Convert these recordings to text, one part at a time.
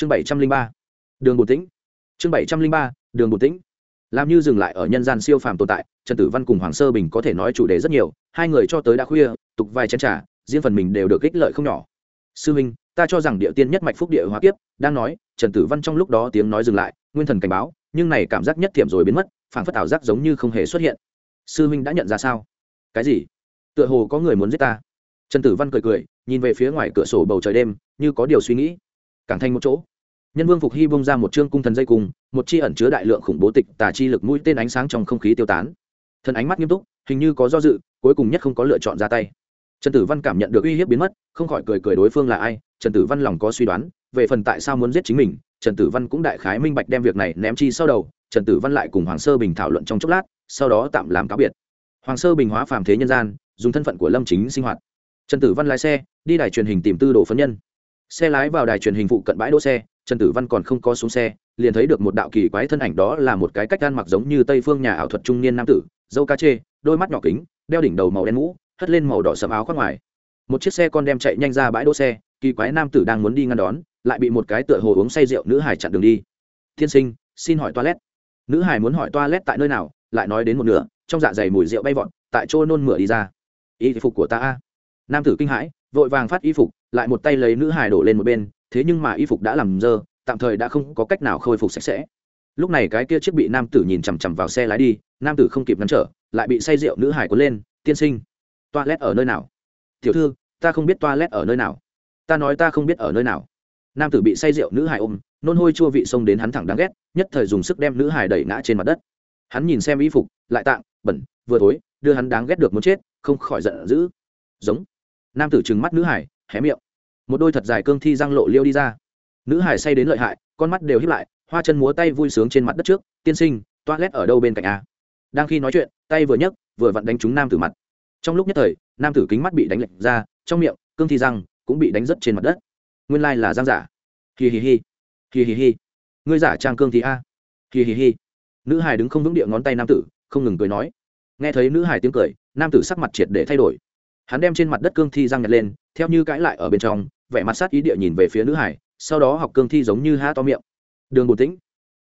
chương bảy trăm linh ba, đường bồn tĩnh. Chương bảy trăm linh ba, đường bồn tĩnh. Làm như dừng lại ở nhân gian siêu phàm tồn tại, trần tử văn cùng hoàng sơ bình có thể nói chủ đề rất nhiều, hai người cho tới đã khuya, tục vài chén t r à riêng phần mình đều được ích lợi không nhỏ. Sư minh, ta cho rằng địa tiên nhất mạch phúc địa hóa kiếp, đang nói, trần tử văn trong lúc đó tiếng nói dừng lại, nguyên thần cảnh báo, nhưng này cảm giác nhất tiệm rồi biến mất phản phất ảo giác giống như không hề xuất hiện. Sư minh đã nhận ra sao? Cái gì? Tựa hồ có người muốn giết ta. Trần tử văn cười cười, nhìn về phía ngoài cửa sổ bầu trời đêm, như có điều suy nghĩ càng thành một chỗ. Nhân vương phục hy bông ra một chương cung thần dây cùng một chi ẩn chứa đại lượng khủng bố tịch tà chi lực mũi tên ánh sáng trong không khí tiêu tán. Thần ánh mắt nghiêm túc, hình như có do dự, cuối cùng nhất không có lựa chọn ra tay. Trần tử văn cảm nhận được uy hiếp biến mất, không khỏi cười cười đối phương là ai, trần tử văn lòng có suy đoán, về phần tại sao muốn giết chính mình, trần tử văn cũng đại khái minh bạch đem việc này ném chi sau đầu, trần tử văn lại cùng hoàng sơ bình thảo luận trong chốc lát, sau đó tạm làm cáo biệt. Hoàng sơ bình hóa phàm thế nhân gian, dùng thân phận của lâm chính sinh hoạt. Trần tử văn lái xe, đi đài truyền hình tìm tư đồ phấn nhân xe lái vào đài truyền hình phụ cận bãi đỗ xe, trần tử văn còn không có xuống xe, liền thấy được một đạo kỳ quái thân ảnh đó là một cái cách gan mặc giống như tây phương nhà ảo thuật trung niên nam tử, dâu ca chê, đôi mắt nhỏ kính, đeo đỉnh đầu màu đen mũ, hất lên màu đỏ sẫm áo khoác ngoài. Một chiếc xe con đem chạy nhanh ra bãi đỗ xe, kỳ quái nam tử đang muốn đi ngăn đón, lại bị một cái tựa hồ uống say rượu nữ hải chặn đường đi. Thiên sinh, xin hỏi toilet. Nữ hải muốn hỏi toilet tại nơi nào, lại nói đến một nửa, trong dạ dày mùi rượu bay vọt, tại chỗ nôn mửa đi ra. Y phục của ta a. Nam tử kinh hãi, vội vàng phát y phục lại một tay lấy nữ hải đổ lên một bên, thế nhưng mà y phục đã làm dơ, tạm thời đã không có cách nào khôi phục sạch sẽ. Lúc này cái kia chiếc bị nam tử nhìn chằm chằm vào xe lái đi, nam tử không kịp ngăn trở, lại bị say rượu nữ hải cuốn lên, tiên sinh, toilet ở nơi nào? Tiểu thư, ta không biết toilet ở nơi nào. Ta nói ta không biết ở nơi nào. Nam tử bị say rượu nữ hải ôm, nôn hôi chua vị xông đến hắn thẳng đáng ghét, nhất thời dùng sức đem nữ hải đẩy ngã trên mặt đất. Hắn nhìn xem y phục, lại tạng, bẩn, vừa thối, đưa hắn đáng ghét được muốn chết, không khỏi giận dữ. Giống. Nam tử trừng mắt nữ hải hé miệng. Một đôi thật dài cương thi răng lộ liêu đi ra. Nữ hải say đến lợi hại, con mắt đều hiếp lại, hoa chân múa tay vui sướng trên mặt đất trước, tiên sinh, toilet ở đâu bên cạnh a đang khi nói chuyện, tay vừa nhấc, vừa vặn đánh trúng nam tử mặt. Trong lúc nhất thời, nam tử kính mắt bị đánh lệch ra, trong miệng, cương thi răng cũng bị đánh rất trên mặt đất. Nguyên lai là giang giả. Hi hi hi. Hi hi hi. Ngươi giả trang cương thi a. Hi hi hi. Nữ hải đứng không vững địa ngón tay nam tử, không ngừng cười nói. Nghe thấy nữ hải tiếng cười, nam tử sắc mặt triệt để thay đổi. Hắn đem trên mặt đất cương thi răng nhặt lên theo như cãi lại ở bên trong, vẻ mặt sát ý địa nhìn về phía nữ hải, sau đó học cương thi giống như há to miệng. Đường bùn tĩnh.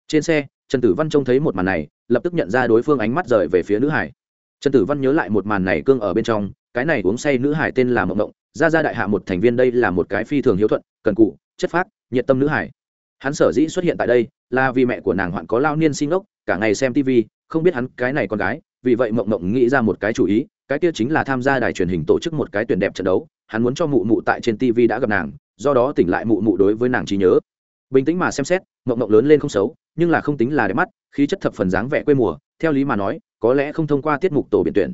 Trên xe, trần tử văn trông thấy một màn này, lập tức nhận ra đối phương ánh mắt rời về phía nữ hải. Trần tử văn nhớ lại một màn này cương ở bên trong, cái này uống say nữ hải tên là mộng mộng, ra ra đại hạ một thành viên đây là một cái phi thường hiếu thuận, cần cụ chất phác, nhiệt tâm nữ hải. Hắn sở dĩ xuất hiện tại đây, là vì mẹ của nàng hoạn có lao niên sinh ốc, cả ngày xem tv không biết hắn cái này con gái, vì vậy mộng mộng nghĩ ra một cái chủ ý, cái kia chính là tham gia đài truyền hình tổ chức một cái tuyển đẹp trận đấu hắn muốn cho mụ mụ tại trên tv đã gặp nàng, do đó tỉnh lại mụ mụ đối với nàng trí nhớ. Bình tĩnh mà xem xét, mộng mộng lớn lên không xấu, nhưng là không tính là đẹp mắt, khí chất thập phần dáng vẻ quê mùa, theo lý mà nói, có lẽ không thông qua tiết mục tổ biện tuyển.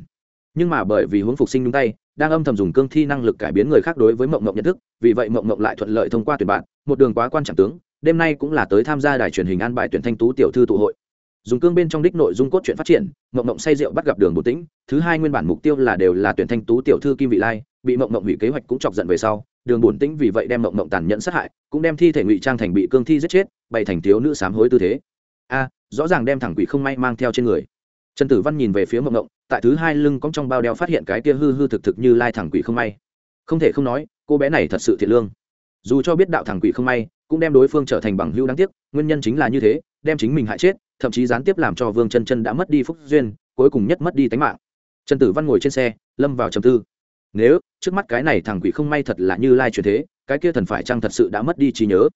Nhưng mà bởi vì hướng phục sinh nhúng tay, đang âm thầm dùng cương thi năng lực cải biến người khác đối với mộng mộng nhận thức, vì vậy mộng mộng lại thuận lợi thông qua tuyển bạn, một đường quá quan trọng tướng, đêm nay cũng là tới tham gia đài truyền hình an bài tuyển thanh tú tiểu thư tụ hội. Dùng cương bên trong đích nội dung cốt truyện phát triển, mộng mộng say rượu bắt gặp đường bột tĩnh, thứ hai nguyên bản mục tiêu là đều là tuyển thanh tú tiểu thư kim vị lai bị mộng mộng hủy kế hoạch cũng chọc giận về sau, đường bổn tĩnh vì vậy đem mộng mộng tàn nhẫn sát hại, cũng đem thi thể ngụy trang thành bị cương thi giết chết, bày thành thiếu nữ sám hối tư thế. A, rõ ràng đem thẳng quỷ không may mang theo trên người. Trần tử văn nhìn về phía mộng mộng, tại thứ hai lưng cong trong bao đeo phát hiện cái kia hư hư thực thực như lai thẳng quỷ không may. Không thể không nói, cô bé này thật sự thiệt lương. Dù cho biết đạo thẳng quỷ không may, cũng đem đối phương trở thành bằng hữu đáng tiếc, nguyên nhân chính là như thế, đem chính mình hại chết, thậm chí gián tiếp làm cho vương chân chân đã mất đi phúc duyên, cuối cùng nhất mất đi tánh mạng. Trần tử văn ngồi trên xe, lâm vào trầm tư nếu, trước mắt cái này thằng quỷ không may thật là như lai truyền thế, cái kia thần phải chăng thật sự đã mất đi trí nhớ?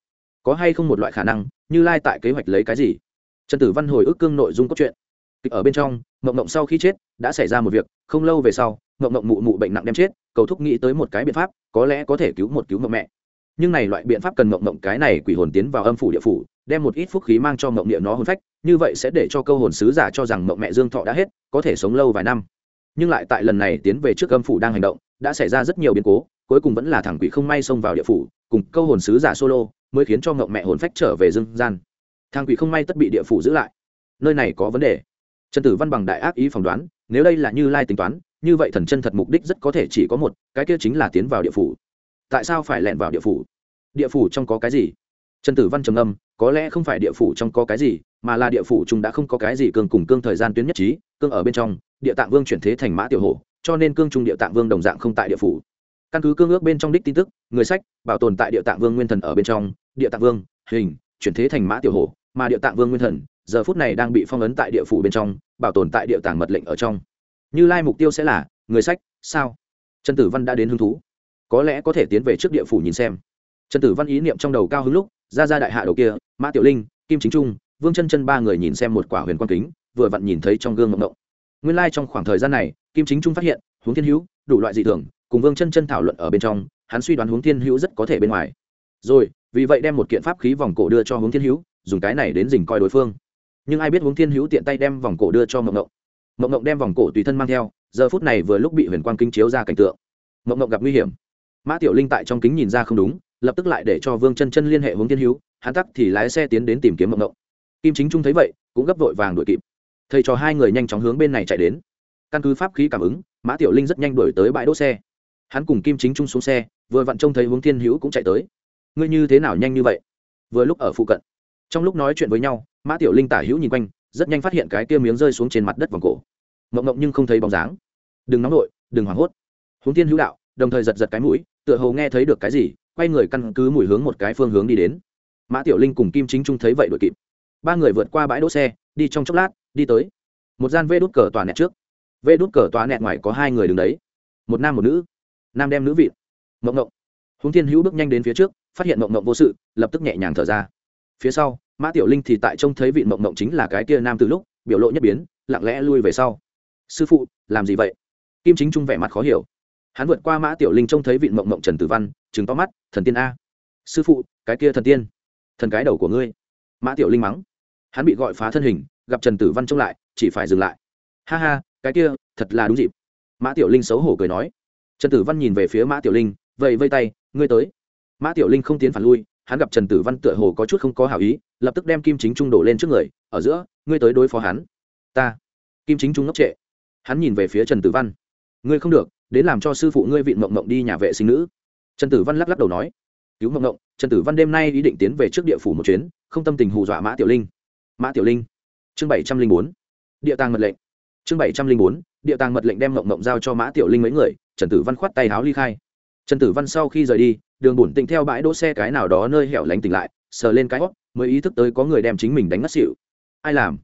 Có hay không một loại khả năng, như lai tại kế hoạch lấy cái gì? Trần tử văn hồi ức cương nội dung cốt truyện. Kịch ở bên trong mộng mộng sau khi chết, đã xảy ra một việc, không lâu về sau mộng mộng mụ mụ bệnh nặng đem chết, cầu thúc nghĩ tới một cái biện pháp, có lẽ có thể cứu một cứu mộng mẹ. Nhưng này loại biện pháp cần mộng mộng cái này quỷ hồn tiến vào âm phủ địa phủ, đem một ít phúc khí mang cho mộng địa nó hồn phách, như vậy sẽ để cho câu hồn sứ giả cho rằng mộng mẹ dương thọ đã hết, có thể sống lâu vài năm. Nhưng lại tại lần này tiến về trước âm phủ đang hành động đã xảy ra rất nhiều biến cố, cuối cùng vẫn là thằng quỷ không may xông vào địa phủ, cùng câu hồn sứ giả solo, mới khiến cho mộng mẹ hồn phách trở về dương gian. Thằng quỷ không may tất bị địa phủ giữ lại. Nơi này có vấn đề. Trần tử văn bằng đại ác ý phỏng đoán, nếu đây là như lai tính toán, như vậy thần chân thật mục đích rất có thể chỉ có một, cái kia chính là tiến vào địa phủ. Tại sao phải lẹn vào địa phủ? Địa phủ trong có cái gì? Trần tử văn trầm âm có lẽ không phải địa phủ trong có cái gì, mà là địa phủ chúng đã không có cái gì cương cùng cương thời gian tuyến nhất trí, cương ở bên trong, địa tạng vương chuyển thế thành mã tiểu hổ cho nên cương trung địa tạng vương đồng dạng không tại địa phủ. Căn cứ cương ước bên trong đích tin tức, người sách, bảo tồn tại địa tạng vương nguyên thần ở bên trong, địa tạng vương, hình, chuyển thế thành mã tiểu hổ, mà địa tạng vương nguyên thần, giờ phút này đang bị phong ấn tại địa phủ bên trong, bảo tồn tại địa tàng mật lệnh ở trong. Như lai mục tiêu sẽ là, người sách, sao? Trần tử văn đã đến hứng thú. Có lẽ có thể tiến về trước địa phủ nhìn xem. Trần tử văn ý niệm trong đầu cao hứng lúc, ra ra đại hạ đầu kia, mã tiểu linh, kim chính trung, vương chân chân ba người nhìn xem một quả huyền quan kính, vừa vặn nhìn thấy trong gương ngộng ngộng nguyên lai trong khoảng thời gian này kim chính trung phát hiện, huống thiên hữu, đủ loại dị thường, cùng vương chân chân thảo luận ở bên trong, hắn suy đoán huống thiên hữu rất có thể bên ngoài. Rồi, vì vậy đem một kiện pháp khí vòng cổ đưa cho huống thiên hữu, dùng cái này đến dình coi đối phương. Nhưng ai biết huống thiên hữu tiện tay đem vòng cổ đưa cho mộng ngộng. Mộng ngộng đem vòng cổ tùy thân mang theo, giờ phút này vừa lúc bị huyền quang kinh chiếu ra cảnh tượng. Mộng ngộng gặp nguy hiểm. Mã tiểu linh tại trong kính nhìn ra không đúng, lập tức lại để cho vương chân chân liên hệ Huống thiên hữu, hắn tắc thì lái xe tiến đến tìm kiếm mộng ngộng. Kim chính trung thấy vậy, cũng gấp vội vàng đuổi kịp. Thầy cho hai người nhanh chóng hướng bên này chạy đến căn cứ pháp khí cảm ứng, mã tiểu linh rất nhanh đuổi tới bãi đỗ xe. Hắn cùng kim chính trung xuống xe, vừa vặn trông thấy hướng thiên hữu cũng chạy tới. Ngươi như thế nào nhanh như vậy? Vừa lúc ở phụ cận. Trong lúc nói chuyện với nhau, mã tiểu linh tả hữu nhìn quanh, rất nhanh phát hiện cái kia miếng rơi xuống trên mặt đất vòng cổ. Mộng mộng nhưng không thấy bóng dáng. Đừng nóng nổi đừng hoảng hốt. Hướng thiên hữu đạo, đồng thời giật giật cái mũi, tựa hồ nghe thấy được cái gì, quay người căn cứ mùi hướng một cái phương hướng đi đến. Mã tiểu linh cùng kim chính trung thấy vậy đội kịp. Ba người vượt qua bãi đỗ xe, đi trong chốc lát, đi tới một gian vê đốt cờ tòa nẹt trước vê đút cờ tòa nẹt ngoài có hai người đứng đấy. Một nam một nữ. Nam đem nữ vị mộng ngộng húng thiên hữu bước nhanh đến phía trước, phát hiện mộng ngộng vô sự, lập tức nhẹ nhàng thở ra. Phía sau, mã tiểu linh thì tại trông thấy vị mộng ngộng chính là cái kia nam từ lúc, biểu lộ nhất biến, lặng lẽ lui về sau. Sư phụ, làm gì vậy? Kim chính trung vẻ mặt khó hiểu. Hắn vượt qua mã tiểu linh trông thấy vị mộng mộng trần tử văn chứng to mắt, thần tiên a. Sư phụ, cái kia thần tiên. Thần cái đầu của ngươi. Mã tiểu linh mắng. Hắn bị gọi phá thân hình, gặp trần tử văn trông lại, chỉ phải dừng lại. Ha ha cái kia, thật là đúng dịp. Mã tiểu linh xấu hổ cười nói. Trần tử văn nhìn về phía mã tiểu linh vậy vây tay, ngươi tới. Mã tiểu linh không tiến phản lui, hắn gặp trần tử văn tựa hồ có chút không có hảo ý, lập tức đem kim chính trung đổ lên trước người, ở giữa, ngươi tới đối phó hắn. Ta. Kim chính trung ngốc trệ. Hắn nhìn về phía trần tử văn. Ngươi không được, đến làm cho sư phụ ngươi vịn mộng mộng đi nhà vệ sinh nữ. Trần tử văn lắc lắc đầu nói. Cứu mộng mộng. Trần tử văn đêm nay ý định tiến về trước địa phủ một chuyến, không tâm tình hù dọa mã tiểu linh. Mã tiểu linh. Chương bảy trăm linh bốn. Địa tàng mật lệnh chương bảy trăm linh bốn, địa tàng mật lệnh đem mộng mộng giao cho mã tiểu linh mấy người, trần tử văn khoát tay háo ly khai. Trần tử văn sau khi rời đi, đường bổn tịnh theo bãi đỗ xe cái nào đó nơi hẻo lánh tỉnh lại, sờ lên cái hót mới ý thức tới có người đem chính mình đánh ngất xỉu. Ai làm?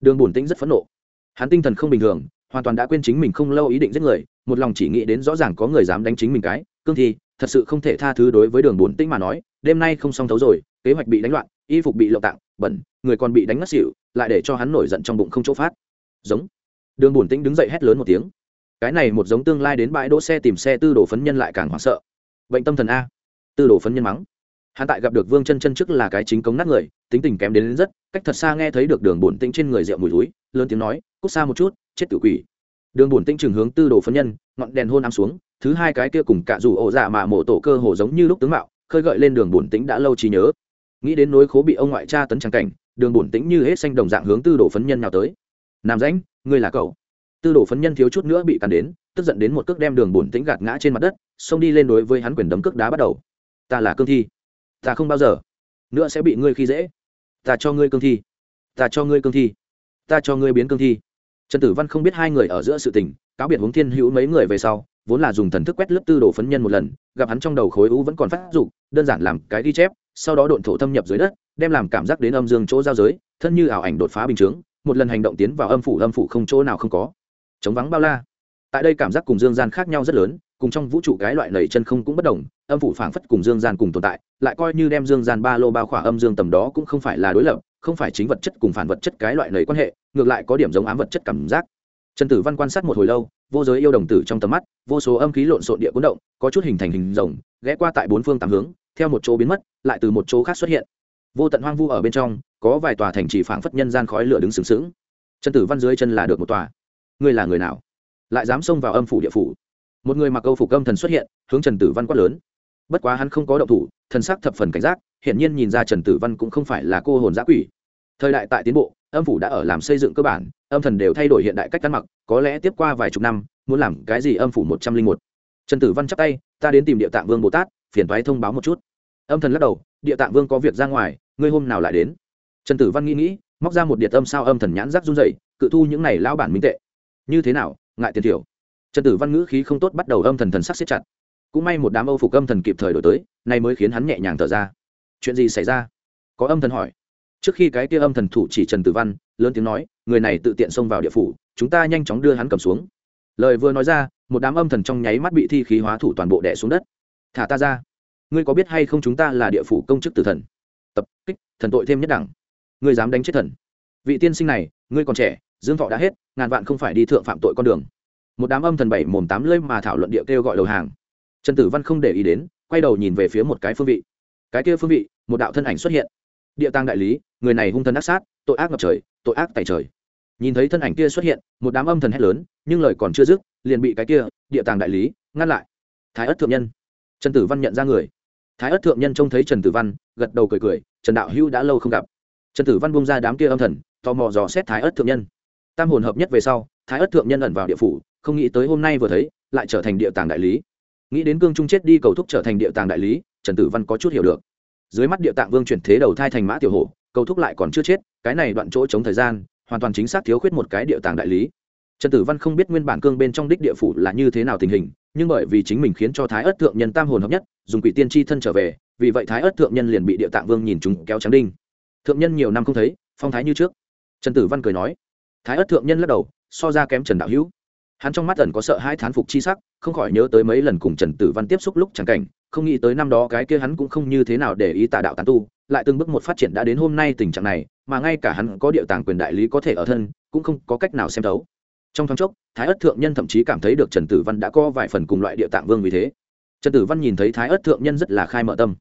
Đường bổn tĩnh rất phẫn nộ. Hắn tinh thần không bình thường, hoàn toàn đã quên chính mình không lâu ý định giết người, một lòng chỉ nghĩ đến rõ ràng có người dám đánh chính mình cái, cương thi, thật sự không thể tha thứ đối với đường bổn tĩnh mà nói, đêm nay không xong thấu rồi, kế hoạch bị đánh loạn, y phục bị lộng tạng, bẩn, người còn bị đánh ngất xỉu, lại để cho hắn nổi giận trong bụng không chỗ phát. Giống đường bùn tĩnh đứng dậy hét lớn một tiếng. Cái này một giống tương lai đến bãi đỗ xe tìm xe tư đồ phấn nhân lại càng hoảng sợ. Bệnh tâm thần a. Tư đồ phấn nhân mắng. Hắn tại gặp được vương chân chân trước là cái chính cống nát người tính tình kém đến, đến rất cách thật xa nghe thấy được đường bổn tĩnh trên người rượu mùi túi lớn tiếng nói cút xa một chút chết tự quỷ. Đường bổn tĩnh trường hướng tư đồ phấn nhân ngọn đèn hôn ám xuống thứ hai cái kia cùng cả rủ ổ dạ mà mổ tổ cơ hồ giống như lúc tướng mạo khơi gợi lên đường bổn tĩnh đã lâu trí nhớ. Nghĩ đến nối khố bị ông ngoại cha tấn trắng cảnh đường bổn tĩnh như hết xanh đồng dạng hướng tư đồ phấn nhân nào tới. Nam rãnh ngươi là cậu. Tư đồ phấn nhân thiếu chút nữa bị cắn đến, tức giận đến một cước đem đường bổn tĩnh gạt ngã trên mặt đất, xông đi lên đối với hắn quyền đấm cước đá bắt đầu. Ta là cương thi. Ta không bao giờ nữa sẽ bị ngươi khi dễ. Ta cho ngươi cương thi. Ta cho ngươi cương thi. Ta cho ngươi biến cương thi. Trần tử văn không biết hai người ở giữa sự tình, cáo biệt hướng thiên hữu mấy người về sau, vốn là dùng thần thức quét lớp tư đồ phấn nhân một lần, gặp hắn trong đầu khối u vẫn còn phát dục, đơn giản làm cái ghi chép, sau đó độn thổ thâm nhập dưới đất, đem làm cảm giác đến âm dương chỗ giao giới, thân như ảo ảnh đột phá bình chướng một lần hành động tiến vào âm phủ âm phủ không chỗ nào không có. Chống vắng bao la. Tại đây cảm giác cùng dương gian khác nhau rất lớn, cùng trong vũ trụ cái loại lầy chân không cũng bất đồng, âm phủ phảng phất cùng dương gian cùng tồn tại, lại coi như đem dương gian ba lô bao khỏa âm dương tầm đó cũng không phải là đối lập, không phải chính vật chất cùng phản vật chất cái loại lầy quan hệ, ngược lại có điểm giống ám vật chất cảm giác. Trần tử văn quan sát một hồi lâu, vô giới yêu đồng tử trong tầm mắt, vô số âm khí lộn xộn địa cuốn động, có chút hình thành hình rồng, ghé qua tại bốn phương tám hướng, theo một chỗ biến mất, lại từ một chỗ khác xuất hiện vô tận hoang vu ở bên trong, có vài tòa thành trì phảng phất nhân gian khói lửa đứng sừng sững. Trần tử văn dưới chân là được một tòa. Ngươi là người nào? Lại dám xông vào âm phủ địa phủ. Một người mặc câu phục âm thần xuất hiện, hướng trần tử văn quát lớn. Bất quá hắn không có động thủ, thần sắc thập phần cảnh giác, hiển nhiên nhìn ra trần tử văn cũng không phải là cô hồn giã quỷ. Thời đại tại tiến bộ, âm phủ đã ở làm xây dựng cơ bản, âm thần đều thay đổi hiện đại cách ăn mặc, có lẽ tiếp qua vài chục năm, muốn làm cái gì âm phủ một trăm linh một. Trần tử văn chắp tay, ta đến tìm địa tạng vương bồ tát, phiền thoái thông báo một chút. Âm thần lắc đầu, địa tạng vương có việc ra ngoài ngươi hôm nào lại đến? Trần tử văn nghĩ nghĩ, móc ra một điện âm sao âm thần nhãn rác run dậy cự thu những này lao bản minh tệ. Như thế nào, ngại tiền thiểu? Trần tử văn ngữ khí không tốt bắt đầu âm thần thần sắc xếp chặt. Cũng may một đám âu phục âm thần kịp thời đổi tới, nay mới khiến hắn nhẹ nhàng thở ra. Chuyện gì xảy ra? Có âm thần hỏi. Trước khi cái kia âm thần thủ chỉ trần tử văn, lớn tiếng nói, người này tự tiện xông vào địa phủ, chúng ta nhanh chóng đưa hắn cầm xuống. Lời vừa nói ra, một đám âm thần trong nháy mắt bị thi khí hóa thủ toàn bộ đẻ xuống đất. Thả ta ra. Ngươi có biết hay không chúng ta là địa phủ công chức tử thần? Tập, kích, thần tội thêm nhất đẳng. Ngươi dám đánh chết thần. Vị tiên sinh này, ngươi còn trẻ, dương thọ đã hết, ngàn vạn không phải đi thượng phạm tội con đường. Một đám âm thần bảy mồm tám lơi mà thảo luận địa kêu gọi đầu hàng. Trần tử văn không để ý đến, quay đầu nhìn về phía một cái phương vị. Cái kia phương vị, một đạo thân ảnh xuất hiện. Địa tàng đại lý, người này hung thần ác sát, tội ác ngập trời, tội ác tại trời. Nhìn thấy thân ảnh kia xuất hiện, một đám âm thần hét lớn, nhưng lời còn chưa dứt, liền bị cái kia, địa tàng đại lý, ngăn lại. Thái ất thượng nhân. Trần tử văn nhận ra người thái ất thượng nhân trông thấy trần tử văn, gật đầu cười cười, trần đạo hữu đã lâu không gặp. Trần tử văn bung ra đám kia âm thần, tò mò dò xét thái ất thượng nhân. Tam hồn hợp nhất về sau, thái ất thượng nhân ẩn vào địa phủ, không nghĩ tới hôm nay vừa thấy, lại trở thành địa tàng đại lý. Nghĩ đến cương trung chết đi cầu thúc trở thành địa tàng đại lý, trần tử văn có chút hiểu được. Dưới mắt địa tạng vương chuyển thế đầu thai thành mã tiểu hổ, cầu thúc lại còn chưa chết, cái này đoạn chỗ chống thời gian, hoàn toàn chính xác thiếu khuyết một cái địa tàng đại lý. Trần tử văn không biết nguyên bản cương bên trong đích địa phủ là như thế nào tình hình nhưng bởi vì chính mình khiến cho thái ớt thượng nhân tam hồn hợp nhất, dùng quỷ tiên tri thân trở về, vì vậy thái ớt thượng nhân liền bị địa tạng vương nhìn chúng kéo trắng đinh. Thượng nhân nhiều năm không thấy, phong thái như trước. Trần tử văn cười nói. Thái ớt thượng nhân lắc đầu, so ra kém trần đạo hữu. Hắn trong mắt ẩn có sợ hai thán phục chi sắc, không khỏi nhớ tới mấy lần cùng trần tử văn tiếp xúc lúc chẳng cảnh, không nghĩ tới năm đó cái kia hắn cũng không như thế nào để ý tà đạo tán tu, lại từng bước một phát triển đã đến hôm nay tình trạng này, mà ngay cả hắn có địa tàng quyền đại lý có thể ở thân, cũng không có cách nào xem thấu trong thoáng chốc, thái ất thượng nhân thậm chí cảm thấy được trần tử văn đã có vài phần cùng loại địa tạng vương vì thế. Trần tử văn nhìn thấy thái ất thượng nhân rất là khai mở tâm.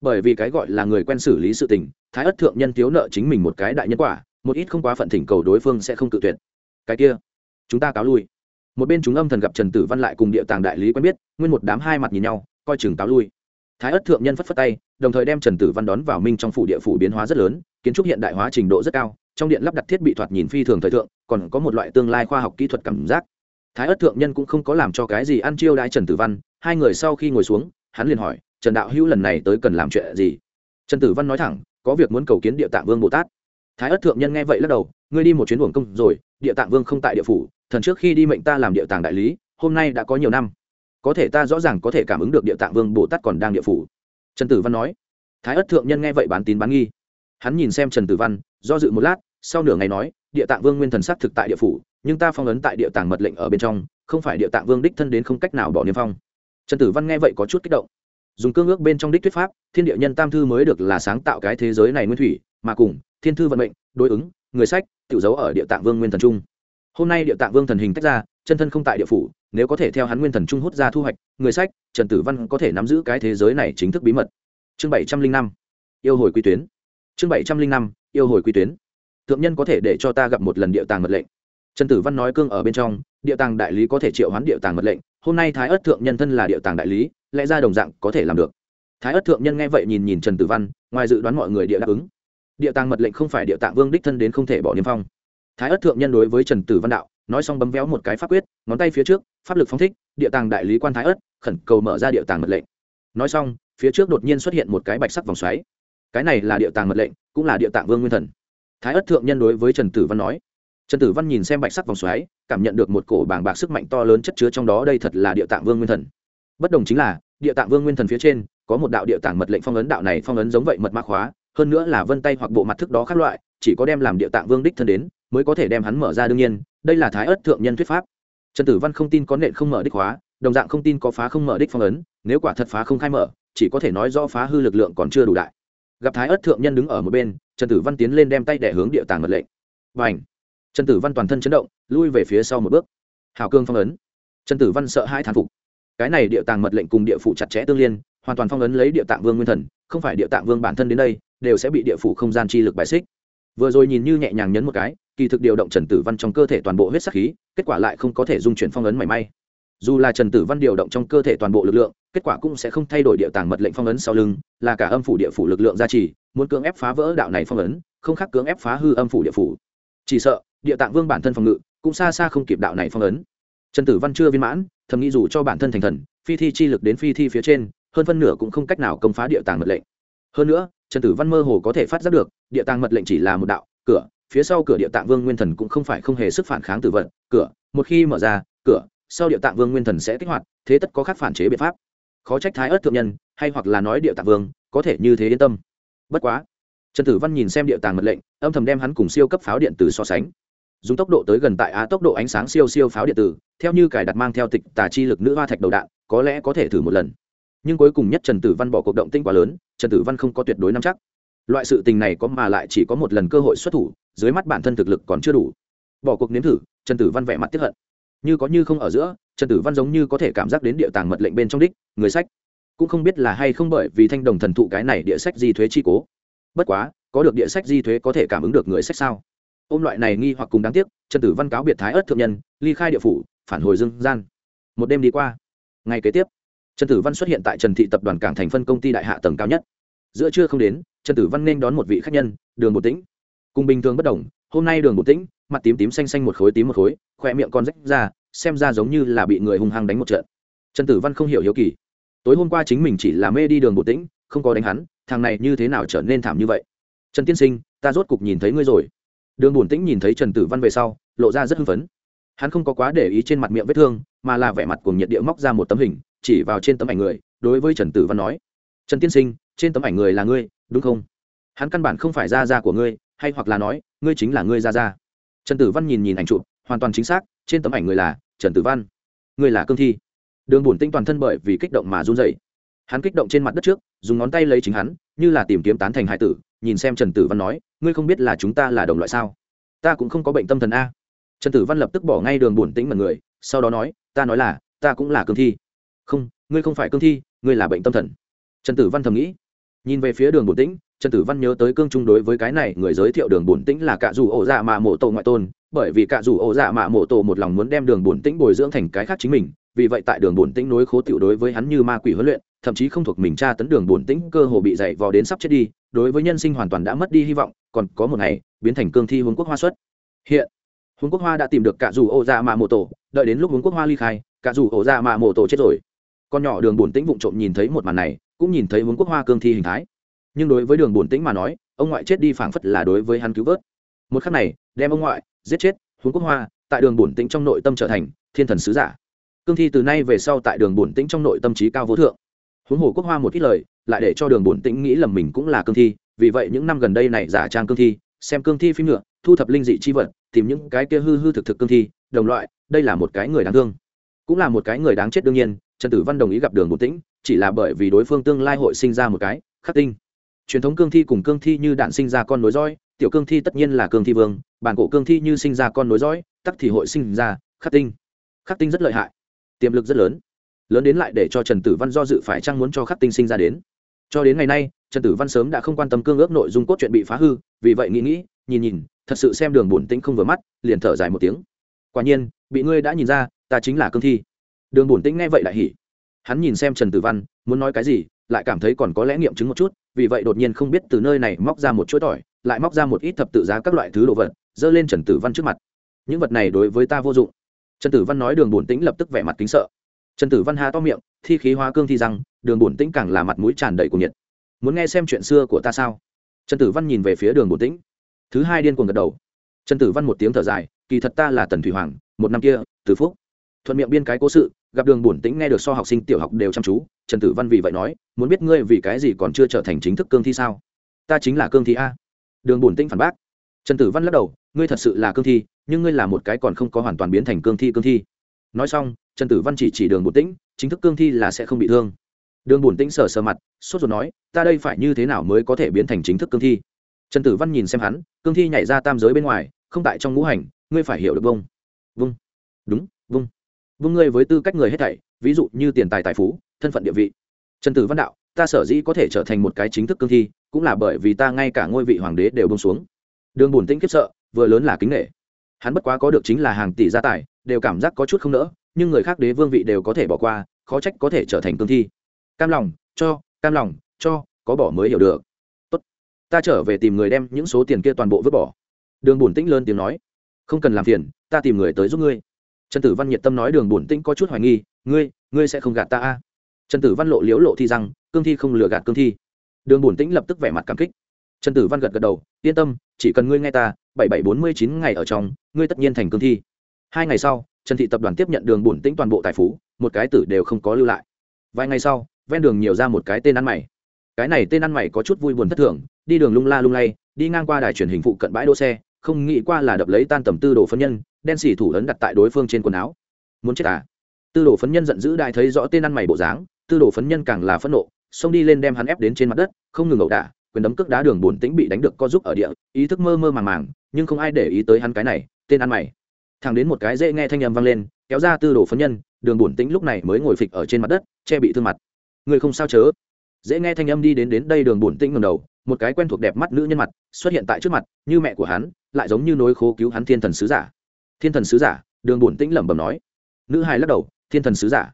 Bởi vì cái gọi là người quen xử lý sự tình, thái ất thượng nhân thiếu nợ chính mình một cái đại nhân quả, một ít không quá phận thỉnh cầu đối phương sẽ không tự tuyệt. Cái kia, chúng ta cáo lui. Một bên chúng âm thần gặp trần tử văn lại cùng địa tàng đại lý quen biết, nguyên một đám hai mặt nhìn nhau, coi chừng cáo lui. Thái ất thượng nhân phất phất tay, đồng thời đem trần tử văn đón vào minh trong phủ địa phủ biến hóa rất lớn, kiến trúc hiện đại hóa trình độ rất cao trong điện lắp đặt thiết bị thoạt nhìn phi thường thời thượng, còn có một loại tương lai khoa học kỹ thuật cảm giác. Thái ất thượng nhân cũng không có làm cho cái gì, ăn chiêu đãi trần tử văn, hai người sau khi ngồi xuống, hắn liền hỏi, trần đạo hữu lần này tới cần làm chuyện gì? Trần tử văn nói thẳng, có việc muốn cầu kiến địa tạng vương bồ tát. Thái ất thượng nhân nghe vậy lắc đầu, ngươi đi một chuyến buồng công rồi, địa tạng vương không tại địa phủ, thần trước khi đi mệnh ta làm địa tàng đại lý, hôm nay đã có nhiều năm. Có thể ta rõ ràng có thể cảm ứng được địa tạng vương bồ tát còn đang địa phủ. Trần tử văn nói. Thái ất thượng nhân nghe vậy bán tín bán nghi hắn nhìn xem trần tử văn, do dự một lát, sau nửa ngày nói, địa tạng vương nguyên thần sắc thực tại địa phủ, nhưng ta phong ấn tại địa tàng mật lệnh ở bên trong, không phải địa tạng vương đích thân đến không cách nào bỏ niêm phong. Trần tử văn nghe vậy có chút kích động. Dùng cương ước bên trong đích thuyết pháp, thiên địa nhân tam thư mới được là sáng tạo cái thế giới này nguyên thủy, mà cùng, thiên thư vận mệnh, đối ứng, người sách tự giấu ở địa tạng vương nguyên thần trung. Hôm nay địa tạng vương thần hình tách ra, chân thân không tại địa phủ, nếu có thể theo hắn nguyên thần trung hút ra thu hoạch, người sách, trần tử văn có thể nắm giữ cái thế giới này chính thức bí mật. Chương bảy trăm linh năm, yêu hồi quy tuyến chương bảy trăm linh năm, yêu hồi quy tuyến. Thượng nhân có thể để cho ta gặp một lần địa tàng mật lệnh. Trần tử văn nói cương ở bên trong, địa tàng đại lý có thể triệu hoán địa tàng mật lệnh. Hôm nay thái ất thượng nhân thân là địa tàng đại lý, lẽ ra đồng dạng có thể làm được. Thái ất thượng nhân nghe vậy nhìn nhìn trần tử văn, ngoài dự đoán mọi người địa đáp ứng. Địa tàng mật lệnh không phải địa tạng vương đích thân đến không thể bỏ niêm phong. Thái ất thượng nhân đối với trần tử văn đạo, nói xong bấm véo một cái pháp quyết, ngón tay phía trước, pháp lực phóng thích, địa tàng đại lý quan thái ất, khẩn cầu mở ra địa tàng mật lệnh. Nói xong, phía trước đột nhiên xuất hiện một cái bạch sắc vòng xoáy cái này là địa tàng mật lệnh, cũng là địa tạng vương nguyên thần. Thái ất thượng nhân đối với trần tử văn nói, trần tử văn nhìn xem bạch sắc vòng xoáy, cảm nhận được một cổ bàng bạc sức mạnh to lớn chất chứa trong đó, đây thật là địa tạng vương nguyên thần. Bất đồng chính là, địa tạng vương nguyên thần phía trên, có một đạo địa tạng mật lệnh phong ấn, đạo này phong ấn giống vậy mật mã khóa, hơn nữa là vân tay hoặc bộ mặt thức đó khác loại, chỉ có đem làm địa tạng vương đích thân đến, mới có thể đem hắn mở ra đương nhiên, đây là thái ất thượng nhân thuyết pháp. Trần tử văn không tin có nện không mở đích hóa đồng dạng không tin có phá không mở đích phong ấn, nếu quả thật phá không khai mở, chỉ có thể nói do phá hư lực lượng còn chưa đủ đại gặp thái ất thượng nhân đứng ở một bên, trần tử văn tiến lên đem tay đẻ hướng địa tàng mật lệnh. Và ảnh trần tử văn toàn thân chấn động, lui về phía sau một bước. Hào cương phong ấn. Trần tử văn sợ hai thán phục. Cái này địa tàng mật lệnh cùng địa phủ chặt chẽ tương liên, hoàn toàn phong ấn lấy địa tạng vương nguyên thần, không phải địa tạng vương bản thân đến đây, đều sẽ bị địa phủ không gian chi lực bài xích. Vừa rồi nhìn như nhẹ nhàng nhấn một cái, kỳ thực điều động trần tử văn trong cơ thể toàn bộ huyết sắc khí, kết quả lại không có thể dung chuyển phong ấn mảy may. Dù là trần tử văn điều động trong cơ thể toàn bộ lực lượng kết quả cũng sẽ không thay đổi địa tàng mật lệnh phong ấn sau lưng, là cả âm phủ địa phủ lực lượng gia trì, muốn cưỡng ép phá vỡ đạo này phong ấn, không khác cưỡng ép phá hư âm phủ địa phủ. Chỉ sợ, địa tạng vương bản thân phòng ngự, cũng xa xa không kịp đạo này phong ấn. Trần tử văn chưa viên mãn, thầm nghĩ dù cho bản thân thành thần, phi thi chi lực đến phi thi phía trên, hơn phân nửa cũng không cách nào công phá địa tàng mật lệnh. Hơn nữa, trần tử văn mơ hồ có thể phát giác được, địa tàng mật lệnh chỉ là một đạo, cửa, phía sau cửa địa tạng vương nguyên thần cũng không phải không hề sức phản kháng tử vận, cửa, một khi mở ra, cửa, sau địa tạng vương nguyên thần sẽ kích hoạt, thế tất có khác phản chế biện pháp khó trách thái ớt thượng nhân, hay hoặc là nói địa tạng vương, có thể như thế yên tâm. Bất quá, trần tử văn nhìn xem địa tàng mật lệnh, âm thầm đem hắn cùng siêu cấp pháo điện tử so sánh. Dùng tốc độ tới gần tại á tốc độ ánh sáng siêu siêu pháo điện tử, theo như cài đặt mang theo tịch tà chi lực nữ hoa thạch đầu đạn, có lẽ có thể thử một lần. Nhưng cuối cùng nhất trần tử văn bỏ cuộc động tinh quá lớn, trần tử văn không có tuyệt đối nắm chắc. Loại sự tình này có mà lại chỉ có một lần cơ hội xuất thủ, dưới mắt bản thân thực lực còn chưa đủ. Bỏ cuộc nếm thử, trần tử văn vẻ mặt tiếp hận như có như không ở giữa, trần tử văn giống như có thể cảm giác đến địa tàng mật lệnh bên trong đích, người sách. Cũng không biết là hay không bởi vì thanh đồng thần thụ cái này địa sách di thuế chi cố. Bất quá, có được địa sách di thuế có thể cảm ứng được người sách sao? Ôm loại này nghi hoặc cùng đáng tiếc, trần tử văn cáo biệt thái ớt thượng nhân, ly khai địa phủ, phản hồi dương gian. Một đêm đi qua ngày kế tiếp, trần tử văn xuất hiện tại trần thị tập đoàn cảng thành phân công ty đại hạ tầng cao nhất. Giữa trưa không đến, trần tử văn nên đón một vị khách nhân, đường bột tĩnh. Cùng bình thường bất đồng, hôm nay đường bột tĩnh, mặt tím tím xanh xanh một khối tím một khối khoe miệng con rách ra, xem ra giống như là bị người hung hăng đánh một trận. Trần tử văn không hiểu hiếu kỳ. Tối hôm qua chính mình chỉ là mê đi đường bộ tĩnh, không có đánh hắn, thằng này như thế nào trở nên thảm như vậy? Trần tiên sinh, ta rốt cục nhìn thấy ngươi rồi. Đường bổn tĩnh nhìn thấy trần tử văn về sau, lộ ra rất hưng phấn. Hắn không có quá để ý trên mặt miệng vết thương, mà là vẻ mặt cùng nhiệt địa móc ra một tấm hình, chỉ vào trên tấm ảnh người, đối với trần tử văn nói, trần tiên sinh, trên tấm ảnh người là ngươi, đúng không? Hắn căn bản không phải Ra Ra của ngươi, hay hoặc là nói, ngươi chính là ngươi Ra Ra. trần tử văn nhìn nhìn ảnh chụp hoàn toàn chính xác, trên tấm ảnh người là trần tử văn, người là cương thi. Đường bổn tinh toàn thân bởi vì kích động mà run dậy hắn kích động trên mặt đất trước, dùng ngón tay lấy chính hắn, như là tìm kiếm tán thành hải tử, nhìn xem trần tử văn nói, ngươi không biết là chúng ta là đồng loại sao? Ta cũng không có bệnh tâm thần a. Trần tử văn lập tức bỏ ngay đường bổn tĩnh mật người, sau đó nói, ta nói là, ta cũng là cương thi. Không, ngươi không phải cương thi, ngươi là bệnh tâm thần. Trần tử văn thầm nghĩ. Nhìn về phía đường bổn tĩnh, trần tử văn nhớ tới cương trung đối với cái này người giới thiệu đường bổn tĩnh là cả dù ổ dạ mà mộ tổ ngoại tôn bởi vì cả dù ổ dạ mạ mộ tổ một lòng muốn đem đường bổn tĩnh bồi dưỡng thành cái khác chính mình, vì vậy tại đường bổn tĩnh nối khố tiểu đối với hắn như ma quỷ huấn luyện, thậm chí không thuộc mình tra tấn đường bổn tĩnh, cơ hồ bị dày vò đến sắp chết đi, đối với nhân sinh hoàn toàn đã mất đi hy vọng, còn có một ngày, biến thành cương thi huống quốc hoa xuất. Hiện huống quốc hoa đã tìm được cả dù ô dạ mạ mộ tổ, đợi đến lúc huống quốc hoa ly khai, cả dù ổ dạ mạ mộ tổ chết rồi. Con nhỏ đường bổn tĩnh vụng trộm nhìn thấy một màn này, cũng nhìn thấy huống quốc hoa cương thi hình thái. Nhưng đối với đường bổn tĩnh mà nói, ông ngoại chết đi phảng phất là đối với hắn cứu vớt. Một khắc này, đem ông ngoại giết chết, huống quốc hoa, tại đường bổn tĩnh trong nội tâm trở thành thiên thần sứ giả. Cương thi từ nay về sau tại đường bổn tĩnh trong nội tâm trí cao vô thượng. Huống hồ quốc hoa một ít lời, lại để cho đường bổn tĩnh nghĩ lầm mình cũng là cương thi, vì vậy những năm gần đây này giả trang cương thi, xem cương thi phim nữa thu thập linh dị chi vật, tìm những cái kia hư hư thực thực cương thi, đồng loại, đây là một cái người đáng thương. Cũng là một cái người đáng chết đương nhiên, trần tử văn đồng ý gặp đường bổn tĩnh, chỉ là bởi vì đối phương tương lai hội sinh ra một cái khắc tinh. Truyền thống cương thi cùng cương thi như đạn sinh ra con nối roi tiểu cương thi tất nhiên là cương thi vương, bản cổ cương thi như sinh ra con nối dõi, tắc thì hội sinh ra khắc tinh. Khắc tinh rất lợi hại, tiềm lực rất lớn. Lớn đến lại để cho trần tử văn do dự phải chăng muốn cho khắc tinh sinh ra đến. Cho đến ngày nay, trần tử văn sớm đã không quan tâm cương ước nội dung cốt chuyện bị phá hư, vì vậy nghĩ nghĩ, nhìn nhìn, thật sự xem đường bổn tĩnh không vừa mắt, liền thở dài một tiếng. Quả nhiên, bị ngươi đã nhìn ra, ta chính là cương thi. Đường bổn tĩnh nghe vậy lại hỉ. Hắn nhìn xem trần tử văn, muốn nói cái gì, lại cảm thấy còn có lẽ nghiệm chứng một chút, vì vậy đột nhiên không biết từ nơi này móc ra một chuỗi tỏi lại móc ra một ít thập tự giá các loại thứ đồ vật dơ lên trần tử văn trước mặt. Những vật này đối với ta vô dụng. Trần tử văn nói đường bổn tĩnh lập tức vẻ mặt kính sợ. Trần tử văn há to miệng, thi khí hóa cương thi rằng đường bổn tĩnh càng là mặt mũi tràn đầy của nhiệt. Muốn nghe xem chuyện xưa của ta sao? Trần tử văn nhìn về phía đường bổn tĩnh. Thứ hai điên cuồng gật đầu. Trần tử văn một tiếng thở dài, kỳ thật ta là tần thủy hoàng, một năm kia từ phúc. Thuận miệng biên cái cố sự, gặp đường bổn tĩnh nghe được so học sinh tiểu học đều chăm chú, trần tử văn vì vậy nói, muốn biết ngươi vì cái gì còn chưa trở thành chính thức cương thi sao? Ta chính là cương thi a đường bổn tĩnh phản bác. Trần tử văn lắc đầu, ngươi thật sự là cương thi, nhưng ngươi là một cái còn không có hoàn toàn biến thành cương thi cương thi. Nói xong, trần tử văn chỉ chỉ đường bổn tĩnh, chính thức cương thi là sẽ không bị thương. Đường bổn tĩnh sờ sờ mặt, sốt ruột nói, ta đây phải như thế nào mới có thể biến thành chính thức cương thi? Trần tử văn nhìn xem hắn, cương thi nhảy ra tam giới bên ngoài, không tại trong ngũ hành, ngươi phải hiểu được vông. Vung. Đúng, vung. Vung ngươi với tư cách người hết thảy, ví dụ như tiền tài tài phú, thân phận địa vị. Trần tử văn đạo, ta sở dĩ có thể trở thành một cái chính thức cương thi cũng là bởi vì ta ngay cả ngôi vị hoàng đế đều bông xuống. Đường bổn tĩnh kiếp sợ, vừa lớn là kính nghệ hắn bất quá có được chính là hàng tỷ gia tài, đều cảm giác có chút không nỡ, nhưng người khác đế vương vị đều có thể bỏ qua, khó trách có thể trở thành cương thi. Cam lòng, cho, cam lòng, cho, có bỏ mới hiểu được. Tốt, ta trở về tìm người đem những số tiền kia toàn bộ vứt bỏ. Đường bổn tĩnh lớn tiếng nói. Không cần làm phiền, ta tìm người tới giúp ngươi. Trần tử văn nhiệt tâm nói đường bổn tĩnh có chút hoài nghi, ngươi ngươi sẽ không gạt ta a? À? trần tử văn lộ liếu lộ thi rằng cương thi không lừa gạt cương thi đường bổn tĩnh lập tức vẻ mặt cảm kích. Trần tử văn gật gật đầu, yên tâm, chỉ cần ngươi nghe ta, bảy bảy bốn mươi chín ngày ở trong, ngươi tất nhiên thành cương thi. Hai ngày sau, trần thị tập đoàn tiếp nhận đường bổn tĩnh toàn bộ tài phú, một cái tử đều không có lưu lại. Vài ngày sau, ven đường nhiều ra một cái tên ăn mày. Cái này tên ăn mày có chút vui buồn thất thường, đi đường lung la lung lay, đi ngang qua đài truyền hình phụ cận bãi đỗ xe, không nghĩ qua là đập lấy tan tầm tư đồ phấn nhân, đen xỉ thủ lớn đặt tại đối phương trên quần áo. Muốn chết à? Tư đồ phấn nhân giận dữ đại thấy rõ tên ăn mày bộ dáng, tư đồ phấn nhân càng là phẫn nộ xông đi lên đem hắn ép đến trên mặt đất, không ngừng ẩu đả, quyền đấm cước đá đường buồn tĩnh bị đánh được co giúp ở địa, ý thức mơ mơ màng màng, nhưng không ai để ý tới hắn cái này, tên ăn mày. Thằng đến một cái dễ nghe thanh âm vang lên, kéo ra tư đồ phấn nhân, đường buồn tĩnh lúc này mới ngồi phịch ở trên mặt đất, che bị thương mặt. Người không sao chớ. Dễ nghe thanh âm đi đến đến đây đường buồn tĩnh ngầm đầu, một cái quen thuộc đẹp mắt nữ nhân mặt xuất hiện tại trước mặt, như mẹ của hắn, lại giống như nối khố cứu hắn thiên thần sứ giả. Thiên thần sứ giả, đường buồn tĩnh lẩm bẩm nói. Nữ hài lắc đầu, thiên thần sứ giả.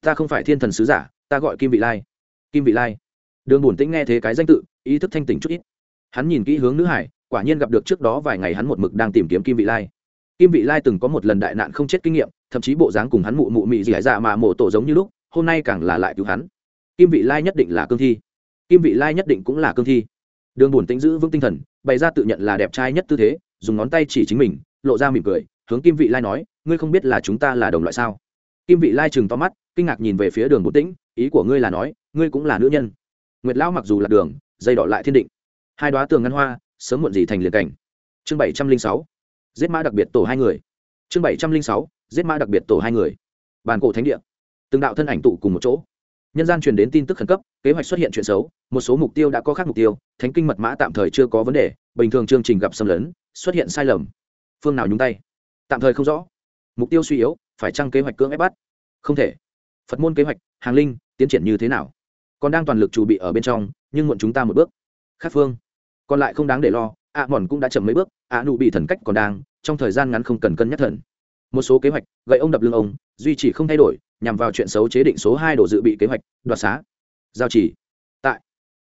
Ta không phải thiên thần sứ giả, ta gọi kim vị lai kim vị lai. Đường bổn tĩnh nghe thế cái danh tự, ý thức thanh tỉnh chút ít. Hắn nhìn kỹ hướng nữ hải, quả nhiên gặp được trước đó vài ngày hắn một mực đang tìm kiếm kim vị lai. Kim vị lai từng có một lần đại nạn không chết kinh nghiệm, thậm chí bộ dáng cùng hắn mụ mụ mị dị dạ mà mổ tổ giống như lúc, hôm nay càng là lại cứu hắn. Kim vị lai nhất định là cương thi. Kim vị lai nhất định cũng là cương thi. Đường bổn tĩnh giữ vững tinh thần, bày ra tự nhận là đẹp trai nhất tư thế, dùng ngón tay chỉ chính mình, lộ ra mỉm cười, hướng kim vị lai nói, ngươi không biết là chúng ta là đồng loại sao? Kim vị lai chừng to mắt, kinh ngạc nhìn về phía đường bổn tĩnh, ý của ngươi là nói ngươi cũng là nữ nhân. Nguyệt lão mặc dù là đường, dây đỏ lại thiên định. Hai đoá tường ngăn hoa, sớm muộn gì thành liền cảnh. Chương bảy trăm linh sáu, giết mã đặc biệt tổ hai người. Chương bảy trăm linh sáu, giết mã đặc biệt tổ hai người. Bàn cổ thánh địa. Từng đạo thân ảnh tụ cùng một chỗ. Nhân gian truyền đến tin tức khẩn cấp, kế hoạch xuất hiện chuyện xấu, một số mục tiêu đã có khác mục tiêu, thánh kinh mật mã tạm thời chưa có vấn đề, bình thường chương trình gặp xâm lấn, xuất hiện sai lầm. Phương nào nhúng tay? Tạm thời không rõ. Mục tiêu suy yếu, phải chăng kế hoạch cưỡng ép bắt? Không thể. Phật môn kế hoạch, hàng linh, tiến triển như thế nào? Còn đang toàn lực chuẩn bị ở bên trong nhưng muộn chúng ta một bước. Khác phương. Còn lại không đáng để lo ạ à, mòn cũng đã chậm mấy bước ạ nụ bị thần cách còn đang trong thời gian ngắn không cần cân nhắc thần. Một số kế hoạch gậy ông đập lưng ông duy trì không thay đổi nhằm vào chuyện xấu chế định số hai đồ dự bị kế hoạch đoạt xá. Giao chỉ tại.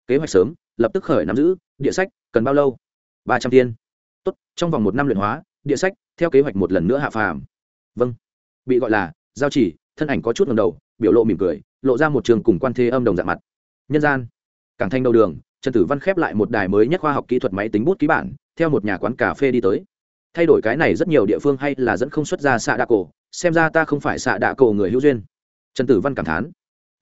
Kế hoạch sớm lập tức khởi nắm giữ địa sách cần bao lâu? Ba trăm tiên. Tốt trong vòng một năm luyện hóa địa sách theo kế hoạch một lần nữa hạ phàm. Vâng. Bị gọi là giao chỉ thân ảnh có chút ngầm đầu biểu lộ mỉm cười, lộ ra một trường cùng quan thế âm đồng dạng mặt. Nhân gian. Cảng thanh đầu đường, trần tử văn khép lại một đài mới nhất khoa học kỹ thuật máy tính bút ký bản, theo một nhà quán cà phê đi tới. Thay đổi cái này rất nhiều địa phương hay là dẫn không xuất ra xạ đạ cổ, xem ra ta không phải xạ đạ cổ người hữu duyên. Trần tử văn cảm thán.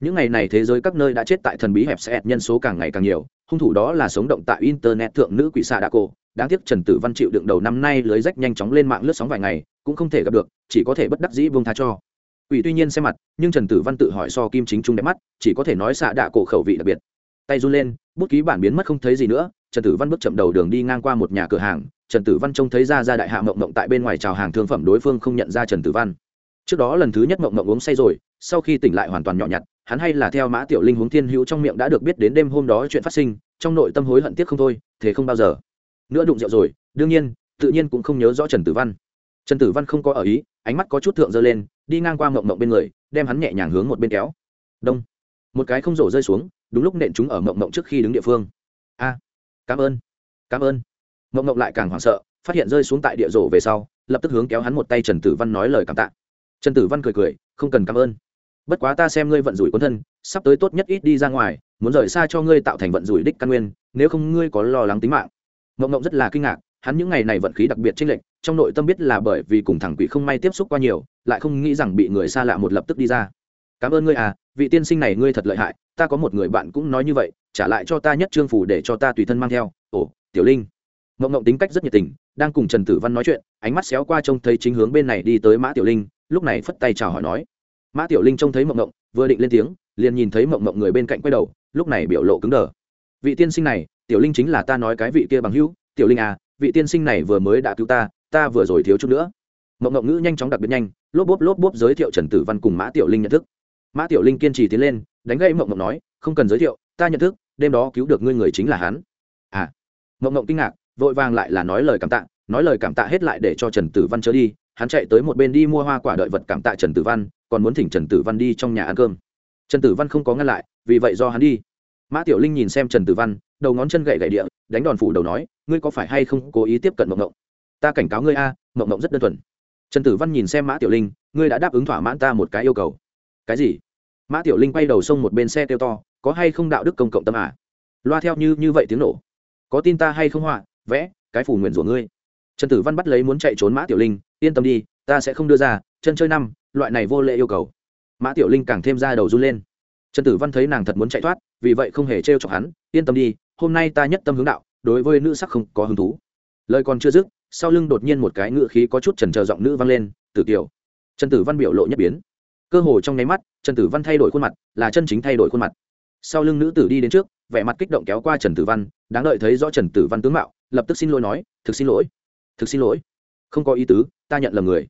Những ngày này thế giới các nơi đã chết tại thần bí hẹp sẽ nhân số càng ngày càng nhiều, hung thủ đó là sống động tại internet thượng nữ quỷ xạ đạ cổ. Đáng tiếc trần tử văn chịu đựng đầu năm nay lưới rách nhanh chóng lên mạng lướt sóng vài ngày, cũng không thể gặp được, chỉ có thể bất đắc dĩ buông tha cho quỷ tuy nhiên xem mặt, nhưng trần tử văn tự hỏi so kim chính trung đẹp mắt, chỉ có thể nói xạ đạ cổ khẩu vị đặc biệt. Tay run lên, bút ký bản biến mất không thấy gì nữa, trần tử văn bước chậm đầu đường đi ngang qua một nhà cửa hàng, trần tử văn trông thấy ra ra đại hạ mộng mộng tại bên ngoài chào hàng thương phẩm đối phương không nhận ra trần tử văn. Trước đó lần thứ nhất mộng mộng uống say rồi, sau khi tỉnh lại hoàn toàn nhỏ nhặt, hắn hay là theo mã tiểu linh huống thiên hữu trong miệng đã được biết đến đêm hôm đó chuyện phát sinh, trong nội tâm hối hận tiếc không thôi, thế không bao giờ. Nữa đụng rượu rồi, đương nhiên, tự nhiên cũng không nhớ rõ trần tử văn trần tử văn không có ở ý, ánh mắt có chút thượng dơ lên, đi ngang qua mộng mộng bên người, đem hắn nhẹ nhàng hướng một bên kéo. Đông. Một cái không rổ rơi xuống, đúng lúc nện chúng ở mộng mộng trước khi đứng địa phương. A. Cảm ơn. Cảm ơn. Mộng mộng lại càng hoảng sợ, phát hiện rơi xuống tại địa rổ về sau, lập tức hướng kéo hắn một tay trần tử văn nói lời cảm tạ. Trần tử văn cười cười, không cần cảm ơn. Bất quá ta xem ngươi vận rủi quân thân, sắp tới tốt nhất ít đi ra ngoài, muốn rời xa cho ngươi tạo thành vận rủi đích căn nguyên, nếu không ngươi có lo lắng tính mạng. Mộng mộng rất là kinh ngạc hắn những ngày này vận khí đặc biệt chênh lệch, trong nội tâm biết là bởi vì cùng thằng quỷ không may tiếp xúc qua nhiều, lại không nghĩ rằng bị người xa lạ một lập tức đi ra. Cảm ơn ngươi à vị tiên sinh này ngươi thật lợi hại, ta có một người bạn cũng nói như vậy, trả lại cho ta nhất trương phủ để cho ta tùy thân mang theo. Ồ, tiểu linh. Mộng mộng tính cách rất nhiệt tình, đang cùng trần tử văn nói chuyện, ánh mắt xéo qua trông thấy chính hướng bên này đi tới mã tiểu linh, lúc này phất tay chào hỏi nói. Mã tiểu linh trông thấy mộng mộng vừa định lên tiếng, liền nhìn thấy mộng mộng người bên cạnh quay đầu, lúc này biểu lộ cứng đờ. Vị tiên sinh này, tiểu linh chính là ta nói cái vị kia bằng hữu, tiểu linh à vị tiên sinh này vừa mới đã cứu ta ta vừa rồi thiếu chút nữa. Mộng ngộng ngữ nhanh chóng đặc biệt nhanh, lốp bốp lốp bốp giới thiệu trần tử văn cùng mã tiểu linh nhận thức. Mã tiểu linh kiên trì tiến lên, đánh gây mộng ngộng nói, không cần giới thiệu, ta nhận thức, đêm đó cứu được ngươi người chính là hắn. À. Mộng ngộng kinh ngạc, vội vàng lại là nói lời cảm tạ, nói lời cảm tạ hết lại để cho trần tử văn trở đi, hắn chạy tới một bên đi mua hoa quả đợi vật cảm tạ trần tử văn, còn muốn thỉnh trần tử văn đi trong nhà ăn cơm. Trần tử văn không có ngăn lại, vì vậy do hắn đi. Mã tiểu linh nhìn xem trần tử văn, đầu ngón chân gậy gậy địa đánh đòn phủ đầu nói, ngươi có phải hay không cố ý tiếp cận mộng mộng? Ta cảnh cáo ngươi a, mộng mộng rất đơn thuần. Trần tử văn nhìn xem mã tiểu linh, ngươi đã đáp ứng thỏa mãn ta một cái yêu cầu. Cái gì? Mã tiểu linh quay đầu xông một bên xe kêu to, có hay không đạo đức công cộng tâm à? Loa theo như như vậy tiếng nổ. Có tin ta hay không họa? Vẽ, cái phủ nguyện rủa ngươi. Trần tử văn bắt lấy muốn chạy trốn mã tiểu linh, yên tâm đi, ta sẽ không đưa ra, chân chơi năm, loại này vô lệ yêu cầu. Mã tiểu linh càng thêm ra đầu run lên. Trần tử văn thấy nàng thật muốn chạy thoát, vì vậy không hề trêu chọc hắn, yên tâm đi hôm nay ta nhất tâm hướng đạo, đối với nữ sắc không có hứng thú. Lời còn chưa dứt, sau lưng đột nhiên một cái ngựa khí có chút trần trờ giọng nữ vang lên, tử kiều. Trần tử văn biểu lộ nhất biến. Cơ hồ trong nháy mắt, trần tử văn thay đổi khuôn mặt, là chân chính thay đổi khuôn mặt. Sau lưng nữ tử đi đến trước, vẻ mặt kích động kéo qua trần tử văn, đáng đợi thấy rõ trần tử văn tướng mạo, lập tức xin lỗi nói, thực xin lỗi, thực xin lỗi. Không có ý tứ, ta nhận lầm người.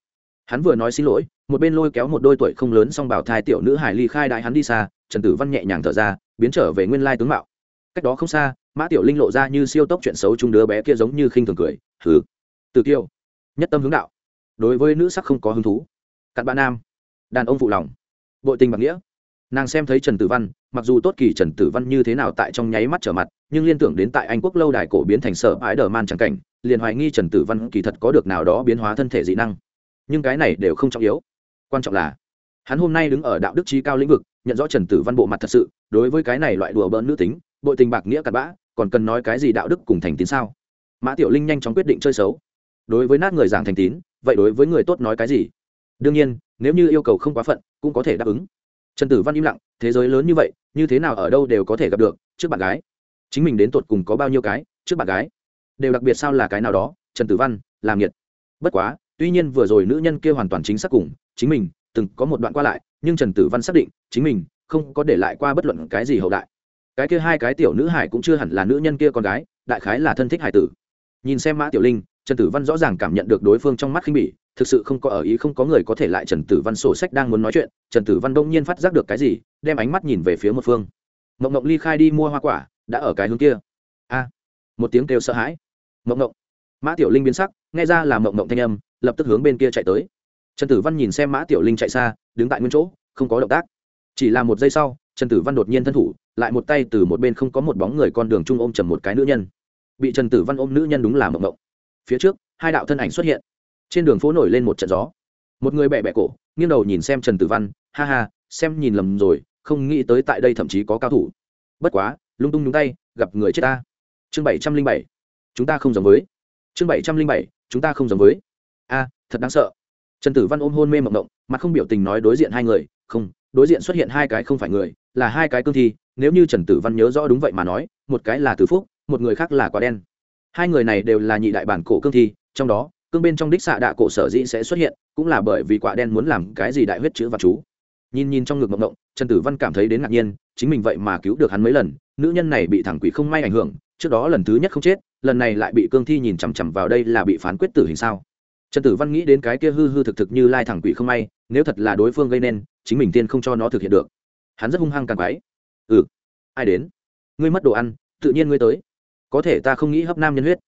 Hắn vừa nói xin lỗi, một bên lôi kéo một đôi tuổi không lớn song bảo thai tiểu nữ hải ly khai đại hắn đi xa, trần tử văn nhẹ nhàng thở ra, biến trở về nguyên lai tướng mạo. Cách đó không xa mã tiểu linh lộ ra như siêu tốc chuyện xấu chung đứa bé kia giống như khinh thường cười Thứ, từ kiêu nhất tâm hướng đạo đối với nữ sắc không có hứng thú. Cặn bạn nam đàn ông phụ lòng bội tình bạc nghĩa. Nàng xem thấy trần tử văn mặc dù tốt kỳ trần tử văn như thế nào tại trong nháy mắt trở mặt nhưng liên tưởng đến tại anh quốc lâu đài cổ biến thành sở ái đờ man chẳng cảnh liền hoài nghi trần tử văn kỳ thật có được nào đó biến hóa thân thể dị năng. Nhưng cái này đều không trọng yếu. Quan trọng là hắn hôm nay đứng ở đạo đức trí cao lĩnh vực nhận rõ trần tử văn bộ mặt thật sự đối với cái này loại đùa bỡn nữ tính bội tình bạc nghĩa cặn bã còn cần nói cái gì đạo đức cùng thành tín sao? Mã tiểu linh nhanh chóng quyết định chơi xấu. Đối với nát người giảng thành tín, vậy đối với người tốt nói cái gì? Đương nhiên, nếu như yêu cầu không quá phận, cũng có thể đáp ứng. Trần tử văn im lặng, thế giới lớn như vậy, như thế nào ở đâu đều có thể gặp được, trước bạn gái. Chính mình đến tột cùng có bao nhiêu cái, trước bạn gái. Đều đặc biệt sao là cái nào đó, trần tử văn, làm nhiệt bất quá, tuy nhiên vừa rồi nữ nhân kia hoàn toàn chính xác cùng, chính mình, từng có một đoạn qua lại, nhưng trần tử văn xác định, chính mình không có để lại qua bất luận cái gì hậu đại cái kia hai cái tiểu nữ hải cũng chưa hẳn là nữ nhân kia con gái, đại khái là thân thích hải tử. Nhìn xem mã tiểu linh, trần tử văn rõ ràng cảm nhận được đối phương trong mắt khinh bỉ, thực sự không có ở ý không có người có thể lại trần tử văn sổ sách đang muốn nói chuyện, trần tử văn đông nhiên phát giác được cái gì, đem ánh mắt nhìn về phía một phương. Mộng mộng ly khai đi mua hoa quả, đã ở cái hướng kia. A, một tiếng kêu sợ hãi. Mộng mộng. Mã tiểu linh biến sắc, nghe ra là mộng mộng thanh âm, lập tức hướng bên kia chạy tới. Trần tử văn nhìn xem mã tiểu linh chạy xa, đứng tại nguyên chỗ, không có động tác. Chỉ là một giây sau trần tử văn đột nhiên thân thủ, lại một tay từ một bên không có một bóng người con đường trung ôm chầm một cái nữ nhân. Bị trần tử văn ôm nữ nhân đúng là mộng mộng. Phía trước, hai đạo thân ảnh xuất hiện. Trên đường phố nổi lên một trận gió. Một người bẹ bẹ cổ, nghiêng đầu nhìn xem trần tử văn, ha ha, xem nhìn lầm rồi, không nghĩ tới tại đây thậm chí có cao thủ. Bất quá, lung tung nhúng tay, gặp người chết ta. Chương bảy trăm linh bảy, chúng ta không giống với. Chương bảy trăm linh bảy, chúng ta không giống với. A, thật đáng sợ. Trần tử văn ôm hôn mê mộng mộng, mặt không biểu tình nói đối diện hai người, không đối diện xuất hiện hai cái không phải người, là hai cái cương thi, nếu như trần tử văn nhớ rõ đúng vậy mà nói, một cái là từ phúc, một người khác là quả đen. Hai người này đều là nhị đại bản cổ cương thi, trong đó, cương bên trong đích xạ đạ cổ sở dĩ sẽ xuất hiện, cũng là bởi vì quả đen muốn làm cái gì đại huyết chữ và chú. Nhìn nhìn trong ngực mộng mộng, trần tử văn cảm thấy đến ngạc nhiên, chính mình vậy mà cứu được hắn mấy lần, nữ nhân này bị thẳng quỷ không may ảnh hưởng, trước đó lần thứ nhất không chết, lần này lại bị cương thi nhìn chằm chằm vào đây là bị phán quyết tử hình sao? Trần tử văn nghĩ đến cái kia hư hư thực thực như lai thẳng quỷ không may nếu thật là đối phương gây nên, chính mình tiên không cho nó thực hiện được. Hắn rất hung hăng càng quái. Ừ. Ai đến? Ngươi mất đồ ăn, tự nhiên ngươi tới. Có thể ta không nghĩ hấp nam nhân huyết.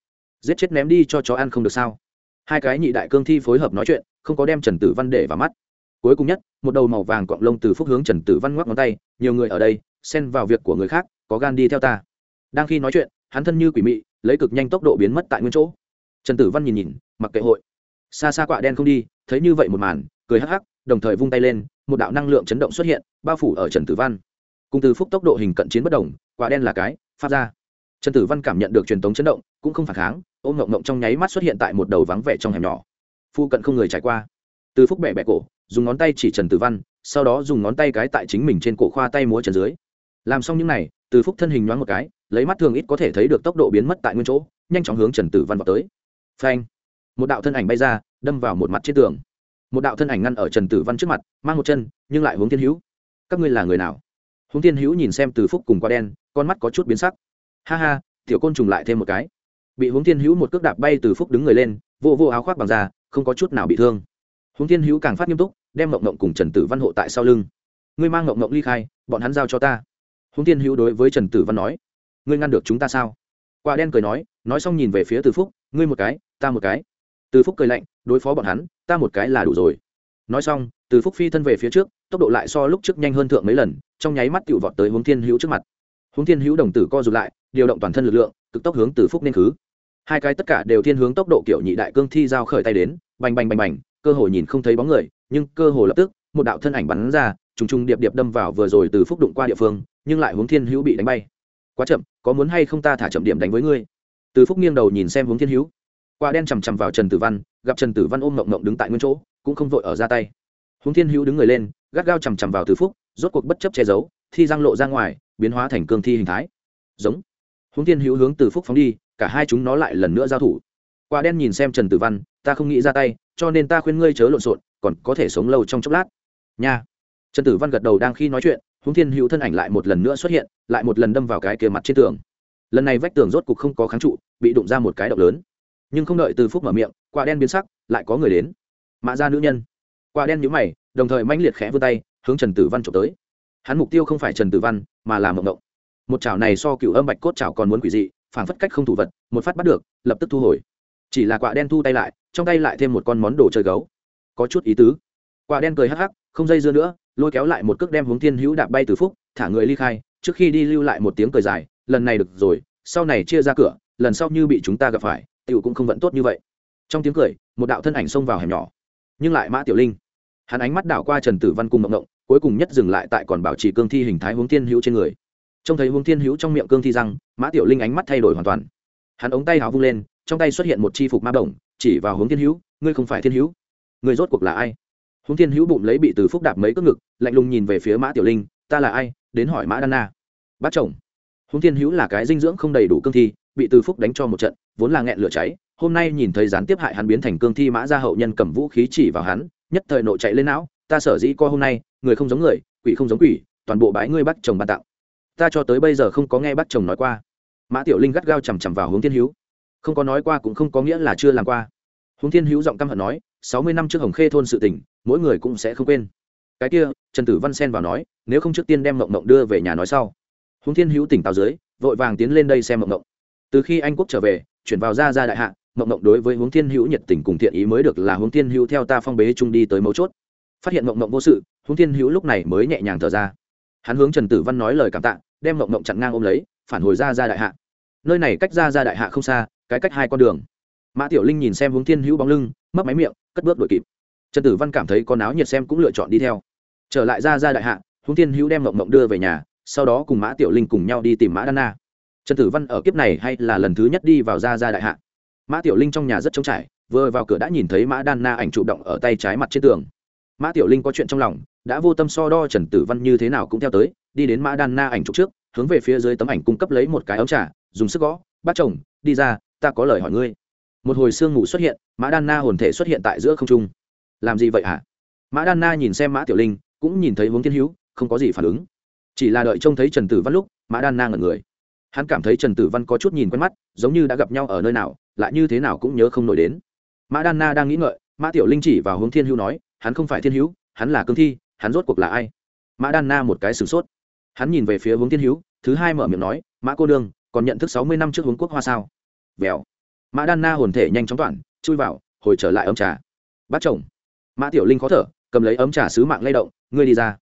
Giết chết ném đi cho chó ăn không được sao? Hai cái nhị đại cương thi phối hợp nói chuyện, không có đem trần tử văn để vào mắt. Cuối cùng nhất, một đầu màu vàng cọng lông từ phúc hướng trần tử văn ngoắc ngón tay, nhiều người ở đây, xen vào việc của người khác, có gan đi theo ta. Đang khi nói chuyện, hắn thân như quỷ mị, lấy cực nhanh tốc độ biến mất tại nguyên chỗ. Trần tử văn nhìn nhìn, mặc kệ hội. Xa xa quạ đen không đi, thấy như vậy một màn, cười hắc hắc đồng thời vung tay lên, một đạo năng lượng chấn động xuất hiện, bao phủ ở trần tử văn. Cùng từ phúc tốc độ hình cận chiến bất đồng, quả đen là cái, phát ra. Trần tử văn cảm nhận được truyền thống chấn động, cũng không phản kháng, ôm ngộng ngộng trong nháy mắt xuất hiện tại một đầu vắng vẻ trong hẻm nhỏ. Phu cận không người trải qua. Từ phúc bẻ bẻ cổ, dùng ngón tay chỉ trần tử văn, sau đó dùng ngón tay cái tại chính mình trên cổ khoa tay múa trần dưới. Làm xong những n à y từ phúc thân hình nhoáng một cái, lấy mắt thường ít có thể thấy được tốc độ biến mất tại nguyên chỗ, nhanh chóng hướng trần tử văn vào tới. Phanh! Một đạo thân ảnh bay ra, đâm vào một mặt trên tường một đạo thân ảnh ngăn ở trần tử văn trước mặt, mang một chân, nhưng lại hướng thiên hữu. Các ngươi là người nào? Hướng thiên hữu nhìn xem từ phúc cùng qua đen, con mắt có chút biến sắc. Ha ha, tiểu côn trùng lại thêm một cái. Bị hướng thiên hữu một cước đạp bay từ phúc đứng người lên, vô vô áo khoác bằng da, không có chút nào bị thương. Hướng thiên hữu càng phát nghiêm túc, đem mộng mộng cùng trần tử văn hộ tại sau lưng. Ngươi mang mộng mộng ly khai, bọn hắn giao cho ta. Hướng thiên hữu đối với trần tử văn nói. Ngươi ngăn được chúng ta sao? Quả đen cười nói nói xong nhìn về phía từ phúc, ngươi một cái, ta một cái. Từ phúc cười lạnh, đối phó bọn hắn ta một cái là đủ rồi. Nói xong, từ phúc phi thân về phía trước, tốc độ lại so lúc trước nhanh hơn thượng mấy lần, trong nháy mắt tự vọt tới hướng thiên hữu trước mặt. Hướng thiên hữu đồng tử co rụt lại, điều động toàn thân lực lượng, cực tốc hướng từ phúc nên khứ. Hai cái tất cả đều thiên hướng tốc độ kiểu nhị đại cương thi giao khởi tay đến, bành bành bành bành, cơ hồ nhìn không thấy bóng người, nhưng cơ hồ lập tức, một đạo thân ảnh bắn ra, trùng trùng điệp điệp đâm vào vừa rồi từ phúc đụng qua địa phương, nhưng lại hướng thiên hữu bị đánh bay. Quá chậm, có muốn hay không ta thả chậm điểm đánh với ngươi? Từ phúc nghiêng đầu nhìn xem hướng thiên hữu quả đen chằm chằm vào trần tử văn, gặp trần tử văn ôm mộng mộng đứng tại nguyên chỗ, cũng không vội ở ra tay. Huống thiên hữu đứng người lên, gắt gao chằm chằm vào từ phúc, rốt cuộc bất chấp che giấu, thi răng lộ ra ngoài, biến hóa thành cương thi hình thái. Giống. Huống thiên hữu hướng từ phúc phóng đi, cả hai chúng nó lại lần nữa giao thủ. Quả đen nhìn xem trần tử văn, ta không nghĩ ra tay, cho nên ta khuyên ngươi chớ lộn xộn, còn có thể sống lâu trong chốc lát. Nha. Trần tử văn gật đầu đang khi nói chuyện huống thiên hữu thân ảnh lại một lần nữa xuất hiện, lại một lần đâm vào cái kia mặt trên tường. Lần này vách tường rốt cục không có kháng trụ, bị đụng ra một cái động lớn nhưng không đợi từ phúc mở miệng, quả đen biến sắc, lại có người đến. Mã ra nữ nhân. Quả đen nhíu mày, đồng thời mãnh liệt khẽ vươn tay, hướng trần tử văn trộm tới. Hắn mục tiêu không phải trần tử văn, mà là mộng động. một chảo này so cựu âm bạch cốt chảo còn muốn quỷ dị, phản phất cách không thủ vật, một phát bắt được, lập tức thu hồi. Chỉ là quả đen thu tay lại, trong tay lại thêm một con món đồ chơi gấu. Có chút ý tứ. Quả đen cười hắc hắc, không dây dưa nữa, lôi kéo lại một cước đem hướng thiên hữu đạp bay từ phúc, thả người ly khai, trước khi đi lưu lại một tiếng cười dài, lần này được rồi, sau này chia ra cửa, lần sau như bị chúng ta gặp phải tiểu cũng không vẫn tốt như vậy. Trong tiếng cười, một đạo thân ảnh xông vào hẻm nhỏ. Nhưng lại mã tiểu linh. Hắn ánh mắt đảo qua trần tử văn cùng mộng động cuối cùng nhất dừng lại tại còn bảo trì cương thi hình thái hướng thiên hữu trên người. Trông thấy hướng thiên hữu trong miệng cương thi răng, mã tiểu linh ánh mắt thay đổi hoàn toàn. Hắn ống tay háo vung lên, trong tay xuất hiện một chi phục ma bổng, chỉ vào hướng thiên hữu, ngươi không phải thiên hữu? Ngươi rốt cuộc là ai? Hướng thiên hữu bụng lấy bị từ phúc đạp mấy cước ngực, lạnh lùng nhìn về phía mã tiểu linh, ta là ai? Đến hỏi mã đan na. Bác chồng. Hướng thiên hữu là cái dinh dưỡng không đầy đủ cương thi bị từ phúc đánh cho một trận, vốn là nghẹn lửa cháy, hôm nay nhìn thấy gián tiếp hại hắn biến thành cương thi mã gia hậu nhân cầm vũ khí chỉ vào hắn, nhất thời nộ chạy lên não, ta sở dĩ co hôm nay, người không giống người, quỷ không giống quỷ, toàn bộ bái ngươi bắt chồng ban tặng. Ta cho tới bây giờ không có nghe bắt chồng nói qua. Mã tiểu linh gắt gao chằm chằm vào hướng thiên hữu. Không có nói qua cũng không có nghĩa là chưa làm qua. Hướng thiên hữu giọng căm hận nói, sáu mươi năm trước hồng khê thôn sự tình, mỗi người cũng sẽ không quên. Cái kia, trần tử văn xen vào nói, nếu không trước tiên đem mộng mộng đưa về nhà nói sau. Hướng thiên hữu tỉnh táo dưới, vội vàng tiến lên đây xem mộng mộng từ khi anh quốc trở về, chuyển vào ra ra đại hạ, mộng mộng đối với hướng thiên hữu nhiệt tình cùng thiện ý mới được là hướng thiên hữu theo ta phong bế trung đi tới mấu chốt. Phát hiện mộng mộng vô sự hướng thiên hữu lúc này mới nhẹ nhàng thở ra. Hắn hướng trần tử văn nói lời cảm tạ, đem mộng mộng chặn ngang ôm lấy, phản hồi ra ra đại hạ. Nơi này cách ra ra đại hạ không xa, cái cách hai con đường. Mã tiểu linh nhìn xem hướng thiên hữu bóng lưng mất máy miệng, cất bước đuổi kịp. Trần tử văn cảm thấy con áo nhiệt xem cũng lựa chọn đi theo. Trở lại ra ra đại hạ hướng thiên hữu đem mộng mộng đưa về nhà, sau đó cùng mã tiểu linh cùng nhau đi tìm mã đan na trần tử văn ở kiếp này hay là lần thứ nhất đi vào ra ra đại hạ? Mã tiểu linh trong nhà rất trống trải, vừa vào cửa đã nhìn thấy mã đan na ảnh trụ động ở tay trái mặt trên tường. Mã tiểu linh có chuyện trong lòng, đã vô tâm so đo trần tử văn như thế nào cũng theo tới, đi đến mã đan na ảnh trụ trước, hướng về phía dưới tấm ảnh cung cấp lấy một cái ống trà, dùng sức gõ bắt chồng, đi ra, ta có lời hỏi ngươi. Một hồi sương ngủ xuất hiện, mã đan na hồn thể xuất hiện tại giữa không trung. Làm gì vậy hả? Mã đan na nhìn xem mã tiểu linh, cũng nhìn thấy hướng thiên hữu, không có gì phản ứng. Chỉ là đợi trông thấy trần tử văn lúc, mã đan na ngẩn người hắn cảm thấy trần tử văn có chút nhìn quen mắt, giống như đã gặp nhau ở nơi nào, lại như thế nào cũng nhớ không nổi đến. Mã đan na đang nghĩ ngợi, mã tiểu linh chỉ vào hướng thiên hữu nói, hắn không phải thiên hữu, hắn là cương thi, hắn rốt cuộc là ai? Mã đan na một cái sửng sốt. Hắn nhìn về phía hướng thiên hữu, thứ hai mở miệng nói, mã cô đương còn nhận thức sáu mươi năm trước hướng quốc hoa sao? Vèo. Mã đan na hồn thể nhanh chóng toàn chui vào, hồi trở lại ấm trà. Bắt chồng. Mã tiểu linh khó thở, cầm lấy ấm trà sứ mạng lay động, ngươi đi ra.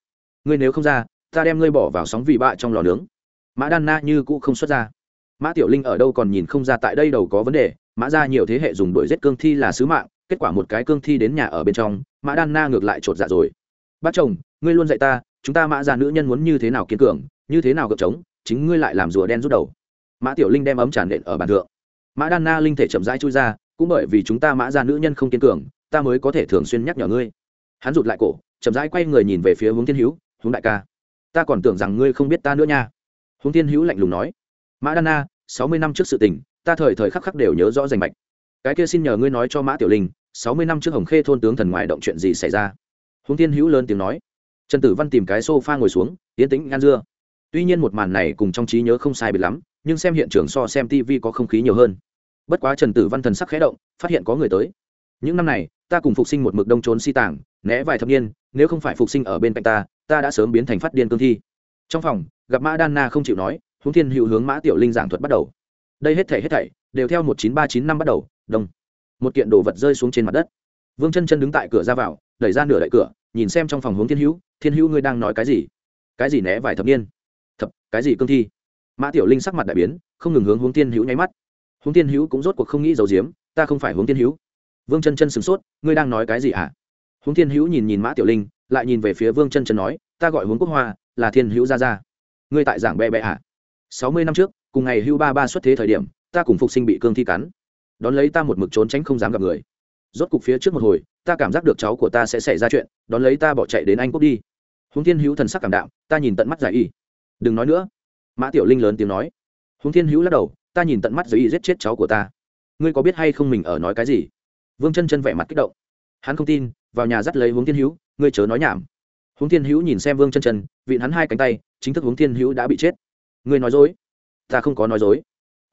Ngươi nếu không ra, ta đem ngươi bỏ vào sóng vị bạ trong lò nướng mã đan na như cũ không xuất ra. Mã tiểu linh ở đâu còn nhìn không ra tại đây đầu có vấn đề, mã ra nhiều thế hệ dùng đuổi giết cương thi là sứ mạng, kết quả một cái cương thi đến nhà ở bên trong, mã đan na ngược lại chột dạ rồi. Bác chồng, ngươi luôn dạy ta, chúng ta mã ra nữ nhân muốn như thế nào kiên cường, như thế nào gợp trống, chính ngươi lại làm rùa đen rút đầu. Mã tiểu linh đem ấm tràn nện ở bàn thượng. Mã đan na linh thể chậm rãi chui ra, cũng bởi vì chúng ta mã ra nữ nhân không kiên cường, ta mới có thể thường xuyên nhắc nhở ngươi. Hắn rụt lại cổ, chậm rãi quay người nhìn về phía hướng thiên hữu, hướng đại ca, ta còn tưởng rằng ngươi không biết ta nữa nha. Hùng thiên hữu lạnh lùng nói, mã đan na sáu mươi năm trước sự tình, ta thời thời khắc khắc đều nhớ rõ rành mạch. Cái kia xin nhờ ngươi nói cho mã tiểu linh, sáu mươi năm trước hồng khê thôn tướng thần ngoài động chuyện gì xảy ra? Hùng thiên hữu lớn tiếng nói. Trần tử văn tìm cái s o f a ngồi xuống tiến tĩnh ngăn dưa. Tuy nhiên một màn này cùng trong trí nhớ không sai biệt lắm, nhưng xem hiện trường so xem tv có không khí nhiều hơn. Bất quá trần tử văn thần sắc khẽ động, phát hiện có người tới. Những năm này, ta cùng phục sinh một mực đông trốn si tàng, né vài thập niên, nếu không phải phục sinh ở bên cạnh ta ta đã sớm biến thành phát điên cương thi. Trong phòng gặp mã đan na không chịu nói hướng thiên hữu hướng mã tiểu linh giảng thuật bắt đầu. Đây hết thảy hết thảy đều theo một chín ba chín năm bắt đầu đông một kiện đồ vật rơi xuống trên mặt đất. Vương chân chân đứng tại cửa ra vào, đẩy ra nửa đậy cửa, nhìn xem trong phòng hướng thiên hữu thiên hữu ngươi đang nói cái gì? Cái gì né vài thập niên? Thập, cái gì cương thi? Mã tiểu linh sắc mặt đại biến, không ngừng hướng hướng thiên hữu nháy mắt. Hướng thiên hữu cũng rốt cuộc không nghĩ dầu diếm ta không phải hướng thiên hữu. Vương chân chân sửng sốt, ngươi đang nói cái gì à hướng thiên hữu nhìn nhìn mã tiểu linh, lại nhìn về phía vương chân chân nói, ta gọi hướng quốc hoa, là thiên hữu gia gia ngươi tại giảng bè bè à? sáu mươi năm trước, cùng ngày hưu ba ba xuất thế thời điểm, ta cùng phục sinh bị cương thi cắn. Đón lấy ta một mực trốn tránh không dám gặp người. Rốt cục phía trước một hồi, ta cảm giác được cháu của ta sẽ xảy ra chuyện, đón lấy ta bỏ chạy đến anh quốc đi. Hướng thiên hữu thần sắc cảm đạo ta nhìn tận mắt giải y. Đừng nói nữa. Mã tiểu linh lớn tiếng nói. Huống thiên hữu lắc đầu, ta nhìn tận mắt giải y giết chết cháu của ta. Ngươi có biết hay không mình ở nói cái gì? Vương chân chân vẻ mặt kích động. Hắn không tin, vào nhà dắt lấy huống thiên hữu, ngươi chớ nói nhảm huống thiên hữu nhìn xem vương chân chân, vịn hắn hai cánh tay, chính thức huống thiên hữu đã bị chết. Ngươi nói dối? Ta không có nói dối.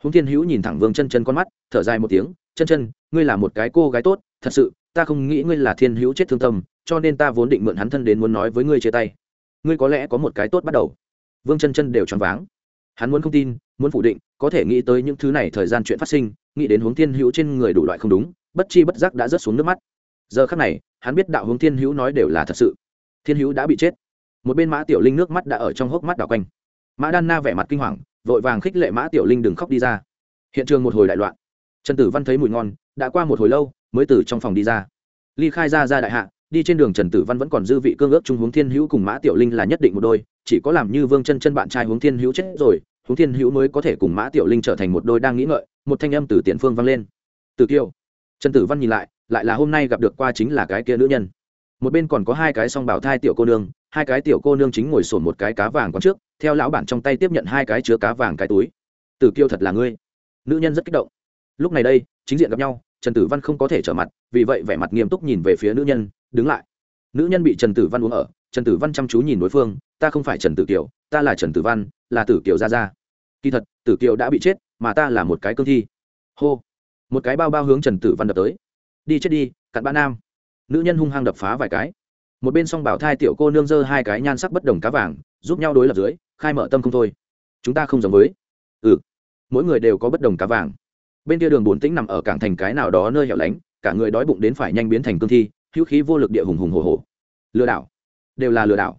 Huống thiên hữu nhìn thẳng vương chân chân con mắt, thở dài một tiếng, chân chân, ngươi là một cái cô gái tốt, thật sự, ta không nghĩ ngươi là thiên hữu chết thương tâm, cho nên ta vốn định mượn hắn thân đến muốn nói với ngươi chia tay. Ngươi có lẽ có một cái tốt bắt đầu. Vương chân chân đều choáng váng. Hắn muốn không tin, muốn phủ định, có thể nghĩ tới những thứ này thời gian chuyện phát sinh, nghĩ đến hướng thiên hữu trên người đủ loại không đúng, bất chi bất giác đã rớt xuống nước mắt. Giờ khắc này, hắn biết đạo hướng thiên hữu nói đều là thật sự thiên hữu đã bị chết. Một bên mã tiểu linh nước mắt đã ở trong hốc mắt đảo quanh. Mã đan na vẻ mặt kinh hoàng, vội vàng khích lệ mã tiểu linh đừng khóc đi ra. Hiện trường một hồi đại loạn. Trần tử văn thấy mùi ngon, đã qua một hồi lâu, mới từ trong phòng đi ra. Ly khai ra ra đại hạ, đi trên đường trần tử văn vẫn còn dư vị cương ước trung hướng thiên hữu cùng mã tiểu linh là nhất định một đôi, chỉ có làm như vương chân chân bạn trai hướng thiên hữu chết rồi hướng thiên hữu mới có thể cùng mã tiểu linh trở thành một đôi đang nghĩ ngợi, một thanh âm từ tiền phương vang lên. Từ kiêu. Trần tử văn nhìn lại lại là hôm nay gặp được qua chính là cái kia nữ nhân một bên còn có hai cái song bảo thai tiểu cô nương, hai cái tiểu cô nương chính ngồi sổn một cái cá vàng quán trước, theo lão bản trong tay tiếp nhận hai cái chứa cá vàng cái túi. Tử kiêu thật là ngươi. Nữ nhân rất kích động. Lúc này đây, chính diện gặp nhau, trần tử văn không có thể trở mặt, vì vậy vẻ mặt nghiêm túc nhìn về phía nữ nhân, đứng lại. Nữ nhân bị trần tử văn uống ở, trần tử văn chăm chú nhìn đối phương, ta không phải trần tử kiều, ta là trần tử văn, là tử kiều gia gia. Kỳ thật, tử kiều đã bị chết, mà ta là một cái cương thi. Hô. Một cái bao bao hướng trần tử văn đập tới. Đi chết đi, cặn bã nam nữ nhân hung hăng đập phá vài cái. Một bên song bảo thai tiểu cô nương dơ hai cái nhan sắc bất đồng cá vàng, giúp nhau đối lập dưới, khai mở tâm không thôi. Chúng ta không giống với. Ừ mỗi người đều có bất đồng cá vàng. Bên kia đường bồn tĩnh nằm ở cảng thành cái nào đó nơi hẻo lánh, cả người đói bụng đến phải nhanh biến thành cương thi, hữu khí vô lực địa hùng hùng hồ hồ lừa đảo. Đều là lừa đảo.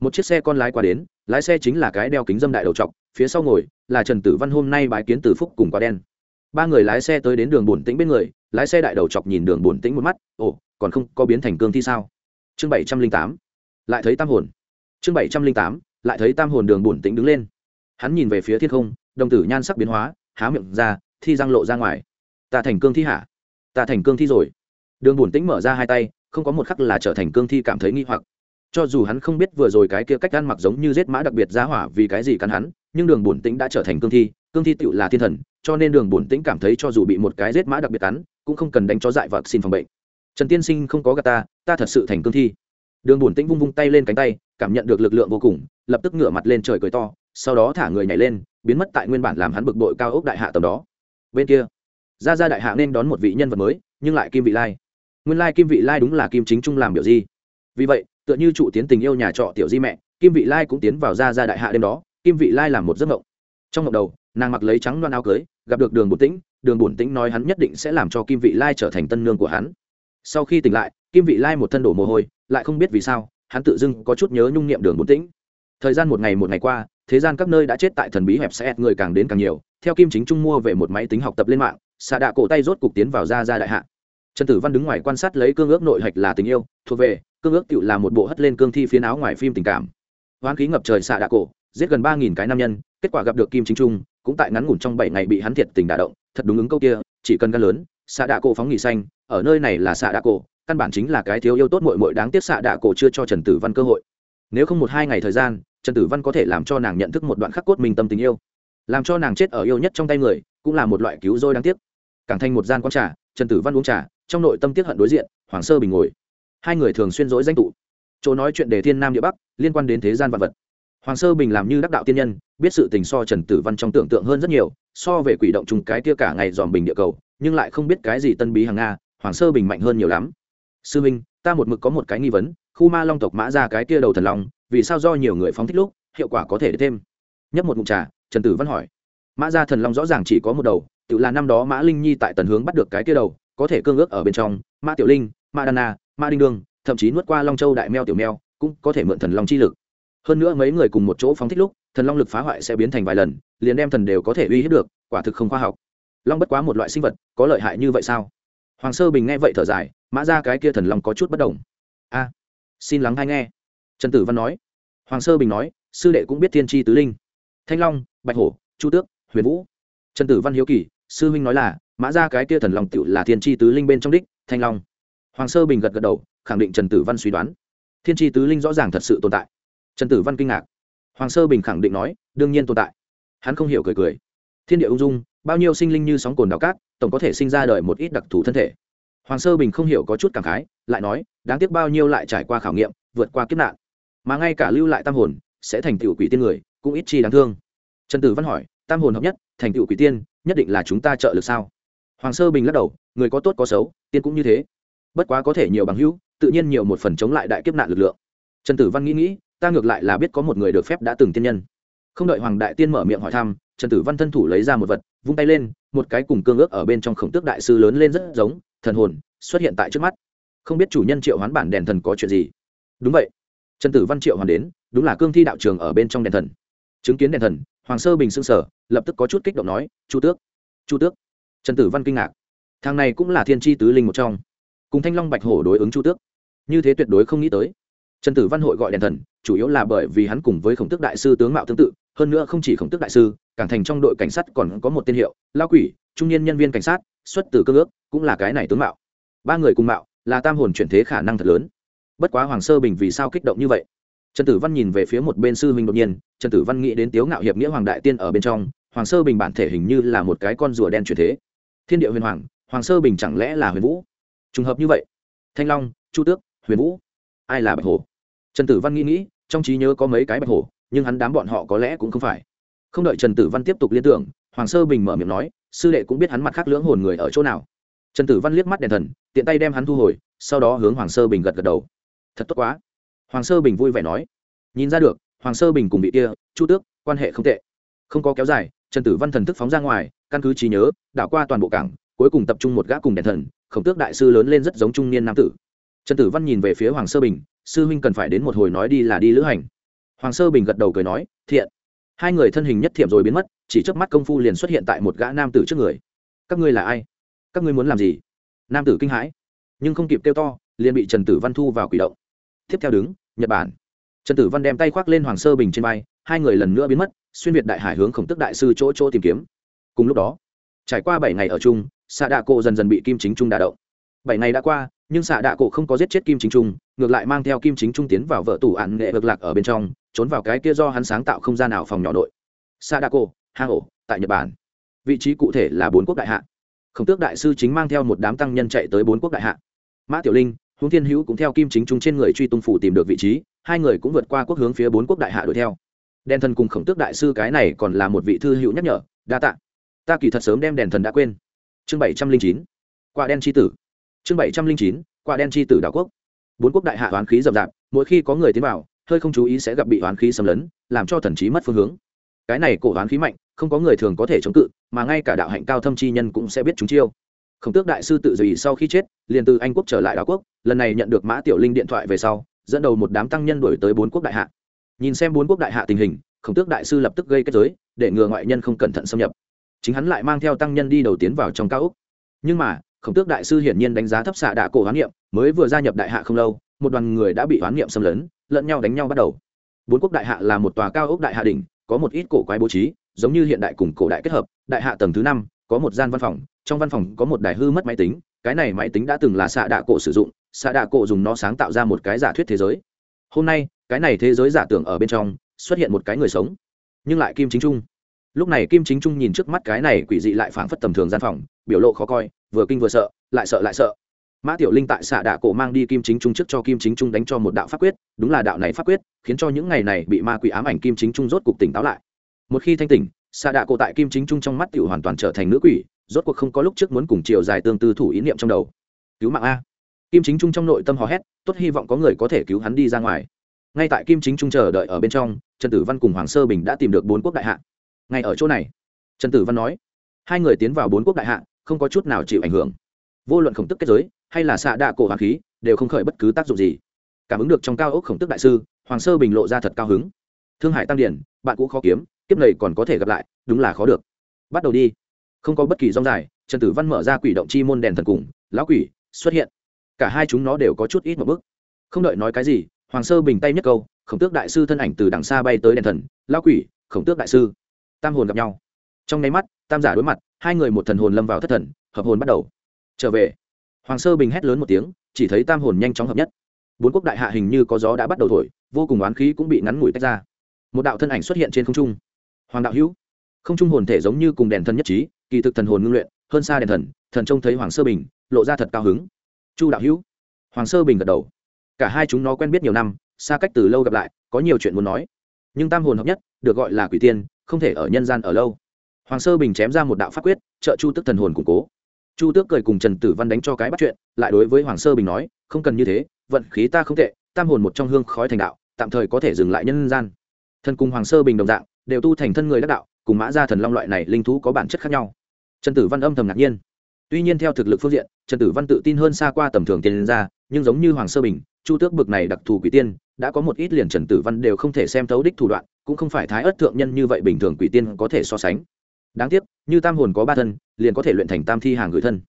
Một chiếc xe con lái qua đến, lái xe chính là cái đeo kính dâm đại đầu t phía sau ngồi là trần tử văn hôm nay bái kiến từ phúc cùng quá đen ba người lái xe tới đến đường bổn tĩnh bên người, lái xe đại đầu chọc nhìn đường bổn tĩnh một mắt, ồ, còn không có biến thành cương thi sao? Chương bảy trăm linh tám, lại thấy tam hồn. Chương bảy trăm linh tám, lại thấy tam hồn đường bổn tĩnh đứng lên. Hắn nhìn về phía thiên không, đồng tử nhan sắc biến hóa, há miệng ra, thi răng lộ ra ngoài. Ta thành cương thi hả? Ta thành cương thi rồi. Đường bổn tĩnh mở ra hai tay, không có một khắc là trở thành cương thi cảm thấy nghi hoặc. Cho dù hắn không biết vừa rồi cái kia cách ăn mặc giống như giết mã đặc biệt giá hỏa vì cái gì cắn hắn, nhưng đường bổn tĩnh đã trở thành cương thi cương thi tựu là thiên thần cho nên đường bổn tĩnh cảm thấy cho dù bị một cái rết mã đặc biệt cắn, cũng không cần đánh cho dại vật xin phòng bệnh. Trần tiên sinh không có gà ta ta thật sự thành cương thi. Đường bổn tĩnh vung vung tay lên cánh tay, cảm nhận được lực lượng vô cùng, lập tức ngửa mặt lên trời cười to, sau đó thả người nhảy lên, biến mất tại nguyên bản làm hắn bực bội cao ốc đại hạ tầm đó. Bên kia ra ra đại hạ nên đón một vị nhân vật mới, nhưng lại kim vị lai. Nguyên lai kim vị lai đúng là kim chính trung làm biểu di. Vì vậy, tựa như trụ tiến tình yêu nhà trọ tiểu di mẹ, kim vị lai cũng tiến vào ra ra đại hạ đêm đó, kim vị lai làm một giấc mộng. Trong mộng đầu, nàng mặc lấy trắng loan áo cưới gặp được đường bổn tĩnh, đường bổn tĩnh nói hắn nhất định sẽ làm cho kim vị lai trở thành tân nương của hắn. Sau khi tỉnh lại, kim vị lai một thân đổ mồ hôi, lại không biết vì sao, hắn tự dưng có chút nhớ nhung niệm đường bổn tĩnh. Thời gian một ngày một ngày qua, thế gian các nơi đã chết tại thần bí hẹp sẽ, người càng đến càng nhiều. Theo kim chính trung mua về một máy tính học tập lên mạng xạ đạ cổ tay rốt cục tiến vào ra ra đại hạ. Trần tử văn đứng ngoài quan sát lấy cương ước nội hạch là tình yêu, thuộc về, cương ước tựu là một bộ hất lên cương thi phiến áo ngoài phim tình cảm. Hoán khí ngập trời xạ đạ cổ, giết gần ba nghìn cái nam nhân, kết quả gặp được kim chính trung cũng tại ngắn ngủn trong bảy ngày bị hắn thiệt tình đả động, thật đúng ứng câu kia, chỉ cần gan lớn, xạ đạ cổ phóng nghỉ xanh, ở nơi này là xạ đạ cổ, căn bản chính là cái thiếu yêu tốt mội mội đáng tiếc xạ đạ cổ chưa cho trần tử văn cơ hội. Nếu không một hai ngày thời gian, trần tử văn có thể làm cho nàng nhận thức một đoạn khắc cốt minh tâm tình yêu. Làm cho nàng chết ở yêu nhất trong tay người, cũng là một loại cứu rỗi đáng tiếc. Càng thành một gian quán trà, trần tử văn uống trà, trong nội tâm tiếc hận đối diện hoàng sơ bình ngồi. Hai người thường xuyên dối danh tụ. Chỗ nói chuyện đề thiên nam địa bắc, liên quan đến thế gian vật vật hoàng sơ bình làm như đắc đạo tiên nhân, biết sự tình so trần tử văn trong tưởng tượng hơn rất nhiều, so về quỷ động trùng cái kia cả ngày dòm bình địa cầu, nhưng lại không biết cái gì tân bí hàng nga, hoàng sơ bình mạnh hơn nhiều lắm. Sư minh, ta một mực có một cái nghi vấn, khu ma long tộc mã ra cái kia đầu thần long, vì sao do nhiều người phóng thích lúc, hiệu quả có thể để thêm? Nhấp một mụn trà, trần tử văn hỏi. Mã ra thần long rõ ràng chỉ có một đầu, tự là năm đó mã linh nhi tại tần hướng bắt được cái kia đầu, có thể cương ước ở bên trong, mã tiểu linh, mã đan na, mã đinh đương thậm chí nuốt qua long châu đại meo tiểu meo, cũng có thể mượn thần long chi lực hơn nữa mấy người cùng một chỗ phóng thích lúc, thần long lực phá hoại sẽ biến thành vài lần, liền đem thần đều có thể uy hiếp được, quả thực không khoa học. Long bất quá một loại sinh vật, có lợi hại như vậy sao? Hoàng sơ bình nghe vậy thở dài, mã ra cái kia thần long có chút bất đồng. A, xin lắng hay nghe. Trần tử văn nói. Hoàng sơ bình nói, sư đệ cũng biết thiên tri tứ linh. Thanh long, bạch hổ, chu tước, huyền vũ. Trần tử văn hiếu kỳ, sư huynh nói là, mã ra cái kia thần long tựu là thiên tri tứ linh bên trong đích, thanh long. Hoàng sơ bình gật gật đầu, khẳng định trần tử văn suy đoán. Thiên tri tứ linh rõ ràng thật sự tồn tại trần tử văn kinh ngạc. Hoàng sơ bình khẳng định nói, đương nhiên tồn tại. Hắn không hiểu cười cười. Thiên địa ung dung, bao nhiêu sinh linh như sóng cồn đào cát, tổng có thể sinh ra đời một ít đặc thù thân thể. Hoàng sơ bình không hiểu có chút cảm khái, lại nói, đáng tiếc bao nhiêu lại trải qua khảo nghiệm, vượt qua kiếp nạn. Mà ngay cả lưu lại tam hồn, sẽ thành tựu quỷ tiên người, cũng ít chi đáng thương. Trần tử văn hỏi, tam hồn hợp nhất, thành tựu quỷ tiên, nhất định là chúng ta trợ lực sao? Hoàng sơ bình lắc đầu, người có tốt có xấu, tiên cũng như thế. Bất quá có thể nhiều bằng hữu, tự nhiên nhiều một phần chống lại đại kiếp nạn lực lượng. Trần tử văn nghĩ nghĩ ta ngược lại là biết có một người được phép đã từng tiên nhân. Không đợi hoàng đại tiên mở miệng hỏi thăm, trần tử văn thân thủ lấy ra một vật, vung tay lên, một cái cùng cương ước ở bên trong khổng tước đại sư lớn lên rất giống, thần hồn, xuất hiện tại trước mắt. Không biết chủ nhân triệu hoán bản đèn thần có chuyện gì? Đúng vậy. Trần tử văn triệu hoàn đến, đúng là cương thi đạo trường ở bên trong đèn thần. Chứng kiến đèn thần, hoàng sơ bình xương sở lập tức có chút kích động nói, chu tước chu tước. Trần tử văn kinh ngạc. Thằng này cũng là thiên tri tứ linh một trong. Cùng thanh long bạch hổ đối ứng chu tước. Như thế tuyệt đối không nghĩ tới trần tử văn hội gọi đèn thần, chủ yếu là bởi vì hắn cùng với khổng tước đại sư tướng mạo tương tự, hơn nữa không chỉ khổng tước đại sư, càng thành trong đội cảnh sát còn có một tên hiệu, lao quỷ, trung niên nhân viên cảnh sát, xuất từ cơ ước, cũng là cái này tướng mạo. Ba người cùng mạo, là tam hồn chuyển thế khả năng thật lớn. Bất quá hoàng sơ bình vì sao kích động như vậy? Trần tử văn nhìn về phía một bên sư huynh đột nhiên, trần tử văn nghĩ đến tiếu ngạo hiệp nghĩa hoàng đại tiên ở bên trong, hoàng sơ bình bản thể hình như là một cái con rùa đen chuyển thế. Thiên địa huyền hoàng hoàng sơ bình chẳng lẽ là huyền vũ? Trùng hợp như vậy. Thanh long, chu tước, huyền vũ. Ai là bạch hồ? Trần tử văn nghĩ nghĩ, trong trí nhớ có mấy cái bạch hổ, nhưng hắn đám bọn họ có lẽ cũng không phải. Không đợi trần tử văn tiếp tục liên tưởng, hoàng sơ bình mở miệng nói, sư đệ cũng biết hắn mặt khác lưỡng hồn người ở chỗ nào. Trần tử văn liếc mắt đèn thần, tiện tay đem hắn thu hồi, sau đó hướng hoàng sơ bình gật gật đầu. Thật tốt quá. Hoàng sơ bình vui vẻ nói. Nhìn ra được, hoàng sơ bình cùng bị kia, chu tước, quan hệ không tệ. Không có kéo dài, trần tử văn thần thức phóng ra ngoài, căn cứ trí nhớ, đảo qua toàn bộ cảng, cuối cùng tập trung một gã cùng đèn thần, khổng tước đại sư lớn lên rất giống trung niên nam tử. Trần tử văn nhìn về phía hoàng sơ bình sư huynh cần phải đến một hồi nói đi là đi lữ hành. Hoàng sơ bình gật đầu cười nói, thiện. Hai người thân hình nhất thiệm rồi biến mất, chỉ trước mắt công phu liền xuất hiện tại một gã nam tử trước người. Các ngươi là ai? Các ngươi muốn làm gì? Nam tử kinh hãi, nhưng không kịp kêu to, liền bị trần tử văn thu vào quỷ động. Tiếp theo đứng, nhật bản. Trần tử văn đem tay khoác lên hoàng sơ bình trên vai, hai người lần nữa biến mất, xuyên việt đại hải hướng khổng tức đại sư chỗ chỗ tìm kiếm. Cùng lúc đó, trải qua bảy ngày ở chung xạ đạ cộ dần dần bị kim chính trung đà động. Bảy ngày đã qua nhưng xạ đạ cổ không có giết chết kim chính trung, ngược lại mang theo kim chính trung tiến vào vợ tủ ạn nghệ vực lạc ở bên trong, trốn vào cái kia do hắn sáng tạo không gian nào phòng nhỏ nội. Xạ đạ cổ hang ổ tại nhật bản. Vị trí cụ thể là bốn quốc đại hạ. Khổng tước đại sư chính mang theo một đám tăng nhân chạy tới bốn quốc đại hạ. Mã tiểu linh huống thiên hữu cũng theo kim chính trung trên người truy tung phủ tìm được vị trí, hai người cũng vượt qua quốc hướng phía bốn quốc đại hạ đuổi theo. Đèn thần cùng khổng tước đại sư cái này còn là một vị thư hữu nhắc nhở, đa tạ. Ta kỳ thật sớm đem đèn thần đã quên. Chương bảy trăm linh chín. Quả đen tri tử chương bảy trăm linh chín, quả đen chi tử đảo quốc. Bốn quốc đại hạ oán khí rậm rạp, mỗi khi có người tiến vào, hơi không chú ý sẽ gặp bị oán khí xâm lấn, làm cho thần trí mất phương hướng. Cái này cổ oán khí mạnh, không có người thường có thể chống cự, mà ngay cả đạo hạnh cao thâm chi nhân cũng sẽ biết chúng chiêu. Khổng tước đại sư tự dùy sau khi chết, liền từ anh quốc trở lại đảo quốc, lần này nhận được mã tiểu linh điện thoại về sau, dẫn đầu một đám tăng nhân đổi tới bốn quốc đại hạ. Nhìn xem bốn quốc đại hạ tình hình, khổng tước đại sư lập tức gây kết giới, để ngừa ngoại nhân không cẩn thận xâm nhập. Chính hắn lại mang theo tăng nhân đi đầu tiến vào trong cao úc nhưng mà khổng tước đại sư hiển nhiên đánh giá thấp xạ đạ cổ hoán niệm, mới vừa gia nhập đại hạ không lâu, một đoàn người đã bị hoán niệm xâm lấn, lẫn nhau đánh nhau bắt đầu. Bốn quốc đại hạ là một tòa cao ốc đại hạ đỉnh, có một ít cổ quái bố trí, giống như hiện đại cùng cổ đại kết hợp, đại hạ tầng thứ năm, có một gian văn phòng, trong văn phòng có một đài hư mất máy tính, cái này máy tính đã từng là xạ đạ cổ sử dụng, xạ đạ cổ dùng nó sáng tạo ra một cái giả thuyết thế giới. Hôm nay, cái này thế giới giả tưởng ở bên trong, xuất hiện một cái người sống, nhưng lại kim chính trung. Lúc này kim chính trung nhìn trước mắt cái này quỷ dị lại phảng phất tầm thường gian phòng, biểu lộ khó coi vừa kinh vừa sợ, lại sợ lại sợ. Mã tiểu linh tại xạ đạ cổ mang đi kim chính trung trước cho kim chính trung đánh cho một đạo pháp quyết, đúng là đạo này pháp quyết, khiến cho những ngày này bị ma quỷ ám ảnh kim chính trung rốt cục tỉnh táo lại. Một khi thanh tỉnh, xạ đạ cổ tại kim chính trung trong mắt tiểu hoàn toàn trở thành nữ quỷ, rốt cuộc không có lúc trước muốn cùng chiều dài tương tư thủ ý niệm trong đầu. Cứu mạng a. Kim chính trung trong nội tâm hò hét, tốt hy vọng có người có thể cứu hắn đi ra ngoài. Ngay tại kim chính trung chờ đợi ở bên trong, trần tử văn cùng hoàng sơ bình đã tìm được bốn quốc đại hạ. Ngay ở chỗ này, trần tử văn nói, hai người tiến vào bốn quốc đại hạ không có chút nào chịu ảnh hưởng. Vô luận khổng tức kết giới hay là xạ đạ cổ hoàng khí đều không khởi bất cứ tác dụng gì. Cảm ứng được trong cao ốc khổng tức đại sư, hoàng sơ bình lộ ra thật cao hứng. Thương hải tăng điển, bạn cũ khó kiếm, kiếp này còn có thể gặp lại, đúng là khó được. Bắt đầu đi. Không có bất kỳ rong dài, trần tử văn mở ra quỷ động chi môn đèn thần cùng, lão quỷ, xuất hiện. Cả hai chúng nó đều có chút ít một bước. Không đợi nói cái gì, hoàng sơ bình tay nhất câu, khổng tước đại sư thân ảnh từ đằng xa bay tới đèn thần, lão quỷ, khổng tước đại sư. Tam hồn gặp nhau. Trong nháy mắt, tam giả đối mặt hai người một thần hồn lâm vào thất thần, hợp hồn bắt đầu. Trở về. Hoàng sơ bình hét lớn một tiếng, chỉ thấy tam hồn nhanh chóng hợp nhất. Bốn quốc đại hạ hình như có gió đã bắt đầu thổi, vô cùng oán khí cũng bị ngắn ngủi tách ra. Một đạo thân ảnh xuất hiện trên không trung. Hoàng đạo hữu, không trung hồn thể giống như cùng đèn thần nhất trí, kỳ thực thần hồn ngưng luyện, hơn xa đèn thần thần trông thấy hoàng sơ bình, lộ ra thật cao hứng. Chu đạo hữu, hoàng sơ bình gật đầu. Cả hai chúng nó quen biết nhiều năm, xa cách từ lâu gặp lại, có nhiều chuyện muốn nói. Nhưng tam hồn hợp nhất, được gọi là quỷ tiên, không thể ở nhân gian ở lâu hoàng sơ bình chém ra một đạo pháp quyết, trợ chu tức thần hồn củng cố. Chu tước cười cùng trần tử văn đánh cho cái bắt chuyện, lại đối với hoàng sơ bình nói, không cần như thế, vận khí ta không tệ, tam hồn một trong hương khói thành đạo, tạm thời có thể dừng lại nhân gian. Thần cùng hoàng sơ bình đồng dạng, đều tu thành thân người đắc đạo, cùng mã gia thần long loại này linh thú có bản chất khác nhau. Trần tử văn âm thầm ngạc nhiên. Tuy nhiên theo thực lực phương diện, trần tử văn tự tin hơn xa qua tầm thường tiền ra, nhưng giống như hoàng sơ bình, chu tước bực này đặc thù quỷ tiên, đã có một ít liền trần tử văn đều không thể xem thấu đích thủ đoạn, cũng không phải thái ớt thượng nhân như vậy bình thường quỷ tiên có thể so sánh đáng tiếc, như tam hồn có ba thân, liền có thể luyện thành tam thi hàng gửi thân.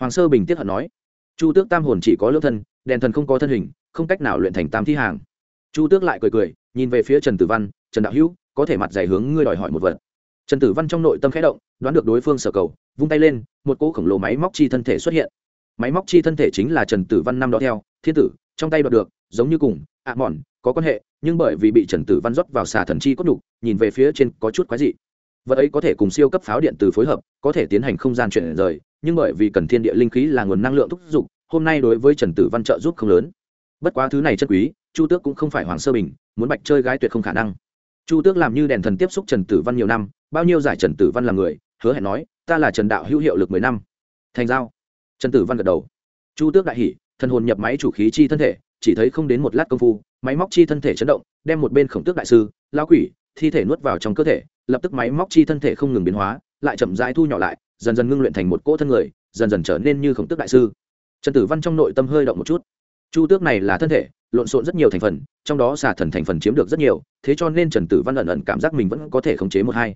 Hoàng sơ bình tiết hận nói. Chu tước tam hồn chỉ có lưỡng thân, đèn thần không có thân hình, không cách nào luyện thành tam thi hàng. Chu tước lại cười cười, nhìn về phía trần tử văn, trần đạo hữu, có thể mặt dày hướng ngươi đòi hỏi một vật. Trần tử văn trong nội tâm khẽ động, đoán được đối phương sở cầu, vung tay lên, một cỗ khổng lồ máy móc chi thân thể xuất hiện. Máy móc chi thân thể chính là trần tử văn năm đó theo, thiên tử, trong tay đoạt được, giống như cùng ạ à mòn có quan hệ, nhưng bởi vì bị trần tử văn rót vào xà thần chi cốt đục nhìn về phía trên có chút quái dị vật ấy có thể cùng siêu cấp pháo điện từ phối hợp có thể tiến hành không gian chuyển rời nhưng bởi vì cần thiên địa linh khí là nguồn năng lượng thúc giục hôm nay đối với trần tử văn trợ giúp không lớn. Bất quá thứ này chất quý chu tước cũng không phải hoàng sơ bình muốn bạch chơi gái tuyệt không khả năng. Chu tước làm như đèn thần tiếp xúc trần tử văn nhiều năm bao nhiêu giải trần tử văn là người hứa hẹn nói ta là trần đạo hữu hiệu lực mười năm. Thành giao. Trần tử văn gật đầu. Chu tước đại hỉ, thần hồn nhập máy chủ khí chi thân thể chỉ thấy không đến một lát công phu máy móc chi thân thể chấn động đem một bên khổng tước đại sư lao quỷ thi thể nuốt vào trong cơ thể lập tức máy móc chi thân thể không ngừng biến hóa, lại chậm rãi thu nhỏ lại, dần dần ngưng luyện thành một cỗ thân người, dần dần trở nên như khổng tức đại sư. Trần tử văn trong nội tâm hơi động một chút. Chu tước này là thân thể, lộn xộn rất nhiều thành phần, trong đó xà thần thành phần chiếm được rất nhiều, thế cho nên trần tử văn ẩn ẩn cảm giác mình vẫn có thể khống chế một hai.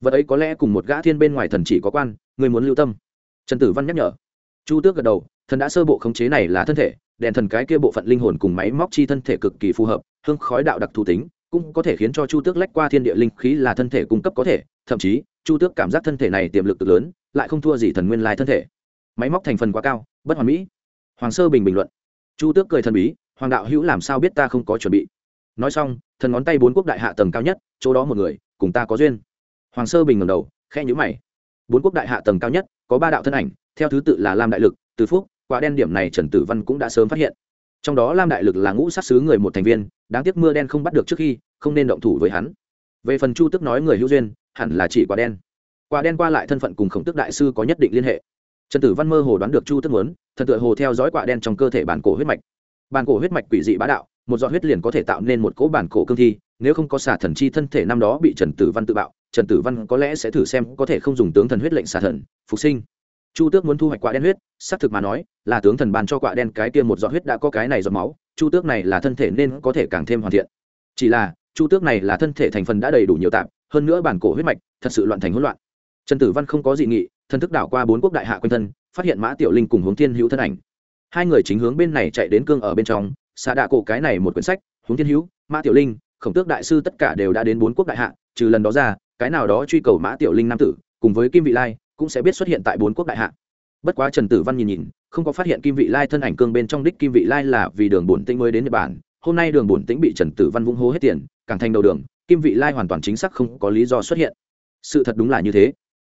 Vật ấy có lẽ cùng một gã thiên bên ngoài thần chỉ có quan, người muốn lưu tâm. Trần tử văn nhắc nhở. Chu tước gật đầu, thần đã sơ bộ khống chế này là thân thể, đèn thần cái kia bộ phận linh hồn cùng máy móc chi thân thể cực kỳ phù hợp, hương khói đạo đặc thù tính cũng có thể khiến cho chu tước lách qua thiên địa linh khí là thân thể cung cấp có thể, thậm chí, chu tước cảm giác thân thể này tiềm lực cực lớn, lại không thua gì thần nguyên lai thân thể. Máy móc thành phần quá cao, bất hoàn mỹ. Hoàng sơ bình bình luận. Chu tước cười thần bí, hoàng đạo hữu làm sao biết ta không có chuẩn bị? Nói xong, thần ngón tay bốn quốc đại hạ tầng cao nhất, chỗ đó một người, cùng ta có duyên. Hoàng sơ bình ngầm đầu khe nhữ mày. Bốn quốc đại hạ tầng cao nhất, có ba đạo thân ảnh, theo thứ tự là lam đại lực, từ phúc, quả đen điểm này trần tử văn cũng đã sớm phát hiện trong đó lam đại lực là ngũ sát xứ người một thành viên, đáng tiếc mưa đen không bắt được trước khi, không nên động thủ với hắn. Về phần chu tức nói người hữu duyên, hẳn là chỉ quả đen. Quả đen qua lại thân phận cùng khổng tức đại sư có nhất định liên hệ. Trần tử văn mơ hồ đoán được chu tức muốn, thần tựa hồ theo dõi quả đen trong cơ thể bản cổ huyết mạch. Bản cổ huyết mạch quỷ dị bá đạo, một giọt huyết liền có thể tạo nên một cỗ bản cổ cương thi, nếu không có xả thần chi thân thể năm đó bị trần tử văn tự bạo, trần tử văn có lẽ sẽ thử xem có thể không dùng tướng thần huyết lệnh xả thần, phục sinh chu tước muốn thu hoạch quả đen huyết, xác thực mà nói, là tướng thần bàn cho quả đen cái tiêm một giọt huyết đã có cái này giọt máu, chu tước này là thân thể nên có thể càng thêm hoàn thiện. Chỉ là, chu tước này là thân thể thành phần đã đầy đủ nhiều tạm, hơn nữa bản cổ huyết mạch thật sự loạn thành hỗn loạn. Trần tử văn không có dị nghị thân thức đảo qua bốn quốc đại hạ quanh thân, phát hiện mã tiểu linh cùng hướng thiên hữu thân ảnh. Hai người chính hướng bên này chạy đến cương ở bên trong xạ đạ cổ cái này một quyển sách, hướng thiên hữu, mã tiểu linh, khổng tước đại sư tất cả đều đã đến bốn quốc đại hạ, trừ lần đó ra, cái nào đó truy cầu mã tiểu linh nam tử, cùng với kim vị lai cũng sẽ biết xuất hiện tại bốn quốc đại hạ. Bất quá trần tử văn nhìn nhìn, không có phát hiện kim vị lai thân ảnh cương bên trong đích kim vị lai là vì đường bổn tĩnh mới đến nhật bản. Hôm nay đường bổn tĩnh bị trần tử văn vung hô hết tiền, càng thành đầu đường, kim vị lai hoàn toàn chính xác không có lý do xuất hiện. Sự thật đúng là như thế.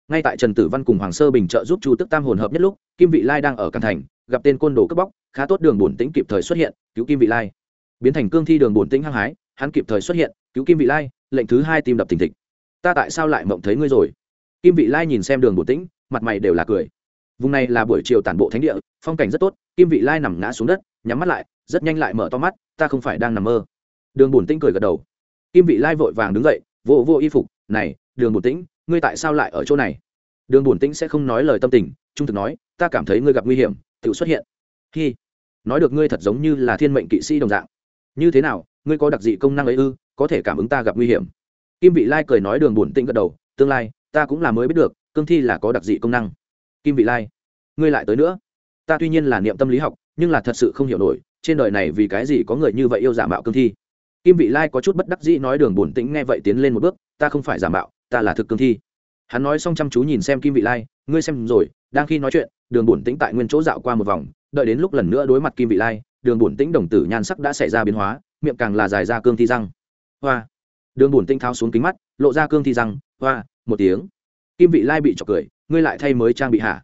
Ngay tại trần tử văn cùng hoàng sơ bình trợ giúp chu tức tam hồn hợp nhất lúc, kim vị lai đang ở càng thành, gặp tên côn đồ cướp bóc, khá tốt đường bổn tĩnh kịp thời xuất hiện, cứu kim vị lai. Biến thành cương thi đường bổn tĩnh hăng hái, hắn kịp thời xuất hiện, cứu kim vị lai, lệnh thứ hai tim đập thình thịch. Ta tại sao lại mộng thấy ngươi rồi? Kim vị lai nhìn xem đường bổn tĩnh, mặt mày đều là cười. Vùng này là buổi chiều tản bộ thánh địa, phong cảnh rất tốt, kim vị lai nằm ngã xuống đất, nhắm mắt lại, rất nhanh lại mở to mắt, ta không phải đang nằm mơ. Đường bổn tĩnh cười gật đầu. Kim vị lai vội vàng đứng dậy vô vô y phục, này, đường bổn tĩnh, ngươi tại sao lại ở chỗ này? Đường bổn tĩnh sẽ không nói lời tâm tình, trung thực nói, ta cảm thấy ngươi gặp nguy hiểm, tự xuất hiện. Khi nói được ngươi thật giống như là thiên mệnh kỵ sĩ đồng dạng. Như thế nào, ngươi có đặc dị công năng ấy ư, có thể cảm ứng ta gặp nguy hiểm? Kim vị lai cười nói đường bổn tĩnh gật đầu, tương lai ta cũng là mới biết được, cương thi là có đặc dị công năng. Kim vị lai, ngươi lại tới nữa. Ta tuy nhiên là niệm tâm lý học, nhưng là thật sự không hiểu nổi, trên đời này vì cái gì có người như vậy yêu giả mạo cương thi? Kim vị lai có chút bất đắc dĩ nói đường bổn tĩnh nghe vậy tiến lên một bước, ta không phải giả mạo, ta là thực cương thi. Hắn nói xong chăm chú nhìn xem kim vị lai, ngươi xem rồi, đang khi nói chuyện, đường bổn tĩnh tại nguyên chỗ dạo qua một vòng, đợi đến lúc lần nữa đối mặt kim vị lai, đường bổn tĩnh đồng tử nhan sắc đã xảy ra biến hóa, miệng càng là dài ra cương thi răng. Hoa! Đường bổn tĩnh tháo xuống kính mắt, lộ ra cương thi răng hoa, một tiếng. Kim vị lai bị trọc cười, ngươi lại thay mới trang bị hạ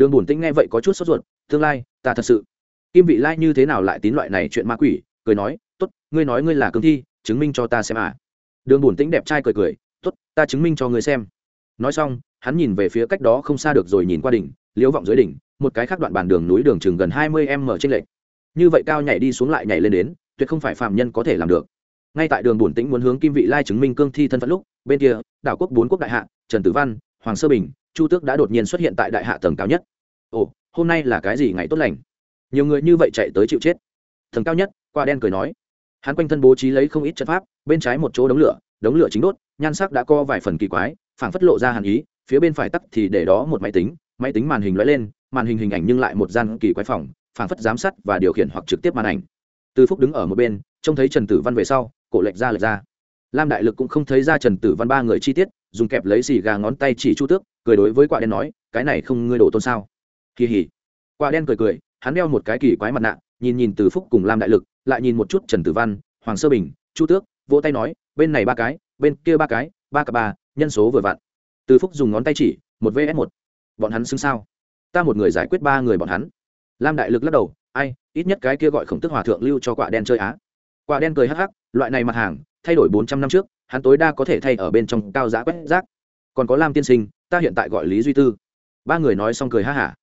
đường bổn tĩnh nghe vậy có chút sốt ruột, tương lai, ta thật sự. Kim vị lai như thế nào lại tín loại này chuyện ma quỷ, cười nói t ố t ngươi nói ngươi là cương thi, chứng minh cho ta xem à. Đường bổn tĩnh đẹp trai cười cười t ố t ta chứng minh cho ngươi xem. Nói xong, hắn nhìn về phía cách đó không xa được rồi nhìn qua đỉnh liễu vọng dưới đỉnh, một cái khác đoạn bàn đường núi đường chừng gần hai mươi m trên lệch. Như vậy cao nhảy đi xuống lại nhảy lên đến, tuyệt không phải phạm nhân có thể làm được. Ngay tại đường bổn tĩnh muốn hướng kim vị lai chứng minh cương thi thân phận lúc bên kia, đảo quốc bốn quốc đại hạ, trần tử văn, hoàng sơ bình, chu tước đã đột nhiên xuất hiện tại đại hạ tầng cao nhất. Ồ, hôm nay là cái gì ngày tốt lành? Nhiều người như vậy chạy tới chịu chết. Thần cao nhất, qua đen cười nói. Hắn quanh thân bố trí lấy không ít chất pháp, bên trái một chỗ đống lửa đống lửa chính đốt, nhan sắc đã co vài phần kỳ quái, phảng phất lộ ra hàn ý, phía bên phải tắt thì để đó một máy tính máy tính màn hình lóe lên, màn hình hình ảnh nhưng lại một gian kỳ quái phòng, phảng phất giám sát và điều khiển hoặc trực tiếp màn ảnh. Từ phúc đứng ở một bên, trông thấy trần tử văn về sau, cổ lệch ra lệch ra lam đại lực cũng không thấy ra trần tử văn ba người chi tiết, dùng kẹp lấy xì gà ngón tay chỉ chu tước, cười đối với quả đen nói, cái này không ngươi đổ tôn sao? Kỳ hỉ. Quả đen cười cười, hắn đeo một cái kỳ quái mặt nạ, nhìn nhìn từ phúc cùng lam đại lực, lại nhìn một chút trần tử văn, hoàng sơ bình, chu tước, vỗ tay nói, bên này ba cái, bên kia ba cái, ba cặp ba, nhân số vừa vặn. Từ phúc dùng ngón tay chỉ, một vs một. Bọn hắn xứng sao? Ta một người giải quyết ba người bọn hắn. Lam đại lực lắc đầu, ai, ít nhất cái kia gọi khổng tức hòa thượng lưu cho quả đen chơi á. Quả đen cười hắc hắc, loại này mặt hàng thay đổi bốn trăm năm trước, hắn tối đa có thể thay ở bên trong cao giá quét rác. Còn có lam tiên sinh, ta hiện tại gọi lý duy tư. Ba người nói xong cười ha hả.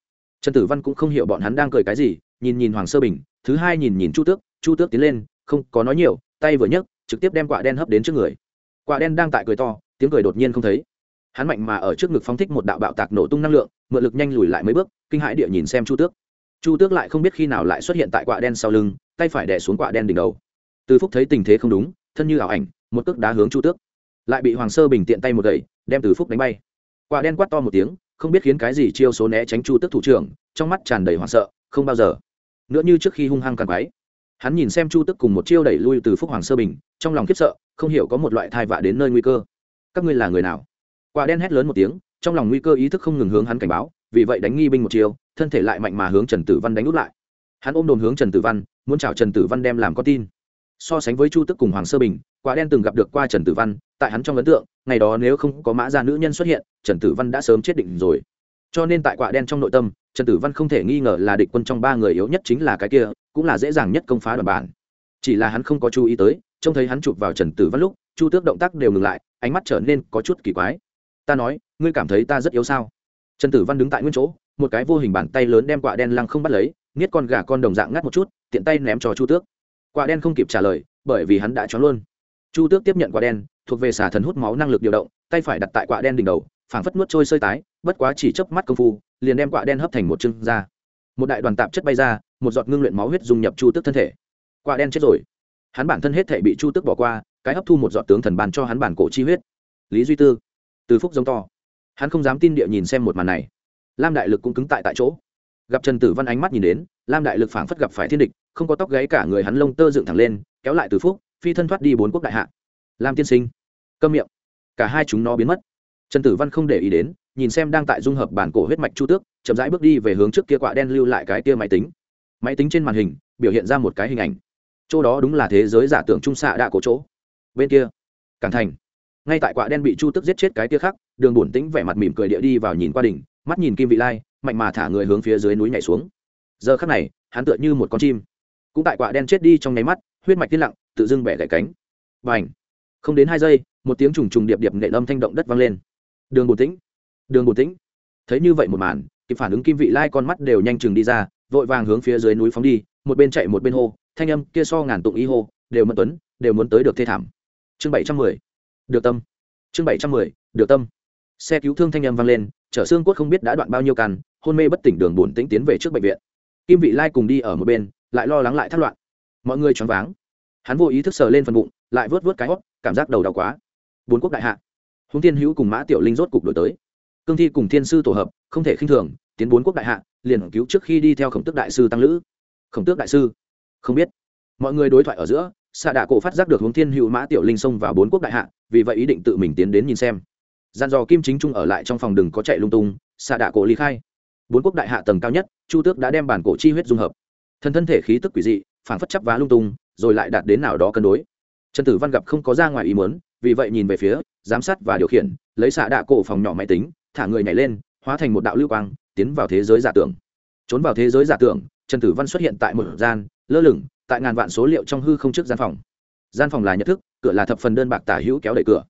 Trần tử văn cũng không hiểu bọn hắn đang cười cái gì, nhìn nhìn hoàng sơ bình, thứ hai nhìn nhìn chu tước chu tước tiến lên, không có nói nhiều, tay vừa nhấc, trực tiếp đem quả đen hấp đến trước người. Quả đen đang tại cười to, tiếng cười đột nhiên không thấy. Hắn mạnh mà ở trước ngực phóng thích một đạo bạo tạc nổ tung năng lượng, mượn lực nhanh lùi lại mấy bước, kinh hãi địa nhìn xem chu tước. Chu tước lại không biết khi nào lại xuất hiện tại quả đen sau lưng, tay phải đè xuống quả đen đỉnh đầu. Từ phúc thấy tình thế không đúng thân như ảo ảnh, một cước đá hướng chu tước. Lại bị hoàng sơ bình tiện tay một gậy, đem từ phúc đánh bay. Quả đen quát to một tiếng, không biết khiến cái gì chiêu số né tránh chu tước thủ trưởng, trong mắt tràn đầy hoảng sợ, không bao giờ. Nữa như trước khi hung hăng càng quái. Hắn nhìn xem chu tước cùng một chiêu đẩy lui từ phúc hoàng sơ bình, trong lòng khiếp sợ, không hiểu có một loại thai vạ đến nơi nguy cơ. Các ngươi là người nào? Quả đen hét lớn một tiếng, trong lòng nguy cơ ý thức không ngừng hướng hắn cảnh báo, vì vậy đánh nghi binh một chiêu, thân thể lại mạnh mà hướng trần tử văn đánh út lại. Hắn ôm đồn hướng trần tử văn, muốn chào trần tử văn đem làm con tin so sánh với chu tức cùng hoàng sơ bình, quả đen từng gặp được qua trần tử văn, tại hắn trong ấn tượng, ngày đó nếu không có mã gia nữ nhân xuất hiện, trần tử văn đã sớm chết định rồi. Cho nên tại quả đen trong nội tâm, trần tử văn không thể nghi ngờ là địch quân trong ba người yếu nhất chính là cái kia, cũng là dễ dàng nhất công phá đoàn bản. Chỉ là hắn không có chú ý tới, trông thấy hắn chụp vào trần tử văn lúc, chu tước động tác đều ngừng lại, ánh mắt trở nên có chút kỳ quái. Ta nói, ngươi cảm thấy ta rất yếu sao? Trần tử văn đứng tại nguyên chỗ, một cái vô hình bàn tay lớn đem quả đen lăng không bắt lấy niết con gà con đồng dạng ngắt một chút, tiện tay ném cho chu tước quả đen không kịp trả lời, bởi vì hắn đã choáng luôn. Chu tước tiếp nhận quả đen, thuộc về xà thần hút máu năng lực điều động, tay phải đặt tại quả đen đỉnh đầu, phảng phất nuốt trôi sơi tái, bất quá chỉ chớp mắt công phu, liền đem quả đen hấp thành một chân ra. Một đại đoàn tạp chất bay ra, một giọt ngưng luyện máu huyết dung nhập chu tước thân thể. Quả đen chết rồi. Hắn bản thân hết thể bị chu tước bỏ qua, cái hấp thu một giọt tướng thần bàn cho hắn bản cổ chi huyết. Lý duy tư. Từ phúc giống to. Hắn không dám tin địa nhìn xem một màn này. Lam đại lực cũng cứng tại tại chỗ. Gặp trần tử văn ánh mắt nhìn đến, lam đại lực phảng phất gặp phải thiên địch không có tóc gáy cả người hắn lông tơ dựng thẳng lên, kéo lại từ phúc, phi thân thoát đi bốn quốc đại hạ. Lam tiên sinh, câm miệng. Cả hai chúng nó biến mất. Trần tử văn không để ý đến, nhìn xem đang tại dung hợp bản cổ huyết mạch chu tước, chậm rãi bước đi về hướng trước kia quạ đen lưu lại cái kia máy tính. Máy tính trên màn hình, biểu hiện ra một cái hình ảnh. Chỗ đó đúng là thế giới giả tưởng trung xạ đạ cổ chỗ. Bên kia, cảng thành. Ngay tại quạ đen bị chu tước giết chết cái kia khác đường bổn tĩnh vẻ mặt mỉm cười địa đi vào nhìn qua đỉnh, mắt nhìn kim vị lai, mạnh mà thả người hướng phía dưới núi nhảy xuống. Giờ khắc này, hắn tựa như một con chim cũng tại quả đen chết đi trong nháy mắt, huyết mạch tiên lặng, tự dưng bẻ gãy cánh. Và ảnh không đến hai giây, một tiếng trùng trùng điệp điệp nệ âm thanh động đất vang lên. Đường bồn tĩnh! Đường bồn tĩnh! Thấy như vậy một màn, kịp phản ứng kim vị lai con mắt đều nhanh chừng đi ra, vội vàng hướng phía dưới núi phóng đi, một bên chạy một bên hô, thanh âm kia so ngàn tụng y hô, đều mẫn tuấn, đều muốn tới được thê thảm. Chương bảy trăm mười. Được tâm. Chương bảy trăm mười, được tâm. Xe cứu thương thanh âm vang lên, chở xương cốt không biết đã đoạn bao nhiêu càn hôn mê bất tỉnh đường bổn tĩnh tiến về trước bệnh viện. Kim vị lai cùng đi ở một bên lại lo lắng lại thất loạn. Mọi người choáng váng. Hắn vô ý thức sờ lên phần bụng, lại vớt vớt cái hót, cảm giác đầu đau quá. Bốn quốc đại hạ. Húng tiên hữu cùng mã tiểu linh rốt cục đổi tới. Cương thi cùng thiên sư tổ hợp, không thể khinh thường, tiến bốn quốc đại hạ, liền cứu trước khi đi theo khổng tước đại sư tăng lữ. Khổng tước đại sư? Không biết. Mọi người đối thoại ở giữa xạ đạ cổ phát giác được hướng thiên hữu mã tiểu linh xông vào bốn quốc đại hạ, vì vậy ý định tự mình tiến đến nhìn xem. Gian dò kim chính trung ở lại trong phòng đừng có chạy lung tung xạ đạ cổ ly khai. Bốn quốc đại hạ tầng cao nhất, chu tước đã đem bản cổ chi huyết dung hợp thần thân thể khí tức quỷ dị phản phất chấp vá lung tung, rồi lại đạt đến nào đó cân đối. Trần tử văn gặp không có ra ngoài ý muốn, vì vậy nhìn về phía, giám sát và điều khiển, lấy xạ đạ cổ phòng nhỏ máy tính, thả người nhảy lên, hóa thành một đạo lưu quang, tiến vào thế giới giả tưởng. Trốn vào thế giới giả tưởng, trần tử văn xuất hiện tại một gian, lơ lửng, tại ngàn vạn số liệu trong hư không trước gian phòng. Gian phòng là nhận thức, cửa là thập phần đơn bạc tả hữu kéo đẩy cửa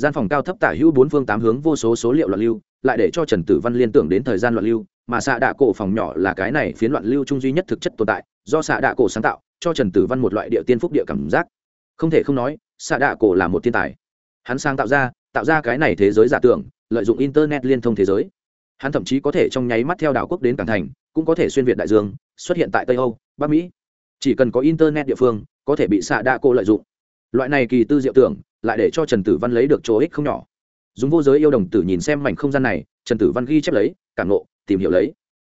gian phòng cao thấp tả hữu bốn phương tám hướng vô số số liệu loạn lưu, lại để cho trần tử văn liên tưởng đến thời gian loạn lưu, mà xạ đạ cổ phòng nhỏ là cái này phiến loạn lưu trung duy nhất thực chất tồn tại, do xạ đạ cổ sáng tạo, cho trần tử văn một loại địa tiên phúc địa cảm giác. Không thể không nói, xạ đạ cổ là một thiên tài. Hắn sáng tạo ra tạo ra cái này thế giới giả tưởng, lợi dụng internet liên thông thế giới. Hắn thậm chí có thể trong nháy mắt theo đảo quốc đến cảng thành, cũng có thể xuyên việt đại dương, xuất hiện tại tây âu, bắc mỹ. Chỉ cần có internet địa phương, có thể bị xạ đạ cổ lợi dụng loại này kỳ tư diệu tưởng, lại để cho trần tử văn lấy được chỗ ích không nhỏ. Dùng vô giới yêu đồng tử nhìn xem mảnh không gian này, trần tử văn ghi chép lấy, cảm nộ tìm hiểu lấy.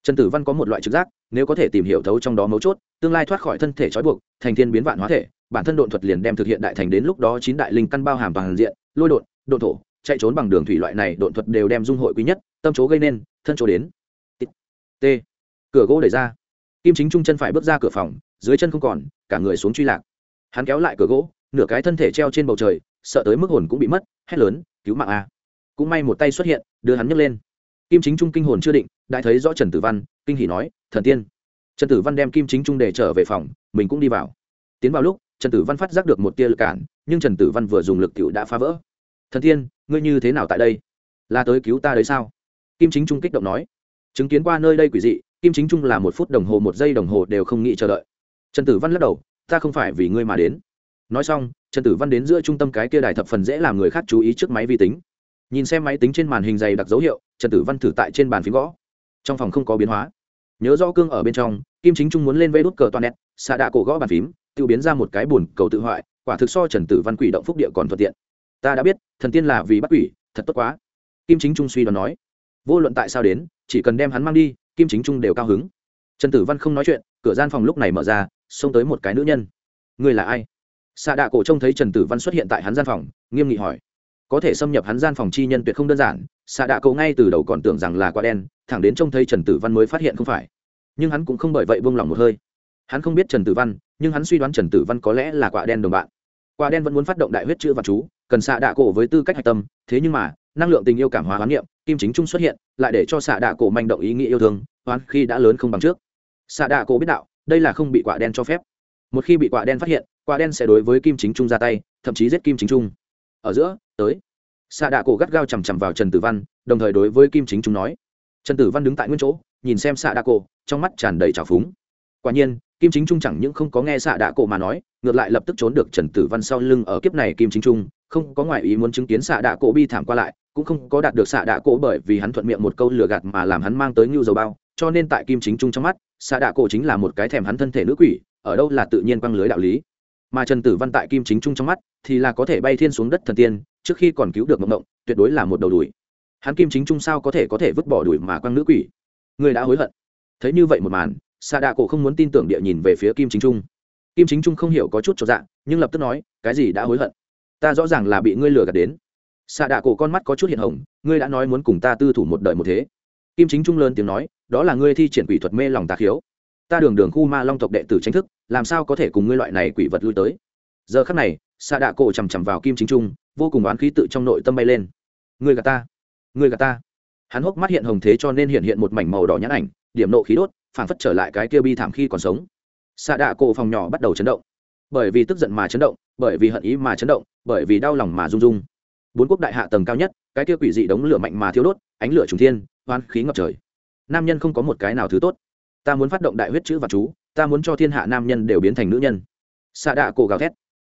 Trần tử văn có một loại trực giác, nếu có thể tìm hiểu thấu trong đó mấu chốt, tương lai thoát khỏi thân thể trói buộc, thành thiên biến vạn hóa thể, bản thân độn thuật liền đem thực hiện đại thành đến lúc đó chín đại linh căn bao hàm toàn diện, lôi độn độn thổ, chạy trốn bằng đường thủy loại này độn thuật đều đem dung hội quý nhất, tâm chỗ gây nên, thân chỗ đến. T. Cửa gỗ đẩy ra. Kim chính trung chân phải bước ra cửa phòng, dưới chân không còn, cả người xuống truy lạc. Hắn kéo lại cửa gỗ nửa cái thân thể treo trên bầu trời, sợ tới mức hồn cũng bị mất, hét lớn, cứu mạng a. Cũng may một tay xuất hiện, đưa hắn nhấc lên. Kim chính trung kinh hồn chưa định đại thấy rõ trần tử văn, kinh hỉ nói, thần tiên. Trần tử văn đem kim chính trung để trở về phòng, mình cũng đi vào. Tiến vào lúc, trần tử văn phát giác được một tia lực cản, nhưng trần tử văn vừa dùng lực cựu đã phá vỡ. Thần tiên, ngươi như thế nào tại đây? Là tới cứu ta đấy sao? Kim chính trung kích động nói. Chứng kiến qua nơi đây quỷ dị, kim chính trung là một phút đồng hồ, một giây đồng hồ đều không nghĩ chờ đợi. Trần tử văn lắc đầu, ta không phải vì ngươi mà đến nói xong, trần tử văn đến giữa trung tâm cái kia đài thập phần dễ làm người khác chú ý trước máy vi tính. Nhìn xem máy tính trên màn hình dày đặc dấu hiệu, trần tử văn thử tại trên bàn phím gõ. Trong phòng không có biến hóa. Nhớ rõ cương ở bên trong, kim chính trung muốn lên vây đút cờ toàn nét, xạ đạ cổ gõ bàn phím tự biến ra một cái bùn cầu tự hoại, quả thực so trần tử văn quỷ động phúc địa còn thuận tiện. Ta đã biết, thần tiên là vì bắt quỷ, thật tốt quá. Kim chính trung suy đoán nói. Vô luận tại sao đến, chỉ cần đem hắn mang đi, kim chính trung đều cao hứng. Trần tử văn không nói chuyện, cửa gian phòng lúc này mở ra, xông tới một cái nữ nhân. Người là ai? Xạ đạ cổ trông thấy trần tử văn xuất hiện tại hắn gian phòng, nghiêm nghị hỏi, có thể xâm nhập hắn gian phòng chi nhân tuyệt không đơn giản, xạ đạ cổ ngay từ đầu còn tưởng rằng là quả đen, thẳng đến trông thấy trần tử văn mới phát hiện không phải. Nhưng hắn cũng không bởi vậy buông lỏng một hơi. Hắn không biết trần tử văn, nhưng hắn suy đoán trần tử văn có lẽ là quả đen đồng bạn. Quả đen vẫn muốn phát động đại huyết chữ và chú, cần xạ đạ cổ với tư cách hạch tâm, thế nhưng mà, năng lượng tình yêu cảm hóa hoán niệm, kim chính trung xuất hiện, lại để cho xạ đạ cổ manh động ý nghĩa yêu thương, hoán khi đã lớn không bằng trước. Xạ đạ cổ biết đạo, đây là không bị quả đen cho phép. Một khi bị quả đen phát hiện quả đen sẽ đối với kim chính trung ra tay, thậm chí giết kim chính trung. Ở giữa, tới. Xạ đạ cổ gắt gao chằm chằm vào trần tử văn, đồng thời đối với kim chính trung nói. Trần tử văn đứng tại nguyên chỗ, nhìn xem xạ đạ cổ, trong mắt tràn đầy trào phúng. Quả nhiên, kim chính trung chẳng những không có nghe xạ đạ cổ mà nói, ngược lại lập tức trốn được trần tử văn sau lưng ở kiếp này kim chính trung, không có ngoại ý muốn chứng kiến xạ đạ cổ bi thảm qua lại, cũng không có đạt được xạ đạ cổ bởi vì hắn thuận miệng một câu lừa gạt mà làm hắn mang tới ngưu dầu bao, cho nên tại kim chính trung trong mắt xạ đạ cổ chính là một cái thèm hắn thân thể nữ quỷ, ở đâu là tự nhiên quăng lưới đạo lý mà trần tử văn tại kim chính trung trong mắt thì là có thể bay thiên xuống đất thần tiên, trước khi còn cứu được mộng mộng, tuyệt đối là một đầu đùi hắn kim chính trung sao có thể có thể vứt bỏ đùi mà quăng nữ quỷ? Người đã hối hận. Thấy như vậy một màn xạ đạ cổ không muốn tin tưởng địa nhìn về phía kim chính trung. Kim chính trung không hiểu có chút cho dạng nhưng lập tức nói, cái gì đã hối hận? Ta rõ ràng là bị ngươi lừa gạt đến. Xạ đạ cổ con mắt có chút hiện hồng, ngươi đã nói muốn cùng ta tư thủ một đời một thế. Kim chính trung lớn tiếng nói, đó là ngươi thi triển quỷ thuật mê lòng tà khiếu ta đường đường khu ma long tộc đệ tử tranh thức, làm sao có thể cùng ngươi loại này quỷ vật lui tới? Giờ khắc này xạ đạ cổ chằm chằm vào kim chính trung, vô cùng oán khí tự trong nội tâm bay lên. Ngươi gà ta, ngươi gà ta. Hắn hốc mắt hiện hồng thế cho nên hiện hiện một mảnh màu đỏ nhãn ảnh, điểm nộ khí đốt phản phất trở lại cái kia bi thảm khi còn sống. Xạ đạ cổ phòng nhỏ bắt đầu chấn động. Bởi vì tức giận mà chấn động, bởi vì hận ý mà chấn động, bởi vì đau lòng mà rung rung bốn quốc đại hạ tầng cao nhất, cái kia quỷ dị đống lửa mạnh mà thiếu đốt, ánh lửa trùng thiên hoan khí ngập trời. Nam nhân không có một cái nào thứ tốt ta muốn phát động đại huyết chữ và chú, ta muốn cho thiên hạ nam nhân đều biến thành nữ nhân. Xạ đạ cổ gào thét.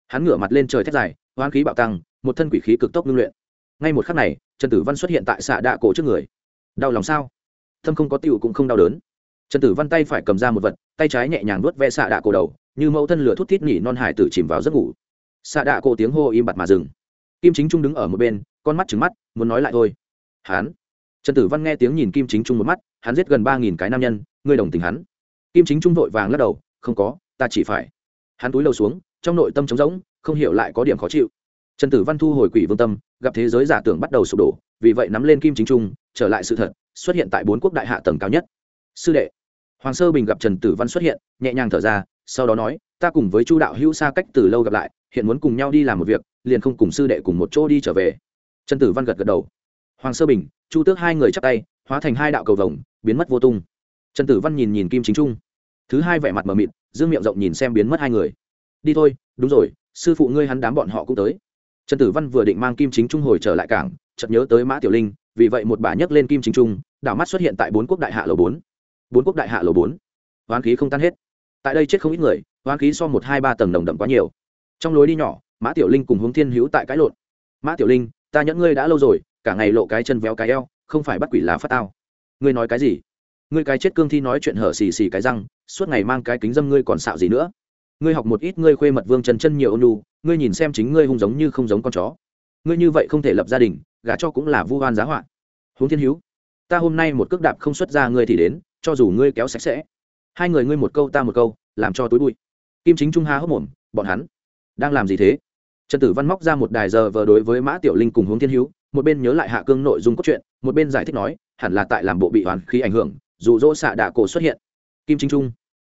Hắn ngửa mặt lên trời thét dài, hoán khí bạo tăng, một thân quỷ khí cực tốc ngưng luyện. Ngay một khắc này, trần tử văn xuất hiện tại xạ đạ cổ trước người. Đau lòng sao? Thâm không có tựu cũng không đau đớn. Trần tử văn tay phải cầm ra một vật, tay trái nhẹ nhàng nuốt ve xạ đạ cổ đầu, như mẫu thân lửa thút thít nhỉ non hải tử chìm vào giấc ngủ. Xạ đạ cổ tiếng hô im bặt mà dừng. Kim chính trung đứng ở một bên, con mắt trứng mắt, muốn nói lại thôi. Hắn trần tử văn nghe tiếng nhìn kim chính trung một mắt, hắn giết gần ba nghìn cái nam nhân, ngươi đồng tình hắn? Kim chính trung vội vàng lắc đầu, không có, ta chỉ phải. Hắn túi lâu xuống, trong nội tâm trống rỗng, không hiểu lại có điểm khó chịu. Trần tử văn thu hồi quỷ vương tâm, gặp thế giới giả tưởng bắt đầu sụp đổ, vì vậy nắm lên kim chính trung, trở lại sự thật, xuất hiện tại bốn quốc đại hạ tầng cao nhất. Sư đệ, hoàng sơ bình gặp trần tử văn xuất hiện, nhẹ nhàng thở ra, sau đó nói, ta cùng với chu đạo hữu xa cách từ lâu gặp lại, hiện muốn cùng nhau đi làm một việc, liền không cùng sư đệ cùng một chỗ đi trở về. Trần tử văn gật gật đầu. Hoàng sơ bình chu tước hai người chắp tay, hóa thành hai đạo cầu vồng, biến mất vô tung. Trần tử văn nhìn nhìn kim chính trung. Thứ hai vẻ mặt mờ mịt, dương miệng rộng nhìn xem biến mất hai người. Đi thôi, đúng rồi, sư phụ ngươi hắn đám bọn họ cũng tới. Trần tử văn vừa định mang kim chính trung hồi trở lại cảng, chợt nhớ tới mã tiểu linh, vì vậy một bà nhấc lên kim chính trung, đảo mắt xuất hiện tại bốn quốc đại hạ lầu bốn. Bốn quốc đại hạ lầu bốn. Hoán khí không tan hết. Tại đây chết không ít người, hoán khí so một hai ba tầng nồng đậm quá nhiều. Trong lối đi nhỏ, mã tiểu linh cùng hướng thiên hữu tại cãi lộn. Mã tiểu linh, ta nhẫn ngươi đã lâu rồi cả ngày lộ cái chân véo cái eo, không phải bắt quỷ là phát tao. Ngươi nói cái gì? Ngươi cái chết cương thi nói chuyện hở xì xì cái răng, suốt ngày mang cái kính dâm ngươi còn xạo gì nữa? Ngươi học một ít ngươi khuê mật vương chân chân nhiều ônu ngươi nhìn xem chính ngươi hung giống như không giống con chó. Ngươi như vậy không thể lập gia đình, gả cho cũng là vu oan giá họa. Huống thiên hữu, ta hôm nay một cước đạp không xuất ra ngươi thì đến, cho dù ngươi kéo sạch sẽ. Hai người ngươi một câu ta một câu, làm cho túi bụi. Kim chính trung há hốc mồm, bọn hắn đang làm gì thế? Trần tử văn móc ra một đài giờ vờ đối với mã tiểu linh cùng hướng thiên hữu một bên nhớ lại hạ cương nội dung cốt truyện, một bên giải thích nói, hẳn là tại làm bộ bị hoàn khí ảnh hưởng, dù dỗ xạ đạ cổ xuất hiện. Kim chính trung.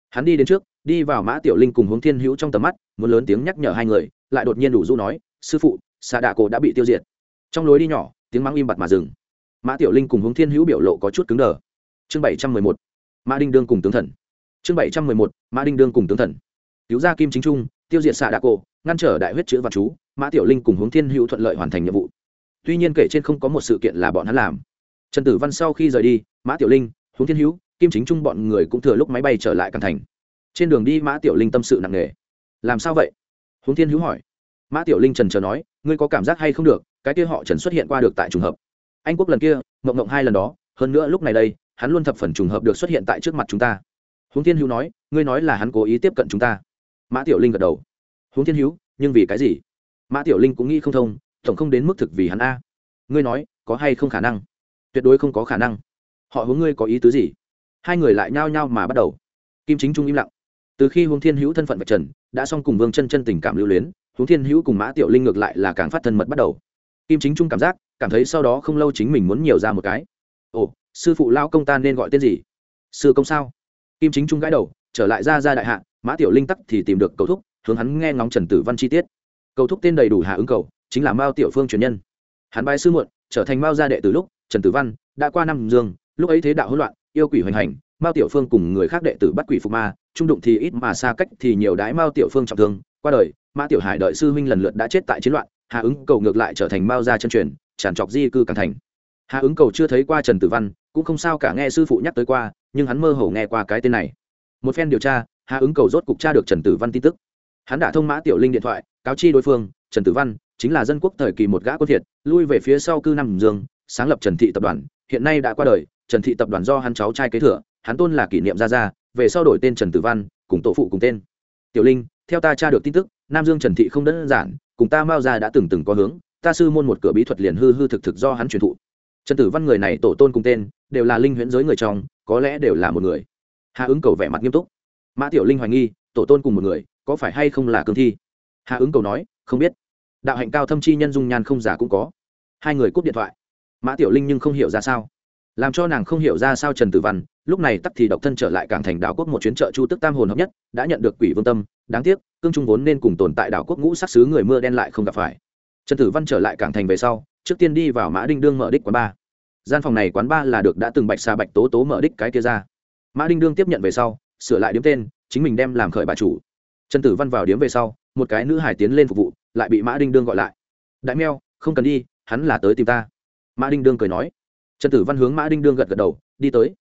Hắn đi đến trước, đi vào mã tiểu linh cùng hướng thiên hữu trong tầm mắt, muốn lớn tiếng nhắc nhở hai người, lại đột nhiên đủ du nói, sư phụ, xạ đạ cổ đã bị tiêu diệt. Trong lối đi nhỏ, tiếng mắng im bặt mà dừng. Mã tiểu linh cùng hướng thiên hữu biểu lộ có chút cứng đờ. Chương bảy trăm mười một, mã đinh đương cùng tướng thần. Chương bảy trăm mười một, mã đinh đương cùng tướng thần. Cứu ra kim chính trung, tiêu diệt xạ đạ cổ, ngăn trở đại huyết chữ và chú, mã tiểu linh cùng hướng thiên hữu thuận lợi hoàn thành nhiệm vụ tuy nhiên kể trên không có một sự kiện là bọn hắn làm. Trần tử văn sau khi rời đi, mã tiểu linh hướng thiên hữu, kim chính trung bọn người cũng thừa lúc máy bay trở lại càng thành. Trên đường đi mã tiểu linh tâm sự nặng nề. Làm sao vậy? Hướng thiên hữu hỏi. Mã tiểu linh trần chờ nói, ngươi có cảm giác hay không được, cái kia họ trần xuất hiện qua được tại trùng hợp. Anh quốc lần kia mộng mộng hai lần đó, hơn nữa lúc này đây, hắn luôn thập phần trùng hợp được xuất hiện tại trước mặt chúng ta. Hướng thiên hữu nói, ngươi nói là hắn cố ý tiếp cận chúng ta. Mã tiểu linh gật đầu. Hướng thiên hữu, nhưng vì cái gì? Mã tiểu linh cũng nghĩ không thông tổng không đến mức thực vì hắn a. Ngươi nói, có hay không khả năng? Tuyệt đối không có khả năng. Họ hướng ngươi có ý tứ gì? Hai người lại nhao nhao mà bắt đầu. Kim chính trung im lặng. Từ khi huống thiên hữu thân phận vạch trần, đã xong cùng vương chân chân tình cảm lưu luyến, huống thiên hữu cùng mã tiểu linh ngược lại là càng phát thân mật bắt đầu. Kim chính trung cảm giác, cảm thấy sau đó không lâu chính mình muốn nhiều ra một cái. Ồ, sư phụ lao công ta nên gọi tên gì? Sư công sao? Kim chính trung gãi đầu, trở lại ra ra đại hạ, mã tiểu linh tắc thì tìm được cầu thúc, hướng hắn nghe ngóng trần tử văn chi tiết. Cầu thúc tên đầy đủ hạ ứng cầu chính là mao tiểu phương truyền nhân. Hắn bái sư muộn, trở thành mao gia đệ từ lúc, trần tử văn đã qua năm dương, lúc ấy thế đạo hỗn loạn, yêu quỷ hoành hành, mao tiểu phương cùng người khác đệ tử bắt quỷ phục ma, trung đụng thì ít mà xa cách thì nhiều đái mao tiểu phương trọng thương. Qua đời, mã tiểu hải đợi sư huynh lần lượt đã chết tại chiến loạn, Hà ứng cầu ngược lại trở thành mao gia chân truyền, tràn trọc di cư càng thành. Hà ứng cầu chưa thấy qua trần tử văn, cũng không sao cả nghe sư phụ nhắc tới qua, nhưng hắn mơ hồ nghe qua cái tên này. Một phen điều tra, Hà ứng cầu rốt cục tra được trần tử văn tin tức. Hắn đã thông mã tiểu linh điện thoại, cáo chi đối phương, trần tử văn chính là dân quốc thời kỳ một gã quân thiệt lui về phía sau cư năm dương, sáng lập trần thị tập đoàn, hiện nay đã qua đời, trần thị tập đoàn do hắn cháu trai kế thừa, hắn tôn là kỷ niệm gia gia, về sau đổi tên trần tử văn, cùng tổ phụ cùng tên. Tiểu linh, theo ta tra được tin tức, nam dương trần thị không đơn giản, cùng ta mao ra đã từng từng có hướng, ta sư môn một cửa bí thuật liền hư hư thực thực do hắn truyền thụ. Trần tử văn người này tổ tôn cùng tên, đều là linh huyễn giới người trong, có lẽ đều là một người. Hạ ứng cầu vẻ mặt nghiêm túc. Mã tiểu linh hoài nghi, tổ tôn cùng một người, có phải hay không là cương thi? Hạ ứng cầu nói, không biết đạo hạnh cao thâm chi nhân dung nhan không giả cũng có. Hai người cúp điện thoại. Mã tiểu linh nhưng không hiểu ra sao. Làm cho nàng không hiểu ra sao trần tử văn, lúc này tắc thì độc thân trở lại cảng thành đảo quốc một chuyến trợ chu tức tam hồn hợp nhất, đã nhận được quỷ vương tâm. Đáng tiếc, cương trung vốn nên cùng tồn tại đảo quốc ngũ sắc xứ người mưa đen lại không gặp phải. Trần tử văn trở lại cảng thành về sau, trước tiên đi vào mã đinh đương mở đích quán ba. Gian phòng này quán ba là được đã từng bạch xa bạch tố tố mở đích cái kia ra. Mã đinh đương tiếp nhận về sau, sửa lại điếm tên, chính mình đem làm khởi bà chủ. Trần tử văn vào điếm về sau, một cái nữ hải tiến lên phục vụ lại bị mã đinh đương gọi lại. Đại meo, không cần đi, hắn là tới tìm ta. Mã đinh đương cười nói. Trần tử văn hướng mã đinh đương gật gật đầu, đi tới.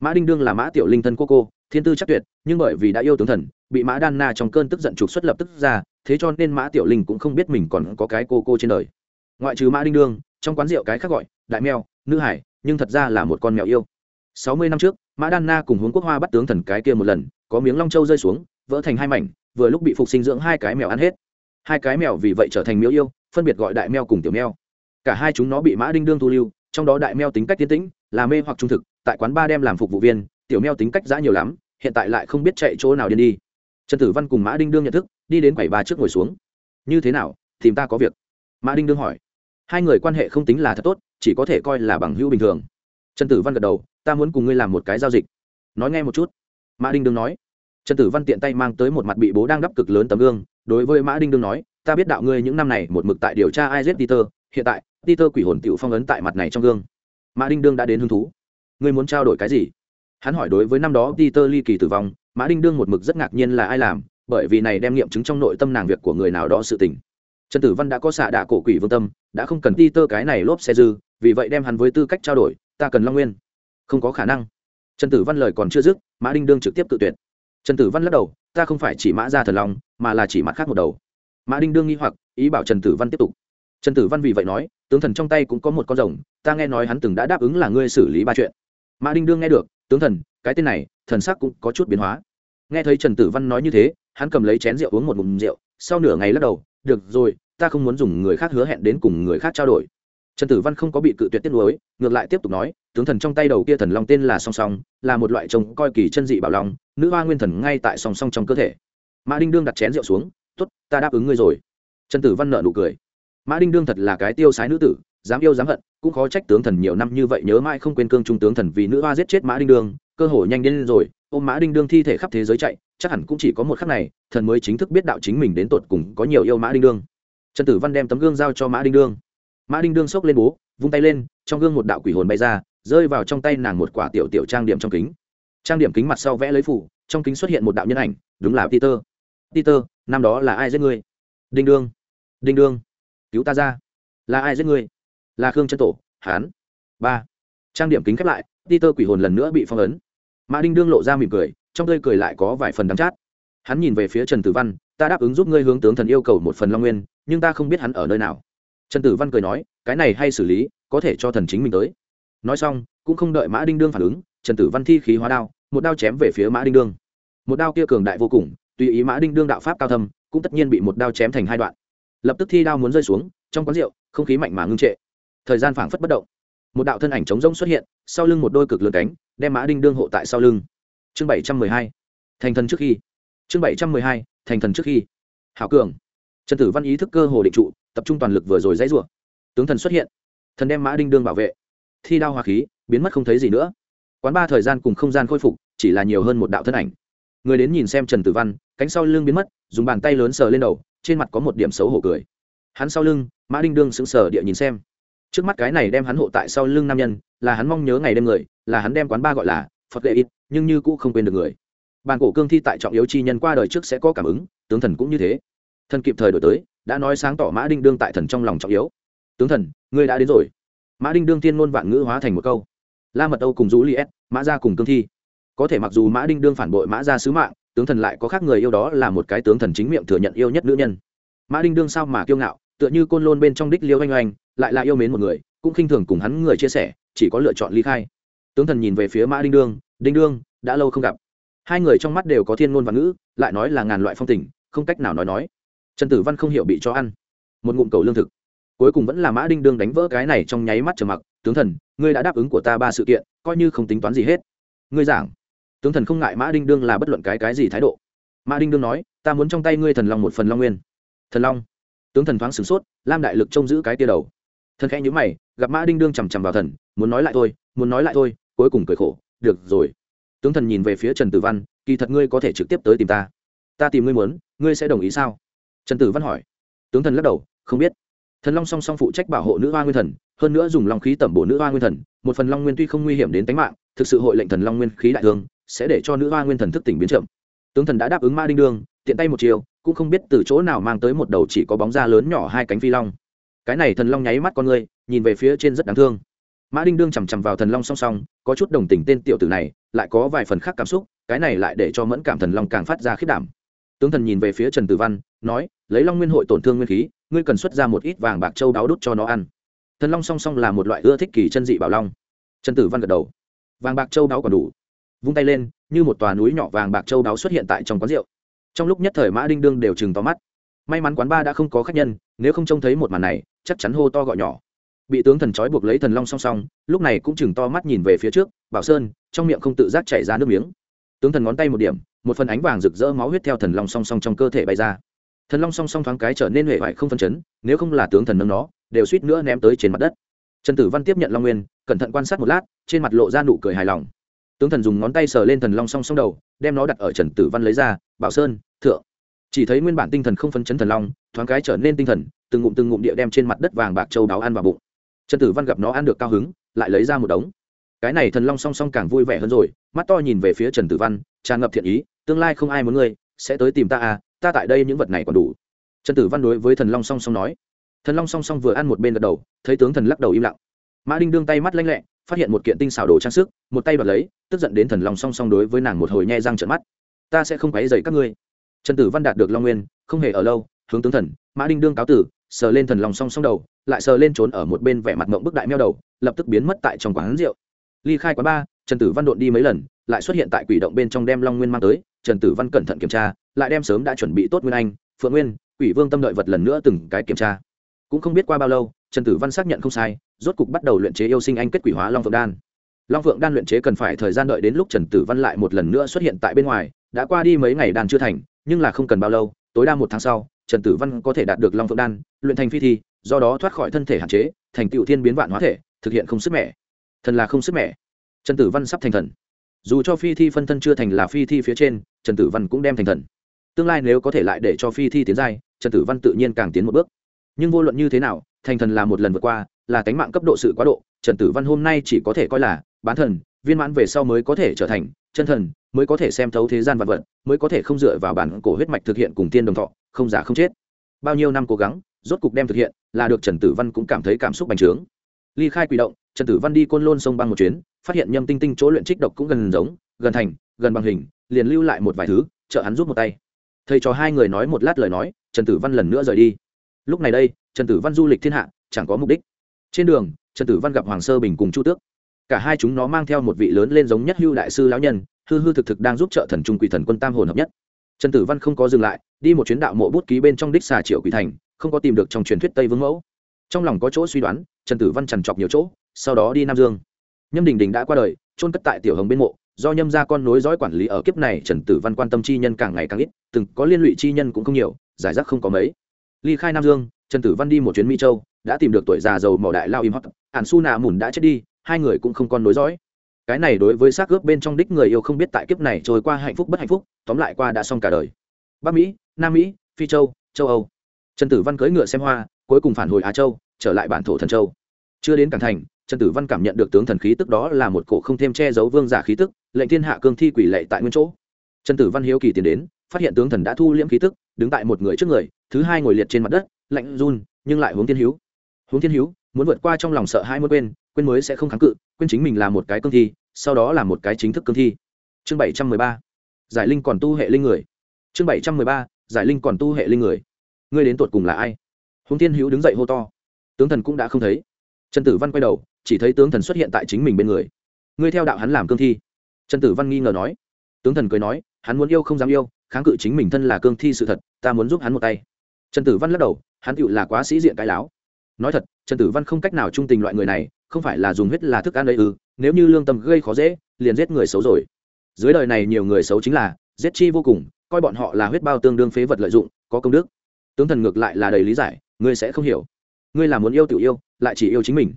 Mã đinh đương là mã tiểu linh thân cô cô, thiên tư chắc tuyệt, nhưng bởi vì đã yêu tướng thần, bị mã đan na trong cơn tức giận trục xuất lập tức ra, thế cho nên mã tiểu linh cũng không biết mình còn có cái cô cô trên đời. Ngoại trừ mã đinh đương, trong quán rượu cái khác gọi, đại mèo nữ hải, nhưng thật ra là một con mèo yêu. Sáu mươi năm trước, mã đan na cùng hướng quốc hoa bắt tướng thần cái kia một lần, có miếng long châu rơi xuống, vỡ thành hai mảnh, vừa lúc bị phục sinh dưỡng hai cái mèo ăn hết hai cái mèo vì vậy trở thành miếu yêu, phân biệt gọi đại mèo cùng tiểu mèo. Cả hai chúng nó bị mã đinh đương thu lưu, trong đó đại mèo tính cách tiến tĩnh, là mê hoặc trung thực, tại quán ba đem làm phục vụ viên, tiểu mèo tính cách giã nhiều lắm, hiện tại lại không biết chạy chỗ nào điên đi. Trần tử văn cùng mã đinh đương nhận thức, đi đến quầy ba trước ngồi xuống. Như thế nào? Tìm ta có việc? Mã đinh đương hỏi. Hai người quan hệ không tính là thật tốt, chỉ có thể coi là bằng hữu bình thường. Trần tử văn gật đầu. Ta muốn cùng ngươi làm một cái giao dịch. Nói nghe một chút. Mã đinh đương nói. Trần tử văn tiện tay mang tới một mặt bị bố đang đắp cực lớn tấm gương đối với mã đinh đương nói, ta biết đạo ngươi những năm này một mực tại điều tra ai giết peter, hiện tại, peter quỷ hồn tiểu phong ấn tại mặt này trong gương. Mã đinh đương đã đến hứng thú. Ngươi muốn trao đổi cái gì? Hắn hỏi đối với năm đó peter ly kỳ tử vong, mã đinh đương một mực rất ngạc nhiên là ai làm, bởi vì này đem nghiệm chứng trong nội tâm nàng việc của người nào đó sự tình. Trần tử văn đã có xạ đạ cổ quỷ vương tâm, đã không cần peter cái này lốp xe dư, vì vậy đem hắn với tư cách trao đổi, ta cần long nguyên. Không có khả năng. Trần tử văn lời còn chưa dứt, mã đinh đương trực tiếp tự tuyệt. Trần tử văn lắc đầu ta không phải chỉ mã ra thần long, mà là chỉ mặt khác một đầu. Mã đinh đương nghi hoặc, ý bảo trần tử văn tiếp tục. Trần tử văn vì vậy nói, tướng thần trong tay cũng có một con rồng, ta nghe nói hắn từng đã đáp ứng là ngươi xử lý ba chuyện. Mã đinh đương nghe được, tướng thần, cái tên này, thần sắc cũng có chút biến hóa. Nghe thấy trần tử văn nói như thế, hắn cầm lấy chén rượu uống một ngụm rượu, sau nửa ngày lắc đầu, được rồi, ta không muốn dùng người khác hứa hẹn đến cùng người khác trao đổi trần tử văn không có bị cự tuyệt tiết lối ngược lại tiếp tục nói, tướng thần trong tay đầu kia thần long tên là song song, là một loại trông coi kỳ chân dị bảo long, nữ hoa nguyên thần ngay tại song song trong cơ thể. Mã đinh đương đặt chén rượu xuống t ố t ta đáp ứng ngươi rồi. Trần tử văn nợ nụ cười. Mã đinh đương thật là cái tiêu sái nữ tử, dám yêu dám hận, cũng khó trách tướng thần nhiều năm như vậy nhớ mãi không quên cương trung tướng thần vì nữ hoa giết chết mã đinh đương, cơ hội nhanh đến rồi, ôm mã đinh đương thi thể khắp thế giới chạy, chắc hẳn cũng chỉ có một khắc này, thần mới chính thức biết đạo chính mình đến tột cùng có nhiều yêu mã đinh đương. Trần tử văn đem tấm gương giao cho mã đinh đương mã đinh đương xốc lên bố, vung tay lên, trong gương một đạo quỷ hồn bay ra, rơi vào trong tay nàng một quả tiểu tiểu trang điểm trong kính. Trang điểm kính mặt sau vẽ lấy phủ, trong kính xuất hiện một đạo nhân ảnh, đúng là peter. Peter, năm đó là ai giết ngươi? Đinh đương. Đinh đương. Cứu ta ra. Là ai giết ngươi? Là khương chân tổ hán ba. Trang điểm kính khép lại, peter quỷ hồn lần nữa bị phong ấn. Mã đinh đương lộ ra mỉm cười, trong tươi cười lại có vài phần đắng chát. Hắn nhìn về phía trần tử văn, ta đáp ứng giúp ngươi hướng tướng thần yêu cầu một phần long nguyên, nhưng ta không biết hắn ở nơi nào trần tử văn cười nói, cái này hay xử lý, có thể cho thần chính mình tới. Nói xong, cũng không đợi mã đinh đương phản ứng, trần tử văn thi khí hóa đao, một đao chém về phía mã đinh đương. Một đao kia cường đại vô cùng, tùy ý mã đinh đương đạo pháp cao thâm, cũng tất nhiên bị một đao chém thành hai đoạn. Lập tức thi đao muốn rơi xuống, trong quán rượu, không khí mạnh mà ngưng trệ. Thời gian phảng phất bất động. Một đạo thân ảnh trống rỗng xuất hiện, sau lưng một đôi cực lớn cánh, đem mã đinh đương hộ tại sau lưng. Chương bảy trăm mười hai. Thành thần trước khi. Chương bảy trăm mười hai. Thành thần trước khi. Hảo cường trần tử văn ý thức cơ hồ định trụ, tập trung toàn lực vừa rồi dãy rủa. Tướng thần xuất hiện. Thần đem mã đinh đương bảo vệ. Thi đao hoa khí, biến mất không thấy gì nữa. Quán ba thời gian cùng không gian khôi phục, chỉ là nhiều hơn một đạo thân ảnh. Người đến nhìn xem trần tử văn, cánh sau lưng biến mất, dùng bàn tay lớn sờ lên đầu, trên mặt có một điểm xấu hổ cười. Hắn sau lưng, mã đinh đương sững sờ địa nhìn xem. Trước mắt cái này đem hắn hộ tại sau lưng nam nhân, là hắn mong nhớ ngày đêm người, là hắn đem quán ba gọi là phật lệ ít, nhưng như cũ không quên được người. Bàn cổ cương thi tại trọng yếu chi nhân qua đời trước sẽ có cảm ứng, tướng thần cũng như thế thần kịp thời đổi tới, đã nói sáng tỏ mã đinh đương tại thần trong lòng trọng yếu. Tướng thần, ngươi đã đến rồi. Mã đinh đương tiên ngôn vạn ngữ hóa thành một câu. La mật âu cùng rũ li s, mã ra cùng cương thi. Có thể mặc dù mã đinh đương phản bội mã ra sứ mạng, tướng thần lại có khác người yêu đó là một cái tướng thần chính miệng thừa nhận yêu nhất nữ nhân. Mã đinh đương sao mà kiêu ngạo, tựa như côn lôn bên trong đích liêu oanh oanh, lại là yêu mến một người, cũng khinh thường cùng hắn người chia sẻ, chỉ có lựa chọn ly khai. Tướng thần nhìn về phía mã đinh đương đinh đương, đã lâu không gặp. Hai người trong mắt đều có thiên ngôn và ngữ, lại nói là ngàn loại phong tình, không cách nào nói nói trần tử văn không hiểu bị cho ăn. Một ngụm cầu lương thực. Cuối cùng vẫn là mã đinh đương đánh vỡ cái này trong nháy mắt trầm mặc. Tướng thần, ngươi đã đáp ứng của ta ba sự kiện, coi như không tính toán gì hết. Ngươi giảng. Tướng thần không ngại mã đinh đương là bất luận cái cái gì thái độ. Mã đinh đương nói, ta muốn trong tay ngươi thần long một phần long nguyên. Thần long. Tướng thần thoáng sửng sốt, lam đại lực trông giữ cái tia đầu. Thần khẽ nhữ mày, gặp mã đinh đương chằm chằm vào thần, muốn nói lại thôi, muốn nói lại thôi, cuối cùng cười khổ, được rồi. Tướng thần nhìn về phía trần tử văn, kỳ thật ngươi có thể trực tiếp tới tìm ta. Ta tìm ngươi muốn, ngươi sẽ đồng ý sao? Trần tử văn hỏi. Tướng thần lắc đầu, không biết. Thần long song song phụ trách bảo hộ nữ hoa nguyên thần, hơn nữa dùng long khí tẩm bổ nữ hoa nguyên thần, một phần long nguyên tuy không nguy hiểm đến tính mạng, thực sự hội lệnh thần long nguyên khí đại thương, sẽ để cho nữ hoa nguyên thần thức tỉnh biến chậm. Tướng thần đã đáp ứng ma đinh đương, tiện tay một chiều, cũng không biết từ chỗ nào mang tới một đầu chỉ có bóng da lớn nhỏ hai cánh phi long. Cái này thần long nháy mắt con ngươi nhìn về phía trên rất đáng thương. Mã đinh đương chằm chằm vào thần long song song, có chút đồng tình tên tiểu tử này, lại có vài phần khác cảm xúc, cái này lại để cho mẫn cảm thần long càng phát ra khiết đảm. Tướng thần nhìn về phía trần tử văn nói, lấy long nguyên hội tổn thương nguyên khí, ngươi cần xuất ra một ít vàng bạc châu đáo đốt cho nó ăn. Thần long song song là một loại ưa thích kỳ chân dị bảo long. Trần tử văn gật đầu. Vàng bạc châu đáo còn đủ. Vung tay lên, như một tòa núi nhỏ vàng bạc châu đáo xuất hiện tại trong quán rượu. Trong lúc nhất thời mã đinh đương đều chừng to mắt. May mắn quán ba đã không có khách nhân, nếu không trông thấy một màn này, chắc chắn hô to gọi nhỏ. Bị tướng thần trói buộc lấy thần long song song, lúc này cũng chừng to mắt nhìn về phía trước, bảo sơn, trong miệng không tự giác chảy ra nước miếng. Tướng thần ngón tay một điểm, một phần ánh vàng rực rỡ máu huyết theo thần long song song trong cơ thể bay ra thần long song song thoáng cái trở nên huệ hoại không phân chấn, nếu không là tướng thần nâng nó, đều suýt nữa ném tới trên mặt đất. Trần tử văn tiếp nhận long nguyên, cẩn thận quan sát một lát, trên mặt lộ ra nụ cười hài lòng. Tướng thần dùng ngón tay sờ lên thần long song song đầu, đem nó đặt ở trần tử văn lấy ra, bảo sơn, thượng. Chỉ thấy nguyên bản tinh thần không phân chấn thần long, thoáng cái trở nên tinh thần, từng ngụm từng ngụm địa đem trên mặt đất vàng bạc châu đáo ăn vào bụng. Trần tử văn gặp nó ăn được cao hứng, lại lấy ra một đống. Cái này thần long song song càng vui vẻ hơn rồi, mắt to nhìn về phía trần tử văn, tràn ngập thiện ý, tương lai không ai muốn ngươi, sẽ tới tìm ta à ta tại đây những vật này còn đủ. Trần tử văn đối với thần long song song nói. Thần long song song vừa ăn một bên gật đầu, thấy tướng thần lắc đầu im lặng. Mã đinh đương tay mắt lanh lẹ, phát hiện một kiện tinh xảo đồ trang sức, một tay bật lấy, tức giận đến thần long song song đối với nàng một hồi nhe răng trợn mắt. Ta sẽ không quấy dày các ngươi. Trần tử văn đạt được long nguyên, không hề ở lâu, hướng tướng thần, mã đinh đương cáo tử, sờ lên thần long song song đầu, lại sờ lên trốn ở một bên vẻ mặt mộng bức đại meo đầu, lập tức biến mất tại trong quán rượu. Ly khai quán ba, trần tử văn đột đi mấy lần, lại xuất hiện tại quỷ động bên trong đem long nguyên mang tới. Trần tử văn cẩn thận kiểm tra lại đem sớm đã chuẩn bị tốt nguyên anh, phượng nguyên, quỷ vương tâm đợi vật lần nữa từng cái kiểm tra. Cũng không biết qua bao lâu, trần tử văn xác nhận không sai, rốt cục bắt đầu luyện chế yêu sinh anh kết quỷ hóa long phượng đan. Long phượng đan luyện chế cần phải thời gian đợi đến lúc trần tử văn lại một lần nữa xuất hiện tại bên ngoài, đã qua đi mấy ngày đan chưa thành, nhưng là không cần bao lâu, tối đa một tháng sau, trần tử văn có thể đạt được long phượng đan, luyện thành phi thi, do đó thoát khỏi thân thể hạn chế, thành tựu thiên biến vạn hóa thể, thực hiện không sức mẻ. Thần là không sức mẻ. Trần tử văn sắp thành thần. Dù cho phi thi phân thân chưa thành là phi thi phía trên, trần tử văn cũng đem thành thần tương lai nếu có thể lại để cho phi thi tiến giai, trần tử văn tự nhiên càng tiến một bước. Nhưng vô luận như thế nào, thành thần là một lần vượt qua, là tánh mạng cấp độ sự quá độ, trần tử văn hôm nay chỉ có thể coi là bán thần, viên mãn về sau mới có thể trở thành chân thần, mới có thể xem thấu thế gian vật vật, mới có thể không dựa vào bản cổ huyết mạch thực hiện cùng tiên đồng thọ, không giả không chết. Bao nhiêu năm cố gắng, rốt cục đem thực hiện, là được trần tử văn cũng cảm thấy cảm xúc bành trướng. Ly khai quỷ động, trần tử văn đi côn lôn sông băng một chuyến, phát hiện nhâm tinh tinh chỗ luyện trích độc cũng gần giống, gần thành, gần bằng hình, liền lưu lại một vài thứ, trợ hắn giúp một tay thầy cho hai người nói một lát lời nói, trần tử văn lần nữa rời đi. Lúc này đây, trần tử văn du lịch thiên hạ, chẳng có mục đích. Trên đường, trần tử văn gặp hoàng sơ bình cùng chu tước. Cả hai chúng nó mang theo một vị lớn lên giống nhất hưu đại sư lão nhân, hư hư thực thực đang giúp trợ thần trung quỷ thần quân tam hồn hợp nhất. Trần tử văn không có dừng lại, đi một chuyến đạo mộ bút ký bên trong đích xà triệu quỷ thành, không có tìm được trong truyền thuyết tây vương mẫu. Trong lòng có chỗ suy đoán, trần tử văn trằn trọc nhiều chỗ, sau đó đi nam dương. Nhâm đình đình đã qua đời trôn cất tại tiểu hồng bên mộ do nhâm gia con nối dõi quản lý ở kiếp này, trần tử văn quan tâm chi nhân càng ngày càng ít, từng có liên lụy chi nhân cũng không nhiều, giải rác không có mấy. Ly khai nam dương, trần tử văn đi một chuyến mỹ châu, đã tìm được tuổi già giàu màu đại lao im hót ản su nạ mùn đã chết đi, hai người cũng không còn nối dõi. Cái này đối với xác ướp bên trong đích người yêu không biết tại kiếp này trôi qua hạnh phúc bất hạnh phúc, tóm lại qua đã xong cả đời. Bắc mỹ, nam mỹ, phi châu châu âu. Trần tử văn cưỡi ngựa xem hoa, cuối cùng phản hồi á châu, trở lại bản thổ thần châu. Chưa đến cảng thành trần tử văn cảm nhận được tướng thần khí tức đó là một cổ không thêm che giấu vương giả khí tức, lệnh thiên hạ cương thi quỷ lệ tại nguyên chỗ. Trần tử văn hiếu kỳ tiến đến, phát hiện tướng thần đã thu liễm khí tức, đứng tại một người trước người, thứ hai ngồi liệt trên mặt đất, lạnh run, nhưng lại hướng thiên hữu. Hướng thiên hữu, muốn vượt qua trong lòng sợ hai muốn quên quên mới sẽ không kháng cự, quên chính mình là một cái cương thi, sau đó là một cái chính thức cương thi. Chương bảy trăm mười ba. Giải linh còn tu hệ linh người. Chương bảy trăm mười ba. Giải linh còn tu hệ linh người. Ngươi đến tột cùng là ai? Hướng thiên hữu đứng dậy hô to. Tướng thần cũng đã không thấy. Trần tử văn quay đầu chỉ thấy tướng thần xuất hiện tại chính mình bên người. Ngươi theo đạo hắn làm cương thi. Trần tử văn nghi ngờ nói. Tướng thần cười nói, hắn muốn yêu không dám yêu, kháng cự chính mình thân là cương thi sự thật, ta muốn giúp hắn một tay. Trần tử văn lắc đầu, hắn tựu là quá sĩ diện cái láo. Nói thật, trần tử văn không cách nào trung tình loại người này, không phải là dùng huyết là thức ăn ấy ư, nếu như lương tâm gây khó dễ, liền giết người xấu rồi. Dưới đời này nhiều người xấu chính là, giết chi vô cùng, coi bọn họ là huyết bao tương đương phế vật lợi dụng, có công đức. Tướng thần ngược lại là đầy lý giải, ngươi sẽ không hiểu. Ngươi là muốn yêu tự yêu, lại chỉ yêu chính mình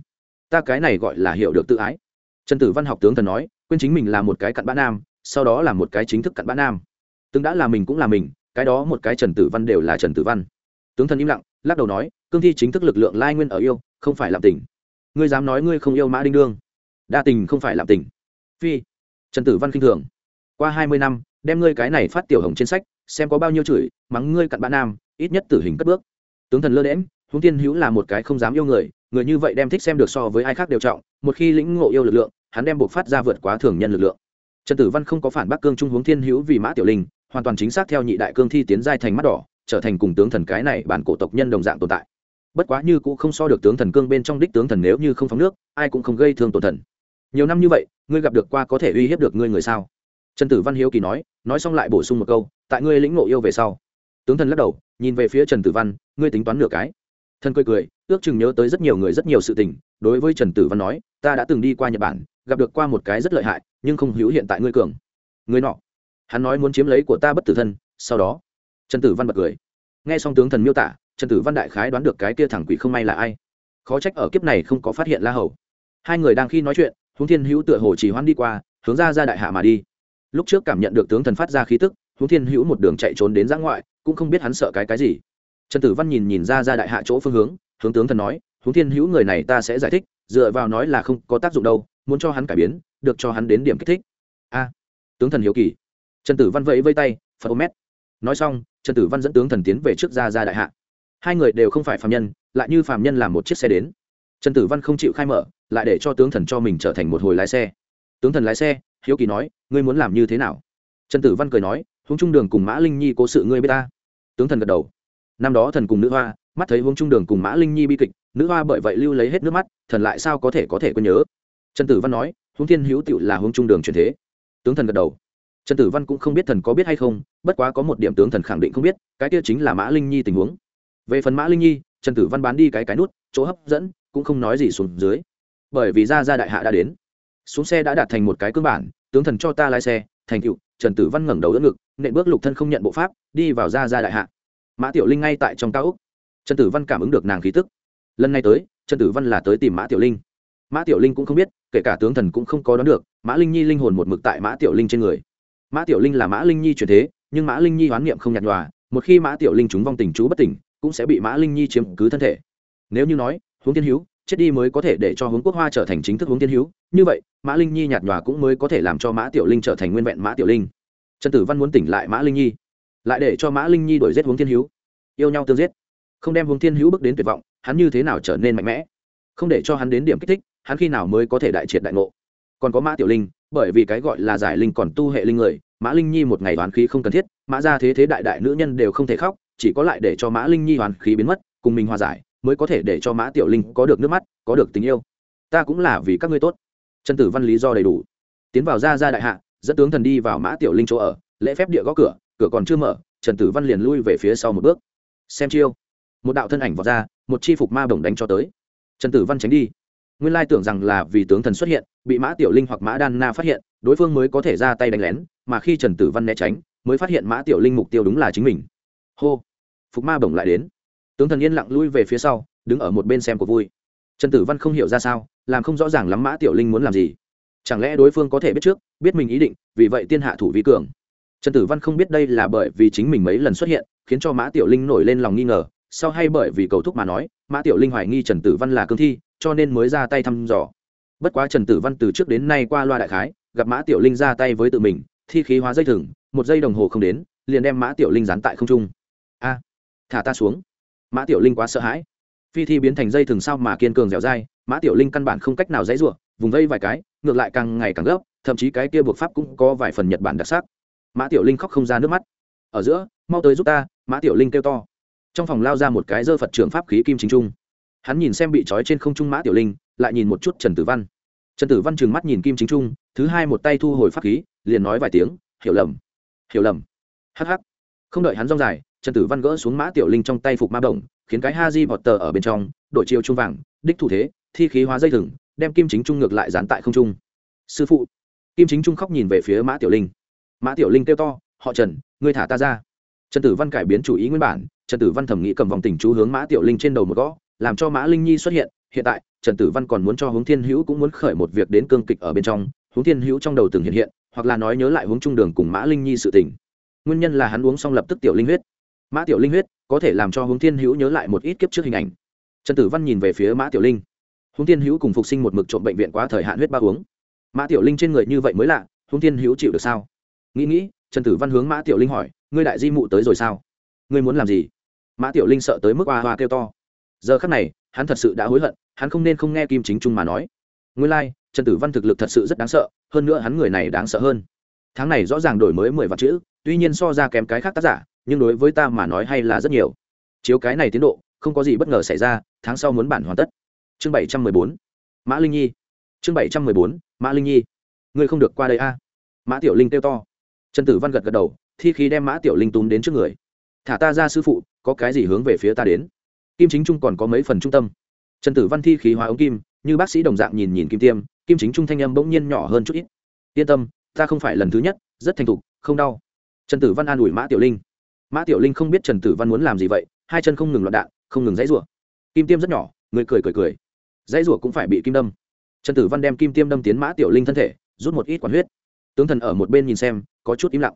ta cái này gọi là hiểu được tự ái. Trần tử văn học tướng thần nói, quên chính mình là một cái cặn bã nam, sau đó là một cái chính thức cặn bã nam. Từng đã là mình cũng là mình, cái đó một cái trần tử văn đều là trần tử văn. Tướng thần im lặng, lắc đầu nói, cương thi chính thức lực lượng lai nguyên ở yêu, không phải làm tình. Ngươi dám nói ngươi không yêu mã đinh đương. Đa tình không phải làm tình. Phi. Trần tử văn k i n h thường. Qua hai mươi năm, đem ngươi cái này phát tiểu hồng trên sách, xem có bao nhiêu chửi, mắng ngươi cặn bã nam, ít nhất tử hình cất bước. Tướng thần lơ đễm húng tiên hữu là một cái không dám yêu người người như vậy đem thích xem được so với ai khác đều trọng, một khi lĩnh ngộ yêu lực lượng, hắn đem buộc phát ra vượt quá thường nhân lực lượng. Trần tử văn không có phản bác cương trung hướng thiên hữu vì mã tiểu linh, hoàn toàn chính xác theo nhị đại cương thi tiến giai thành mắt đỏ, trở thành cùng tướng thần cái này bản cổ tộc nhân đồng dạng tồn tại. Bất quá như cũng không so được tướng thần cương bên trong đích tướng thần nếu như không phóng nước, ai cũng không gây thương tổn thần. Nhiều năm như vậy, ngươi gặp được qua có thể uy hiếp được ngươi người sao? Trần tử văn hiếu kỳ nói nói xong lại bổ sung một câu, tại ngươi lĩnh ngộ yêu về sau. Tướng thần lắc đầu, nhìn về phía trần tử văn, ngươi tính toán nửa cái. Thân cười cười ước chừng nhớ tới rất nhiều người rất nhiều sự tình, đối với trần tử văn nói, ta đã từng đi qua nhật bản, gặp được qua một cái rất lợi hại, nhưng không hữu hiện tại ngươi cường. Người nọ? Hắn nói muốn chiếm lấy của ta bất tử thân, sau đó, trần tử văn bật cười. Nghe xong tướng thần miêu tả, trần tử văn đại khái đoán được cái kia thẳng quỷ không may là ai. Khó trách ở kiếp này không có phát hiện la hầu. Hai người đang khi nói chuyện huống thiên hữu tựa hồ chỉ hoan đi qua, hướng ra ra đại hạ mà đi. Lúc trước cảm nhận được tướng thần phát ra khí tức huống thiên hữu một đường chạy trốn đến giã ngoại, cũng không biết hắn sợ cái cái gì. Trần tử văn nhìn nhìn ra ra đại hạ chỗ phương hướng hướng tướng thần nói hướng thiên hữu người này ta sẽ giải thích, dựa vào nói là không có tác dụng đâu, muốn cho hắn cải biến, được cho hắn đến điểm kích thích. A. Tướng thần hiếu kỳ. Trần tử văn vẫy vây tay, phật ô mét. Nói xong, trần tử văn dẫn tướng thần tiến về trước ra ra đại hạ. Hai người đều không phải phạm nhân, lại như phạm nhân làm một chiếc xe đến. Trần tử văn không chịu khai mở, lại để cho tướng thần cho mình trở thành một hồi lái xe. Tướng thần lái xe, hiếu kỳ nói, ngươi muốn làm như thế nào? Trần tử văn cười nói hướng trung đường cùng mã linh nhi cố sự ngươi b i ế ta. Tướng thần gật đầu. Năm đó thần cùng nữ hoa mắt thấy hướng trung đường cùng mã linh nhi bi kịch, nữ hoa bởi vậy lưu lấy hết nước mắt, thần lại sao có thể có thể quên nhớ? Trần tử văn nói hướng thiên hữu tựu là hướng trung đường truyền thế. Tướng thần gật đầu. Trần tử văn cũng không biết thần có biết hay không, bất quá có một điểm tướng thần khẳng định không biết, cái kia chính là mã linh nhi tình huống. Về phần mã linh nhi, trần tử văn bán đi cái cái nút, chỗ hấp dẫn, cũng không nói gì xuống dưới. Bởi vì ra ra đại hạ đã đến. Xuống xe đã đạt thành một cái cơ bản, tướng thần cho ta lái xe, thành cựu trần tử văn ngẩng đầu đỡ ngực, nện bước lục thân không nhận bộ pháp, đi vào ra ra đại hạ. Mã tiểu linh ngay tại trong cao úc trần tử văn cảm ứng được nàng khí tức. Lần này tới, trần tử văn là tới tìm mã tiểu linh. Mã tiểu linh cũng không biết, kể cả tướng thần cũng không có đoán được, mã linh nhi linh hồn một mực tại mã tiểu linh trên người. Mã tiểu linh là mã linh nhi truyền thế, nhưng mã linh nhi hoán niệm không nhạt nhòa, một khi mã tiểu linh chúng vong tình chú bất tỉnh, cũng sẽ bị mã linh nhi chiếm cứ thân thể. Nếu như nói huống tiên hữu chết đi mới có thể để cho Huống quốc hoa trở thành chính thức Huống tiên hữu như vậy, mã linh nhi nhạt nhòa cũng mới có thể làm cho mã tiểu linh trở thành nguyên vẹn mã tiểu linh. Trần tử văn muốn tỉnh lại mã linh nhi, lại để cho mã linh nhi đổi giết Huống thiên hữu yêu nhau tương giết không đem hướng thiên hữu bước đến tuyệt vọng, hắn như thế nào trở nên mạnh mẽ? Không để cho hắn đến điểm kích thích, hắn khi nào mới có thể đại triệt đại ngộ? Còn có mã tiểu linh, bởi vì cái gọi là giải linh còn tu hệ linh người, mã linh nhi một ngày đoán khí không cần thiết, mã ra thế thế đại đại nữ nhân đều không thể khóc, chỉ có lại để cho mã linh nhi hoàn khí biến mất, cùng mình hòa giải, mới có thể để cho mã tiểu linh có được nước mắt, có được tình yêu. Ta cũng là vì các ngươi tốt. Trần tử văn lý do đầy đủ. Tiến vào ra ra đại hạ, dẫn tướng thần đi vào mã tiểu linh chỗ ở, lễ phép địa gõ cửa cửa còn chưa mở, trần tử văn liền lui về phía sau một bước. Xem chiêu một đạo thân ảnh vọt ra, một chi phục ma bổng đánh cho tới. Trần tử văn tránh đi. Nguyên lai tưởng rằng là vì tướng thần xuất hiện, bị mã tiểu linh hoặc mã đan na phát hiện, đối phương mới có thể ra tay đánh lén, mà khi trần tử văn né tránh, mới phát hiện mã tiểu linh mục tiêu đúng là chính mình. Hô! Phục ma bổng lại đến. Tướng thần yên lặng lui về phía sau, đứng ở một bên xem cuộc vui. Trần tử văn không hiểu ra sao, làm không rõ ràng lắm mã tiểu linh muốn làm gì. Chẳng lẽ đối phương có thể biết trước, biết mình ý định, vì vậy tiên hạ thủ vi cường. Trần tử văn không biết đây là bởi vì chính mình mấy lần xuất hiện, khiến cho mã tiểu linh nổi lên lòng nghi ngờ sau hay bởi vì cầu thúc mà nói, mã tiểu linh hoài nghi trần tử văn là cương thi, cho nên mới ra tay thăm dò. Bất quá trần tử văn từ trước đến nay qua loa đại khái, gặp mã tiểu linh ra tay với tự mình, thi khí hóa dây thừng, một giây đồng hồ không đến, liền đem mã tiểu linh dán tại không trung. A, thả ta xuống. Mã tiểu linh quá sợ hãi. Phi thi biến thành dây thừng sao mà kiên cường dẻo dai, mã tiểu linh căn bản không cách nào dãy ruộng vùng vây vài cái, ngược lại càng ngày càng gấp, thậm chí cái kia buộc pháp cũng có vài phần nhật bản đặc sắc. Mã tiểu linh khóc không ra nước mắt. Ở giữa, mau tới giúp ta, mã tiểu linh kêu to trong phòng lao ra một cái dơ phật trưởng pháp khí kim chính trung. Hắn nhìn xem bị trói trên không trung mã tiểu linh, lại nhìn một chút trần tử văn. Trần tử văn trừng mắt nhìn kim chính trung, thứ hai một tay thu hồi pháp khí, liền nói vài tiếng, hiểu lầm hiểu lầm. Hh không đợi hắn rong dài, trần tử văn gỡ xuống mã tiểu linh trong tay phục ma bổng, khiến cái ha di vọt tờ ở bên trong đội chiều trung vàng, đích thủ thế, thi khí hóa dây thừng, đem kim chính trung ngược lại dán tại không trung. Sư phụ. Kim chính trung khóc nhìn về phía mã tiểu linh. Mã tiểu linh kêu to, họ trần, ngươi thả ta ra. Trần tử văn cải biến chủ ý nguyên bản trần tử văn thẩm nghĩ cầm vòng tình chú hướng mã tiểu linh trên đầu một gõ, làm cho mã linh nhi xuất hiện. Hiện tại, trần tử văn còn muốn cho hướng thiên hữu cũng muốn khởi một việc đến cương kịch ở bên trong. Hướng thiên hữu trong đầu từng hiện hiện, hoặc là nói nhớ lại hướng trung đường cùng mã linh nhi sự tình. Nguyên nhân là hắn uống xong lập tức tiểu linh huyết. Mã tiểu linh huyết có thể làm cho hướng thiên hữu nhớ lại một ít kiếp trước hình ảnh. Trần tử văn nhìn về phía mã tiểu linh. Hướng thiên hữu cùng phục sinh một mực trộm bệnh viện quá thời hạn huyết ba uống. Mã tiểu linh trên người như vậy mới lạ, hướng thiên hữu chịu được sao? Nghĩ nghĩ, trần tử văn hướng mã tiểu linh hỏi, ngươi đại di mụ tới rồi sao? Ngươi muốn làm gì? Mã tiểu linh sợ tới mức hoa hoa kêu to. Giờ khắc này hắn thật sự đã hối hận hắn không nên không nghe kim chính trung mà nói. Nguyên lai、like, trần tử văn thực lực thật sự rất đáng sợ hơn nữa hắn người này đáng sợ hơn. Tháng này rõ ràng đổi mới mười vạn chữ tuy nhiên so ra kém cái khác tác giả nhưng đối với ta mà nói hay là rất nhiều. Chiếu cái này tiến độ không có gì bất ngờ xảy ra tháng sau muốn bản hoàn tất. Chương bảy trăm mười bốn. Mã linh nhi. Chương bảy trăm mười bốn mã linh nhi. Ngươi không được qua đây a. Mã tiểu linh kêu to. Trần tử văn gật gật đầu thi khí đem mã tiểu linh túm đến trước người thả ta ra sư phụ, có cái gì hướng về phía ta đến? Kim chính trung còn có mấy phần trung tâm. Trần tử văn thi khí hóa ống kim, như bác sĩ đồng dạng nhìn nhìn kim tiêm, kim chính trung thanh âm bỗng nhiên nhỏ hơn chút ít. Yên tâm, ta không phải lần thứ nhất, rất thành thục, không đau. Trần tử văn an ủi mã tiểu linh. Mã tiểu linh không biết trần tử văn muốn làm gì vậy, hai chân không ngừng loạn đạn, không ngừng dãy rủa. Kim tiêm rất nhỏ, người cười cười cười. Dãy rủa cũng phải bị kim đâm. Trần tử văn đem kim tiêm đâm tiến mã tiểu linh thân thể, rút một ít quản huyết. Tướng thần ở một bên nhìn xem, có chút im lặng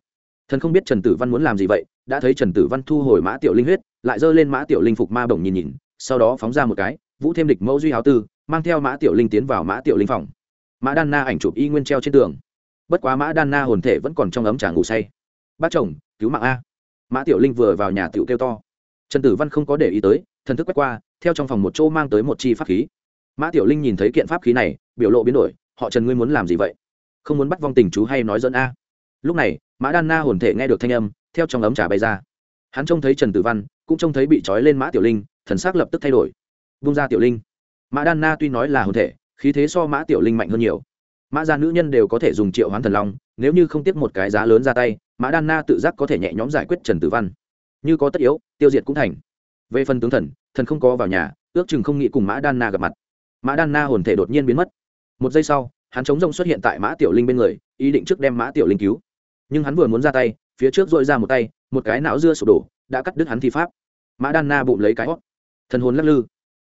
thần không biết trần tử văn muốn làm gì vậy, đã thấy trần tử văn thu hồi mã tiểu linh huyết, lại giơ lên mã tiểu linh phục ma bổng nhìn nhìn, sau đó phóng ra một cái, vũ thêm địch mẫu duy háo tư, mang theo mã tiểu linh tiến vào mã tiểu linh phòng. Mã đan na ảnh chụp y nguyên treo trên tường. Bất quá mã đan na hồn thể vẫn còn trong ấm trà ngủ say. Bác chồng, cứu mạng a. Mã tiểu linh vừa vào nhà tiểu kêu to. Trần tử văn không có để ý tới, thần thức quét qua, theo trong phòng một chỗ mang tới một chi pháp khí. Mã tiểu linh nhìn thấy kiện pháp khí này, biểu lộ biến đổi, họ trần ngươi muốn làm gì vậy? Không muốn bắt vong tình chú hay nói dẫn a? Lúc này mã đan na hồn thể nghe được thanh âm, theo trong ấm trà bay ra. Hắn trông thấy trần tử văn, cũng trông thấy bị trói lên mã tiểu linh, thần s ắ c lập tức thay đổi. Vung ra tiểu linh. Mã đan na tuy nói là hồn thể, khí thế so mã tiểu linh mạnh hơn nhiều. Mã gia nữ nhân đều có thể dùng triệu hoán thần long, nếu như không tiếc một cái giá lớn ra tay, mã đan na tự giác có thể nhẹ nhõm giải quyết trần tử văn. Như có tất yếu, tiêu diệt cũng thành. Về phần tướng thần thần không có vào nhà, ước chừng không nghĩ cùng mã đan na gặp mặt. Mã đan na hồn thể đột nhiên biến mất. Một giây sau, hắn chống rông xuất hiện tại mã tiểu linh bên người, ý định trước đem mã tiểu linh cứu nhưng hắn vừa muốn ra tay, phía trước dội ra một tay, một cái não dưa sụp đổ, đã cắt đứt hắn thi pháp. Mã đan na bụng lấy cái hót. Thần hồn lắc lư.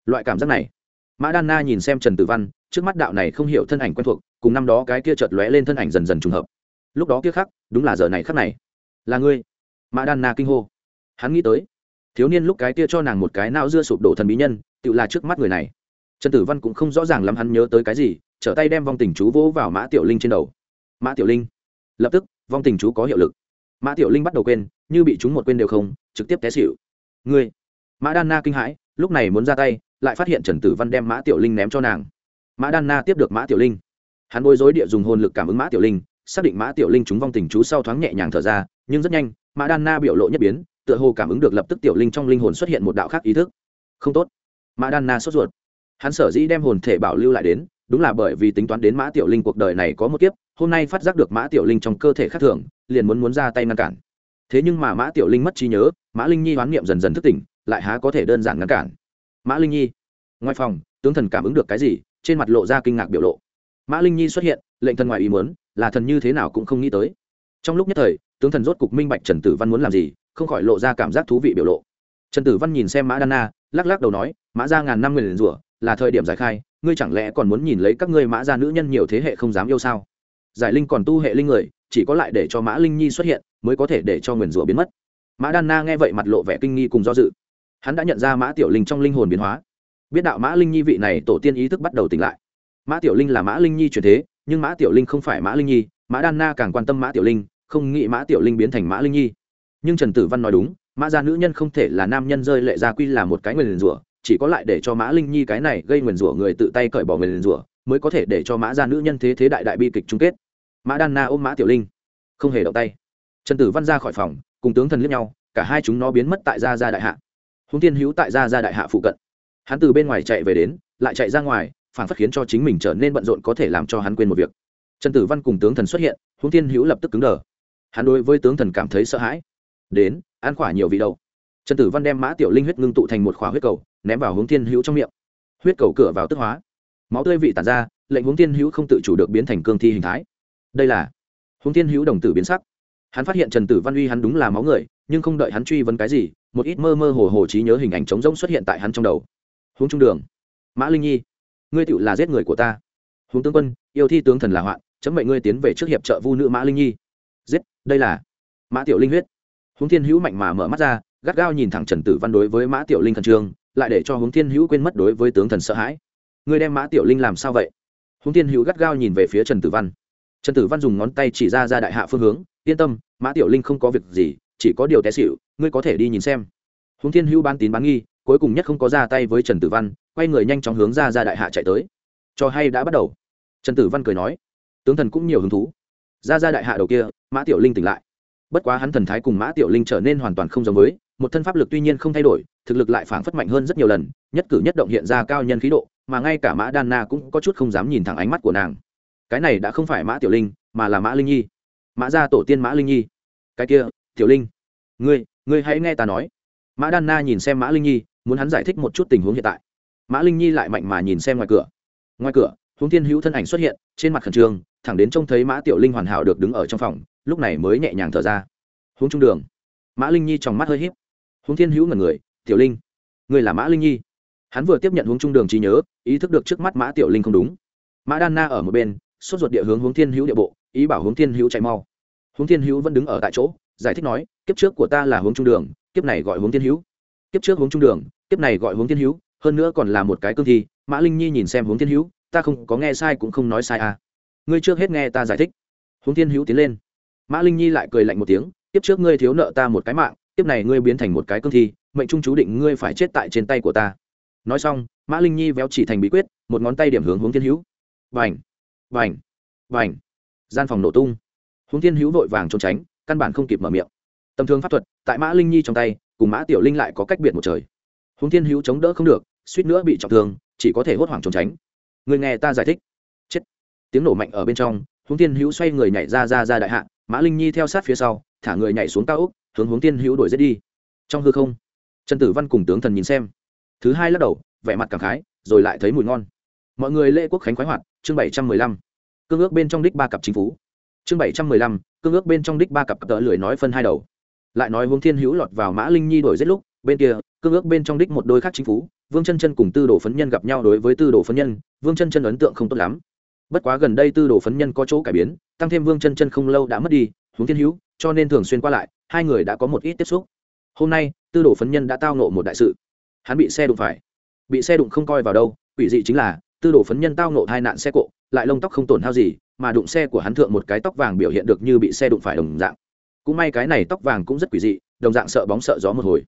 Loại cảm giác này. Mã đan na nhìn xem trần tử văn, trước mắt đạo này không hiểu thân ảnh quen thuộc, cùng năm đó cái kia chợt lóe lên thân ảnh dần dần trùng hợp. Lúc đó kia khắc, đúng là giờ này khắc này. Là ngươi? Mã đan na kinh hô. Hắn nghĩ tới. Thiếu niên lúc cái kia cho nàng một cái não dưa sụp đổ thần bí nhân tự là trước mắt người này. Trần tử văn cũng không rõ ràng lắm hắn nhớ tới cái gì, trở tay đem vong tình chú vỗ vào mã tiểu linh trên đầu. Mã tiểu linh. Lập tức vong tình chú có hiệu lực. Mã tiểu linh bắt đầu quên, như bị chúng một quên đều không, trực tiếp té xịu ngươi. Mã đan na kinh hãi, lúc này muốn ra tay, lại phát hiện trần tử văn đem mã tiểu linh ném cho nàng. Mã đan na tiếp được mã tiểu linh. Hắn bối rối địa dùng hồn lực cảm ứng mã tiểu linh, xác định mã tiểu linh chúng vong tình chú sau thoáng nhẹ nhàng thở ra, nhưng rất nhanh, mã đan na biểu lộ nhất biến, tựa hồ cảm ứng được lập tức tiểu linh trong linh hồn xuất hiện một đạo khác ý thức. Không tốt. Mã đan na sốt ruột. Hắn sở dĩ đem hồn thể bảo lưu lại đến đúng là bởi vì tính toán đến mã tiểu linh cuộc đời này có một kiếp, hôm nay phát giác được mã tiểu linh trong cơ thể khác thường, liền muốn muốn ra tay ngăn cản. Thế nhưng mà mã tiểu linh mất trí nhớ, mã linh nhi hoán niệm dần dần thức tỉnh, lại há có thể đơn giản ngăn cản. Mã linh nhi, ngoài phòng, tướng thần cảm ứng được cái gì, trên mặt lộ ra kinh ngạc biểu lộ. Mã linh nhi xuất hiện, lệnh thần ngoài ý muốn, là thần như thế nào cũng không nghĩ tới. Trong lúc nhất thời, tướng thần rốt cục minh bạch trần tử văn muốn làm gì, không khỏi lộ ra cảm giác thú vị biểu lộ. Trần tử văn nhìn xem mã đan na, lắc lắc đầu nói, mã ra ngàn năm người liền rủa, là thời điểm giải khai ngươi chẳng lẽ còn muốn nhìn lấy các ngươi mã ra nữ nhân nhiều thế hệ không dám yêu sao? Giải linh còn tu hệ linh người, chỉ có lại để cho mã linh nhi xuất hiện, mới có thể để cho nguyền rủa biến mất. Mã đan na nghe vậy mặt lộ vẻ kinh nghi cùng do dự. Hắn đã nhận ra mã tiểu linh trong linh hồn biến hóa. Biết đạo mã linh nhi vị này tổ tiên ý thức bắt đầu tỉnh lại. Mã tiểu linh là mã linh nhi chuyển thế, nhưng mã tiểu linh không phải mã linh nhi, mã đan na càng quan tâm mã tiểu linh, không nghĩ mã tiểu linh biến thành mã linh nhi. Nhưng trần tử văn nói đúng, mã gia nữ nhân không thể là nam nhân rơi lệ gia quy là một cái nguyền rủa chỉ có lại để cho mã linh nhi cái này gây nguyền rủa người tự tay cởi bỏ nguyền rủa, mới có thể để cho mã gia nữ nhân thế thế đại đại bi kịch chung kết. Mã đan na ôm mã tiểu linh, không hề động tay. Trần tử văn ra khỏi phòng, cùng tướng thần liếc nhau, cả hai chúng nó biến mất tại gia gia đại hạ. Húng tiên hữu tại gia gia đại hạ phụ cận. Hắn từ bên ngoài chạy về đến, lại chạy ra ngoài, phản phát khiến cho chính mình trở nên bận rộn có thể làm cho hắn quên một việc. Trần tử văn cùng tướng thần xuất hiện húng tiên hữu lập tức cứng đờ. Hắn đối với tướng thần cảm thấy sợ hãi. Đến, ăn khỏa nhiều vị đâu trần tử văn đem mã tiểu linh huyết ngưng tụ thành một khóa huyết cầu, ném vào hướng thiên hữu trong miệng. Huyết cầu cửa vào tức hóa. Máu tươi vị tàn ra, lệnh hướng thiên hữu không tự chủ được biến thành cương thi hình thái. Đây là hướng thiên hữu đồng tử biến sắc. Hắn phát hiện trần tử văn uy hắn đúng là máu người, nhưng không đợi hắn truy vấn cái gì, một ít mơ mơ hồ hồ trí nhớ hình ảnh trống rỗng xuất hiện tại hắn trong đầu. Hướng trung đường. Mã linh nhi, ngươi tựu là giết người của ta. Hướng tướng quân, yêu thi tướng thần là hoạn, chấm mệnh ngươi tiến về trước hiệp trợ vu nữ mã linh nhi. Giết, đây là mã tiểu linh huyết. Hướng thiên hữu mạnh mà mở mắt ra gắt gao nhìn thẳng trần tử văn đối với mã tiểu linh khẩn trương, lại để cho hướng thiên hữu quên mất đối với tướng thần sợ hãi. Ngươi đem mã tiểu linh làm sao vậy? Hướng thiên hữu gắt gao nhìn về phía trần tử văn. Trần tử văn dùng ngón tay chỉ ra ra đại hạ phương hướng, yên tâm, mã tiểu linh không có việc gì, chỉ có điều té xịu ngươi có thể đi nhìn xem. Hướng thiên hữu ban tín bán nghi, cuối cùng nhất không có ra tay với trần tử văn, quay người nhanh chóng hướng ra ra đại hạ chạy tới. Cho hay đã bắt đầu. Trần tử văn cười nói. Tướng thần cũng nhiều hứng thú. Ra ra đại hạ đầu kia, mã tiểu linh tỉnh lại. Bất quá hắn thần thái cùng mã tiểu linh trở nên hoàn toàn không giống với một thân pháp lực tuy nhiên không thay đổi, thực lực lại phảng phất mạnh hơn rất nhiều lần, nhất cử nhất động hiện ra cao nhân khí độ, mà ngay cả mã đan na cũng có chút không dám nhìn thẳng ánh mắt của nàng. Cái này đã không phải mã tiểu linh, mà là mã linh nhi. Mã gia tổ tiên mã linh nhi. Cái kia, tiểu linh, ngươi ngươi hãy nghe ta nói. Mã đan na nhìn xem mã linh nhi, muốn hắn giải thích một chút tình huống hiện tại. Mã linh nhi lại mạnh mà nhìn xem ngoài cửa. Ngoài cửa huống thiên hữu thân ảnh xuất hiện, trên mặt khẩn trương, thẳng đến trông thấy mã tiểu linh hoàn hảo được đứng ở trong phòng, lúc này mới nhẹ nhàng thở ra. Huống trung đường, mã linh nhi trong mắt hơi h í p huống thiên hữu ngần người, tiểu linh người là mã linh nhi? Hắn vừa tiếp nhận huống trung đường trí nhớ, ý thức được trước mắt mã tiểu linh không đúng. Mã đan na ở một bên, sốt ruột địa hướng Hướng thiên hữu địa bộ, ý bảo Hướng thiên hữu chạy mau. Hướng thiên hữu vẫn đứng ở tại chỗ, giải thích nói, kiếp trước của ta là Hướng trung đường, kiếp này gọi Hướng thiên hữu. Kiếp trước hướng trung đường, kiếp này gọi hướng thiên hữu, hơn nữa còn là một cái cương thi, mã linh nhi nhìn xem hướng thiên hữu, ta không có nghe sai cũng không nói sai à. Ngươi trước hết nghe ta giải thích. Hướng thiên hữu tiến lên. Mã linh nhi lại cười lạnh một tiếng, kiếp trước ngươi thiếu nợ ta một cái mạng kiếp này ngươi biến thành một cái cương thi, mệnh trung chú định ngươi phải chết tại trên tay của ta. Nói xong, mã linh nhi véo chỉ thành bí quyết, một ngón tay điểm hướng hướng thiên hữu. Vành vành vành gian phòng nổ tung. Hướng thiên hữu vội vàng trốn tránh, căn bản không kịp mở miệng. Tầm thường pháp thuật, tại mã linh nhi trong tay, cùng mã tiểu linh lại có cách biệt một trời. Hướng thiên hữu chống đỡ không được, suýt nữa bị trọng thương, chỉ có thể hốt hoảng trốn tránh. Người nghe ta giải thích. Chết! Tiếng nổ mạnh ở bên trong, hướng thiên hữu xoay người nhảy ra ra ra đại hạ, mã linh nhi theo sát phía sau, thả người nhảy xuống cao úc hướng hướng thiên hữu đuổi giết đi. Trong hư không, trần tử văn cùng tướng thần nhìn xem. Thứ hai lắc đầu, vẻ mặt cảm khái, rồi lại thấy mùi ngon. Mọi người lễ quốc khánh khoái hoạt, chương bảy trăm mười lăm. Cương ước bên trong đích ba cặp chính phủ. Chương bảy trăm mười lăm, cương ước bên trong đích ba cặp tợ lười nói phân hai đầu. Lại nói hướng thiên hữu lọt vào mã linh nhi đổi giết lúc, bên kia, cương ước bên trong đích một đôi khác chính phủ, vương chân chân cùng tư đồ phấn nhân gặp nhau đối với tư đồ phấn nhân, vương chân chân ấn tượng không tốt lắm. Bất quá gần đây tư đồ phấn nhân có chỗ cải biến, tăng thêm vương chân chân không lâu đã mất đi, hướng thiên hữu cho nên thường xuyên qua lại, hai người đã có một ít tiếp xúc. Hôm nay, tư đồ phấn nhân đã tao nộ một đại sự. Hắn bị xe đụng phải. Bị xe đụng không coi vào đâu, quỷ dị chính là, tư đồ phấn nhân tao nộ hai nạn xe cộ, lại lông tóc không tổn hao gì, mà đụng xe của hắn thượng một cái tóc vàng biểu hiện được như bị xe đụng phải đồng dạng. Cũng may cái này tóc vàng cũng rất quỷ dị, đồng dạng sợ bóng sợ gió một hồi.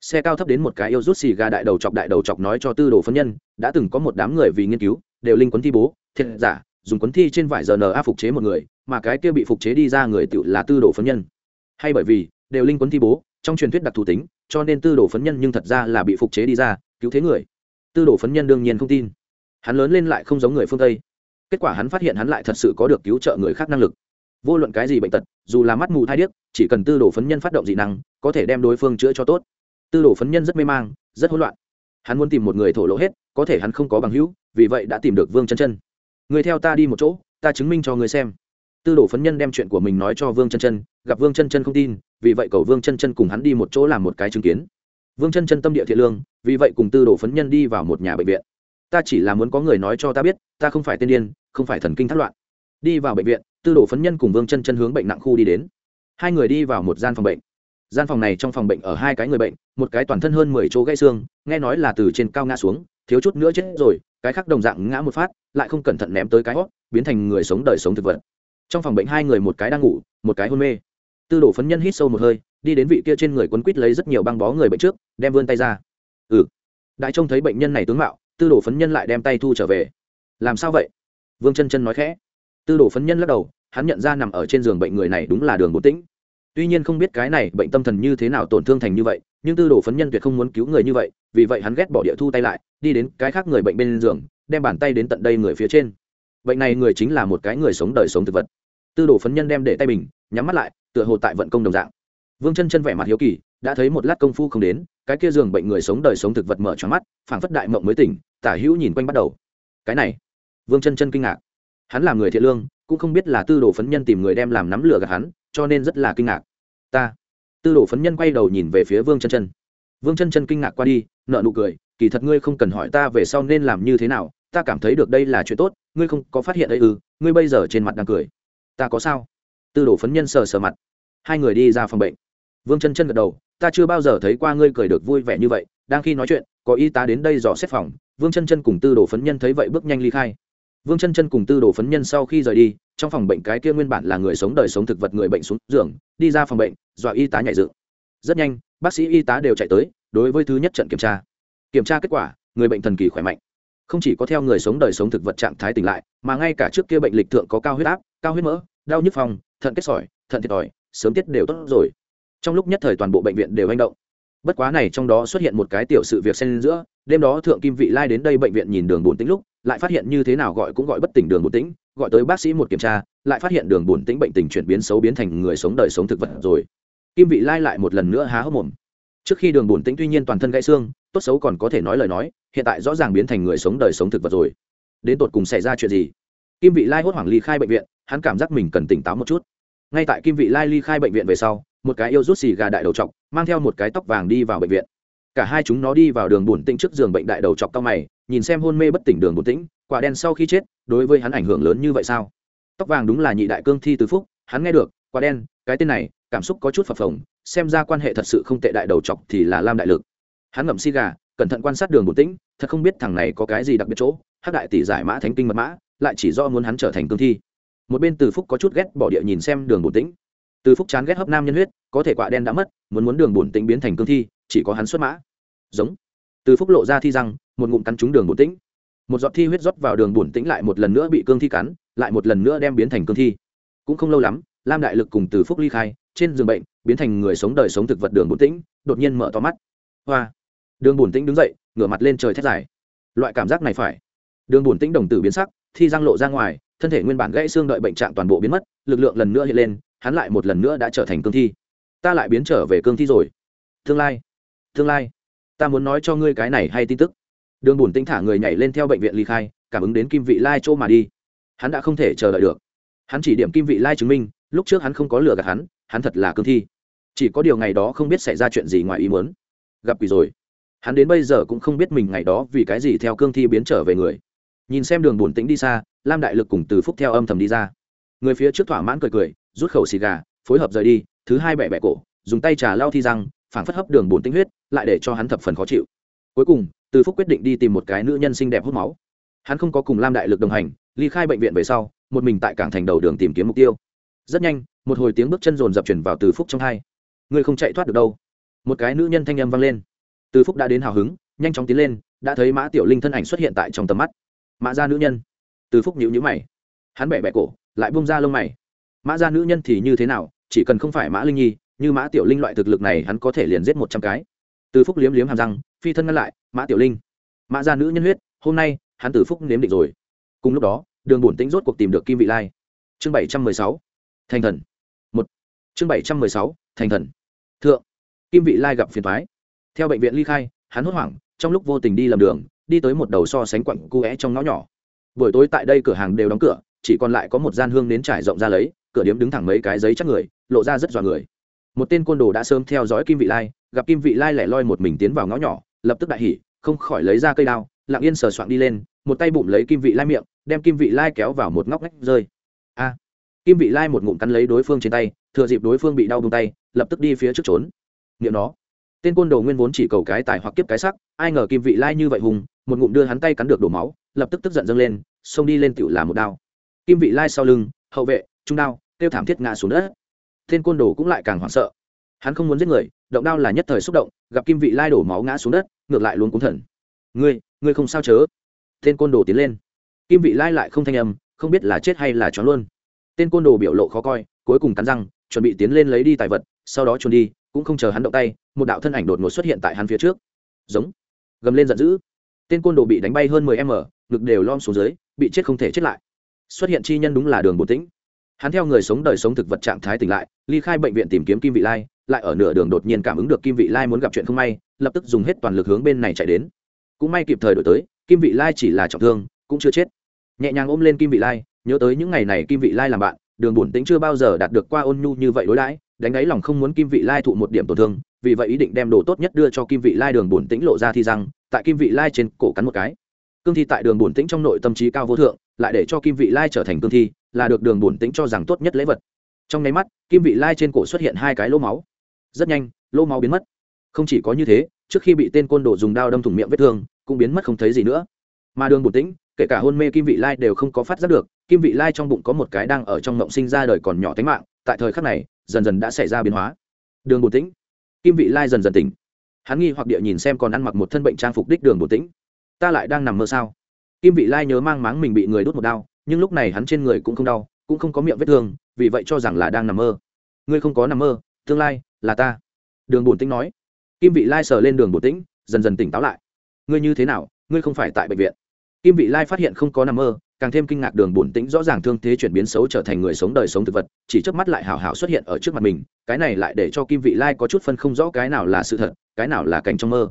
Xe cao thấp đến một cái yêu rút xì gà đại đầu chọc đại đầu chọc nói cho tư đồ phấn nhân, đã từng có một đám người vì nghiên cứu, đều linh quấn thi bố thiệt giả, dùng quấn thi trên vải giờ a phục chế một người mà cái kia bị phục chế đi ra người tự là tư đồ phấn nhân. Hay bởi vì, đều linh quấn thi bố, trong truyền thuyết đặc thù tính, cho nên tư đồ phấn nhân nhưng thật ra là bị phục chế đi ra, cứu thế người. Tư đồ phấn nhân đương nhiên không tin. Hắn lớn lên lại không giống người phương tây. Kết quả hắn phát hiện hắn lại thật sự có được cứu trợ người khác năng lực. Vô luận cái gì bệnh tật, dù là mắt mù thai điếc, chỉ cần tư đồ phấn nhân phát động dị năng, có thể đem đối phương chữa cho tốt. Tư đồ phấn nhân rất mê mang, rất hỗn loạn. Hắn muốn tìm một người thổ lộ hết, có thể hắn không có bằng hữu, vì vậy đã tìm được vương chân chân. Người theo ta đi một chỗ, ta chứng minh cho người xem tư đồ phấn nhân đem chuyện của mình nói cho vương chân chân, gặp vương chân chân không tin, vì vậy cầu vương chân chân cùng hắn đi một chỗ làm một cái chứng kiến. Vương chân chân tâm địa thiện lương, vì vậy cùng tư đồ phấn nhân đi vào một nhà bệnh viện. Ta chỉ là muốn có người nói cho ta biết, ta không phải tên điên, không phải thần kinh thất loạn. Đi vào bệnh viện, tư đồ phấn nhân cùng vương chân chân hướng bệnh nặng khu đi đến. Hai người đi vào một gian phòng bệnh. Gian phòng này trong phòng bệnh ở hai cái người bệnh, một cái toàn thân hơn mười chỗ gãy xương, nghe nói là từ trên cao ngã xuống, thiếu chút nữa chết rồi, cái khác đồng dạng ngã một phát, lại không cẩn thận ném tới cái hót biến thành người sống đời sống thực vật trong phòng bệnh hai người một cái đang ngủ, một cái hôn mê. Tư đồ phấn nhân hít sâu một hơi, đi đến vị kia trên người quấn quít lấy rất nhiều băng bó người bệnh trước, đem vươn tay ra. Ừ. Đại trông thấy bệnh nhân này tướng mạo, tư đồ phấn nhân lại đem tay thu trở về. Làm sao vậy? Vương chân chân nói khẽ. Tư đồ phấn nhân lắc đầu, hắn nhận ra nằm ở trên giường bệnh người này đúng là đường bố tĩnh. Tuy nhiên không biết cái này bệnh tâm thần như thế nào tổn thương thành như vậy, nhưng tư đồ phấn nhân tuyệt không muốn cứu người như vậy, vì vậy hắn ghét bỏ địa thu tay lại, đi đến cái khác người bệnh bên giường, đem bàn tay đến tận đây người phía trên. Bệnh này người chính là một cái người sống đời sống thực vật tư đồ phấn nhân đem để tay mình, nhắm mắt lại, tựa hồ tại vận công đồng dạng. Vương chân chân vẻ mặt hiếu kỳ, đã thấy một lát công phu không đến, cái kia giường bệnh người sống đời sống thực vật mở tròn mắt, phảng phất đại mộng mới tỉnh, tả hữu nhìn quanh bắt đầu. Cái này, vương chân chân kinh ngạc. Hắn là người thiện lương, cũng không biết là tư đồ phấn nhân tìm người đem làm nắm lửa gạt hắn, cho nên rất là kinh ngạc. Ta, tư đồ phấn nhân quay đầu nhìn về phía vương chân chân. Vương chân chân kinh ngạc qua đi nợ nụ cười, kỳ thật ngươi không cần hỏi ta về sau nên làm như thế nào, ta cảm thấy được đây là chuyện tốt, ngươi không có phát hiện ấy ư, ngươi bây giờ trên mặt đang cười ta có sao? Tư đồ phấn nhân sờ sờ mặt. Hai người đi ra phòng bệnh. Vương chân chân gật đầu, ta chưa bao giờ thấy qua ngươi cười được vui vẻ như vậy, đang khi nói chuyện, có y tá đến đây dò xét phòng, vương chân chân cùng tư đồ phấn nhân thấy vậy bước nhanh ly khai. Vương chân chân cùng tư đồ phấn nhân sau khi rời đi, trong phòng bệnh cái kia nguyên bản là người sống đời sống thực vật người bệnh xuống giường, đi ra phòng bệnh, dọa y tá nhảy dựng. Rất nhanh, bác sĩ y tá đều chạy tới, đối với thứ nhất trận kiểm tra. Kiểm tra kết quả, người bệnh thần kỳ khỏe mạnh. Không chỉ có theo người sống đời sống thực vật trạng thái tỉnh lại, mà ngay cả trước kia bệnh lịch thượng có cao huyết áp cao huyết mỡ, đau nhức phòng, thận kết sỏi, thận thiệt thòi, sớm tiết đều tốt rồi. Trong lúc nhất thời toàn bộ bệnh viện đều hành động. Bất quá này trong đó xuất hiện một cái tiểu sự việc xen giữa, đêm đó thượng kim vị lai đến đây bệnh viện nhìn đường bồn tĩnh lúc, lại phát hiện như thế nào gọi cũng gọi bất tỉnh đường bồn tĩnh, gọi tới bác sĩ một kiểm tra, lại phát hiện đường bồn tĩnh bệnh tình chuyển biến xấu biến thành người sống đời sống thực vật rồi. Kim vị lai lại một lần nữa há hốc mồm. Trước khi đường bồn tĩnh tuy nhiên toàn thân gãy xương, tốt xấu còn có thể nói lời nói, hiện tại rõ ràng biến thành người sống đời sống thực vật rồi. Đến tột cùng xảy ra chuyện gì? Kim vị lai hốt hoảng ly khai bệnh viện, hắn cảm giác mình cần tỉnh táo một chút. Ngay tại kim vị lai ly khai bệnh viện về sau, một cái yêu rút xì gà đại đầu trọc mang theo một cái tóc vàng đi vào bệnh viện. Cả hai chúng nó đi vào đường buồn tĩnh trước giường bệnh đại đầu chọc cao mày, nhìn xem hôn mê bất tỉnh đường buồn tĩnh, quả đen sau khi chết, đối với hắn ảnh hưởng lớn như vậy sao? Tóc vàng đúng là nhị đại cương thi tứ phúc, hắn nghe được, quả đen, cái tên này, cảm xúc có chút phập phồng, xem ra quan hệ thật sự không tệ đại đầu chọc thì là lam đại lực. Hắn ngậm xì gà, cẩn thận quan sát đường bổn tĩnh, thật không biết thằng này có cái gì đặc biệt chỗ, hắc đại tỷ giải mã thánh kinh mật mã lại chỉ do muốn hắn trở thành cương thi. Một bên từ phúc có chút ghét bỏ địa nhìn xem đường bổn tĩnh. Từ phúc chán ghét hấp nam nhân huyết, có thể quạ đen đã mất, muốn muốn đường bổn tĩnh biến thành cương thi, chỉ có hắn xuất mã. Giống. Từ phúc lộ ra thi rằng một ngụm cắn trúng đường bổn tĩnh. Một giọt thi huyết rót vào đường bổn tĩnh lại một lần nữa bị cương thi cắn, lại một lần nữa đem biến thành cương thi. Cũng không lâu lắm, lam đại lực cùng từ phúc ly khai, trên giường bệnh, biến thành người sống đời sống thực vật đường bổn tĩnh, đột nhiên mở to mắt. Hoa. Đường bổn tĩnh đứng dậy, ngửa mặt lên trời thét dài. Loại cảm giác này phải. Đường bổn tĩnh đồng tử biến sắc thi răng lộ ra ngoài, thân thể nguyên bản gãy xương đợi bệnh trạng toàn bộ biến mất, lực lượng lần nữa hiện lên, hắn lại một lần nữa đã trở thành cương thi. Ta lại biến trở về cương thi rồi. Tương lai tương lai, ta muốn nói cho ngươi cái này hay tin tức. Đường bùn tinh thả người nhảy lên theo bệnh viện ly khai, cảm ứng đến kim vị lai chỗ mà đi. Hắn đã không thể chờ đợi được. Hắn chỉ điểm kim vị lai chứng minh, lúc trước hắn không có lừa gạt hắn hắn thật là cương thi. Chỉ có điều ngày đó không biết xảy ra chuyện gì ngoài ý muốn. Gặp quỷ rồi. Hắn đến bây giờ cũng không biết mình ngày đó vì cái gì theo cương thi biến trở về người nhìn xem đường buồn tĩnh đi xa, lam đại lực cùng từ phúc theo âm thầm đi ra. Người phía trước thỏa mãn cười cười, rút khẩu xì gà, phối hợp rời đi, thứ hai bẻ bẻ cổ, dùng tay trà lao thi răng, phảng phất hấp đường buồn tĩnh huyết, lại để cho hắn thập phần khó chịu. Cuối cùng, từ phúc quyết định đi tìm một cái nữ nhân xinh đẹp hút máu. Hắn không có cùng lam đại lực đồng hành, ly khai bệnh viện về sau, một mình tại cảng thành đầu đường tìm kiếm mục tiêu. Rất nhanh, một hồi tiếng bước chân rồn dập chuyển vào từ phúc trong hai. Ngươi không chạy thoát được đâu. Một cái nữ nhân thanh âm vang lên. Từ phúc đã đến hào hứng, nhanh chóng tiến lên, đã thấy mã tiểu linh thân ảnh xuất hiện tại trong tầm mắt mã gia nữ nhân. Từ phúc nhữ nhữ mày. Hắn bẻ bẻ cổ, lại bung ra lông mày. Mã gia nữ nhân thì như thế nào, chỉ cần không phải mã linh nhi, như mã tiểu linh loại thực lực này hắn có thể liền giết một trăm cái. Từ phúc liếm liếm hàm răng, phi thân ngăn lại, mã tiểu linh. Mã gia nữ nhân huyết, hôm nay, hắn từ phúc nếm định rồi. Cùng lúc đó, đường bổn tính rốt cuộc tìm được kim vị lai. Chương bảy trăm mười sáu, thành thần. Một. Chương bảy trăm mười sáu, thành thần. Thượng. Kim vị lai gặp phiền thoái theo bệnh viện ly khai, hắn hốt hoảng, trong lúc vô tình đi lầm đường đi tới một đầu so sánh quặng cu é trong ngõ nhỏ. Buổi tối tại đây cửa hàng đều đóng cửa, chỉ còn lại có một gian hương nến trải rộng ra lấy, cửa điếm đứng thẳng mấy cái giấy chắc người, lộ ra rất dọa người. Một tên côn đồ đã sớm theo dõi kim vị lai, gặp kim vị lai lẻ loi một mình tiến vào ngõ nhỏ, lập tức đại hỉ, không khỏi lấy ra cây đao, lặng yên sờ soạng đi lên, một tay bụng lấy kim vị lai miệng, đem kim vị lai kéo vào một ngóc ngách rơi. A! Kim vị lai một ngụm cắn lấy đối phương trên tay, thừa dịp đối phương bị đau bung tay, lập tức đi phía trước trốn. Nghiệm nó. Tên côn đồ nguyên vốn chỉ cầu cái tài hoặc kiếp cái sắc, ai ngờ kim vị lai như vậy hùng một ngụm đưa hắn tay cắn được đổ máu, lập tức tức giận dâng lên, xông đi lên tựu là một đao. Kim vị lai sau lưng, hậu vệ, trung đao, kêu thảm thiết ngã xuống đất. Tên côn đồ cũng lại càng hoảng sợ. Hắn không muốn giết người, động đao là nhất thời xúc động, gặp kim vị lai đổ máu ngã xuống đất, ngược lại luôn cúng thần. Ngươi ngươi không sao chớ? Tên côn đồ tiến lên. Kim vị lai lại không thanh âm, không biết là chết hay là chó luôn. Tên côn đồ biểu lộ khó coi, cuối cùng cắn răng, chuẩn bị tiến lên lấy đi tài vật, sau đó trốn đi, cũng không chờ hắn động tay, một đạo thân ảnh đột ngột xuất hiện tại hắn phía trước. Giống. Gầm lên giận dữ tên côn đồ bị đánh bay hơn mười m ngực đều lom xuống dưới, bị chết không thể chết lại. Xuất hiện chi nhân đúng là đường bồn tĩnh. Hắn theo người sống đời sống thực vật trạng thái tỉnh lại, ly khai bệnh viện tìm kiếm kim vị lai, lại ở nửa đường đột nhiên cảm ứng được kim vị lai muốn gặp chuyện không may, lập tức dùng hết toàn lực hướng bên này chạy đến. Cũng may kịp thời đổi tới, kim vị lai chỉ là trọng thương, cũng chưa chết. Nhẹ nhàng ôm lên kim vị lai, nhớ tới những ngày này kim vị lai làm bạn, đường bổn Tĩnh chưa bao giờ đạt được qua ôn nhu như vậy đối đãi, đánh ấy lòng không muốn kim vị lai thụ một điểm tổn thương, vì vậy ý định đem đồ tốt nhất đưa cho kim vị lai đường bổn tĩnh lộ ra thi rằng tại kim vị lai trên cổ cắn một cái. Cương thi tại đường bổn tĩnh trong nội tâm trí cao vô thượng, lại để cho kim vị lai trở thành cương thi, là được đường bổn tĩnh cho rằng tốt nhất lễ vật. Trong nháy mắt, kim vị lai trên cổ xuất hiện hai cái lỗ máu. Rất nhanh, lỗ máu biến mất. Không chỉ có như thế, trước khi bị tên côn đồ dùng đao đâm thủng miệng vết thương, cũng biến mất không thấy gì nữa. Mà đường bổn tĩnh, kể cả hôn mê kim vị lai đều không có phát giác được, kim vị lai trong bụng có một cái đang ở trong mộng sinh ra đời còn nhỏ tính mạng, tại thời khắc này, dần dần đã xảy ra biến hóa. Đường bổn tĩnh, kim vị lai dần dần tỉnh hắn nghi hoặc địa nhìn xem còn ăn mặc một thân bệnh trang phục đích đường bổ tĩnh. Ta lại đang nằm mơ sao? Kim vị lai nhớ mang máng mình bị người đốt một đau nhưng lúc này hắn trên người cũng không đau, cũng không có miệng vết thương, vì vậy cho rằng là đang nằm mơ. Ngươi không có nằm mơ, tương lai là ta. Đường bổn tĩnh nói. Kim vị lai sờ lên đường bổn tĩnh, dần dần tỉnh táo lại. Ngươi như thế nào? Ngươi không phải tại bệnh viện. Kim vị lai phát hiện không có nằm mơ càng thêm kinh ngạc đường bổn tĩnh rõ ràng thương thế chuyển biến xấu trở thành người sống đời sống thực vật, chỉ trước mắt lại hào hào xuất hiện ở trước mặt mình, cái này lại để cho kim vị lai có chút phân không rõ cái nào là sự thật, cái nào là cảnh trong mơ.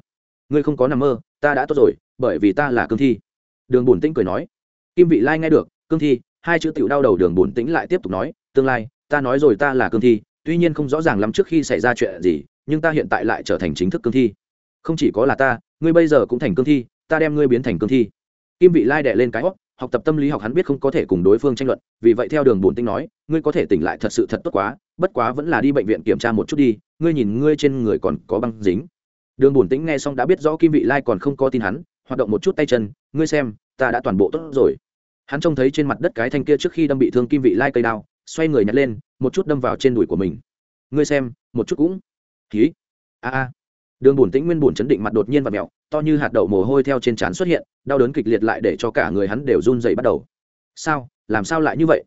Ngươi không có nằm mơ, ta đã tốt rồi, bởi vì ta là cương thi. Đường bổn tĩnh cười nói. Kim vị lai nghe được, cương thi. Hai chữ tiểu đau đầu đường bổn tĩnh lại tiếp tục nói, tương lai, ta nói rồi ta là cương thi, tuy nhiên không rõ ràng lắm trước khi xảy ra chuyện gì, nhưng ta hiện tại lại trở thành chính thức cương thi. Không chỉ có là ta, ngươi bây giờ cũng thành cương thi, ta đem ngươi biến thành cương thi. Kim vị lai đẻ lên cái hót học tập tâm lý học hắn biết không có thể cùng đối phương tranh luận, vì vậy theo đường bổn tinh nói, ngươi có thể tỉnh lại thật sự thật tốt quá, bất quá vẫn là đi bệnh viện kiểm tra một chút đi, ngươi nhìn ngươi trên người còn có băng dính. Đường bổn tĩnh nghe xong đã biết rõ kim vị lai còn không có tin hắn, hoạt động một chút tay chân, ngươi xem, ta đã toàn bộ tốt rồi. Hắn trông thấy trên mặt đất cái thanh kia trước khi đâm bị thương kim vị lai cây đao, xoay người nhặt lên, một chút đâm vào trên đùi của mình. Ngươi xem, một chút cũng. Ký a a đường bổn tĩnh nguyên bổn chấn định mặt đột nhiên và mẹo, to như hạt đậu mồ hôi theo trên trán xuất hiện, đau đớn kịch liệt lại để cho cả người hắn đều run dậy bắt đầu. Sao? Làm sao lại như vậy?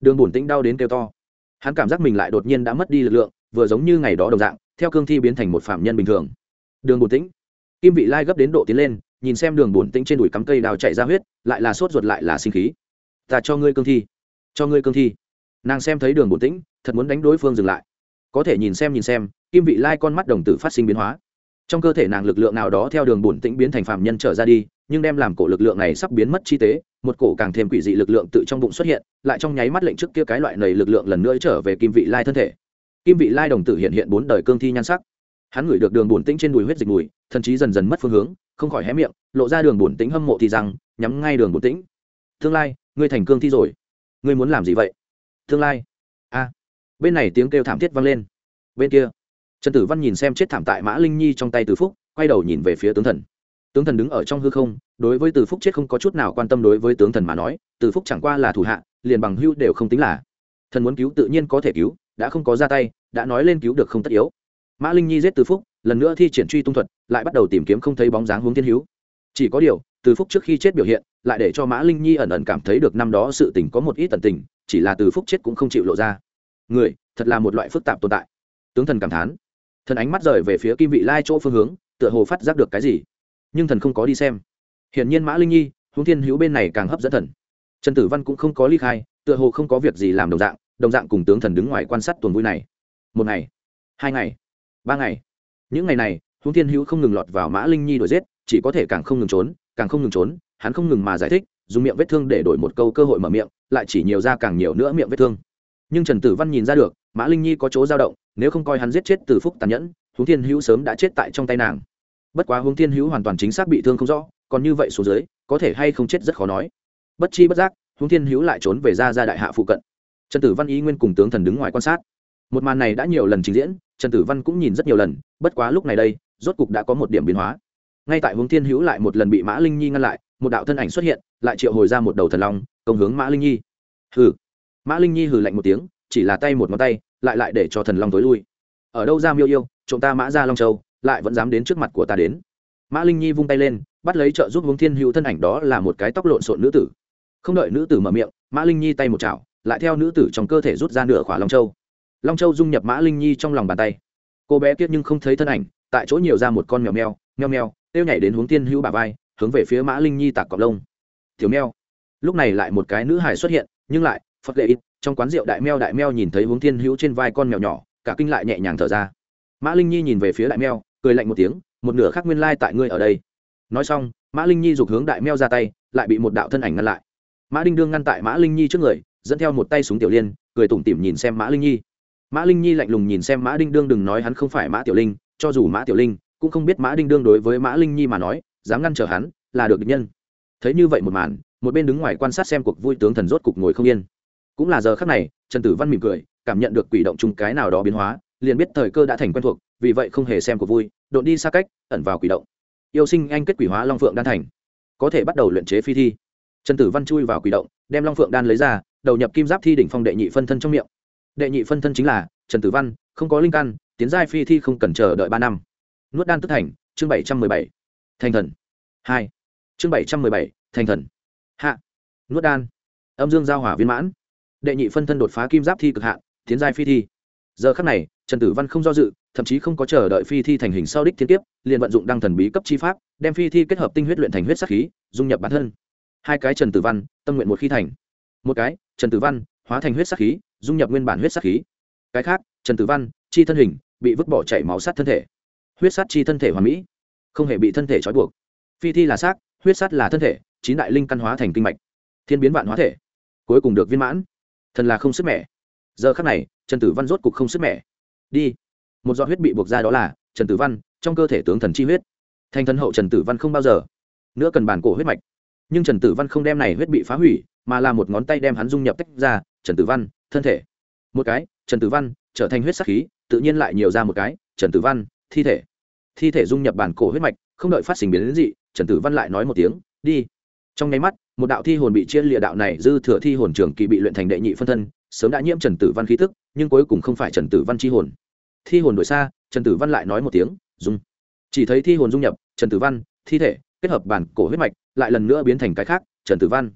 Đường bổn tĩnh đau đến kêu to. Hắn cảm giác mình lại đột nhiên đã mất đi lực lượng, vừa giống như ngày đó đồng dạng, theo cương thi biến thành một phạm nhân bình thường. Đường bổn tĩnh. Kim vị lai gấp đến độ tiến lên, nhìn xem đường bổn tĩnh trên đùi cắm cây đào chạy ra huyết, lại là sốt ruột lại là sinh khí. Ta cho ngươi cương thi. Cho ngươi cương thi. Nàng xem thấy đường bổn tĩnh, thật muốn đánh đối phương dừng lại. Có thể nhìn xem nhìn xem, kim vị lai con mắt đồng tử phát sinh biến hóa trong cơ thể nàng lực lượng nào đó theo đường bổn tĩnh biến thành phạm nhân trở ra đi, nhưng đem làm cổ lực lượng này sắp biến mất chi tế, một cổ càng thêm quỷ dị lực lượng tự trong bụng xuất hiện, lại trong nháy mắt lệnh trước kia cái loại này lực lượng lần nữa trở về kim vị lai thân thể. Kim vị lai đồng tử hiện hiện bốn đời cương thi nhan sắc. Hắn ngửi được đường bổn tĩnh trên đùi huyết dịch mùi, thần chí dần dần mất phương hướng, không khỏi hé miệng, lộ ra đường bổn tĩnh hâm mộ thì rằng, nhắm ngay đường bổn tĩnh. Tương lai, ngươi thành cương thi rồi. Ngươi muốn làm gì vậy? Tương lai. A bên này tiếng kêu thảm thiết vang lên. Bên kia trần tử văn nhìn xem chết thảm tại mã linh nhi trong tay từ phúc, quay đầu nhìn về phía tướng thần. Tướng thần đứng ở trong hư không, đối với từ phúc chết không có chút nào quan tâm đối với tướng thần mà nói, từ phúc chẳng qua là thủ hạ, liền bằng hưu đều không tính là. Thần muốn cứu tự nhiên có thể cứu, đã không có ra tay, đã nói lên cứu được không tất yếu. Mã linh nhi giết từ phúc, lần nữa thi triển truy tung thuật, lại bắt đầu tìm kiếm không thấy bóng dáng hướng thiên hữu. Chỉ có điều, từ phúc trước khi chết biểu hiện, lại để cho mã linh nhi ẩn ẩn cảm thấy được năm đó sự tình có một ít tần tình, chỉ là từ phúc chết cũng không chịu lộ ra. Người, thật là một loại phức tạp tồn tại. Tướng thần cảm thán thần ánh mắt rời về phía kim vị lai chỗ phương hướng, tựa hồ phát giác được cái gì. Nhưng thần không có đi xem. Hiển nhiên mã linh nhi hướng thiên hữu bên này càng hấp dẫn thần. Trần tử văn cũng không có ly khai, tựa hồ không có việc gì làm đồng dạng đồng dạng cùng tướng thần đứng ngoài quan sát tuần vui này. Một ngày, hai ngày, ba ngày. Những ngày này hướng thiên hữu không ngừng lọt vào mã linh nhi đuổi giết, chỉ có thể càng không ngừng trốn, càng không ngừng trốn, hắn không ngừng mà giải thích, dùng miệng vết thương để đổi một câu cơ hội mở miệng, lại chỉ nhiều ra càng nhiều nữa miệng vết thương. Nhưng trần tử văn nhìn ra được, mã linh nhi có chỗ dao động nếu không coi hắn giết chết từ phúc tàn nhẫn, huống thiên hữu sớm đã chết tại trong tay nàng. Bất quá huống thiên hữu hoàn toàn chính xác bị thương không rõ, còn như vậy số dưới, có thể hay không chết rất khó nói. Bất chi bất giác, huống thiên hữu lại trốn về ra ra đại hạ phụ cận. Trần tử văn ý nguyên cùng tướng thần đứng ngoài quan sát. Một màn này đã nhiều lần trình diễn, trần tử văn cũng nhìn rất nhiều lần, bất quá lúc này đây, rốt cục đã có một điểm biến hóa. Ngay tại huống thiên hữu lại một lần bị mã linh nhi ngăn lại, một đạo thân ảnh xuất hiện, lại triệu hồi ra một đầu thần long, công hướng mã linh nhi. Hừ. Mã linh nhi hừ lạnh một tiếng, chỉ là tay một ngón tay lại lại để cho thần long tối lui. Ở đâu ra miêu yêu, trộm ta mã ra long châu, lại vẫn dám đến trước mặt của ta đến. Mã linh nhi vung tay lên, bắt lấy trợ giúp hướng thiên hữu thân ảnh đó là một cái tóc lộn xộn nữ tử. Không đợi nữ tử mở miệng, mã linh nhi tay một chảo, lại theo nữ tử trong cơ thể rút ra nửa khỏa long châu. Long châu dung nhập mã linh nhi trong lòng bàn tay. Cô bé kiết nhưng không thấy thân ảnh, tại chỗ nhiều ra một con mèo mèo mèo mèo têu nhảy đến hướng thiên hữu bà vai, hướng về phía mã linh nhi tạc cọc lông. Thiếu mèo. Lúc này lại một cái nữ hải xuất hiện, nhưng lại, phật lệ ít trong quán rượu đại meo đại meo nhìn thấy hướng thiên hữu trên vai con mèo nhỏ, cả kinh lại nhẹ nhàng thở ra. Mã linh nhi nhìn về phía đại meo, cười lạnh một tiếng, một nửa khác nguyên lai tại ngươi ở đây. Nói xong, mã linh nhi giục hướng đại meo ra tay, lại bị một đạo thân ảnh ngăn lại. Mã đinh đương ngăn tại mã linh nhi trước người, dẫn theo một tay súng tiểu liên, cười tủm tỉm nhìn xem mã linh nhi. Mã linh nhi lạnh lùng nhìn xem mã đinh đương đừng nói hắn không phải mã tiểu linh, cho dù mã tiểu linh cũng không biết mã đinh đương đối với mã linh nhi mà nói, dám ngăn trở hắn là được định nhân. Thấy như vậy một màn, một bên đứng ngoài quan sát xem cuộc vui tướng thần rốt cục ngồi không yên cũng là giờ khắc này, trần tử văn mỉm cười, cảm nhận được quỷ động chung cái nào đó biến hóa, liền biết thời cơ đã thành quen thuộc, vì vậy không hề xem cuộc vui đột đi xa cách, ẩn vào quỷ động. Yêu sinh anh kết quỷ hóa long phượng đan thành. Có thể bắt đầu luyện chế phi thi. Trần tử văn chui vào quỷ động, đem long phượng đan lấy ra, đầu nhập kim giáp thi đỉnh phong đệ nhị phân thân trong miệng. Đệ nhị phân thân chính là trần tử văn, không có linh căn, tiến giai phi thi không cần chờ đợi ba năm. Nuốt đan tức thành, chương bảy trăm mười bảy. Thành thần. Hai. Chương bảy trăm mười bảy, thành thần. Hạ. Nuốt đan. Âm dương giao hỏa viên mãn đệ nhị phân thân đột phá kim giáp thi cực hạn, tiến giai phi thi. Giờ khắc này, trần tử văn không do dự, thậm chí không có chờ đợi phi thi thành hình sau đích thiên kiếp, liền vận dụng đăng thần bí cấp chi pháp, đem phi thi kết hợp tinh huyết luyện thành huyết sắc khí, dung nhập bản thân. Hai cái trần tử văn, tâm nguyện một khi thành. Một cái, trần tử văn, hóa thành huyết sắc khí, dung nhập nguyên bản huyết sắc khí. Cái khác, trần tử văn, chi thân hình, bị vứt bỏ chảy máu sát thân thể. Huyết sát chi thân thể hoàn mỹ, không hề bị thân thể trói buộc. Phi thi là xác, huyết sát là thân thể, chín đại linh căn hóa thành kinh mạch. Thiên biến vạn hóa thể. Cuối cùng được viên mãn thần là không sức mẻ. Giờ khắc này, trần tử văn rốt cục không sức mẻ. Đi. Một giọt huyết bị buộc ra đó là, trần tử văn, trong cơ thể tướng thần chi huyết. Thành thần hậu trần tử văn không bao giờ nữa cần bản cổ huyết mạch. Nhưng trần tử văn không đem này huyết bị phá hủy, mà là một ngón tay đem hắn dung nhập tách ra, trần tử văn, thân thể. Một cái, trần tử văn, trở thành huyết sắc khí, tự nhiên lại nhiều ra một cái, trần tử văn, thi thể. Thi thể dung nhập bản cổ huyết mạch, không đợi phát sinh biến đến dị, trần tử văn lại nói một tiếng, đi. Trong nháy mắt một đạo thi hồn bị chia lịa đạo này dư thừa thi hồn trường kỳ bị luyện thành đệ nhị phân thân, sớm đã nhiễm trần tử văn khí tức, nhưng cuối cùng không phải trần tử văn chi hồn. Thi hồn đổi xa, trần tử văn lại nói một tiếng, dung. Chỉ thấy thi hồn dung nhập, trần tử văn, thi thể, kết hợp bản cổ huyết mạch, lại lần nữa biến thành cái khác, trần tử văn.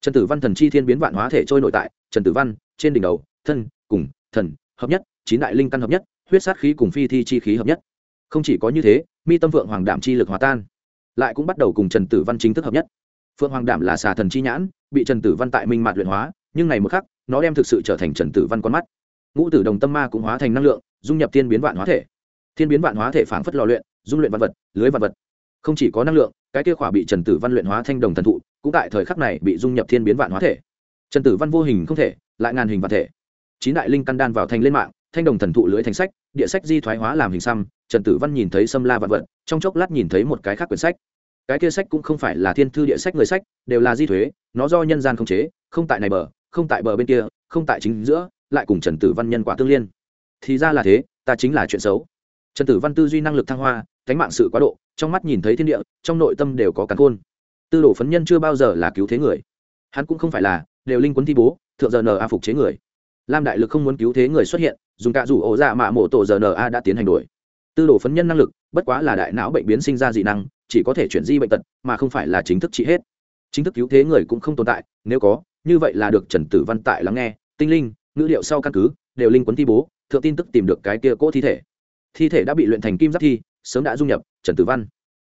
Trần tử văn thần chi thiên biến vạn hóa thể trôi nội tại trần tử văn, trên đỉnh đầu, thân, cùng, thần, hợp nhất, chín đại linh căn hợp nhất, huyết sát khí cùng phi thi chi khí hợp nhất. Không chỉ có như thế, mi tâm vượng hoàng đảm chi lực hòa tan, lại cũng bắt đầu cùng trần tử văn chính thức hợp nhất phượng hoàng đảm là xà thần chi nhãn, bị trần tử văn tại minh mạt luyện hóa, nhưng này một khắc, nó đem thực sự trở thành trần tử văn con mắt. Ngũ tử đồng tâm ma cũng hóa thành năng lượng, dung nhập thiên biến vạn hóa thể. Thiên biến vạn hóa thể phảng phất lò luyện, dung luyện vật vật, lưới vật vật. Không chỉ có năng lượng, cái kia khỏa bị trần tử văn luyện hóa thanh đồng thần thụ, cũng tại thời khắc này bị dung nhập thiên biến vạn hóa thể. Trần tử văn vô hình không thể, lại ngàn hình vạn thể. Chín đại linh căn đan vào thành lên mạng, thanh đồng thần thụ lưới thành sách, địa sách di thoái hóa làm hình xăm, trần tử văn nhìn thấy xâm la vạn vật, trong chốc lát nhìn thấy một cái khác quyển sách cái kia sách cũng không phải là thiên thư địa sách người sách, đều là di thuế, nó do nhân gian không chế, không tại này bờ, không tại bờ bên kia, không tại chính giữa, lại cùng trần tử văn nhân quả tương liên. Thì ra là thế, ta chính là chuyện xấu. Trần tử văn tư duy năng lực thăng hoa, cánh mạng sự quá độ, trong mắt nhìn thấy thiên địa, trong nội tâm đều có cắn khôn. Tư đồ phấn nhân chưa bao giờ là cứu thế người. Hắn cũng không phải là, đều linh quấn thi bố, thượng giờ n a phục chế người. Lam đại lực không muốn cứu thế người xuất hiện, dùng cả rủ ổ dạ mạ mộ tổ giờ n a đã tiến hành đuổi. Tư đồ phấn nhân năng lực, bất quá là đại não bệnh biến sinh ra dị năng chỉ có thể chuyển di bệnh tật, mà không phải là chính thức trị hết. Chính thức cứu thế người cũng không tồn tại, nếu có, như vậy là được trần tử văn tại lắng nghe, tinh linh, ngữ liệu sau căn cứ, đều linh quấn thi bố, thượng tin tức tìm được cái kia cỗ thi thể. Thi thể đã bị luyện thành kim giáp thi, sớm đã dung nhập trần tử văn.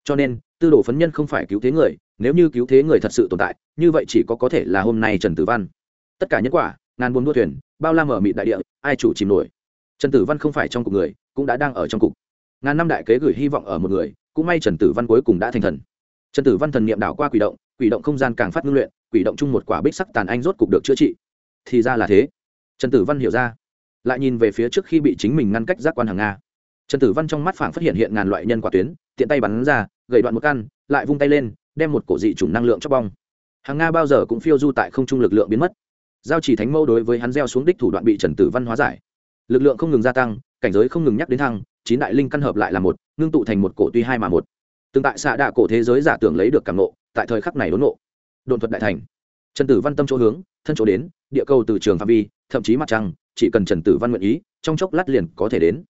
Cho nên, tư đồ phấn nhân không phải cứu thế người, nếu như cứu thế người thật sự tồn tại, như vậy chỉ có có thể là hôm nay trần tử văn. Tất cả nhân quả, ngàn buôn đua thuyền, bao la mở mịt đại địa, ai chủ chìm nổi. Trần tử văn không phải trong cục người, cũng đã đang ở trong cục. Ngàn năm đại kế gửi hy vọng ở một người cũng may trần tử văn cuối cùng đã thành thần. Trần tử văn thần niệm đảo qua quỷ động quỷ động không gian càng phát ngưng luyện, quỷ động chung một quả bích sắc tàn anh rốt cục được chữa trị. Thì ra là thế. Trần tử văn hiểu ra, lại nhìn về phía trước khi bị chính mình ngăn cách giác quan hàng nga. Trần tử văn trong mắt phảng phát hiện hiện ngàn loại nhân quả tuyến, tiện tay bắn ra gậy đoạn một căn, lại vung tay lên, đem một cổ dị chủng năng lượng cho bong. Hàng nga bao giờ cũng phiêu du tại không trung lực lượng biến mất. Giao chỉ thánh mâu đối với hắn gieo xuống đích thủ đoạn bị trần tử văn hóa giải. Lực lượng không ngừng gia tăng, cảnh giới không ngừng nhắc đến thăng chín đại linh căn hợp lại là một, ngưng tụ thành một cổ tuy hai mà một. Tương tại xạ đạ cổ thế giới giả tưởng lấy được cảm nộ tại thời khắc này đốn nộ đồn thuật đại thành. Trần tử văn tâm chỗ hướng, thân chỗ đến, địa cầu từ trường phạm vi, thậm chí mặt trăng, chỉ cần trần tử văn nguyện ý, trong chốc lát liền có thể đến.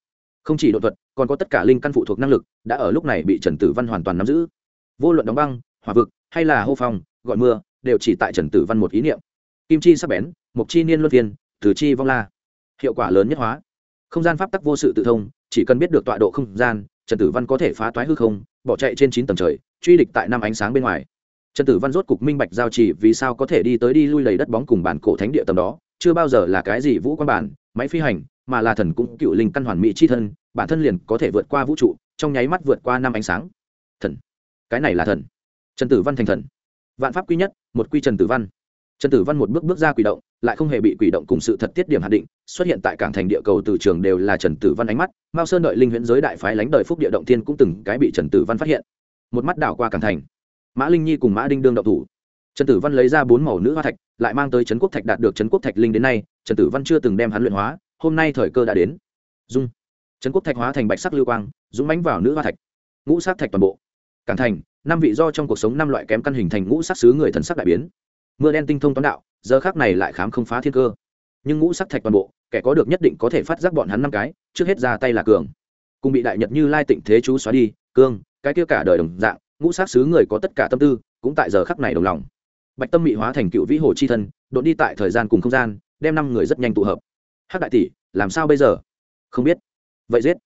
Không chỉ đột thuật, còn có tất cả linh căn phụ thuộc năng lực, đã ở lúc này bị trần tử văn hoàn toàn nắm giữ. Vô luận đóng băng, hỏa vực, hay là hô phong gọi mưa, đều chỉ tại trần tử văn một ý niệm. Kim chi sắp bén, mộc chi niên luân phiên, từ chi vong la. Hiệu quả lớn nhất hóa. Không gian pháp tắc vô sự tự thông chỉ cần biết được tọa độ không gian, trần tử văn có thể phá toái hư không, bỏ chạy trên chín tầng trời, truy địch tại năm ánh sáng bên ngoài. Trần tử văn rốt cục minh bạch giao chỉ vì sao có thể đi tới đi lui lầy đất bóng cùng bản cổ thánh địa tầm đó, chưa bao giờ là cái gì vũ quan bản, máy phi hành, mà là thần cũng cựu linh căn hoàn mỹ chi thân, bản thân liền có thể vượt qua vũ trụ, trong nháy mắt vượt qua năm ánh sáng. Thần. Cái này là thần. Trần tử văn thành thần. Vạn pháp quy nhất, một quy trần tử văn trần tử văn một bước bước ra quỷ động, lại không hề bị quỷ động cùng sự thật tiết điểm hạn định, xuất hiện tại cảng thành địa cầu từ trường đều là trần tử văn ánh mắt, mao sơn đợi linh huyễn giới đại phái lánh đời phúc địa động tiên cũng từng cái bị trần tử văn phát hiện. Một mắt đảo qua cảng thành. Mã linh nhi cùng mã đinh đương động thủ. Trần tử văn lấy ra bốn màu nữ hoa thạch, lại mang tới trấn quốc thạch đạt được trấn quốc thạch linh đến nay, trần tử văn chưa từng đem hắn luyện hóa, hôm nay thời cơ đã đến. Dung. Trấn quốc thạch hóa thành bạch sắc lưu quang, dũng bánh vào nữ hoa thạch. Ngũ sắc thạch toàn bộ. Cảng thành, năm vị do trong cuộc sống năm loại kém căn hình thành ngũ sắc xứ người thần sắc đại biến mưa đen tinh thông toán đạo, giờ khác này lại khám không phá thiên cơ. Nhưng ngũ sắc thạch toàn bộ, kẻ có được nhất định có thể phát giác bọn hắn năm cái, trước hết ra tay là cường. Cùng bị đại nhật như lai tịnh thế chú xóa đi, cương, cái kia cả đời đồng dạng, ngũ sắc xứ người có tất cả tâm tư, cũng tại giờ khắc này đồng lòng. Bạch tâm mị hóa thành cựu vĩ hồ chi thân, đột đi tại thời gian cùng không gian, đem năm người rất nhanh tụ hợp. Hắc đại tỷ, làm sao bây giờ? Không biết. Vậy giết.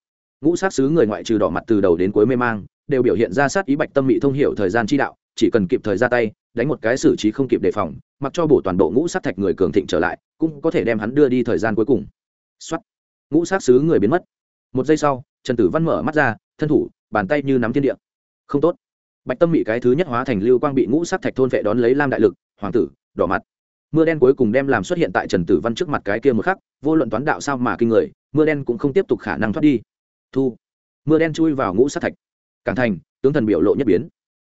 Ngũ sát xứ người ngoại trừ đỏ mặt từ đầu đến cuối mê mang, đều biểu hiện ra sát ý bạch tâm mị thông hiểu thời gian chi đạo chỉ cần kịp thời ra tay, đánh một cái xử trí không kịp đề phòng, mặc cho bổ toàn bộ ngũ sát thạch người cường thịnh trở lại, cũng có thể đem hắn đưa đi thời gian cuối cùng. Xuất ngũ sát xứ người biến mất. Một giây sau, trần tử văn mở mắt ra, thân thủ, bàn tay như nắm thiên địa. Không tốt. Bạch tâm bị cái thứ nhất hóa thành lưu quang bị ngũ sát thạch thôn vệ đón lấy lam đại lực, hoàng tử, đỏ mặt. Mưa đen cuối cùng đem làm xuất hiện tại trần tử văn trước mặt cái kia một khắc, vô luận toán đạo sao mà kinh người, mưa đen cũng không tiếp tục khả năng thoát đi. Thu. Mưa đen chui vào ngũ sát thạch. Cảng thành, tướng thần biểu lộ nhất biến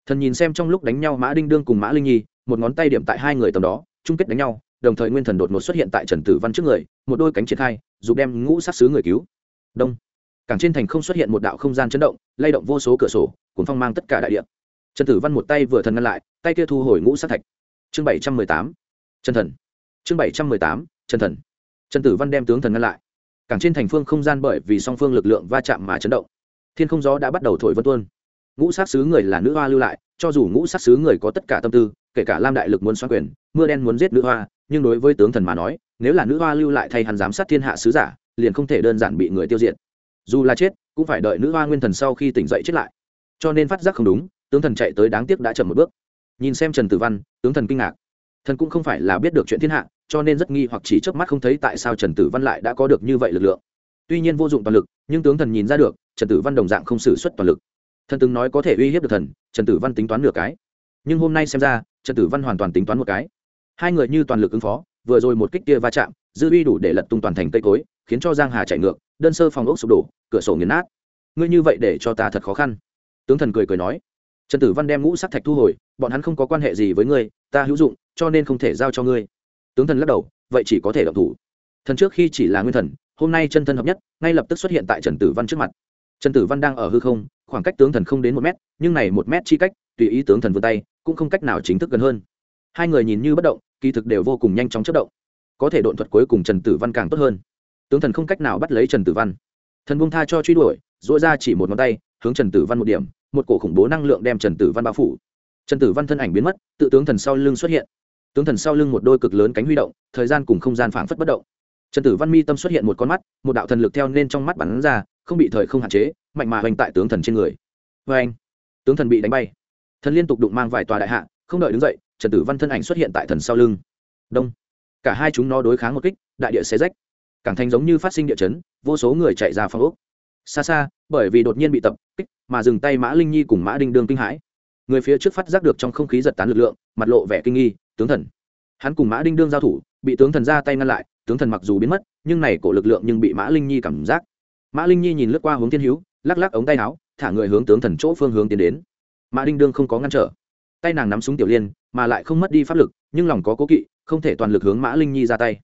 thần nhìn xem trong lúc đánh nhau mã đinh đương cùng mã linh nhi, một ngón tay điểm tại hai người tầm đó, chung kết đánh nhau, đồng thời nguyên thần đột ngột xuất hiện tại trần tử văn trước người, một đôi cánh triển khai giúp đem ngũ sát xứ người cứu. Đông. Cảng trên thành không xuất hiện một đạo không gian chấn động, lay động vô số cửa sổ, cuốn phong mang tất cả đại địa. Trần tử văn một tay vừa thần ngăn lại, tay kia thu hồi ngũ sát thạch. Chương bảy trăm mười tám. Trần thần. Chương bảy trăm mười tám. Trần thần. Trần tử văn đem tướng thần ngăn lại. Cảng trên thành phương không gian bởi vì song phương lực lượng va chạm mà chấn động. Thiên không gió đã bắt đầu thổi vân tuôn ngũ sát xứ người là nữ hoa lưu lại, cho dù ngũ sát xứ người có tất cả tâm tư, kể cả lam đại lực muốn xoan quyền, mưa đen muốn giết nữ hoa, nhưng đối với tướng thần mà nói, nếu là nữ hoa lưu lại thay hắn giám sát thiên hạ sứ giả, liền không thể đơn giản bị người tiêu diệt. Dù là chết, cũng phải đợi nữ hoa nguyên thần sau khi tỉnh dậy chết lại. Cho nên phát giác không đúng, tướng thần chạy tới đáng tiếc đã chậm một bước. Nhìn xem trần tử văn, tướng thần kinh ngạc. Thần cũng không phải là biết được chuyện thiên hạ, cho nên rất nghi hoặc chỉ chớp mắt không thấy tại sao trần tử văn lại đã có được như vậy lực lượng. Tuy nhiên vô dụng toàn lực, nhưng tướng thần nhìn ra được, trần tử văn đồng dạng không xử suất toàn lực thần từng nói có thể uy hiếp được thần, trần tử văn tính toán nửa cái. Nhưng hôm nay xem ra, trần tử văn hoàn toàn tính toán một cái. Hai người như toàn lực ứng phó, vừa rồi một kích kia va chạm, dư uy đủ để lật tung toàn thành cây cối, khiến cho giang hà chạy ngược, đơn sơ phòng ốc sụp đổ, cửa sổ nghiền nát. Ngươi như vậy để cho ta thật khó khăn. Tướng thần cười cười nói. Trần tử văn đem ngũ sắc thạch thu hồi, bọn hắn không có quan hệ gì với ngươi, ta hữu dụng, cho nên không thể giao cho ngươi. Tướng thần lắc đầu, vậy chỉ có thể động thủ. Thần trước khi chỉ là nguyên thần, hôm nay chân thân hợp nhất, ngay lập tức xuất hiện tại trần tử văn trước mặt. Trần tử văn đang ở hư không khoảng cách tướng thần không đến một mét, nhưng này một mét chi cách, tùy ý tướng thần vươn tay, cũng không cách nào chính thức gần hơn. Hai người nhìn như bất động, kỳ thực đều vô cùng nhanh chóng chất động. Có thể độn thuật cuối cùng trần tử văn càng tốt hơn. Tướng thần không cách nào bắt lấy trần tử văn. Thần bung tha cho truy đuổi dỗi ra chỉ một ngón tay, hướng trần tử văn một điểm, một cổ khủng bố năng lượng đem trần tử văn bao phủ. Trần tử văn thân ảnh biến mất, tự tướng thần sau lưng xuất hiện. Tướng thần sau lưng một đôi cực lớn cánh huy động, thời gian cùng không gian phảng phất bất động. Trần tử văn mi tâm xuất hiện một con mắt, một đạo thần lực theo nên trong mắt bắn ra, không bị thời không hạn chế mạnh mà hoành tại tướng thần trên người. Vê anh. Tướng thần bị đánh bay. Thần liên tục đụng mang vài tòa đại hạ, không đợi đứng dậy, trần tử văn thân ảnh xuất hiện tại thần sau lưng. Đông. Cả hai chúng nó đối kháng một kích, đại địa xe rách. Cảng thành giống như phát sinh địa chấn, vô số người chạy ra phòng ốc. Xa xa, bởi vì đột nhiên bị tập kích mà dừng tay mã linh nhi cùng mã đinh đương kinh hãi. Người phía trước phát giác được trong không khí giật tán lực lượng, mặt lộ vẻ kinh nghi, tướng thần. Hắn cùng mã đinh đương giao thủ, bị tướng thần ra tay ngăn lại, tướng thần mặc dù biến mất, nhưng này cổ lực lượng nhưng bị mã linh nhi cảm giác. Mã linh nhi nhìn lướt qua hướng thiên hữu lắc lắc ống tay áo, thả người hướng tướng thần chỗ phương hướng tiến đến. Mã đinh đương không có ngăn trở. Tay nàng nắm súng tiểu liên, mà lại không mất đi pháp lực, nhưng lòng có cố kỵ, không thể toàn lực hướng mã linh nhi ra tay.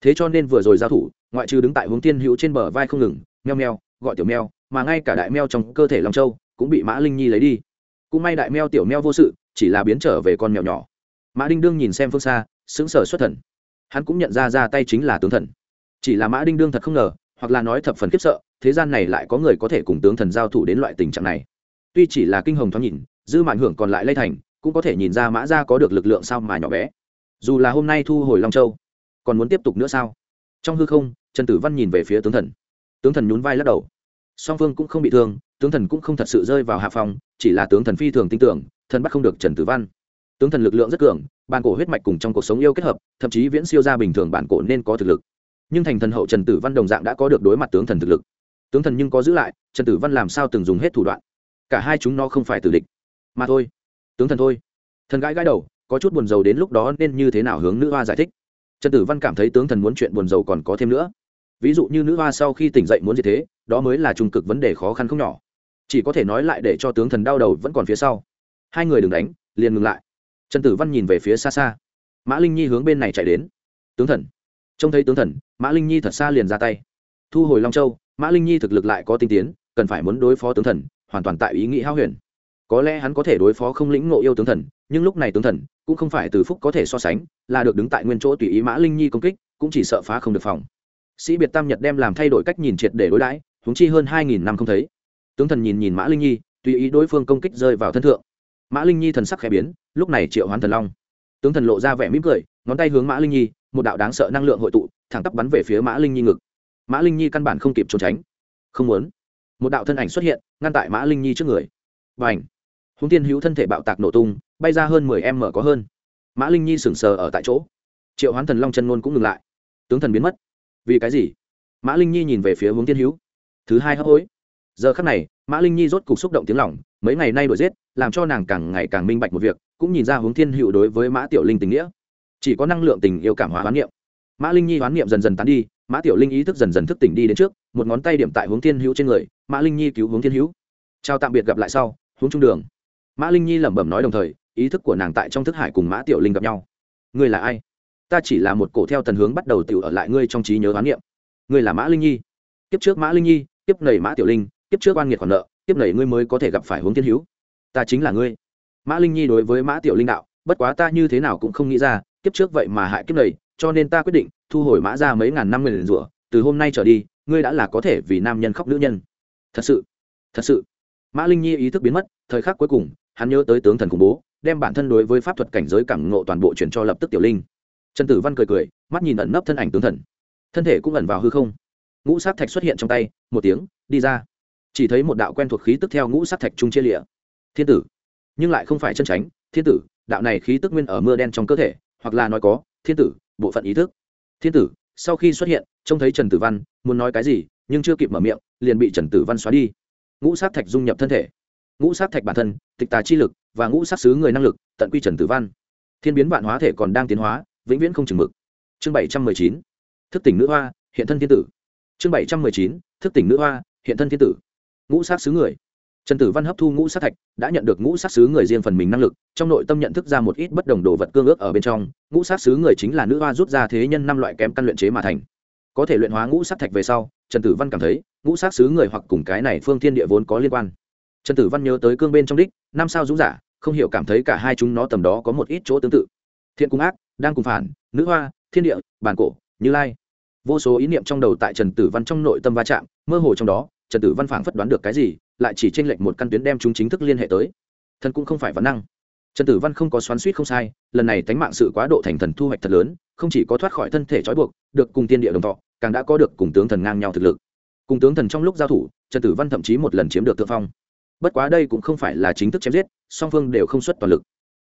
Thế cho nên vừa rồi giao thủ, ngoại trừ đứng tại hướng thiên hữu trên bờ vai không ngừng, meo meo, gọi tiểu meo, mà ngay cả đại meo trong cơ thể long châu cũng bị mã linh nhi lấy đi. Cũng may đại meo tiểu meo vô sự, chỉ là biến trở về con mèo nhỏ. Mã đinh đương nhìn xem phương xa xứng sở xuất thần. Hắn cũng nhận ra ra tay chính là tướng thần. Chỉ là mã đinh đương thật không ngờ hoặc là nói thập phần khiếp sợ, thế gian này lại có người có thể cùng tướng thần giao thủ đến loại tình trạng này. Tuy chỉ là kinh hồng thoáng nhìn, dư mạn hưởng còn lại lây thành, cũng có thể nhìn ra mã gia có được lực lượng sao mà nhỏ bé. Dù là hôm nay thu hồi long châu, còn muốn tiếp tục nữa sao? Trong hư không, trần tử văn nhìn về phía tướng thần. Tướng thần nhún vai lắc đầu. Song phương cũng không bị thương, tướng thần cũng không thật sự rơi vào hạ phòng chỉ là tướng thần phi thường tin tưởng, thần bắt không được trần tử văn. Tướng thần lực lượng rất cường bản cổ huyết mạch cùng trong cuộc sống yêu kết hợp, thậm chí viễn siêu ra bình thường bản cổ nên có thực lực nhưng thành thần hậu trần tử văn đồng dạng đã có được đối mặt tướng thần thực lực. Tướng thần nhưng có giữ lại, trần tử văn làm sao từng dùng hết thủ đoạn? Cả hai chúng nó không phải tử địch, mà thôi, tướng thần thôi. Thần gãi gãi đầu, có chút buồn rầu đến lúc đó nên như thế nào hướng nữ hoa giải thích. Trần tử văn cảm thấy tướng thần muốn chuyện buồn rầu còn có thêm nữa. Ví dụ như nữ hoa sau khi tỉnh dậy muốn gì thế, đó mới là trung cực vấn đề khó khăn không nhỏ. Chỉ có thể nói lại để cho tướng thần đau đầu vẫn còn phía sau. Hai người đừng đánh, liền ngừng lại. Trần tử văn nhìn về phía xa xa. Mã linh nhi hướng bên này chạy đến. Tướng thần trông thấy tướng thần, mã linh nhi thật xa liền ra tay. Thu hồi long châu, mã linh nhi thực lực lại có tinh tiến, cần phải muốn đối phó tướng thần, hoàn toàn tại ý nghĩ hao huyền. Có lẽ hắn có thể đối phó không lĩnh ngộ yêu tướng thần, nhưng lúc này tướng thần cũng không phải từ phúc có thể so sánh, là được đứng tại nguyên chỗ tùy ý mã linh nhi công kích, cũng chỉ sợ phá không được phòng. Sĩ biệt tam nhật đem làm thay đổi cách nhìn triệt để đối đãi húng chi hơn hai nghìn năm không thấy. Tướng thần nhìn nhìn mã linh nhi, tùy ý đối phương công kích rơi vào thân thượng. Mã linh nhi thần sắc khẽ biến, lúc này triệu hoán thần long. Tướng thần lộ ra vẻ mỉm cười, ngón tay hướng mã linh nhi một đạo đáng sợ năng lượng hội tụ, thẳng tắp bắn về phía mã linh nhi ngực. Mã linh nhi căn bản không kịp trốn tránh. Không muốn. Một đạo thân ảnh xuất hiện, ngăn tại mã linh nhi trước người. Và ảnh húng tiên hữu thân thể bạo tạc nổ tung, bay ra hơn mười em mở có hơn. Mã linh nhi sừng sờ ở tại chỗ. Triệu hoán thần long chân ngôn cũng ngừng lại. Tướng thần biến mất. Vì cái gì? Mã linh nhi nhìn về phía hướng tiên hữu. Thứ hai hấp hối. Giờ khắc này, mã linh nhi rốt cục xúc động tiếng lòng, mấy ngày nay đuổi giết, làm cho nàng càng ngày càng minh bạch một việc, cũng nhìn ra hướng thiên hữu đối với mã tiểu linh tình nghĩa chỉ có năng lượng tình yêu cảm hóa hoán niệm. Mã linh nhi hoán niệm dần dần tán đi, mã tiểu linh ý thức dần dần thức tỉnh đi đến trước, một ngón tay điểm tại hướng thiên hữu trên người, mã linh nhi cứu hướng thiên hữu. Chào tạm biệt gặp lại sau, hướng trung đường. Mã linh nhi lẩm bẩm nói đồng thời, ý thức của nàng tại trong thức hải cùng mã tiểu linh gặp nhau. Ngươi là ai? Ta chỉ là một cổ theo tần hướng bắt đầu tự ở lại ngươi trong trí nhớ hoán niệm. Ngươi là mã linh nhi. Kiếp trước mã linh nhi, kiếp nầy mã tiểu linh, kiếp trước oan nghiệt khoản nợ, kiếp nầy ngươi mới có thể gặp phải hướng thiên hữu. Ta chính là ngươi. Mã linh nhi đối với mã tiểu linh đạo, bất quá ta như thế nào cũng không nghĩ ra kiếp trước vậy mà hại kiếp này, cho nên ta quyết định thu hồi mã ra mấy ngàn năm người liền rủa từ hôm nay trở đi ngươi đã là có thể vì nam nhân khóc nữ nhân. Thật sự thật sự. Mã linh nhi ý thức biến mất thời khắc cuối cùng hắn nhớ tới tướng thần khủng bố đem bản thân đối với pháp thuật cảnh giới cảm ngộ toàn bộ chuyển cho lập tức tiểu linh. Trần tử văn cười cười mắt nhìn ẩn nấp thân ảnh tướng thần. Thân thể cũng ẩn vào hư không. Ngũ sát thạch xuất hiện trong tay một tiếng đi ra. Chỉ thấy một đạo quen thuộc khí tức theo ngũ sát thạch trung chia lịa thiên tử. Nhưng lại không phải chân tránh thiên tử đạo này khí tức nguyên ở mưa đen trong cơ thể hoặc là nói có, thiên tử, bộ phận ý thức. Thiên tử, sau khi xuất hiện, trông thấy trần tử văn, muốn nói cái gì, nhưng chưa kịp mở miệng, liền bị trần tử văn xóa đi. Ngũ sát thạch dung nhập thân thể. Ngũ sát thạch bản thân, tịch tà chi lực và ngũ sát xứ người năng lực, tận quy trần tử văn. Thiên biến vạn hóa thể còn đang tiến hóa, vĩnh viễn không chừng mực. Chương bảy trăm mười chín, thức tỉnh nữ hoa, hiện thân thiên tử. Chương bảy trăm mười chín, thức tỉnh nữ hoa, hiện thân thiên tử. Ngũ sát xứ người trần tử văn hấp thu ngũ sát thạch, đã nhận được ngũ sát xứ người riêng phần mình năng lực, trong nội tâm nhận thức ra một ít bất đồng đồ vật cương ước ở bên trong, ngũ sát xứ người chính là nữ hoa rút ra thế nhân năm loại kém căn luyện chế mà thành. Có thể luyện hóa ngũ sát thạch về sau, trần tử văn cảm thấy, ngũ sát xứ người hoặc cùng cái này phương thiên địa vốn có liên quan. Trần tử văn nhớ tới cương bên trong đích, năm sao dũng giả, không hiểu cảm thấy cả hai chúng nó tầm đó có một ít chỗ tương tự. Thiện cung ác, đang cùng phản, nữ hoa, thiên địa, bản cổ, như lai. Vô số ý niệm trong đầu tại trần tử văn trong nội tâm va chạm, mơ hồ trong đó, trần tử văn phảng phất đoán được cái gì lại chỉ tranh lệch một căn tuyến đem chúng chính thức liên hệ tới. Thần cũng không phải vấn năng. Trần tử văn không có xoắn suýt không sai, lần này tánh mạng sự quá độ thành thần thu hoạch thật lớn, không chỉ có thoát khỏi thân thể trói buộc, được cùng tiên địa đồng thọ, càng đã có được cùng tướng thần ngang nhau thực lực. Cùng tướng thần trong lúc giao thủ, trần tử văn thậm chí một lần chiếm được thượng phong. Bất quá đây cũng không phải là chính thức chém giết, song phương đều không xuất toàn lực.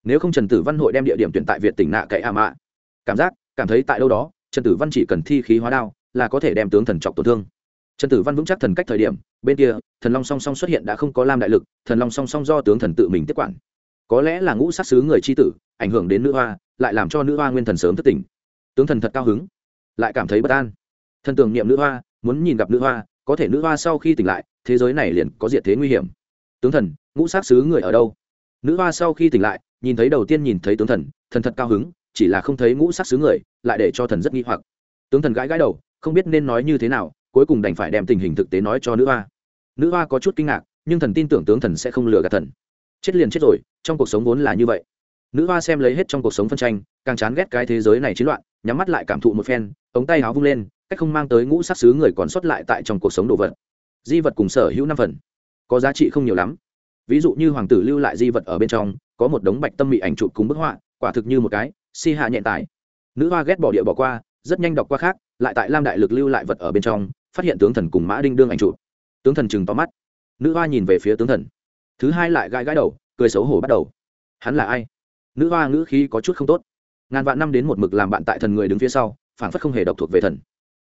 Nếu không trần tử văn hội đem địa điểm tuyển tại việt tỉnh nạ cậy ạ mạ. Cảm giác, cảm thấy tại đâu đó, trần tử văn chỉ cần thi khí hóa đao là có thể đem tướng thần trọng tổn thương trần tử văn vững chắc thần cách thời điểm, bên kia, thần long song song xuất hiện đã không có lam đại lực, thần long song song do tướng thần tự mình tiếp quản. Có lẽ là ngũ sát xứ người c tử, ảnh hưởng đến nữ hoa, lại làm cho nữ hoa nguyên thần sớm thất tỉnh. Tướng thần thật cao hứng, lại cảm thấy bất an. Thần tưởng niệm nữ hoa, muốn nhìn gặp nữ hoa, có thể nữ hoa sau khi tỉnh lại, thế giới này liền có diệt thế nguy hiểm. Tướng thần, ngũ sát xứ người ở đâu? Nữ hoa sau khi tỉnh lại, nhìn thấy đầu tiên nhìn thấy tướng thần thần thật cao hứng, chỉ là không thấy ngũ sát xứ người, lại để cho thần rất nghi hoặc. Tướng thần gãi gãi đầu, không biết nên nói như thế nào cuối cùng đành phải đem tình hình thực tế nói cho nữ hoa. Nữ hoa có chút kinh ngạc, nhưng thần tin tưởng tướng thần sẽ không lừa gạt thần. Chết liền chết rồi, trong cuộc sống vốn là như vậy. Nữ hoa xem lấy hết trong cuộc sống phân tranh, càng chán ghét cái thế giới này chiến loạn, nhắm mắt lại cảm thụ một phen, ống tay áo vung lên, cách không mang tới ngũ sắc xứ người còn sót lại tại trong cuộc sống đồ vật. Di vật cùng sở hữu năm phần. Có giá trị không nhiều lắm. Ví dụ như hoàng tử lưu lại di vật ở bên trong, có một đống bạch tâm mị ảnh chụp cùng bức họa, quả thực như một cái, si hạ nhẹ tài nữ hoa ghét bỏ địa bỏ qua, rất nhanh đọc qua khác, lại tại lam đại lực lưu lại vật ở bên trong phát hiện tướng thần cùng mã đinh đương ảnh chụp. Tướng thần chừng to mắt. Nữ hoa nhìn về phía tướng thần. Thứ hai lại gãi gãi đầu, cười xấu hổ bắt đầu. Hắn là ai? Nữ hoa ngữ khí có chút không tốt. Ngàn vạn năm đến một mực làm bạn tại thần người đứng phía sau phản phất không hề độc thuộc về thần.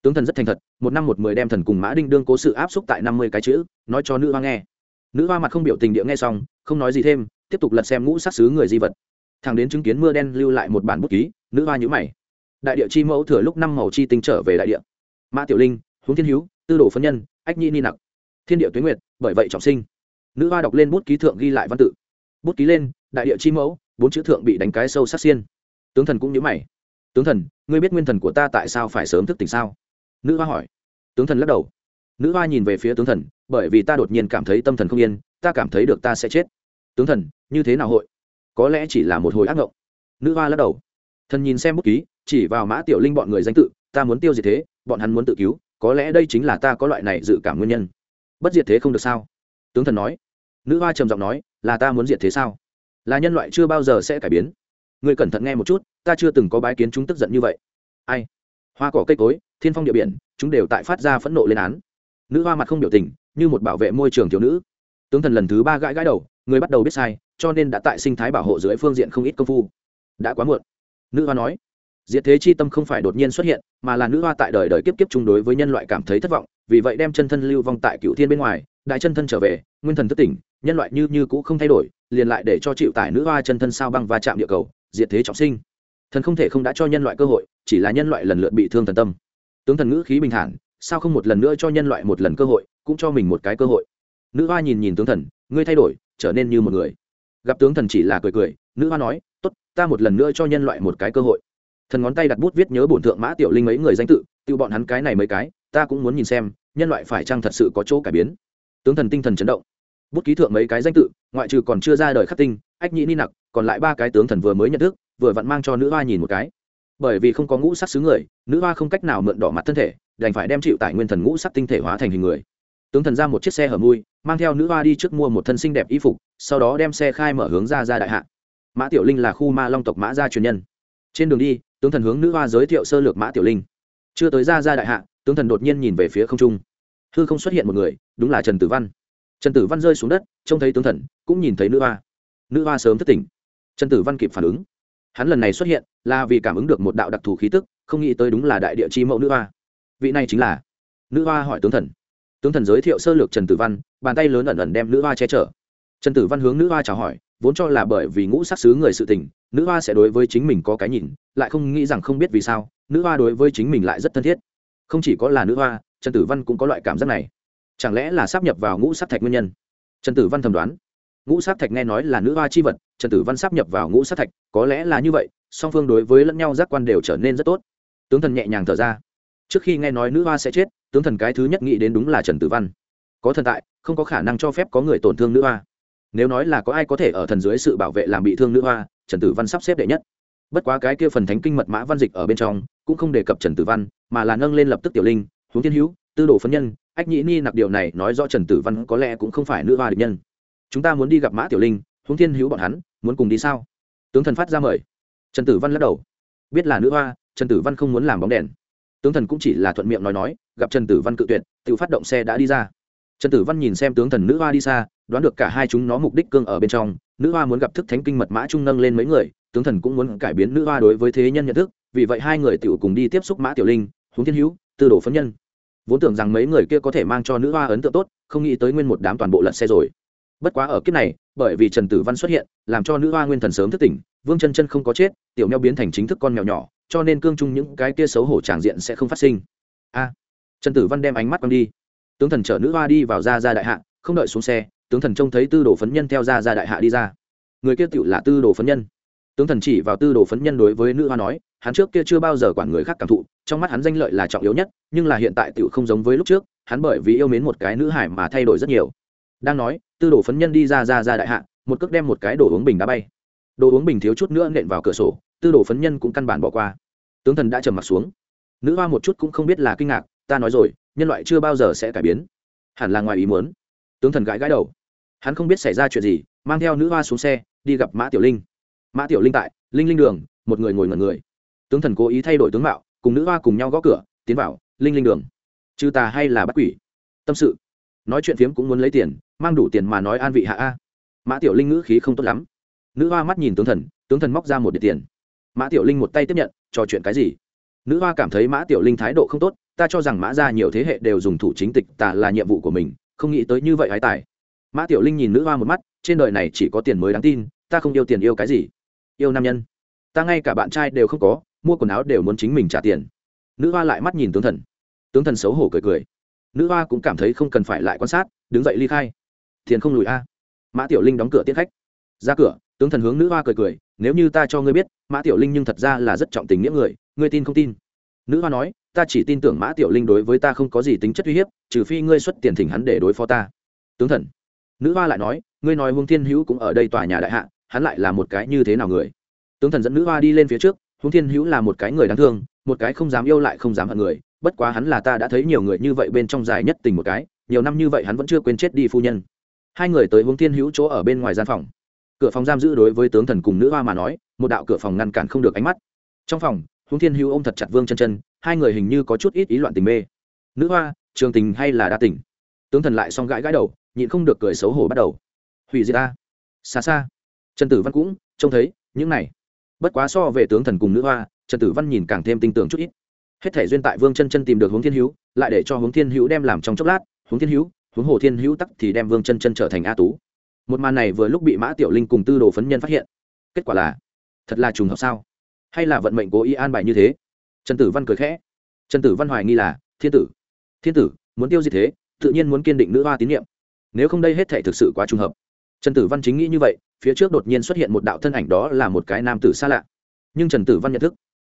Tướng thần rất thành thật, một năm một mười đem thần cùng mã đinh đương cố sự áp xúc tại năm mươi cái chữ, nói cho nữ hoa nghe. Nữ hoa mặt không biểu tình địa nghe xong, không nói gì thêm, tiếp tục lật xem ngũ sát xứ người di vật. Thằng đến chứng kiến mưa đen lưu lại một bản bút ký, nữ hoa nhữ mày. Đại địa chi mẫu thừa lúc năm màu chi tinh trở về đại địa. Mã tiểu linh huống thiên hữu, tư đồ phân nhân, ách nhi ni nặc. Thiên địa tuyến nguyệt, bởi vậy trọng sinh. Nữ hoa đọc lên bút ký thượng ghi lại văn tự. Bút ký lên, đại địa chi mẫu, bốn chữ thượng bị đánh cái sâu sắc xiên. Tướng thần cũng nhớ mày. Tướng thần, ngươi biết nguyên thần của ta tại sao phải sớm thức tỉnh sao? Nữ hoa hỏi. Tướng thần lắc đầu. Nữ hoa nhìn về phía tướng thần, bởi vì ta đột nhiên cảm thấy tâm thần không yên, ta cảm thấy được ta sẽ chết. Tướng thần, như thế nào hội? Có lẽ chỉ là một hồi ác ngộng. Nữ hoa lắc đầu. Thần nhìn xem bút ký, chỉ vào mã tiểu linh bọn người danh tự, ta muốn tiêu diệt thế, bọn hắn muốn tự cứu có lẽ đây chính là ta có loại này dự cảm nguyên nhân. Bất diệt thế không được sao? Tướng thần nói. Nữ hoa trầm giọng nói, là ta muốn diệt thế sao? Là nhân loại chưa bao giờ sẽ cải biến. Người cẩn thận nghe một chút, ta chưa từng có bái kiến chúng tức giận như vậy. Ai? Hoa cỏ cây cối, thiên phong địa biển, chúng đều tại phát ra phẫn nộ lên án. Nữ hoa mặt không biểu tình, như một bảo vệ môi trường thiếu nữ. Tướng thần lần thứ ba gãi gãi đầu, người bắt đầu biết sai, cho nên đã tại sinh thái bảo hộ dưới phương diện không ít công phu. Đã quá muộn. Nữ hoa nói diệt thế chi tâm không phải đột nhiên xuất hiện, mà là nữ hoa tại đời đời kiếp kiếp chung đối với nhân loại cảm thấy thất vọng, vì vậy đem chân thân lưu vong tại cựu thiên bên ngoài, đại chân thân trở về, nguyên thần thất tỉnh, nhân loại như như cũ không thay đổi, liền lại để cho chịu tải nữ hoa chân thân sao băng và chạm địa cầu, diệt thế trọng sinh. Thần không thể không đã cho nhân loại cơ hội, chỉ là nhân loại lần lượt bị thương thần tâm. Tướng thần ngữ khí bình thản, sao không một lần nữa cho nhân loại một lần cơ hội, cũng cho mình một cái cơ hội. Nữ hoa nhìn nhìn tướng thần, ngươi thay đổi, trở nên như một người. Gặp tướng thần chỉ là cười cười, nữ hoa nói, tốt, ta một lần nữa cho nhân loại một cái cơ hội thần ngón tay đặt bút viết nhớ bổn thượng mã tiểu linh mấy người danh tự tự bọn hắn cái này mấy cái, ta cũng muốn nhìn xem, nhân loại phải chăng thật sự có chỗ cải biến. Tướng thần tinh thần chấn động. Bút ký thượng mấy cái danh tự, ngoại trừ còn chưa ra đời khắc tinh, ách nhĩ ni nặc, còn lại ba cái tướng thần vừa mới nhận thức, vừa vặn mang cho nữ hoa nhìn một cái. Bởi vì không có ngũ sắc xứ người, nữ hoa không cách nào mượn đỏ mặt thân thể, đành phải đem chịu tại nguyên thần ngũ sắc tinh thể hóa thành hình người. Tướng thần ra một chiếc xe hở mui, mang theo nữ hoa đi trước mua một thân xinh đẹp y phục, sau đó đem xe khai mở hướng ra ra đại hạ. Mã tiểu linh là khu ma long tộc mã gia truyền nhân. Trên đường đi tướng thần hướng nữ hoa giới thiệu sơ lược mã tiểu linh. Chưa tới ra ra đại hạ, tướng thần đột nhiên nhìn về phía không trung. Hư không xuất hiện một người, đúng là trần tử văn. Trần tử văn rơi xuống đất, trông thấy tướng thần, cũng nhìn thấy nữ hoa. Nữ hoa sớm thất tỉnh. Trần tử văn kịp phản ứng. Hắn lần này xuất hiện là vì cảm ứng được một đạo đặc thù khí tức, không nghĩ tới đúng là đại địa chi mẫu nữ hoa. Vị này chính là nữ hoa hỏi tướng thần. Tướng thần giới thiệu sơ lược trần tử văn, bàn tay lớn ẩn ẩn đem nữ hoa che chở trần tử văn hướng nữ hoa chào hỏi, vốn cho là bởi vì ngũ sắc xứ người sự tình, nữ hoa sẽ đối với chính mình có cái nhìn, lại không nghĩ rằng không biết vì sao, nữ hoa đối với chính mình lại rất thân thiết. Không chỉ có là nữ hoa, trần tử văn cũng có loại cảm giác này. Chẳng lẽ là sắp nhập vào ngũ sắc thạch nguyên nhân? Trần tử văn thầm đoán. Ngũ sắc thạch nghe nói là nữ hoa chi vật, trần tử văn sắp nhập vào ngũ sắc thạch, có lẽ là như vậy, song phương đối với lẫn nhau giác quan đều trở nên rất tốt. Tướng thần nhẹ nhàng thở ra. Trước khi nghe nói nữ hoa sẽ chết, tướng thần cái thứ nhất nghĩ đến đúng là trần tử văn. Có thần tại, không có khả năng cho phép có người tổn thương nữ hoa nếu nói là có ai có thể ở thần dưới sự bảo vệ làm bị thương nữ hoa, trần tử văn sắp xếp đệ nhất. Bất quá cái kia phần thánh kinh mật mã văn dịch ở bên trong, cũng không đề cập trần tử văn, mà là nâng lên lập tức tiểu linh huống thiên hữu, tư đồ phân nhân. Ách nhĩ ni nặc điều này nói do trần tử văn có lẽ cũng không phải nữ hoa địch nhân. Chúng ta muốn đi gặp mã tiểu linh huống thiên hữu bọn hắn, muốn cùng đi sao? Tướng thần phát ra mời. Trần tử văn lắc đầu. Biết là nữ hoa, trần tử văn không muốn làm bóng đèn. Tướng thần cũng chỉ là thuận miệng nói nói, gặp trần tử văn cự tuyệt, tự phát động xe đã đi ra. Trần tử văn nhìn xem tướng thần nữ hoa đi xa đoán được cả hai chúng nó mục đích cương ở bên trong nữ hoa muốn gặp thức thánh kinh mật mã trung nâng lên mấy người tướng thần cũng muốn cải biến nữ hoa đối với thế nhân nhận thức vì vậy hai người tiểu cùng đi tiếp xúc mã tiểu linh húng thiên hữu tư đồ phấn nhân. Vốn tưởng rằng mấy người kia có thể mang cho nữ hoa ấn tượng tốt không nghĩ tới nguyên một đám toàn bộ lật xe rồi. Bất quá ở kiếp này bởi vì trần tử văn xuất hiện làm cho nữ hoa nguyên thần sớm thức tỉnh vương chân chân không có chết tiểu mèo biến thành chính thức con mèo nhỏ cho nên cương chung những cái kia xấu hổ tràng diện sẽ không phát sinh. A! Trần tử văn đem ánh mắt quăng đi. Tướng thần chở nữ hoa đi vào ra ra đại hạng, không đợi xuống xe tướng thần trông thấy tư đồ phấn nhân theo ra ra đại hạ đi ra. Người kia tựu là tư đồ phấn nhân. Tướng thần chỉ vào tư đồ phấn nhân đối với nữ hoa nói, hắn trước kia chưa bao giờ quản người khác cảm thụ, trong mắt hắn danh lợi là trọng yếu nhất, nhưng là hiện tại tựu không giống với lúc trước, hắn bởi vì yêu mến một cái nữ hải mà thay đổi rất nhiều. Đang nói, tư đồ phấn nhân đi ra ra ra đại hạ, một cước đem một cái đồ uống bình đá bay. Đồ uống bình thiếu chút nữa nện vào cửa sổ, tư đồ phấn nhân cũng căn bản bỏ qua. Tướng thần đã trầm mặt xuống. Nữ hoa một chút cũng không biết là kinh ngạc, ta nói rồi, nhân loại chưa bao giờ sẽ cải biến. Hẳn là ngoài ý muốn. Tướng thần gãi gãi đầu hắn không biết xảy ra chuyện gì, mang theo nữ hoa xuống xe, đi gặp mã tiểu linh. Mã tiểu linh tại, linh linh đường, một người ngồi ngẩn người. Tướng thần cố ý thay đổi tướng mạo, cùng nữ hoa cùng nhau gõ cửa, tiến vào, linh linh đường. Trừ tà hay là bắt quỷ? Tâm sự. Nói chuyện phiếm cũng muốn lấy tiền, mang đủ tiền mà nói an vị hạ a. Mã tiểu linh ngữ khí không tốt lắm. Nữ hoa mắt nhìn tướng thần tướng thần móc ra một điện tiền. Mã tiểu linh một tay tiếp nhận, trò chuyện cái gì? Nữ hoa cảm thấy mã tiểu linh thái độ không tốt, ta cho rằng mã ra nhiều thế hệ đều dùng thủ chính tịch tà là nhiệm vụ của mình, không nghĩ tới như vậy hái tài mã tiểu linh nhìn nữ hoa một mắt, trên đời này chỉ có tiền mới đáng tin, ta không yêu tiền yêu cái gì. Yêu nam nhân. Ta ngay cả bạn trai đều không có, mua quần áo đều muốn chính mình trả tiền. Nữ hoa lại mắt nhìn tướng thần. Tướng thần xấu hổ cười cười. Nữ hoa cũng cảm thấy không cần phải lại quan sát, đứng dậy ly khai. Tiền không lùi a. Mã tiểu linh đóng cửa tiết khách. Ra cửa, tướng thần hướng nữ hoa cười cười, nếu như ta cho ngươi biết, mã tiểu linh nhưng thật ra là rất trọng tình nghĩa người, ngươi tin không tin? Nữ hoa nói, ta chỉ tin tưởng mã tiểu linh đối với ta không có gì tính chất uy hiếp, trừ phi ngươi xuất tiền thỉnh hắn để đối phó ta. Tướng thần nữ hoa lại nói, ngươi nói hùng thiên hữu cũng ở đây tòa nhà đại hạ, hắn lại là một cái như thế nào người? Tướng thần dẫn nữ hoa đi lên phía trước hùng thiên hữu là một cái người đáng thương, một cái không dám yêu lại không dám hận người, bất quá hắn là ta đã thấy nhiều người như vậy bên trong dài nhất tình một cái, nhiều năm như vậy hắn vẫn chưa quên chết đi phu nhân. Hai người tới hướng thiên hữu chỗ ở bên ngoài gian phòng. Cửa phòng giam giữ đối với tướng thần cùng nữ hoa mà nói, một đạo cửa phòng ngăn cản không được ánh mắt. Trong phòng hướng thiên hữu ôm thật chặt vương chân chân, hai người hình như có chút ít ý loạn tình mê. Nữ hoa, trường tình hay là đa tình? Tướng thần lại xong gãi gãi đầu nhịn không được cười xấu hổ bắt đầu. Hủy diệt ta. Xa xa. Trần tử văn cũng trông thấy những này. Bất quá so về tướng thần cùng nữ hoa, trần tử văn nhìn càng thêm tin tưởng chút ít. Hết thể duyên tại vương chân chân tìm được hướng thiên hữu, lại để cho hướng thiên hữu đem làm trong chốc lát. Hướng thiên hữu, hướng hồ thiên hữu tắc thì đem vương chân chân trở thành a tú. Một màn này vừa lúc bị mã tiểu linh cùng tư đồ phấn nhân phát hiện. Kết quả là, thật là trùng hợp sao? Hay là vận mệnh cố ý an bài như thế? Trần tử văn cười khẽ. Trần tử văn hoài nghi là, thiên tử thiên tử, muốn tiêu diệt thế, tự nhiên muốn kiên định nữ hoa tín nhiệm nếu không đây hết thể thực sự quá trùng hợp. Trần tử văn chính nghĩ như vậy, phía trước đột nhiên xuất hiện một đạo thân ảnh đó là một cái nam tử xa lạ. Nhưng trần tử văn nhận thức,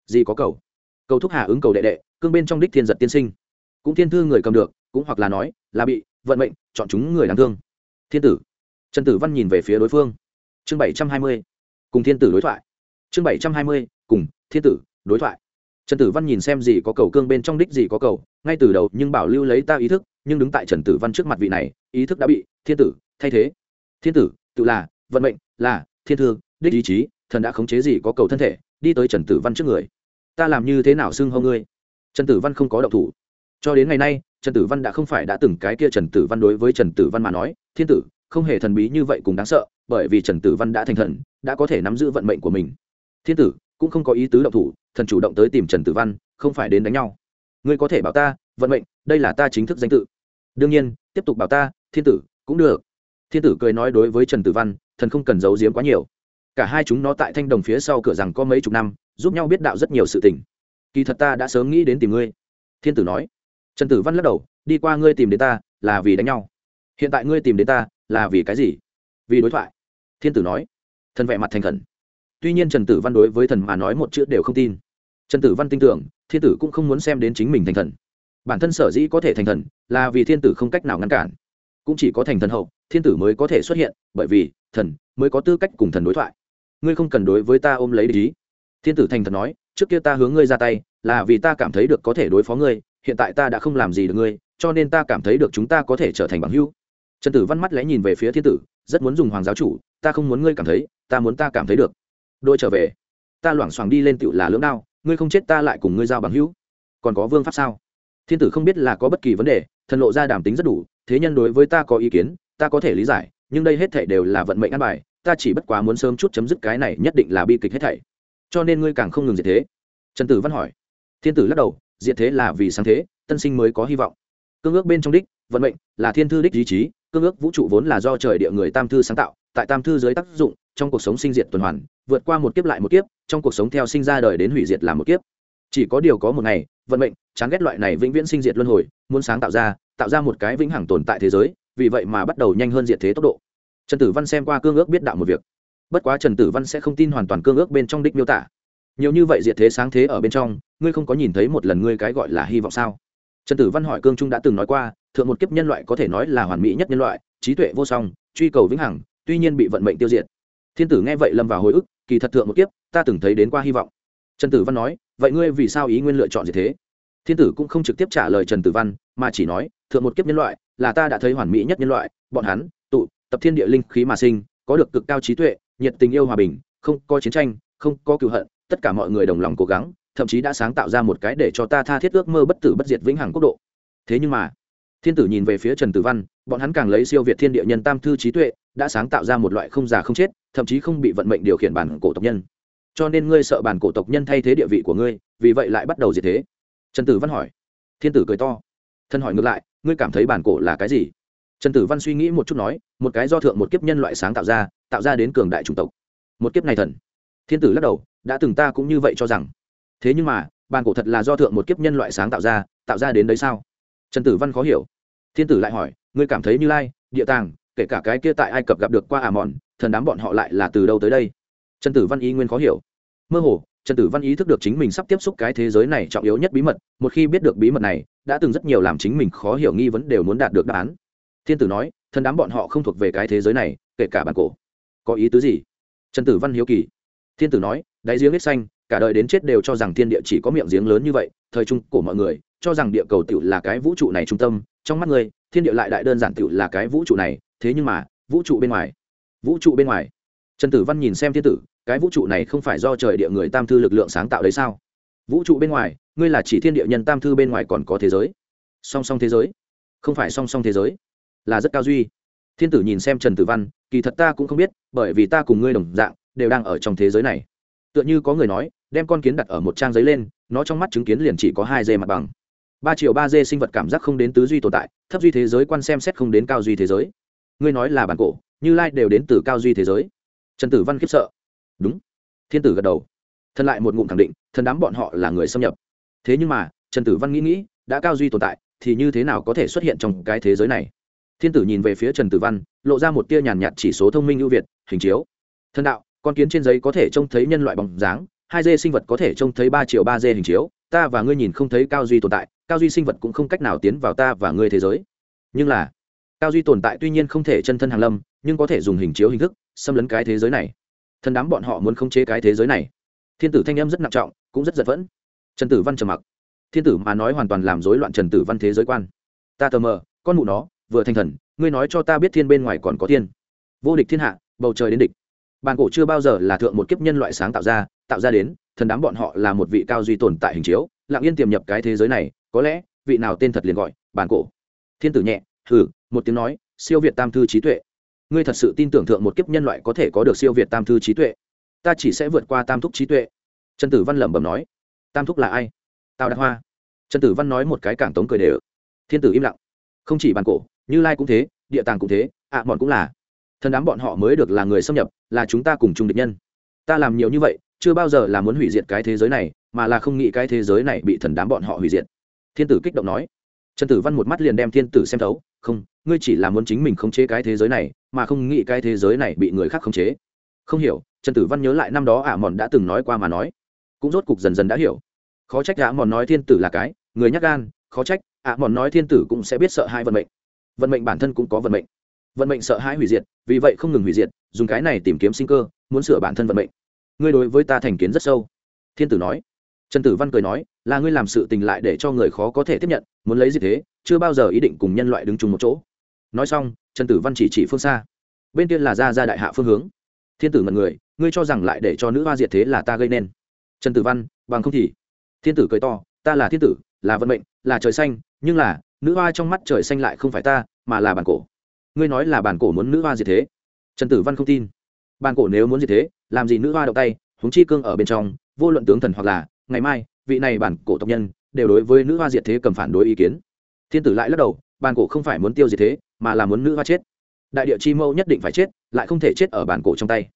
gì có cầu? Cầu thúc hà ứng cầu đệ đệ, cương bên trong đích thiên giật tiên sinh. Cũng thiên thư người cầm được, cũng hoặc là nói, là bị vận mệnh chọn chúng người đáng thương. Thiên tử. Trần tử văn nhìn về phía đối phương. Chương bảy trăm hai mươi, cùng thiên tử đối thoại. Chương bảy trăm hai mươi, cùng thiên tử đối thoại. Trần tử văn nhìn xem gì có cầu, cương bên trong đích gì có cầu, ngay từ đầu nhưng bảo lưu lấy ta ý thức nhưng đứng tại trần tử văn trước mặt vị này, ý thức đã bị thiên tử thay thế. Thiên tử, tự là, vận mệnh, là, thiên thư, đích ý chí, thần đã khống chế gì có cầu thân thể, đi tới trần tử văn trước người. Ta làm như thế nào xưng hô ngươi? Trần tử văn không có động thủ. Cho đến ngày nay, trần tử văn đã không phải đã từng cái kia trần tử văn đối với trần tử văn mà nói. Thiên tử, không hề thần bí như vậy cùng đáng sợ, bởi vì trần tử văn đã thành thần, đã có thể nắm giữ vận mệnh của mình. Thiên tử, cũng không có ý tứ động thủ, thần chủ động tới tìm trần tử văn, không phải đến đánh nhau. Ngươi có thể bảo ta, vận mệnh, đây là ta chính thức danh tự đương nhiên, tiếp tục bảo ta, thiên tử, cũng được. Thiên tử cười nói đối với trần tử văn, thần không cần giấu giếm quá nhiều. Cả hai chúng nó tại thanh đồng phía sau cửa rằng có mấy chục năm, giúp nhau biết đạo rất nhiều sự tình. Kỳ thật ta đã sớm nghĩ đến tìm ngươi. Thiên tử nói. Trần tử văn lắc đầu, đi qua ngươi tìm đến ta, là vì đánh nhau. Hiện tại ngươi tìm đến ta, là vì cái gì? Vì đối thoại. Thiên tử nói. Thần vẹ mặt thành khẩn. Tuy nhiên trần tử văn đối với thần mà nói một chữ đều không tin. Trần tử văn tin tưởng, thiên tử cũng không muốn xem đến chính mình thành thần bản thân sở dĩ có thể thành thần là vì thiên tử không cách nào ngăn cản. Cũng chỉ có thành thần hậu, thiên tử mới có thể xuất hiện, bởi vì thần mới có tư cách cùng thần đối thoại. Ngươi không cần đối với ta ôm lấy lý thiên tử thành thần nói, trước kia ta hướng ngươi ra tay, là vì ta cảm thấy được có thể đối phó ngươi, hiện tại ta đã không làm gì được ngươi, cho nên ta cảm thấy được chúng ta có thể trở thành bằng hữu. Trần tử văn mắt lẽ nhìn về phía thiên tử, rất muốn dùng hoàng giáo chủ, ta không muốn ngươi cảm thấy, ta muốn ta cảm thấy được. Đôi trở về. Ta loảng xoảng đi lên tựu là lưỡng đao, ngươi không chết ta lại cùng ngươi giao bằng hữu. Còn có vương pháp sao? Thiên tử không biết là có bất kỳ vấn đề, thần lộ ra đảm tính rất đủ, thế nhân đối với ta có ý kiến, ta có thể lý giải, nhưng đây hết thể đều là vận mệnh ăn bài, ta chỉ bất quá muốn sớm chút chấm dứt cái này nhất định là bi kịch hết thảy. Cho nên ngươi càng không ngừng diệt thế. Trần tử văn hỏi. Thiên tử lắc đầu, diệt thế là vì sáng thế, tân sinh mới có hy vọng. Cương ước bên trong đích, vận mệnh là thiên thư đích ý chí, cương ước vũ trụ vốn là do trời địa người tam thư sáng tạo, tại tam thư dưới tác dụng, trong cuộc sống sinh diệt tuần hoàn, vượt qua một kiếp lại một kiếp, trong cuộc sống theo sinh ra đời đến hủy diệt là một kiếp. Chỉ có điều có một ngày vận mệnh, chán ghét loại này vĩnh viễn sinh diệt luân hồi, muốn sáng tạo ra tạo ra một cái vĩnh hằng tồn tại thế giới, vì vậy mà bắt đầu nhanh hơn diệt thế tốc độ. Trần tử văn xem qua cương ước biết đạo một việc. Bất quá trần tử văn sẽ không tin hoàn toàn cương ước bên trong đích miêu tả. Nhiều như vậy diệt thế sáng thế ở bên trong, ngươi không có nhìn thấy một lần ngươi cái gọi là hy vọng sao? Trần tử văn hỏi cương trung đã từng nói qua, thượng một kiếp nhân loại có thể nói là hoàn mỹ nhất nhân loại, trí tuệ vô song, truy cầu vĩnh hằng, tuy nhiên bị vận mệnh tiêu diệt. Thiên tử nghe vậy lâm vào hồi ức, kỳ thật thượng một kiếp, ta từng thấy đến qua hy vọng. Trần tử văn nói vậy ngươi vì sao ý nguyên lựa chọn gì thế? Thiên tử cũng không trực tiếp trả lời trần tử văn, mà chỉ nói, thượng một kiếp nhân loại, là ta đã thấy hoàn mỹ nhất nhân loại, bọn hắn, tụ, tập thiên địa linh khí mà sinh, có được cực cao trí tuệ, nhiệt tình yêu hòa bình, không có chiến tranh, không có cựu hận, tất cả mọi người đồng lòng cố gắng, thậm chí đã sáng tạo ra một cái để cho ta tha thiết ước mơ bất tử bất diệt vĩnh hằng quốc độ. Thế nhưng mà, thiên tử nhìn về phía trần tử văn, bọn hắn càng lấy siêu việt thiên địa nhân tam thư trí tuệ, đã sáng tạo ra một loại không già không chết, thậm chí không bị vận mệnh điều khiển bản cổ tộc nhân cho nên ngươi sợ bản cổ tộc nhân thay thế địa vị của ngươi, vì vậy lại bắt đầu diệt thế. Trần tử văn hỏi. Thiên tử cười to. Thân hỏi ngược lại, ngươi cảm thấy bản cổ là cái gì? Trần tử văn suy nghĩ một chút nói, một cái do thượng một kiếp nhân loại sáng tạo ra tạo ra đến cường đại chủng tộc. Một kiếp này thần. Thiên tử lắc đầu, đã từng ta cũng như vậy cho rằng. Thế nhưng mà, bản cổ thật là do thượng một kiếp nhân loại sáng tạo ra tạo ra đến đấy sao? Trần tử văn khó hiểu. Thiên tử lại hỏi, ngươi cảm thấy như lai, địa tàng, kể cả cái kia tại ai cập gặp được qua ả mòn thần đám bọn họ lại là từ đâu tới đây? Trần tử văn ý nguyên khó hiểu. Mơ hồ, trần tử văn ý thức được chính mình sắp tiếp xúc cái thế giới này trọng yếu nhất bí mật, một khi biết được bí mật này, đã từng rất nhiều làm chính mình khó hiểu nghi vấn đều muốn đạt được đáp án. Thiên tử nói thân đám bọn họ không thuộc về cái thế giới này, kể cả bản cổ. Có ý tứ gì? Trần tử văn hiếu kỳ. Thiên tử nói, đáy giếng hết xanh, cả đời đến chết đều cho rằng thiên địa chỉ có miệng giếng lớn như vậy, thời trung của mọi người, cho rằng địa cầu tựu là cái vũ trụ này trung tâm, trong mắt người thiên địa lại đại đơn giản tựu là cái vũ trụ này, thế nhưng mà, vũ trụ bên ngoài, vũ trụ bên ngoài trần tử văn nhìn xem thiên tử, cái vũ trụ này không phải do trời địa người tam thư lực lượng sáng tạo đấy sao? Vũ trụ bên ngoài, ngươi là chỉ thiên địa nhân tam thư bên ngoài còn có thế giới. Song song thế giới. Không phải song song thế giới. Là rất cao duy. Thiên tử nhìn xem trần tử văn, kỳ thật ta cũng không biết, bởi vì ta cùng ngươi đồng dạng, đều đang ở trong thế giới này. Tựa như có người nói, đem con kiến đặt ở một trang giấy lên, nó trong mắt chứng kiến liền chỉ có hai dê mặt bằng. Ba triệu ba dê sinh vật cảm giác không đến tứ duy tồn tại, thấp duy thế giới quan xem xét không đến cao duy thế giới. Ngươi nói là bản cổ, như lai đều đến từ cao duy thế giới trần tử văn khiếp sợ. Đúng. Thiên tử gật đầu. Thần lại một ngụm khẳng định, thần đám bọn họ là người xâm nhập. Thế nhưng mà, trần tử văn nghĩ nghĩ, đã cao duy tồn tại, thì như thế nào có thể xuất hiện trong cái thế giới này? Thiên tử nhìn về phía trần tử văn, lộ ra một tia nhàn nhạt chỉ số thông minh ưu việt, hình chiếu. Thần đạo, con kiến trên giấy có thể trông thấy nhân loại bằng dáng, hai d sinh vật có thể trông thấy ba triệu ba d hình chiếu, ta và ngươi nhìn không thấy cao duy tồn tại, cao duy sinh vật cũng không cách nào tiến vào ta và ngươi thế giới. Nhưng là cao duy tồn tại tuy nhiên không thể chân thân hàng lâm, nhưng có thể dùng hình chiếu hình thức, xâm lấn cái thế giới này. Thân đám bọn họ muốn khống chế cái thế giới này. Thiên tử thanh em rất nặng trọng, cũng rất giật vẫn. Trần tử văn trầm mặc. Thiên tử mà nói hoàn toàn làm rối loạn trần tử văn thế giới quan. Ta tờ mờ, con mụ nó, vừa thanh thần, ngươi nói cho ta biết thiên bên ngoài còn có thiên. Vô địch thiên hạ, bầu trời đến địch. Bàn cổ chưa bao giờ là thượng một kiếp nhân loại sáng tạo ra tạo ra đến, thần đám bọn họ là một vị cao duy tồn tại hình chiếu, lặng yên tiềm nhập cái thế giới này, có lẽ vị nào tên thật liền gọi bàn cổ. Thiên tử nhẹ hừ một tiếng nói siêu việt tam thư trí tuệ. Ngươi thật sự tin tưởng thượng một kiếp nhân loại có thể có được siêu việt tam thư trí tuệ? Ta chỉ sẽ vượt qua tam thúc trí tuệ. Trần tử văn lẩm bẩm nói tam thúc là ai? Tào đạt hoa. Trần tử văn nói một cái cảng tống cười đều. Thiên tử im lặng. Không chỉ bàn cổ như lai cũng thế địa tàng cũng thế ạ à, bọn cũng là. Thần đám bọn họ mới được là người xâm nhập là chúng ta cùng chung địch nhân. Ta làm nhiều như vậy chưa bao giờ là muốn hủy diệt cái thế giới này mà là không nghĩ cái thế giới này bị thần đám bọn họ hủy diệt. Thiên tử kích động nói. Trần tử văn một mắt liền đem thiên tử xem thấu không, ngươi chỉ là muốn chính mình khống chế cái thế giới này, mà không nghĩ cái thế giới này bị người khác khống chế. Không hiểu, trần tử văn nhớ lại năm đó ả mòn đã từng nói qua mà nói. Cũng rốt cục dần dần đã hiểu. Khó trách ả mòn nói thiên tử là cái, người nhắc gan, khó trách ả mòn nói thiên tử cũng sẽ biết sợ hai vận mệnh. Vận mệnh bản thân cũng có vận mệnh. Vận mệnh sợ hãi hủy diệt, vì vậy không ngừng hủy diệt, dùng cái này tìm kiếm sinh cơ, muốn sửa bản thân vận mệnh. Ngươi đối với ta thành kiến rất sâu. Thiên tử nói. Trần tử văn cười nói, là ngươi làm sự tình lại để cho người khó có thể tiếp nhận, muốn lấy gì thế? Chưa bao giờ ý định cùng nhân loại đứng chung một chỗ. Nói xong, trần tử văn chỉ chỉ phương xa. Bên kia là ra ra đại hạ phương hướng. Thiên tử mật người, ngươi cho rằng lại để cho nữ hoa diệt thế là ta gây nên. Trần tử văn, bằng không thì. Thiên tử cười to, ta là thiên tử, là vận mệnh, là trời xanh, nhưng là, nữ hoa trong mắt trời xanh lại không phải ta, mà là bản cổ. Ngươi nói là bản cổ muốn nữ hoa diệt thế. Trần tử văn không tin. Bản cổ nếu muốn diệt thế, làm gì nữ hoa động tay húng chi cương ở bên trong, vô luận tướng thần hoặc là, ngày mai, vị này bản cổ tộc nhân, đều đối với nữ hoa diệt thế cầm phản đối ý kiến thiên tử lại lắc đầu, bản cổ không phải muốn tiêu gì thế, mà là muốn nữ hoa chết. Đại địa chi mâu nhất định phải chết, lại không thể chết ở bản cổ trong tay.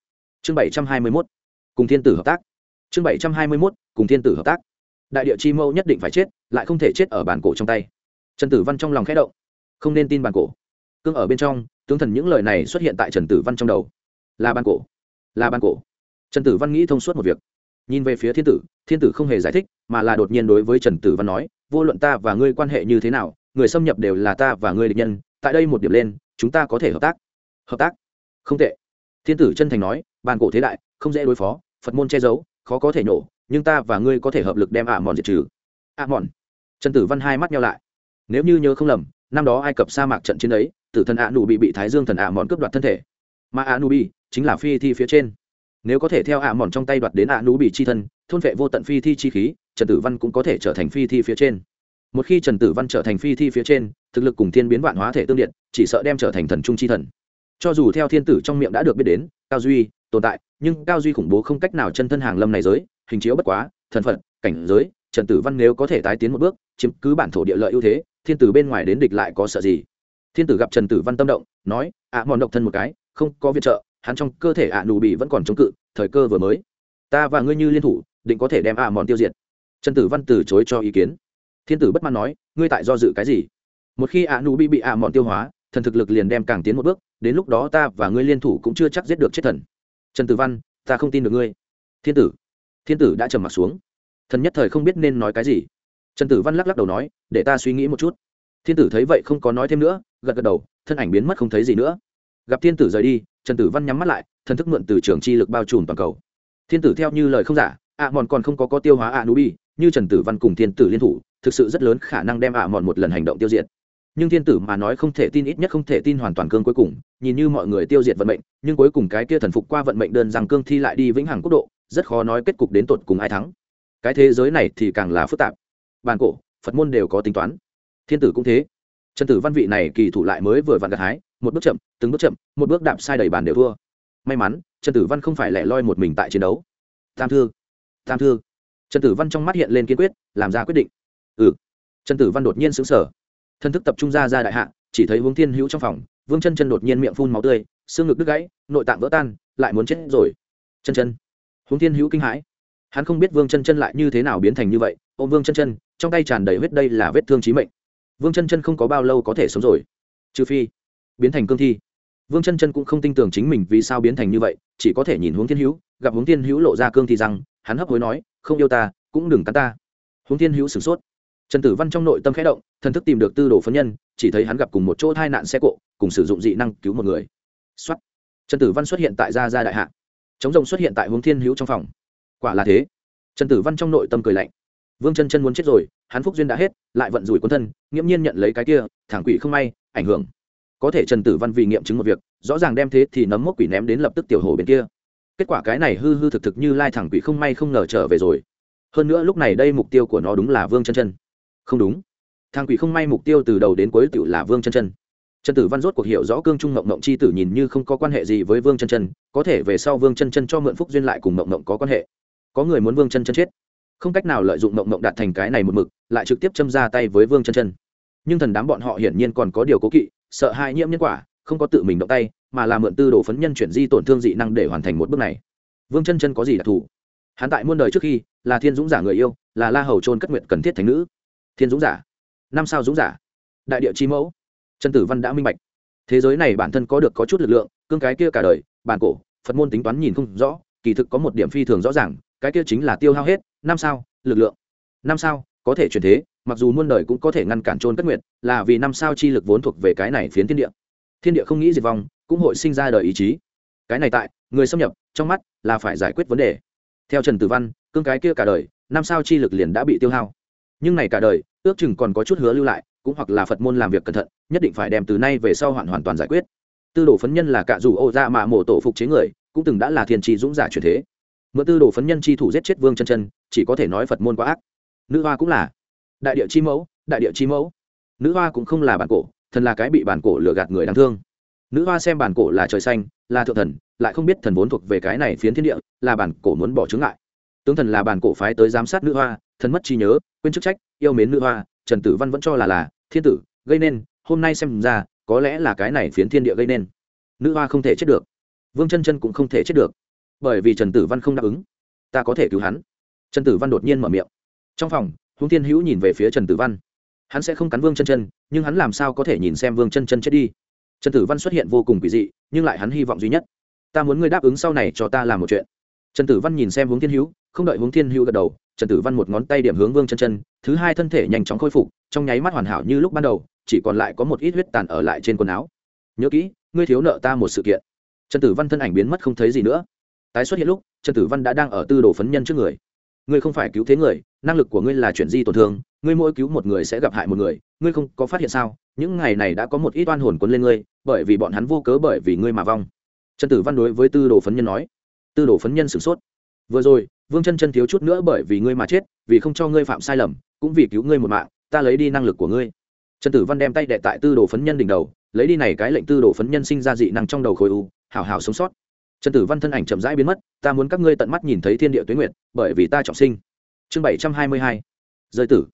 Chương bảy trăm hai mươi mốt, cùng thiên tử hợp tác. Chương bảy trăm hai mươi mốt, cùng thiên tử hợp tác. Đại địa chi mâu nhất định phải chết, lại không thể chết ở bản cổ trong tay. Trần tử văn trong lòng khẽ động. Không nên tin bản cổ. Cương ở bên trong, tướng thần những lời này xuất hiện tại trần tử văn trong đầu. Là bản cổ. Là bản cổ. Trần tử văn nghĩ thông suốt một việc. Nhìn về phía thiên tử thiên tử không hề giải thích, mà là đột nhiên đối với trần tử văn nói, vô luận ta và ngươi quan hệ như thế nào người xâm nhập đều là ta và ngươi địch nhân, tại đây một điểm lên, chúng ta có thể hợp tác. Hợp tác? Không tệ. Thiên tử chân thành nói, bàn cổ thế đại, không dễ đối phó, phật môn che giấu, khó có thể nhổ, nhưng ta và ngươi có thể hợp lực đem ả mòn diệt trừ. Ả mòn trần tử văn hai mắt nhau lại. Nếu như nhớ không lầm, năm đó ai cập sa mạc trận chiến ấy, tử thần ạ nụ bị bị thái dương thần ạ mòn cướp đoạt thân thể. Mà ạ nụ bị chính là phi thi phía trên. Nếu có thể theo ạ mòn trong tay đoạt đến ạ nụ bị chi thân, thôn vệ vô tận phi thi chi khí trần tử văn cũng có thể trở thành phi thi phía trên một khi trần tử văn trở thành phi thi phía trên, thực lực cùng thiên biến vạn hóa thể tương điện, chỉ sợ đem trở thành thần trung chi thần. Cho dù theo thiên tử trong miệng đã được biết đến, cao duy tồn tại, nhưng cao duy khủng bố không cách nào chân thân hàng lâm này giới, hình chiếu bất quá, thần phận cảnh giới, trần tử văn nếu có thể tái tiến một bước, chiếm cứ bản thổ địa lợi ưu thế, thiên tử bên ngoài đến địch lại có sợ gì? Thiên tử gặp trần tử văn tâm động, nói, ạ, mòn độc thân một cái, không có viện trợ, hắn trong cơ thể ạ nù bị vẫn còn chống cự, thời cơ vừa mới. Ta và ngươi như liên thủ, định có thể đem ạ mòn tiêu diệt. Trần tử văn từ chối cho ý kiến thiên tử bất mãn nói ngươi tại do dự cái gì? Một khi ạ nụ bị bị ạ mòn tiêu hóa thần thực lực liền đem càng tiến một bước đến lúc đó ta và ngươi liên thủ cũng chưa chắc giết được chết thần. Trần tử văn ta không tin được ngươi. Thiên tử thiên tử đã trầm m ặ t xuống. Thần nhất thời không biết nên nói cái gì. Trần tử văn lắc lắc đầu nói để ta suy nghĩ một chút. Thiên tử thấy vậy không có nói thêm nữa gật gật đầu thân ảnh biến mất không thấy gì nữa. Gặp thiên tử rời đi trần tử văn nhắm mắt lại thần thức mượn từ trường chi lực bao trùm toàn cầu. Thiên tử theo như lời không giả ạ mòn còn không có có tiêu hóa ạ nú bị, như trần tử văn cùng thiên tử liên thủ thực sự rất lớn khả năng đem ạ mòn một lần hành động tiêu diệt. Nhưng thiên tử mà nói không thể tin, ít nhất không thể tin hoàn toàn cương cuối cùng. Nhìn như mọi người tiêu diệt vận mệnh, nhưng cuối cùng cái kia thần phục qua vận mệnh đơn rằng cương thi lại đi vĩnh hằng quốc độ, rất khó nói kết cục đến tột cùng ai thắng. Cái thế giới này thì càng là phức tạp. Bàn cổ, phật môn đều có tính toán. Thiên tử cũng thế. Trần tử văn vị này kỳ thủ lại mới vừa vặn gặt hái, một bước chậm, từng bước chậm, một bước đạp sai đầy bàn đều thua. May mắn trần tử văn không phải lẻ loi một mình tại chiến đấu. Tam thư tam thư. Trần tử văn trong mắt hiện lên kiên quyết, làm ra quyết định ừ. Trần tử văn đột nhiên xứng sở thân thức tập trung ra ra đại hạ, chỉ thấy hướng thiên hữu trong phòng, vương chân chân đột nhiên miệng phun máu tươi, xương ngực đứt gãy, nội tạng vỡ tan, lại muốn chết rồi. Chân chân. Hướng thiên hữu kinh hãi. Hắn không biết vương chân chân lại như thế nào biến thành như vậy ô vương chân chân, trong tay tràn đầy huyết đây là vết thương trí mệnh. Vương chân chân không có bao lâu có thể sống rồi. Trừ phi, biến thành cương thi. Vương chân chân cũng không tin tưởng chính mình vì sao biến thành như vậy, chỉ có thể nhìn hướng thiên hữu, gặp hướng thiên hữu lộ ra cương thi rằng hắn hấp hối nói, không yêu ta, cũng đừng cắn ta. Hướng thiên hữu sửng sốt trần tử văn trong nội tâm khẽ động, thần thức tìm được tư đồ phấn nhân, chỉ thấy hắn gặp cùng một chỗ tai nạn xe cộ, cùng sử dụng dị năng cứu một người. Xuất trần tử văn xuất hiện tại gia gia đại hạ. Chống rồng xuất hiện tại hướng thiên hữu trong phòng. Quả là thế. Trần tử văn trong nội tâm cười lạnh. Vương chân chân muốn chết rồi, hắn phúc duyên đã hết, lại vận rủi quân thân, nghiễm nhiên nhận lấy cái kia, thẳng quỷ không may, ảnh hưởng. Có thể trần tử văn vì nghiệm chứng một việc, rõ ràng đem thế thì nấm mốc quỷ ném đến lập tức tiểu hồ bên kia. Kết quả cái này hư hư thực thực như lai thẳng quỷ không may không ngờ trở về rồi. Hơn nữa lúc này đây mục tiêu của nó đúng là vương chân chân không đúng. Thằng quỷ không may mục tiêu từ đầu đến cuối tự là vương chân chân. Trần tử văn rốt cuộc hiểu rõ cương trung mộng mộng c h i tử nhìn như không có quan hệ gì với vương chân chân, có thể về sau vương chân chân cho mượn phúc duyên lại cùng mộng mộng có quan hệ. Có người muốn vương chân chân chết. Không cách nào lợi dụng mộng mộng đạt thành cái này một mực, lại trực tiếp châm ra tay với vương chân chân. Nhưng thần đám bọn họ hiển nhiên còn có điều cố kỵ, sợ hai nhiễm nhân quả, không có tự mình động tay, mà là mượn tư đồ phấn nhân chuyển di tổn thương dị năng để hoàn thành một bước này. Vương chân chân có gì đặc thù? Hắn tại muôn đời trước khi là thiên dũng giả người yêu, là la hầu trôn cất nguyện cần thiết thành nữ thiên dũng giả. Năm sao dũng giả. Đại địa chi mẫu. Trần tử văn đã minh bạch. Thế giới này bản thân có được có chút lực lượng, cương cái kia cả đời, bản cổ, phật môn tính toán nhìn không rõ, kỳ thực có một điểm phi thường rõ ràng, cái kia chính là tiêu hao hết, năm sao, lực lượng. Năm sao, có thể chuyển thế, mặc dù muôn đời cũng có thể ngăn cản trôn cất nguyện là vì năm sao chi lực vốn thuộc về cái này phiến thiên địa. Thiên địa không nghĩ diệt vong, cũng hội sinh ra đời ý chí. Cái này tại, người xâm nhập, trong mắt là phải giải quyết vấn đề. Theo trần tử văn, cương cái kia cả đời, năm sao chi lực liền đã bị tiêu hao nhưng này cả đời, ước chừng còn có chút hứa lưu lại, cũng hoặc là phật môn làm việc cẩn thận, nhất định phải đem từ nay về sau hoàn hoàn toàn giải quyết. Tư đồ phấn nhân là cạ dù ô ra mà mổ tổ phục chế người, cũng từng đã là thiên tri dũng giả truyền thế. Mượn tư đồ phấn nhân chi thủ giết chết vương chân chân, chỉ có thể nói phật môn quá ác. Nữ hoa cũng là. Đại địa chi mẫu, đại địa chi mẫu. Nữ hoa cũng không là bản cổ, thần là cái bị bản cổ lừa gạt người đáng thương. Nữ hoa xem bản cổ là trời xanh, là thượng thần, lại không biết thần vốn thuộc về cái này phiến thiên địa, là bản cổ muốn bỏ chứng lại tướng thần là bản cổ phái tới giám sát nữ hoa, thần mất trí nhớ, quên chức trách, yêu mến nữ hoa, trần tử văn vẫn cho là là, thiên tử, gây nên, hôm nay xem ra, có lẽ là cái này phiến thiên địa gây nên. Nữ hoa không thể chết được. Vương chân chân cũng không thể chết được. Bởi vì trần tử văn không đáp ứng, ta có thể cứu hắn. Trần tử văn đột nhiên mở miệng. Trong phòng húng thiên hữu nhìn về phía trần tử văn. Hắn sẽ không cắn vương chân chân, nhưng hắn làm sao có thể nhìn xem vương chân chân chết đi? Trần tử văn xuất hiện vô cùng kỳ dị, nhưng lại hắn hy vọng duy nhất. Ta muốn ngươi đáp ứng sau này cho ta làm một chuyện. Trần tử văn nhìn xem hướng thiên hữu không đợi hướng thiên hữu gật đầu, trần tử văn một ngón tay điểm hướng vương chân chân, thứ hai thân thể nhanh chóng khôi phục, trong nháy mắt hoàn hảo như lúc ban đầu, chỉ còn lại có một ít huyết tàn ở lại trên quần áo. Nhớ kỹ, ngươi thiếu nợ ta một sự kiện. Trần tử văn thân ảnh biến mất không thấy gì nữa. Tái xuất hiện lúc, trần tử văn đã đang ở tư đồ phấn nhân trước người. Ngươi không phải cứu thế người, năng lực của ngươi là chuyển di tổn thương, ngươi mỗi cứu một người sẽ gặp hại một người, ngươi không có phát hiện sao? Những ngày này đã có một ít oan hồn quấn lên ngươi, bởi vì bọn hắn vô cớ bởi vì ngươi mà vong. Trần tử văn đối với tư đồ phấn nhân nói. Tư đồ phấn nhân sửng sốt. Vừa rồi vương chân chân thiếu chút nữa bởi vì ngươi mà chết, vì không cho ngươi phạm sai lầm, cũng vì cứu ngươi một mạng, ta lấy đi năng lực của ngươi. Trần tử văn đem tay đệ tại tư đồ phấn nhân đỉnh đầu, lấy đi này cái lệnh tư đồ phấn nhân sinh ra dị năng trong đầu khối u, hảo hảo sống sót. Trần tử văn thân ảnh chậm rãi biến mất, ta muốn các ngươi tận mắt nhìn thấy thiên địa tuyến nguyệt, bởi vì ta trọng sinh. Chương bảy trăm hai mươi hai, rơi tử.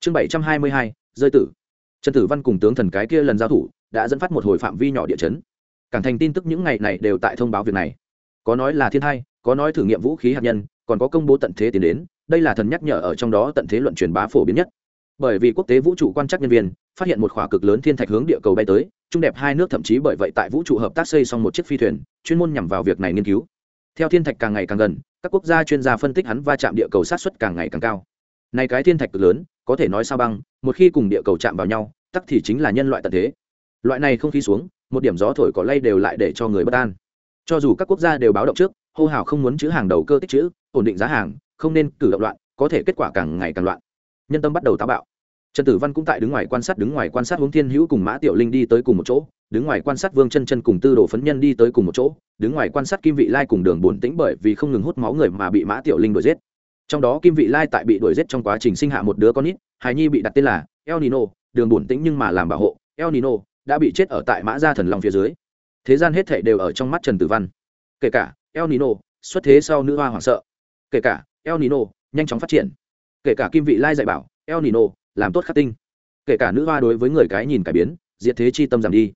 Chương bảy trăm hai mươi hai, rơi tử. Trần tử văn cùng tướng thần cái kia lần giao thủ, đã dẫn phát một hồi phạm vi nhỏ địa chấn. Cảng thành tin tức những ngày này đều tại thông báo việc này. Có nói là thiên thai, có nói thử nghiệm vũ khí hạt nhân còn có công bố tận thế tiến đến, đây là thần nhắc nhở ở trong đó tận thế luận truyền bá phổ biến nhất. Bởi vì quốc tế vũ trụ quan trắc nhân viên phát hiện một khỏa cực lớn thiên thạch hướng địa cầu bay tới, trung đẹp hai nước thậm chí bởi vậy tại vũ trụ hợp tác xây xong một chiếc phi thuyền, chuyên môn nhằm vào việc này nghiên cứu. Theo thiên thạch càng ngày càng gần, các quốc gia chuyên gia phân tích hắn va chạm địa cầu sát xuất càng ngày càng cao. Này cái thiên thạch cực lớn, có thể nói sao băng, một khi cùng địa cầu chạm vào nhau, tắc thì chính là nhân loại tận thế. Loại này không khí xuống, một điểm gió thổi có lay đều lại để cho người bất an. Cho dù các quốc gia đều báo động trước hô hào không muốn chữ hàng đầu cơ tích chữ, ổn định giá hàng, không nên cử động loạn, có thể kết quả càng ngày càng loạn. Nhân tâm bắt đầu táo bạo. Trần tử văn cũng tại đứng ngoài quan sát, đứng ngoài quan sát hướng thiên hữu cùng mã tiểu linh đi tới cùng một chỗ, đứng ngoài quan sát vương chân chân cùng tư đồ phấn nhân đi tới cùng một chỗ, đứng ngoài quan sát kim vị lai cùng đường bổn tĩnh bởi vì không ngừng hút máu người mà bị mã tiểu linh đuổi giết. Trong đó kim vị lai tại bị đuổi giết trong quá trình sinh hạ một đứa con nít, hài nhi bị đặt tên là el nino, đường bổn tĩnh nhưng mà làm bảo hộ, el nino đã bị chết ở tại mã gia thần long phía dưới. Thế gian hết thảy đều ở trong mắt trần tử văn. Kể cả el nino, xuất thế sau nữ hoa hoảng sợ. Kể cả, el nino, nhanh chóng phát triển. Kể cả kim vị lai dạy bảo, el nino, làm tốt khắc tinh. Kể cả nữ hoa đối với người cái nhìn cải biến, diệt thế chi tâm giảm đi.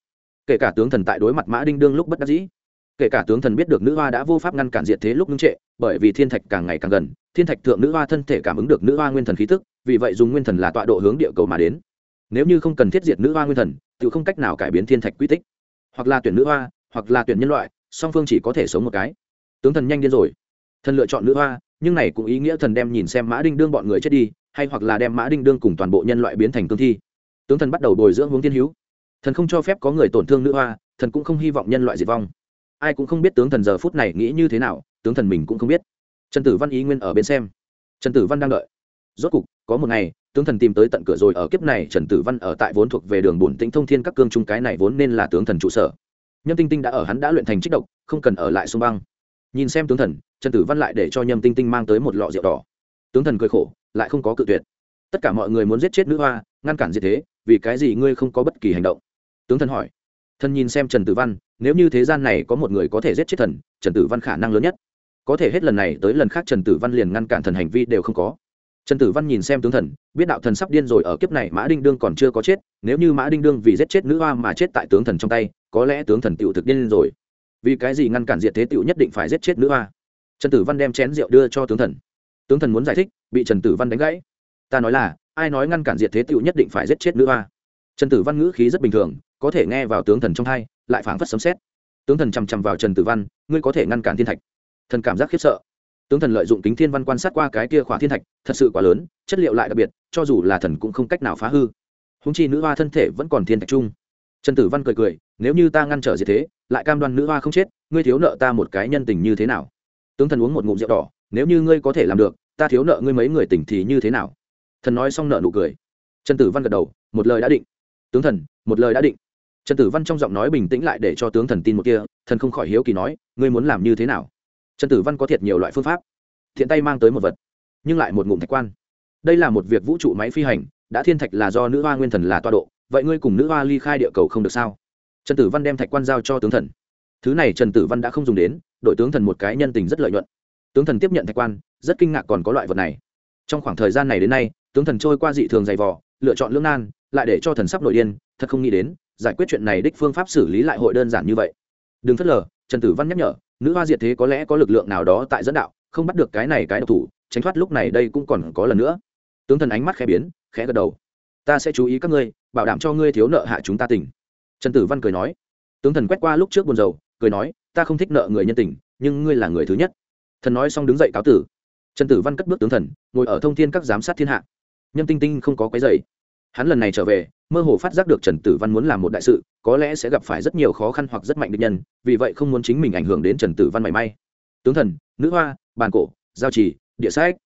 Kể cả tướng thần tại đối mặt mã đinh đương lúc bất đắc dĩ. Kể cả tướng thần biết được nữ hoa đã vô pháp ngăn cản diệt thế lúc ngưng trệ, bởi vì thiên thạch càng ngày càng gần, thiên thạch thượng nữ hoa thân thể cảm ứng được nữ hoa nguyên thần khí tức, vì vậy dùng nguyên thần là tọa độ hướng địa cầu mà đến. Nếu như không cần thiết diệt nữ hoa nguyên thần, tự không cách nào cải biến thiên thạch quy tích. Hoặc là tuyển nữ hoa, hoặc là tuyển nhân loại, song phương chỉ có thể sống một cái tướng thần nhanh điên rồi. Thần lựa chọn nữ hoa, nhưng này cũng ý nghĩa thần đem nhìn xem mã đinh đương bọn người chết đi, hay hoặc là đem mã đinh đương cùng toàn bộ nhân loại biến thành cương thi. Tướng thần bắt đầu bồi dưỡng hướng tiên hữu. Thần không cho phép có người tổn thương nữ hoa, thần cũng không hy vọng nhân loại diệt vong. Ai cũng không biết tướng thần giờ phút này nghĩ như thế nào, tướng thần mình cũng không biết. Trần tử văn ý nguyên ở bên xem. Trần tử văn đang đợi. Rốt cục, có một ngày, tướng thần tìm tới tận cửa rồi ở kiếp này, trần tử văn ở tại vốn thuộc về đường bổn tĩnh thông thiên các cương trung cái này vốn nên là tướng thần trụ sở. Nhâm tinh tinh đã ở hắn đã luyện thành trích độc, không cần ở lại sông băng nhìn xem tướng thần, trần tử văn lại để cho nhâm tinh tinh mang tới một lọ rượu đỏ. Tướng thần cười khổ, lại không có cự tuyệt. Tất cả mọi người muốn giết chết nữ hoa, ngăn cản diệt thế, vì cái gì ngươi không có bất kỳ hành động? Tướng thần hỏi. Thần nhìn xem trần tử văn, nếu như thế gian này có một người có thể giết chết thần, trần tử văn khả năng lớn nhất. Có thể hết lần này tới lần khác trần tử văn liền ngăn cản thần hành vi đều không có. Trần tử văn nhìn xem tướng thần, biết đạo thần sắp điên rồi ở kiếp này mã đinh đương còn chưa có chết, nếu như mã đinh đương vì giết chết nữ hoa mà chết tại tướng thần trong tay, có lẽ tướng thần tựu thực điên rồi vì cái gì ngăn cản diệt thế tựu nhất định phải giết chết nữ hoa? Trần tử văn đem chén rượu đưa cho tướng thần. Tướng thần muốn giải thích, bị trần tử văn đánh gãy. Ta nói là, ai nói ngăn cản diệt thế tựu nhất định phải giết chết nữ hoa? Trần tử văn ngữ khí rất bình thường, có thể nghe vào tướng thần trong hai lại phảng phất sấm xét tướng thần chằm chằm vào trần tử văn, ngươi có thể ngăn cản thiên thạch. Thần cảm giác khiếp sợ. Tướng thần lợi dụng kính thiên văn quan sát qua cái kia khỏa thiên thạch, thật sự quá lớn, chất liệu lại đặc biệt, cho dù là thần cũng không cách nào phá hư. Húng chi nữ hoa thân thể vẫn còn thiên thạch chung. Trần tử văn cười cười nếu như ta ngăn trở gì thế, lại cam đoan nữ hoa không chết, ngươi thiếu nợ ta một cái nhân tình như thế nào? Tướng thần uống một ngụm rượu đỏ, nếu như ngươi có thể làm được, ta thiếu nợ ngươi mấy người tình thì như thế nào? Thần nói xong nợ nụ cười. Trần tử văn gật đầu, một lời đã định. Tướng thần, một lời đã định. Trần tử văn trong giọng nói bình tĩnh lại để cho tướng thần tin một kia, thần không khỏi hiếu kỳ nói, ngươi muốn làm như thế nào? Trần tử văn có thiệt nhiều loại phương pháp. Thiện tay mang tới một vật, nhưng lại một ngụm thạch quan. Đây là một việc vũ trụ máy phi hành, đã thiên thạch là do nữ hoa nguyên thần là toa độ, vậy ngươi cùng nữ hoa ly khai địa cầu không được sao? Trần tử văn đem thạch quan giao cho tướng thần. Thứ này trần tử văn đã không dùng đến, đội tướng thần một cái nhân tình rất lợi nhuận. Tướng thần tiếp nhận thạch quan, rất kinh ngạc còn có loại vật này. Trong khoảng thời gian này đến nay, tướng thần trôi qua dị thường dày vò, lựa chọn lưỡng nan, lại để cho thần sắp nội điên, thật không nghĩ đến, giải quyết chuyện này đích phương pháp xử lý lại hội đơn giản như vậy. Đừng phớt lờ, trần tử văn nhắc nhở, nữ hoa diệt thế có lẽ có lực lượng nào đó tại dẫn đạo, không bắt được cái này cái độc thủ, tránh thoát lúc này đây cũng còn có lần nữa. Tướng thần ánh mắt khẽ biến, khẽ gật đầu. Ta sẽ chú ý các ngươi, bảo đảm cho ngươi thiếu nợ hạ chúng ta tỉnh trần tử văn cười nói, tướng thần quét qua lúc trước buồn rầu, cười nói, ta không thích nợ người nhân tình, nhưng ngươi là người thứ nhất. Thần nói xong đứng dậy cáo tử. Trần tử văn cất bước tướng thần, ngồi ở thông thiên các giám sát thiên hạ. Nhâm tinh tinh không có quấy dày hắn lần này trở về, mơ hồ phát giác được trần tử văn muốn làm một đại sự, có lẽ sẽ gặp phải rất nhiều khó khăn hoặc rất mạnh định nhân, vì vậy không muốn chính mình ảnh hưởng đến trần tử văn mảy may. Tướng thần, nữ hoa, bàn cổ, giao trì, địa sách.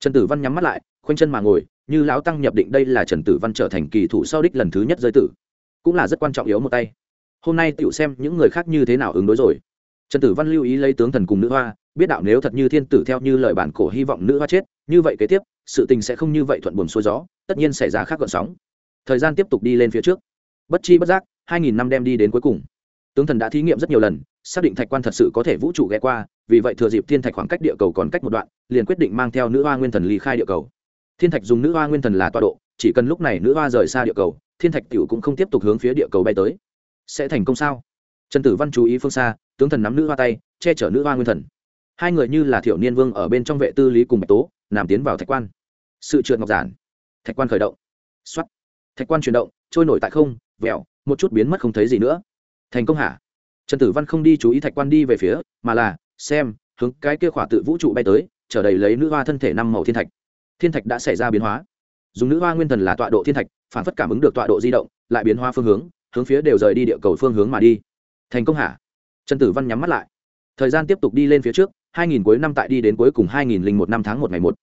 Trần tử văn nhắm mắt lại, khoanh chân mà ngồi, như lão tăng nhập định đây là trần tử văn trở thành kỳ thủ sau đích lần thứ nhất giới tử cũng là rất quan trọng yếu một tay. Hôm nay tựu xem những người khác như thế nào ứng đối rồi. Trần tử văn lưu ý lấy tướng thần cùng nữ hoa, biết đạo nếu thật như thiên tử theo như lời bản cổ hy vọng nữ hoa chết, như vậy kế tiếp, sự tình sẽ không như vậy thuận buồn xuôi gió, tất nhiên xảy ra khác gọn sóng. Thời gian tiếp tục đi lên phía trước. Bất chi bất giác, hai nghìn năm đem đi đến cuối cùng. Tướng thần đã thí nghiệm rất nhiều lần, xác định thạch quan thật sự có thể vũ trụ ghé qua, vì vậy thừa dịp thiên thạch khoảng cách địa cầu còn cách một đoạn, liền quyết định mang theo nữ hoa nguyên thần ly khai địa cầu. Thiên thạch dùng nữ hoa nguyên thần là tọa độ, chỉ cần lúc này nữ hoa rời xa địa cầu thiên thạch Tiểu cũng không tiếp tục hướng phía địa cầu bay tới. Sẽ thành công sao? Trần tử văn chú ý phương xa, tướng thần nắm nữ hoa tay, che chở nữ hoa nguyên thần. Hai người như là thiểu niên vương ở bên trong vệ tư lý cùng bạch tố làm tiến vào thạch quan. Sự trượt ngọc giản. Thạch quan khởi động. X thạch quan chuyển động, trôi nổi tại không, vẹo, một chút biến mất không thấy gì nữa. Thành công hả? Trần tử văn không đi chú ý thạch quan đi về phía, mà là, xem, hướng cái kia khỏa tự vũ trụ bay tới, trở đầy lấy nữ hoa thân thể năm màu thiên thạch. Thiên thạch đã xảy ra biến hóa. Dùng nữ hoa nguyên thần là tọa độ thiên thạch phản phất cảm ứng được tọa độ di động, lại biến hoa phương hướng hướng phía đều rời đi địa cầu phương hướng mà đi. Thành công hả? Trần tử văn nhắm mắt lại. Thời gian tiếp tục đi lên phía trước, hai nghìn cuối năm tại đi đến cuối cùng hai nghìn linh một năm tháng một ngày một.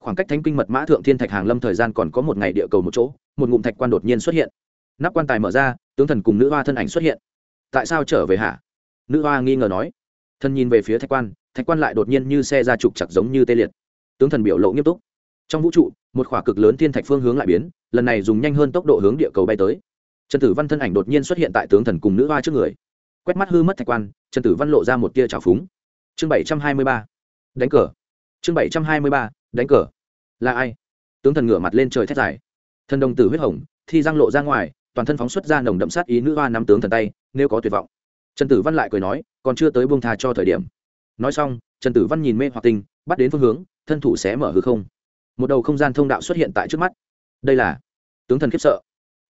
Khoảng cách thánh kinh mật mã thượng thiên thạch hàng lâm thời gian còn có một ngày địa cầu một chỗ, một ngụm thạch quan đột nhiên xuất hiện. Nắp quan tài mở ra, tướng thần cùng nữ hoa thân ảnh xuất hiện. Tại sao trở về hả? Nữ hoa nghi ngờ nói. Thân nhìn về phía thạch quan thạch quan lại đột nhiên như xe ra trục chặt giống như tê liệt. Tướng thần biểu lộ nghiêm túc. Trong vũ trụ, một khỏa cực lớn thiên thạch phương hướng lại biến lần này dùng nhanh hơn tốc độ hướng địa cầu bay tới. Trần tử văn thân ảnh đột nhiên xuất hiện tại tướng thần cùng nữ hoa trước người. Quét mắt hư mất thạch quan, trần tử văn lộ ra một tia trào phúng. Chương bảy trăm hai mươi ba. Đánh cờ. Chương bảy trăm hai mươi ba. Đánh cờ. Là ai? Tướng thần ngửa mặt lên trời thét dài. Thần đồng tử huyết hồng, thi răng lộ ra ngoài, toàn thân phóng xuất ra nồng đậm sát ý nữ hoa nắm tướng thần tay, nếu có tuyệt vọng. Trần tử văn lại cười nói, còn chưa tới buông thà cho thời điểm. Nói xong, trần tử văn nhìn mê hoặc tinh bắt đến phương hướng, thân thủ sẽ mở hư không. Một đầu không gian thông đạo xuất hiện tại trước mắt đây là tướng thần khiếp sợ.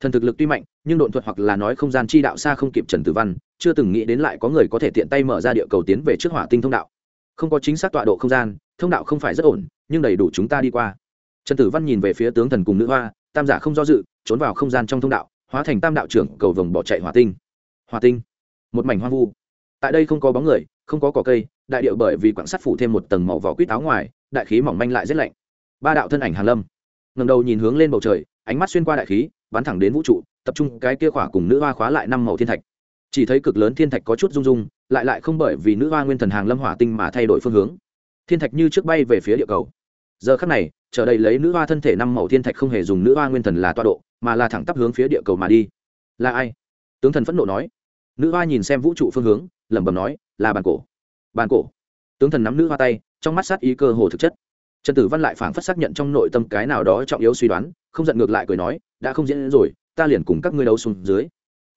Thần thực lực tuy mạnh, nhưng độn thuật hoặc là nói không gian chi đạo xa không kịp trần tử văn, chưa từng nghĩ đến lại có người có thể tiện tay mở ra địa cầu tiến về trước hỏa tinh thông đạo. Không có chính xác tọa độ không gian, thông đạo không phải rất ổn, nhưng đầy đủ chúng ta đi qua. Trần tử văn nhìn về phía tướng thần cùng nữ hoa, tam giả không do dự, trốn vào không gian trong thông đạo, hóa thành tam đạo trưởng cầu vồng bỏ chạy hỏa tinh. Hỏa tinh. Một mảnh hoang vu. Tại đây không có bóng người, không có cỏ cây, đại điệu bởi vì quảng sắt phủ thêm một tầng màu vỏ quýt áo ngoài, đại khí mỏng manh lại rất lạnh. Ba đạo thân ảnh hàn lâm ngầm đầu nhìn hướng lên bầu trời, ánh mắt xuyên qua đại khí, bắn thẳng đến vũ trụ, tập trung cái kia khỏa cùng nữ hoa khóa lại năm màu thiên thạch. Chỉ thấy cực lớn thiên thạch có chút rung rung, lại lại không bởi vì nữ hoa nguyên thần hàng lâm hỏa tinh mà thay đổi phương hướng. Thiên thạch như trước bay về phía địa cầu. Giờ khắc này, chờ đây lấy nữ hoa thân thể năm màu thiên thạch không hề dùng nữ hoa nguyên thần là toa độ, mà là thẳng tắp hướng phía địa cầu mà đi. Là ai? Tướng thần phẫn nộ nói. Nữ hoa nhìn xem vũ trụ phương hướng, lẩm bẩm nói, là bàn cổ. Bàn cổ. Tướng thần nắm nữ hoa tay, trong mắt sát ý cơ hồ thực chất trần tử văn lại phảng phất xác nhận trong nội tâm cái nào đó trọng yếu suy đoán, không giận ngược lại cười nói, đã không diễn rồi, ta liền cùng các ngươi đấu xuống dưới.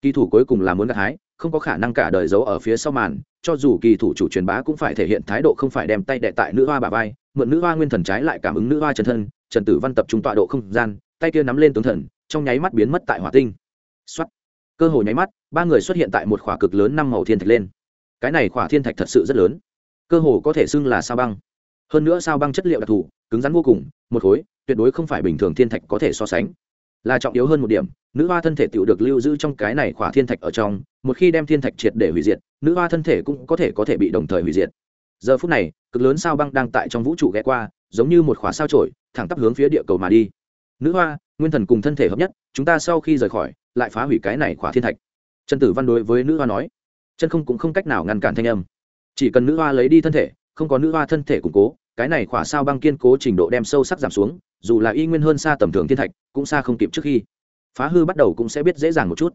Kỳ thủ cuối cùng là muốn gặt hái, không có khả năng cả đời giấu ở phía sau màn, cho dù kỳ thủ chủ truyền bá cũng phải thể hiện thái độ không phải đem tay đệ tại nữ hoa bà vai, mượn nữ hoa nguyên thần trái lại cảm ứng nữ hoa chân thân, trần tử văn tập trung tọa độ không gian, tay kia nắm lên tướng thần, trong nháy mắt biến mất tại hỏa tinh. Xuất cơ hội nháy mắt, ba người xuất hiện tại một khỏa cực lớn năm màu thiên thạch lên. Cái này khỏa thiên thạch thật sự rất lớn. Cơ hồ có thể xưng là sao băng hơn nữa sao băng chất liệu đặc thù, cứng rắn vô cùng, một khối, tuyệt đối không phải bình thường thiên thạch có thể so sánh. Là trọng yếu hơn một điểm, nữ hoa thân thể tự được lưu giữ trong cái này khỏa thiên thạch ở trong, một khi đem thiên thạch triệt để hủy diệt, nữ hoa thân thể cũng có thể có thể bị đồng thời hủy diệt. Giờ phút này, cực lớn sao băng đang tại trong vũ trụ ghé qua, giống như một khóa sao trổi, thẳng tắp hướng phía địa cầu mà đi. Nữ hoa, nguyên thần cùng thân thể hợp nhất, chúng ta sau khi rời khỏi, lại phá hủy cái này khóa thiên thạch. Trần tử văn đối với nữ hoa nói. Chân không cũng không cách nào ngăn cản thanh âm. Chỉ cần nữ hoa lấy đi thân thể không có nữ hoa thân thể củng cố, cái này khỏa sao băng kiên cố trình độ đem sâu sắc giảm xuống, dù là y nguyên hơn xa tầm thường thiên thạch, cũng xa không kịp trước khi. Phá hư bắt đầu cũng sẽ biết dễ dàng một chút.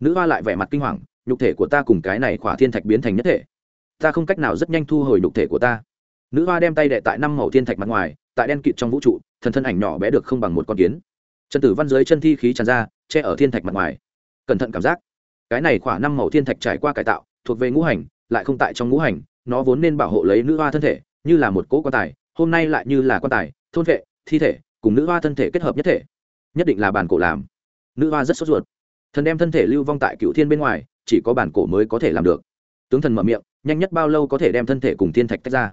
Nữ hoa lại vẻ mặt kinh hoàng, nhục thể của ta cùng cái này khỏa thiên thạch biến thành nhất thể. Ta không cách nào rất nhanh thu hồi nhục thể của ta. Nữ hoa đem tay đệ tại năm màu thiên thạch mặt ngoài, tại đen kịt trong vũ trụ, thần thân ảnh nhỏ bé được không bằng một con kiến. Trần tử văn dưới chân thi khí tràn ra, che ở thiên thạch mặt ngoài. Cẩn thận cảm giác. Cái này khoảng năm màu thiên thạch trải qua cải tạo, thuộc về ngũ hành, lại không tại trong ngũ hành nó vốn nên bảo hộ lấy nữ hoa thân thể, như là một cỗ quan tài, hôm nay lại như là quan tài, thôn vệ, thi thể, cùng nữ hoa thân thể kết hợp nhất thể. Nhất định là bản cổ làm. Nữ hoa rất sốt ruột. Thần đem thân thể lưu vong tại cựu thiên bên ngoài, chỉ có bản cổ mới có thể làm được. Tướng thần mở miệng, nhanh nhất bao lâu có thể đem thân thể cùng thiên thạch tách ra?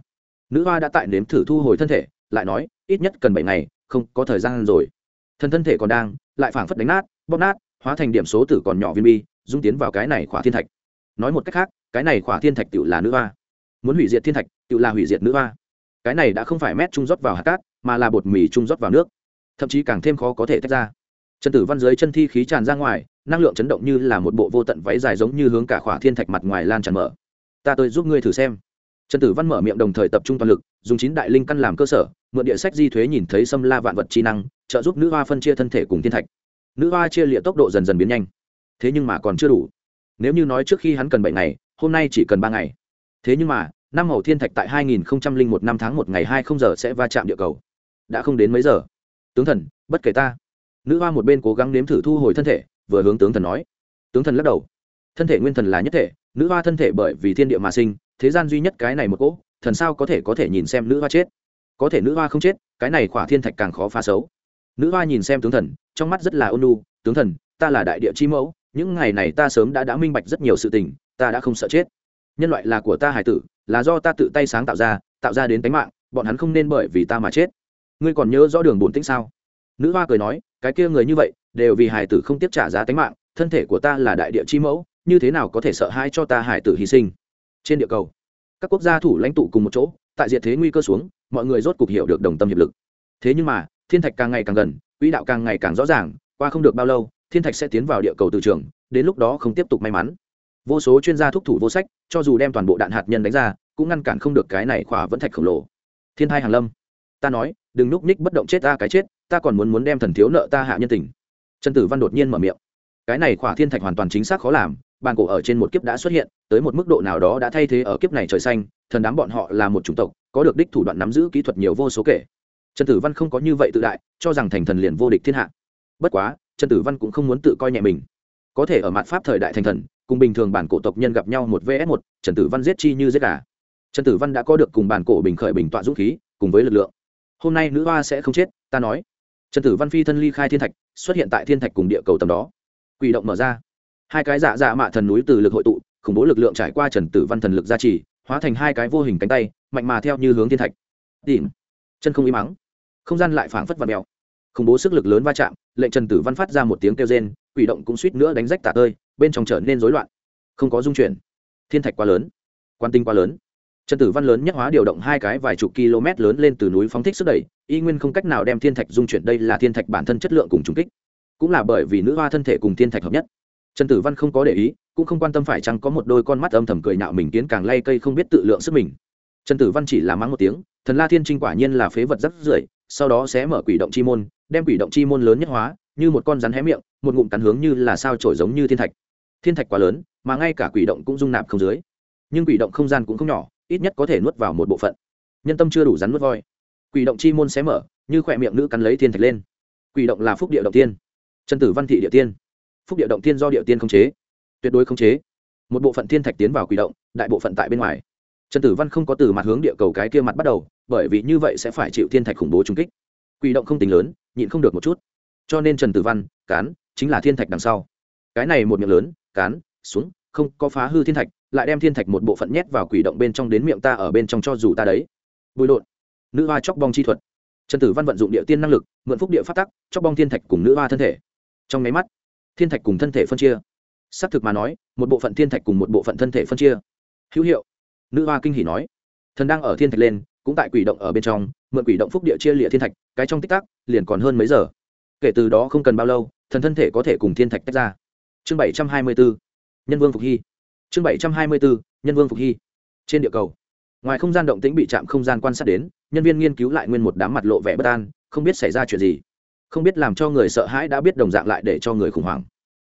Nữ hoa đã tại nếm thử thu hồi thân thể, lại nói, ít nhất cần bảy ngày, không có thời gian rồi. Thần thân thể còn đang, lại phảng phất đánh nát, bóp nát, hóa thành điểm số tử còn nhỏ viên bi, dung tiến vào cái này khỏa thiên thạch. Nói một cách khác, cái này khỏa thiên thạch tự là nữ hoa muốn hủy diệt thiên thạch, tự là hủy diệt nữ hoa. Cái này đã không phải mét trung rót vào hạt cát, mà là bột mì trung rót vào nước. Thậm chí càng thêm khó có thể tách ra. Trần tử văn dưới chân thi khí tràn ra ngoài, năng lượng chấn động như là một bộ vô tận váy dài giống như hướng cả khỏa thiên thạch mặt ngoài lan tràn mở. Ta tôi giúp ngươi thử xem. Trần tử văn mở miệng đồng thời tập trung toàn lực, dùng chín đại linh căn làm cơ sở, mượn địa sách di thuế nhìn thấy xâm la vạn vật chi năng, trợ giúp nữ hoa phân chia thân thể cùng thiên thạch. Nữ hoa chia liệt tốc độ dần dần biến nhanh. Thế nhưng mà còn chưa đủ. Nếu như nói trước khi hắn cần bảy ngày, hôm nay chỉ cần ba ngày thế nhưng mà, năm màu thiên thạch tại hai nghìn một năm tháng một ngày hai không giờ sẽ va chạm địa cầu. Đã không đến mấy giờ. Tướng thần, bất kể ta. Nữ hoa một bên cố gắng nếm thử thu hồi thân thể, vừa hướng tướng thần nói. Tướng thần lắc đầu. Thân thể nguyên thần là nhất thể, nữ hoa thân thể bởi vì thiên địa mà sinh, thế gian duy nhất cái này một cỗ, thần sao có thể có thể nhìn xem nữ hoa chết? Có thể nữ hoa không chết, cái này khỏa thiên thạch càng khó phá xấu. Nữ hoa nhìn xem tướng thần, trong mắt rất là ôn lu tướng thần, ta là đại địa chi mẫu, những ngày này ta sớm đã đã minh bạch rất nhiều sự tình, ta đã không sợ chết nhân loại là của ta hải tử, là do ta tự tay sáng tạo ra tạo ra đến tính mạng, bọn hắn không nên bởi vì ta mà chết. Ngươi còn nhớ rõ đường bổn tĩnh sao? Nữ hoa cười nói, cái kia người như vậy, đều vì hải tử không tiếp trả giá tính mạng, thân thể của ta là đại địa chi mẫu, như thế nào có thể sợ hãi cho ta hải tử hy sinh? Trên địa cầu, các quốc gia thủ lãnh tụ cùng một chỗ, tại diệt thế nguy cơ xuống, mọi người rốt cục hiểu được đồng tâm hiệp lực. Thế nhưng mà, thiên thạch càng ngày càng gần, quỹ đạo càng ngày càng rõ ràng, qua không được bao lâu, thiên thạch sẽ tiến vào địa cầu từ trường, đến lúc đó không tiếp tục may mắn vô số chuyên gia thúc thủ vô sách, cho dù đem toàn bộ đạn hạt nhân đánh ra, cũng ngăn cản không được cái này khỏa vẫn thạch khổng lồ. Thiên thai hàn lâm, ta nói, đừng núp ních bất động chết ta cái chết, ta còn muốn muốn đem thần thiếu nợ ta hạ nhân tình. Trần tử văn đột nhiên mở miệng. Cái này khỏa thiên thạch hoàn toàn chính xác khó làm, bàn cổ ở trên một kiếp đã xuất hiện, tới một mức độ nào đó đã thay thế ở kiếp này trời xanh, thần đám bọn họ là một chủng tộc, có được đích thủ đoạn nắm giữ kỹ thuật nhiều vô số kể. Trần tử văn không có như vậy tự đại, cho rằng thành thần liền vô địch thiên hạ. Bất quá, trần tử văn cũng không muốn tự coi nhẹ mình. Có thể ở mặt pháp thời đại thành thần cùng bình thường bản cổ tộc nhân gặp nhau một vs một, trần tử văn giết chi như giết gà. Trần tử văn đã có được cùng bản cổ bình khởi bình tọa dũng khí, cùng với lực lượng. Hôm nay nữ hoa sẽ không chết, ta nói. Trần tử văn phi thân ly khai thiên thạch, xuất hiện tại thiên thạch cùng địa cầu tầm đó. Quỷ động mở ra. Hai cái dạ dạ mạ thần núi từ lực hội tụ, khủng bố lực lượng trải qua trần tử văn thần lực gia trì, hóa thành hai cái vô hình cánh tay, mạnh mà theo như hướng thiên thạch. Tìm. Chân không im mắng không gian lại phảng phất và mèo. Khủng bố sức lực lớn va chạm, lệnh trần tử văn phát ra một tiếng kêu rên, quỷ động cũng suýt nữa đánh rách tả tơi bên trong trở nên rối loạn. Không có dung chuyển. Thiên thạch quá lớn. Quan tinh quá lớn. Trần tử văn lớn nhất hóa điều động hai cái vài chục km lớn lên từ núi phóng thích sức đẩy, y nguyên không cách nào đem thiên thạch dung chuyển, đây là thiên thạch bản thân chất lượng cùng trùng kích. Cũng là bởi vì nữ hoa thân thể cùng thiên thạch hợp nhất. Trần tử văn không có để ý, cũng không quan tâm phải chăng có một đôi con mắt âm thầm cười nạo mình kiến càng lay cây không biết tự lượng sức mình. Trần tử văn chỉ là mắng một tiếng, thần la thiên trinh quả nhiên là phế vật rất rưởi, sau đó sẽ mở quỷ động chi môn, đem quỷ động chi môn lớn nhất hóa, như một con rắn hé miệng, một ngụm cắn hướng như là sao trổi giống như thiên thạch thiên thạch quá lớn, mà ngay cả quỷ động cũng dung nạp không dưới. Nhưng quỷ động không gian cũng không nhỏ, ít nhất có thể nuốt vào một bộ phận. Nhân tâm chưa đủ rắn nuốt voi. Quỷ động chi môn xé mở, như khỏe miệng nữ cắn lấy thiên thạch lên. Quỷ động là phúc địa động tiên. Trần tử văn thị địa tiên. Phúc địa động tiên do địa tiên không chế. Tuyệt đối không chế. Một bộ phận thiên thạch tiến vào quỷ động, đại bộ phận tại bên ngoài. Trần tử văn không có từ mặt hướng địa cầu cái kia mặt bắt đầu, bởi vì như vậy sẽ phải chịu thiên thạch khủng bố trung kích. Quỷ động không tính lớn, nhịn không được một chút. Cho nên trần tử văn, cán, chính là thiên thạch đằng sau. Cái này một miệng lớn cán xuống không, có phá hư thiên thạch, lại đem thiên thạch một bộ phận nhét vào quỷ động bên trong đến miệng ta ở bên trong cho dù ta đấy. Bùi lộn. Nữ hoa chóc bong chi thuật. Trần tử văn vận dụng địa tiên năng lực, mượn phúc địa phát tắc, chóc bong thiên thạch cùng nữ hoa thân thể. Trong máy mắt, thiên thạch cùng thân thể phân chia. Xác thực mà nói, một bộ phận thiên thạch cùng một bộ phận thân thể phân chia. Hữu hiệu. Nữ hoa kinh hỉ nói. Thần đang ở thiên thạch lên, cũng tại quỷ động ở bên trong, mượn quỷ động phúc địa chia lịa thiên thạch, cái trong tích tắc, liền còn hơn mấy giờ. Kể từ đó không cần bao lâu, thần thân thể có thể cùng thiên thạch tách ra chương bảy trăm hai mươi bốn nhân vương phục hy. Chương bảy trăm hai mươi bốn nhân vương phục hy. Trên địa cầu, ngoài không gian động tĩnh bị chạm không gian quan sát đến, nhân viên nghiên cứu lại nguyên một đám mặt lộ vẻ bất an, không biết xảy ra chuyện gì. Không biết làm cho người sợ hãi đã biết đồng dạng lại để cho người khủng hoảng.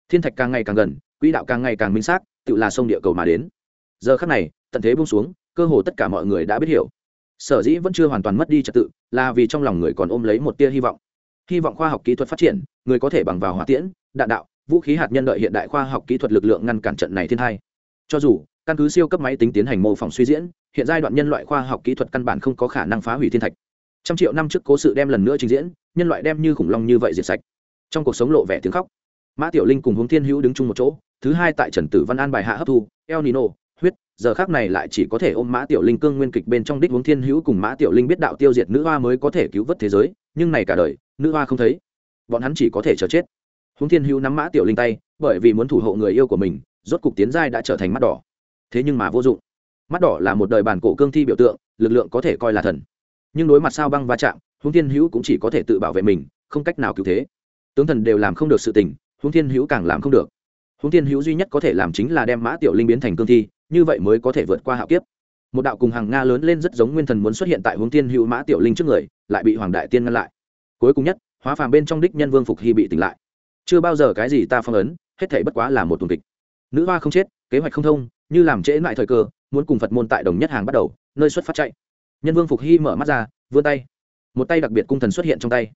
Thiên thạch càng ngày càng gần, quỹ đạo càng ngày càng minh xác, tự là sông địa cầu mà đến. Giờ khắc này, tận thế bung xuống, cơ hồ tất cả mọi người đã biết hiểu. Sở dĩ vẫn chưa hoàn toàn mất đi trật tự, là vì trong lòng người còn ôm lấy một tia hy vọng. Hy vọng khoa học kỹ thuật phát triển, người có thể bằng vào hỏa tiễn, đạn đạo vũ khí hạt nhân đợi hiện đại khoa học kỹ thuật lực lượng ngăn cản trận này thiên thai. Cho dù, căn cứ siêu cấp máy tính tiến hành mô phỏng suy diễn, hiện giai đoạn nhân loại khoa học kỹ thuật căn bản không có khả năng phá hủy thiên thạch. Trăm triệu năm trước cố sự đem lần nữa trình diễn, nhân loại đem như khủng long như vậy diệt sạch. Trong cuộc sống lộ vẻ tiếng khóc. Mã tiểu linh cùng hướng thiên hữu đứng chung một chỗ, thứ hai tại trần tử văn an bài hạ hấp thu, el nino, huyết, giờ khác này lại chỉ có thể ôm mã tiểu linh cương nguyên kịch bên trong đích hướng thiên hữu cùng mã tiểu linh biết đạo tiêu diệt nữ hoa mới có thể cứu vớt thế giới, nhưng này cả đời, nữ hoa không thấy. Bọn hắn chỉ có thể chờ chết hướng thiên hữu nắm mã tiểu linh tay, bởi vì muốn thủ hộ người yêu của mình, rốt cục tiến giai đã trở thành mắt đỏ. Thế nhưng mà vô dụng. Mắt đỏ là một đời bản cổ cương thi biểu tượng, lực lượng có thể coi là thần. Nhưng đối mặt sao băng va chạm hướng thiên hữu cũng chỉ có thể tự bảo vệ mình, không cách nào cứu thế. Tướng thần đều làm không được sự tình hướng thiên hữu càng làm không được. Hướng thiên hữu duy nhất có thể làm chính là đem mã tiểu linh biến thành cương thi, như vậy mới có thể vượt qua hạo kiếp. Một đạo cùng hàng nga lớn lên rất giống nguyên thần muốn xuất hiện tại hướng thiên hữu mã tiểu linh trước người, lại bị hoàng đại tiên ngăn lại. Cuối cùng nhất, hóa phàm bên trong đích nhân vương phục hy bị tỉnh lại chưa bao giờ cái gì ta phong ấn, hết thảy bất quá là một tuần kịch. Nữ hoa không chết, kế hoạch không thông, như làm trễ lại thời cơ, muốn cùng phật môn tại đồng nhất hàng bắt đầu, nơi xuất phát chạy. Nhân vương phục hy mở mắt ra, vươn tay. Một tay đặc biệt cung thần xuất hiện trong tay.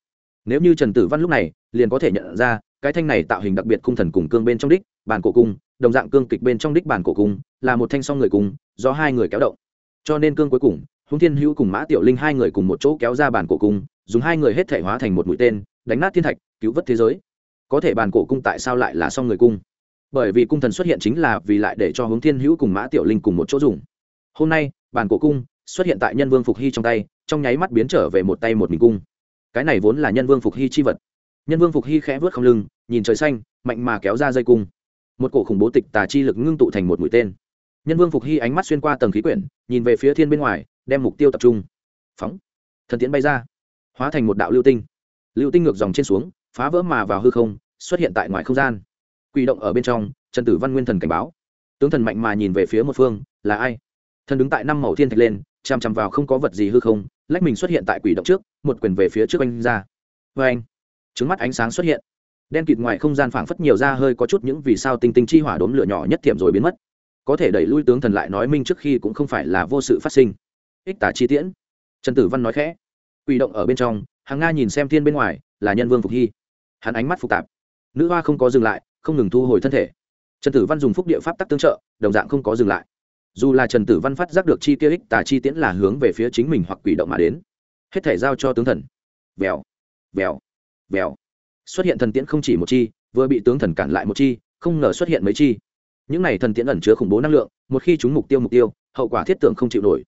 Nếu như trần tử văn lúc này, liền có thể nhận ra, cái thanh này tạo hình đặc biệt cung thần cùng cương bên trong đích, bản cổ cung, đồng dạng cương kịch bên trong đích bản cổ cung, là một thanh song người cung, do hai người kéo động. Cho nên cương cuối cùng húng thiên hữu cùng mã tiểu linh hai người cùng một chỗ kéo ra bản cổ cung, dùng hai người hết thể hóa thành một mũi tên, đánh nát thiên thạch, cứu vớt thế giới có thể bàn cổ cung tại sao lại là song người cung? Bởi vì cung thần xuất hiện chính là vì lại để cho hướng thiên hữu cùng mã tiểu linh cùng một chỗ dùng. Hôm nay, bàn cổ cung xuất hiện tại nhân vương phục hy trong tay, trong nháy mắt biến trở về một tay một mình cung. Cái này vốn là nhân vương phục hy chi vật. Nhân vương phục hy khẽ vớt không lưng, nhìn trời xanh, mạnh mà kéo ra dây cung. Một cổ khủng bố tịch tà chi lực ngưng tụ thành một mũi tên. Nhân vương phục hy ánh mắt xuyên qua tầng khí quyển, nhìn về phía thiên bên ngoài, đem mục tiêu tập trung. Phóng. Thần tiến bay ra. Hóa thành một đạo lưu tinh. Lưu tinh ngược dòng trên xuống, phá vỡ mà vào hư không xuất hiện tại ngoài không gian. Quỷ động ở bên trong, trần tử văn nguyên thần cảnh báo. Tướng thần mạnh mà nhìn về phía một phương, là ai? Thần đứng tại năm màu thiên thạch lên chằm chằm vào không có vật gì hư không, lách mình xuất hiện tại quỷ động trước, một quyền về phía trước anh ra. Vê anh, trứng mắt ánh sáng xuất hiện. Đen kịt ngoài không gian phảng phất nhiều ra hơi có chút những vì sao tinh tinh chi hỏa đốm lửa nhỏ nhất thiệm rồi biến mất. Có thể đẩy lui tướng thần lại nói minh trước khi cũng không phải là vô sự phát sinh. Ích tả chi tiễn. Trần tử văn nói khẽ. Quỷ động ở bên trong, hàng nga nhìn xem thiên bên ngoài, là nhân vương phục hy. Hắn ánh mắt phức tạp nữ hoa không có dừng lại, không ngừng thu hồi thân thể. Trần tử văn dùng phúc địa pháp tắc tương trợ, đồng dạng không có dừng lại. Dù là trần tử văn phát giác được chi tiêu ích tà chi tiễn là hướng về phía chính mình hoặc quỷ động mà đến. Hết thể giao cho tướng thần. Vèo vèo vèo. Xuất hiện thần tiễn không chỉ một chi, vừa bị tướng thần cản lại một chi, không ngờ xuất hiện mấy chi. Những này thần tiễn ẩn chứa khủng bố năng lượng, một khi chúng mục tiêu mục tiêu, hậu quả thiết tưởng không chịu nổi.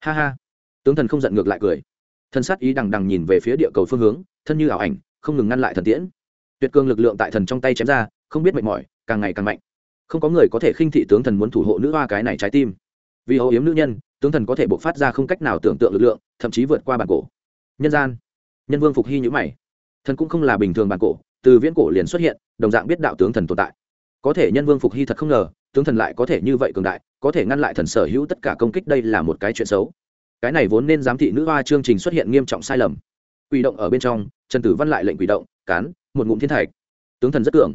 Ha ha. Tướng thần không giận ngược lại cười. Thần sát ý đằng đằng nhìn về phía địa cầu phương hướng, thân như ảo ảnh, không ngừng ngăn lại thần tiễn tuyệt cường lực lượng tại thần trong tay chém ra, không biết mệt mỏi, càng ngày càng mạnh. Không có người có thể khinh thị tướng thần muốn thủ hộ nữ hoa cái này trái tim. Vì hậu yếm nữ nhân, tướng thần có thể bộc phát ra không cách nào tưởng tượng lực lượng, thậm chí vượt qua bản cổ. Nhân gian, nhân vương phục hy nhữ mày. Thần cũng không là bình thường bản cổ, từ viễn cổ liền xuất hiện, đồng dạng biết đạo tướng thần tồn tại. Có thể nhân vương phục hy thật không ngờ, tướng thần lại có thể như vậy cường đại, có thể ngăn lại thần sở hữu tất cả công kích, đây là một cái chuyện xấu. Cái này vốn nên giám thị nữ hoa chương trình xuất hiện nghiêm trọng sai lầm. Quỷ động ở bên trong, trần tử văn lại lệnh quỷ động, cán một ngụm thiên thạch. Tướng thần rất cường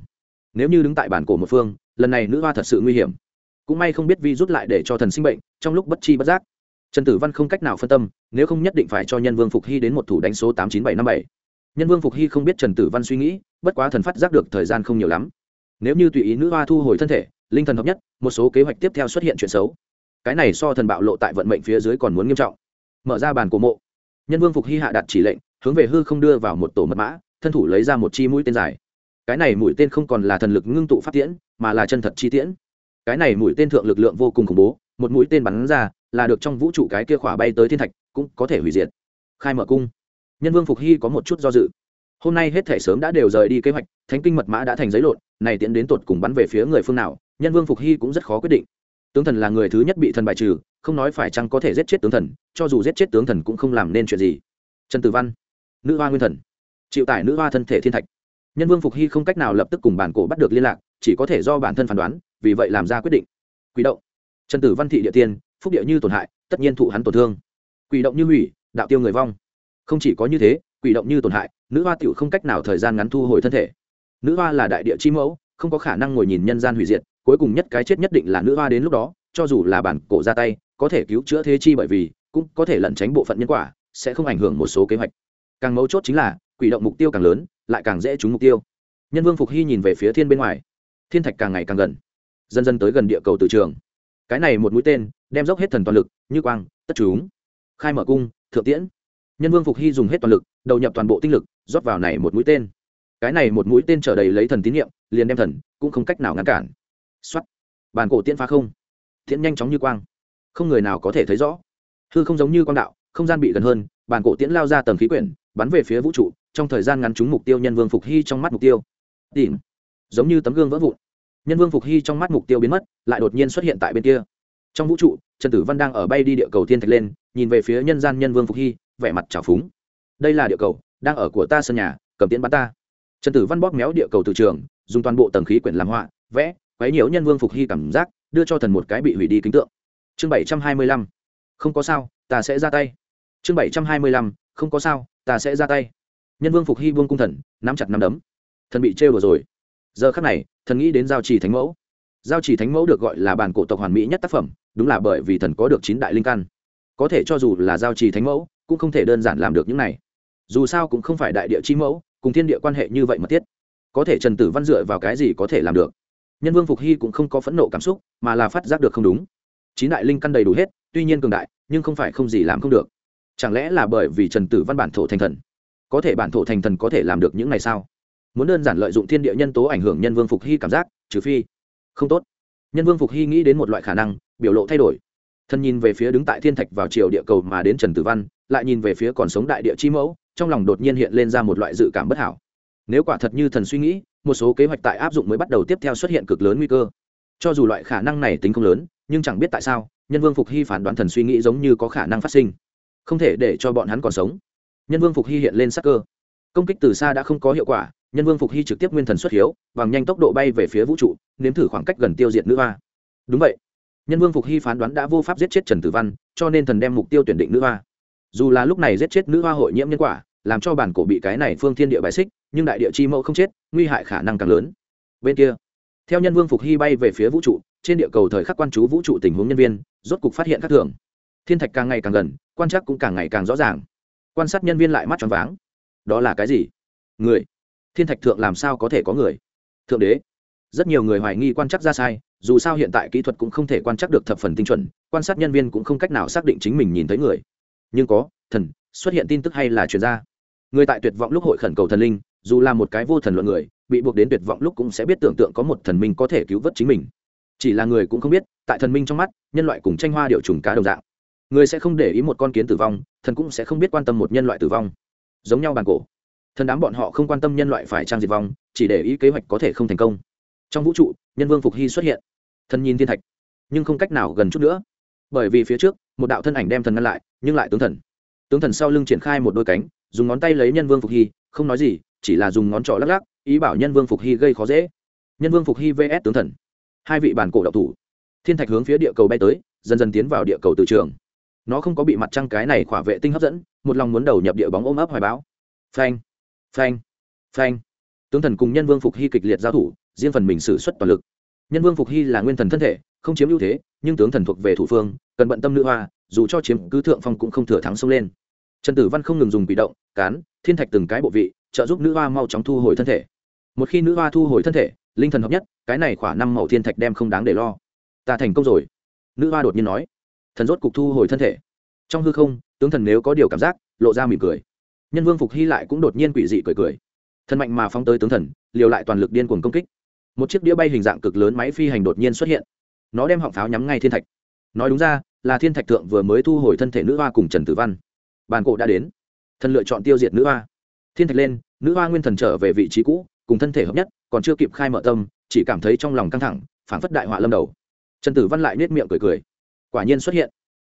nếu như đứng tại bản cổ một phương, lần này nữ hoa thật sự nguy hiểm. Cũng may không biết vi rút lại để cho thần sinh bệnh, trong lúc bất chi bất giác. Trần tử văn không cách nào phân tâm, nếu không nhất định phải cho nhân vương phục hy đến một thủ đánh số tám chín bảy năm bảy. Nhân vương phục hy không biết trần tử văn suy nghĩ, bất quá thần phát giác được thời gian không nhiều lắm. Nếu như tùy ý nữ hoa thu hồi thân thể, linh thần hợp nhất, một số kế hoạch tiếp theo xuất hiện chuyện xấu. Cái này so thần bạo lộ tại vận mệnh phía dưới còn muốn nghiêm trọng. Mở ra bàn cổ mộ. Nhân vương phục hy hạ đặt chỉ lệnh, hướng về hư không đưa vào một tổ mật mã thân thủ lấy ra một chi mũi tên dài. Cái này mũi tên không còn là thần lực ngưng tụ phát tiễn, mà là chân thật chi tiễn. Cái này mũi tên thượng lực lượng vô cùng khủng bố, một mũi tên bắn ra, là được trong vũ trụ cái kia khỏa bay tới thiên thạch, cũng có thể hủy diệt. Khai mở cung. Nhân vương phục hy có một chút do dự. Hôm nay hết thể sớm đã đều rời đi kế hoạch, thánh kinh mật mã đã thành giấy lộn, này tiến đến tột cùng bắn về phía người phương nào, nhân vương phục hy cũng rất khó quyết định. Tướng thần là người thứ nhất bị thần bài trừ, không nói phải chăng có thể giết chết tướng thần, cho dù giết chết tướng thần cũng không làm nên chuyện gì. Trần tử văn, nữ hoa nguyên thần chịu tải nữ hoa thân thể thiên thạch. Nhân vương phục hy không cách nào lập tức cùng bản cổ bắt được liên lạc, chỉ có thể do bản thân phán đoán, vì vậy làm ra quyết định. Quỷ động. Trần tử văn thị địa tiên, phúc địa như tổn hại, tất nhiên thụ hắn tổn thương. Quỷ động như hủy, đạo tiêu người vong. Không chỉ có như thế, quỷ động như tổn hại, nữ hoa tựu không cách nào thời gian ngắn thu hồi thân thể. Nữ hoa là đại địa chi mẫu, không có khả năng ngồi nhìn nhân gian hủy diệt, cuối cùng nhất cái chết nhất định là nữ hoa đến lúc đó, cho dù là bản cổ ra tay, có thể cứu chữa thế chi bởi vì, cũng có thể lẩn tránh bộ phận nhân quả, sẽ không ảnh hưởng một số kế hoạch. Càng mấu chốt chính là quỷ động mục tiêu càng lớn, lại càng dễ trúng mục tiêu. Nhân vương phục hy nhìn về phía thiên bên ngoài, thiên thạch càng ngày càng gần, dần dần tới gần địa cầu từ trường. Cái này một mũi tên, đem dốc hết thần toàn lực, như quang, tất chúng khai mở cung, thượng tiễn. Nhân vương phục hy dùng hết toàn lực, đầu nhập toàn bộ tinh lực, rót vào này một mũi tên. Cái này một mũi tên trở đầy lấy thần tín nhiệm liền đem thần, cũng không cách nào ngăn cản. X o á t bàn cổ tiễn phá không. Tiễn nhanh chóng như quang. Không người nào có thể thấy rõ. Hư không giống như quang đạo, không gian bị gần hơn, bàn cổ tiễn lao ra tầng khí quyển, bắn về phía vũ trụ trong thời gian ngắn chúng mục tiêu nhân vương phục hy trong mắt mục tiêu. Tìm. Giống như tấm gương vỡ vụn. Nhân vương phục hy trong mắt mục tiêu biến mất, lại đột nhiên xuất hiện tại bên kia. Trong vũ trụ, trần tử văn đang ở bay đi địa cầu thiên thạch lên, nhìn về phía nhân gian nhân vương phục hy, vẻ mặt trào phúng. Đây là địa cầu, đang ở của ta sân nhà, cầm tiễn bắn ta. Trần tử văn bóp méo địa cầu từ trường, dùng toàn bộ tầng khí quyển làm họa, vẽ, quấy nhiễu nhân vương phục hy cảm giác, đưa cho thần một cái bị hủy đi kính tượng. Chương bảy trăm hai mươi lăm. Không có sao, ta sẽ ra tay. Chương bảy trăm hai mươi lăm. Không có sao, ta sẽ ra tay nhân vương phục hy vương cung thần, nắm chặt nắm đấm. Thần bị trêu đùa rồi. Giờ khắc này, thần nghĩ đến giao trì thánh mẫu. Giao trì thánh mẫu được gọi là bản cổ tộc hoàn mỹ nhất tác phẩm, đúng là bởi vì thần có được chín đại linh căn. Có thể cho dù là giao trì thánh mẫu, cũng không thể đơn giản làm được những này. Dù sao cũng không phải đại địa chi mẫu, cùng thiên địa quan hệ như vậy mà thiết. Có thể trần tử văn dựa vào cái gì có thể làm được? Nhân vương phục hy cũng không có phẫn nộ cảm xúc, mà là phát giác được không đúng. Chín đại linh căn đầy đủ hết, tuy nhiên cường đại, nhưng không phải không gì làm không được. Chẳng lẽ là bởi vì trần tử văn bản thổ thành thần? Có thể bản thổ thành thần có thể làm được những này sao? Muốn đơn giản lợi dụng thiên địa nhân tố ảnh hưởng nhân vương phục hy cảm giác, trừ phi. Không tốt. Nhân vương phục hy nghĩ đến một loại khả năng, biểu lộ thay đổi. Thân nhìn về phía đứng tại thiên thạch vào chiều địa cầu mà đến trần tử văn, lại nhìn về phía còn sống đại địa chi mẫu, trong lòng đột nhiên hiện lên ra một loại dự cảm bất hảo. Nếu quả thật như thần suy nghĩ, một số kế hoạch tại áp dụng mới bắt đầu tiếp theo xuất hiện cực lớn nguy cơ. Cho dù loại khả năng này tính không lớn, nhưng chẳng biết tại sao, nhân vương phục hy phản đoán thần suy nghĩ giống như có khả năng phát sinh. Không thể để cho bọn hắn còn sống nhân vương phục hy hiện lên sắc cơ. Công kích từ xa đã không có hiệu quả, nhân vương phục hy trực tiếp nguyên thần xuất hiếu, bằng nhanh tốc độ bay về phía vũ trụ, nếm thử khoảng cách gần tiêu diệt nữ hoa. Đúng vậy. Nhân vương phục hy phán đoán đã vô pháp giết chết trần tử văn, cho nên thần đem mục tiêu tuyển định nữ hoa. Dù là lúc này giết chết nữ hoa hội nhiễm nhân quả, làm cho bản cổ bị cái này phương thiên địa bài xích, nhưng đại địa chi mẫu không chết, nguy hại khả năng càng lớn. Bên kia, theo nhân vương phục hy bay về phía vũ trụ, trên địa cầu thời khắc quan chú vũ trụ tình huống nhân viên, rốt cục phát hiện các thường. Thiên thạch càng ngày càng gần, quan trắc cũng càng ngày càng rõ ràng quan sát nhân viên lại mắt tròn váng. Đó là cái gì? Người. Thiên thạch thượng làm sao có thể có người? Thượng đế. Rất nhiều người hoài nghi quan chắc ra sai, dù sao hiện tại kỹ thuật cũng không thể quan chắc được thập phần tinh chuẩn, quan sát nhân viên cũng không cách nào xác định chính mình nhìn thấy người. Nhưng có, thần, xuất hiện tin tức hay là chuyên gia người tại tuyệt vọng lúc hội khẩn cầu thần linh, dù là một cái vô thần luận người, bị buộc đến tuyệt vọng lúc cũng sẽ biết tưởng tượng có một thần minh có thể cứu vớt chính mình. Chỉ là người cũng không biết, tại thần minh trong mắt, nhân loại cùng tranh hoa điệu trùng cá đồng dạng người sẽ không để ý một con kiến tử vong, thần cũng sẽ không biết quan tâm một nhân loại tử vong. Giống nhau bàn cổ. Thần đám bọn họ không quan tâm nhân loại phải trang diệt vong, chỉ để ý kế hoạch có thể không thành công. Trong vũ trụ, nhân vương phục hy xuất hiện. Thần nhìn thiên thạch, nhưng không cách nào gần chút nữa. Bởi vì phía trước, một đạo thân ảnh đem thần ngăn lại, nhưng lại tướng thần. Tướng thần sau lưng triển khai một đôi cánh, dùng ngón tay lấy nhân vương phục hy, không nói gì, chỉ là dùng ngón trỏ lắc lắc, ý bảo nhân vương phục hy gây khó dễ. Nhân vương phục hy vs tướng thần. Hai vị bản cổ đạo thủ. Thiên thạch hướng phía địa cầu bay tới, dần dần tiến vào địa cầu từ trường nó không có bị mặt trăng cái này khỏa vệ tinh hấp dẫn, một lòng muốn đầu nhập địa bóng ôm ấp hoài báo phanh phanh phanh. Tướng thần cùng nhân vương phục hy kịch liệt giao thủ, riêng phần mình xử suất toàn lực. Nhân vương phục hy là nguyên thần thân thể, không chiếm ưu thế, nhưng tướng thần thuộc về thủ phương, cần bận tâm nữ hoa, dù cho chiếm cứ thượng phong cũng không thừa thắng xông lên. Trần tử văn không ngừng dùng bị động, cán, thiên thạch từng cái bộ vị, trợ giúp nữ hoa mau chóng thu hồi thân thể. Một khi nữ hoa thu hồi thân thể, linh thần hợp nhất, cái này khoảng năm màu thiên thạch đem không đáng để lo. Ta thành công rồi. Nữ hoa đột nhiên nói thần rốt cục thu hồi thân thể. Trong hư không, tướng thần nếu có điều cảm giác, lộ ra mỉm cười. Nhân vương phục hy lại cũng đột nhiên quỷ dị cười cười. Thần mạnh mà phóng tới tướng thần, liều lại toàn lực điên cuồng công kích. Một chiếc đĩa bay hình dạng cực lớn máy phi hành đột nhiên xuất hiện. Nó đem họng pháo nhắm ngay thiên thạch. Nói đúng ra, là thiên thạch thượng vừa mới thu hồi thân thể nữ hoa cùng trần tử văn. Bàn cổ đã đến. Thần lựa chọn tiêu diệt nữ hoa. Thiên thạch lên, nữ hoa nguyên thần trở về vị trí cũ, cùng thân thể hợp nhất, còn chưa kịp khai mở tâm, chỉ cảm thấy trong lòng căng thẳng phản phất đại họa lâm đầu. Trần tử văn lại nết miệng cười cười quả nhiên xuất hiện.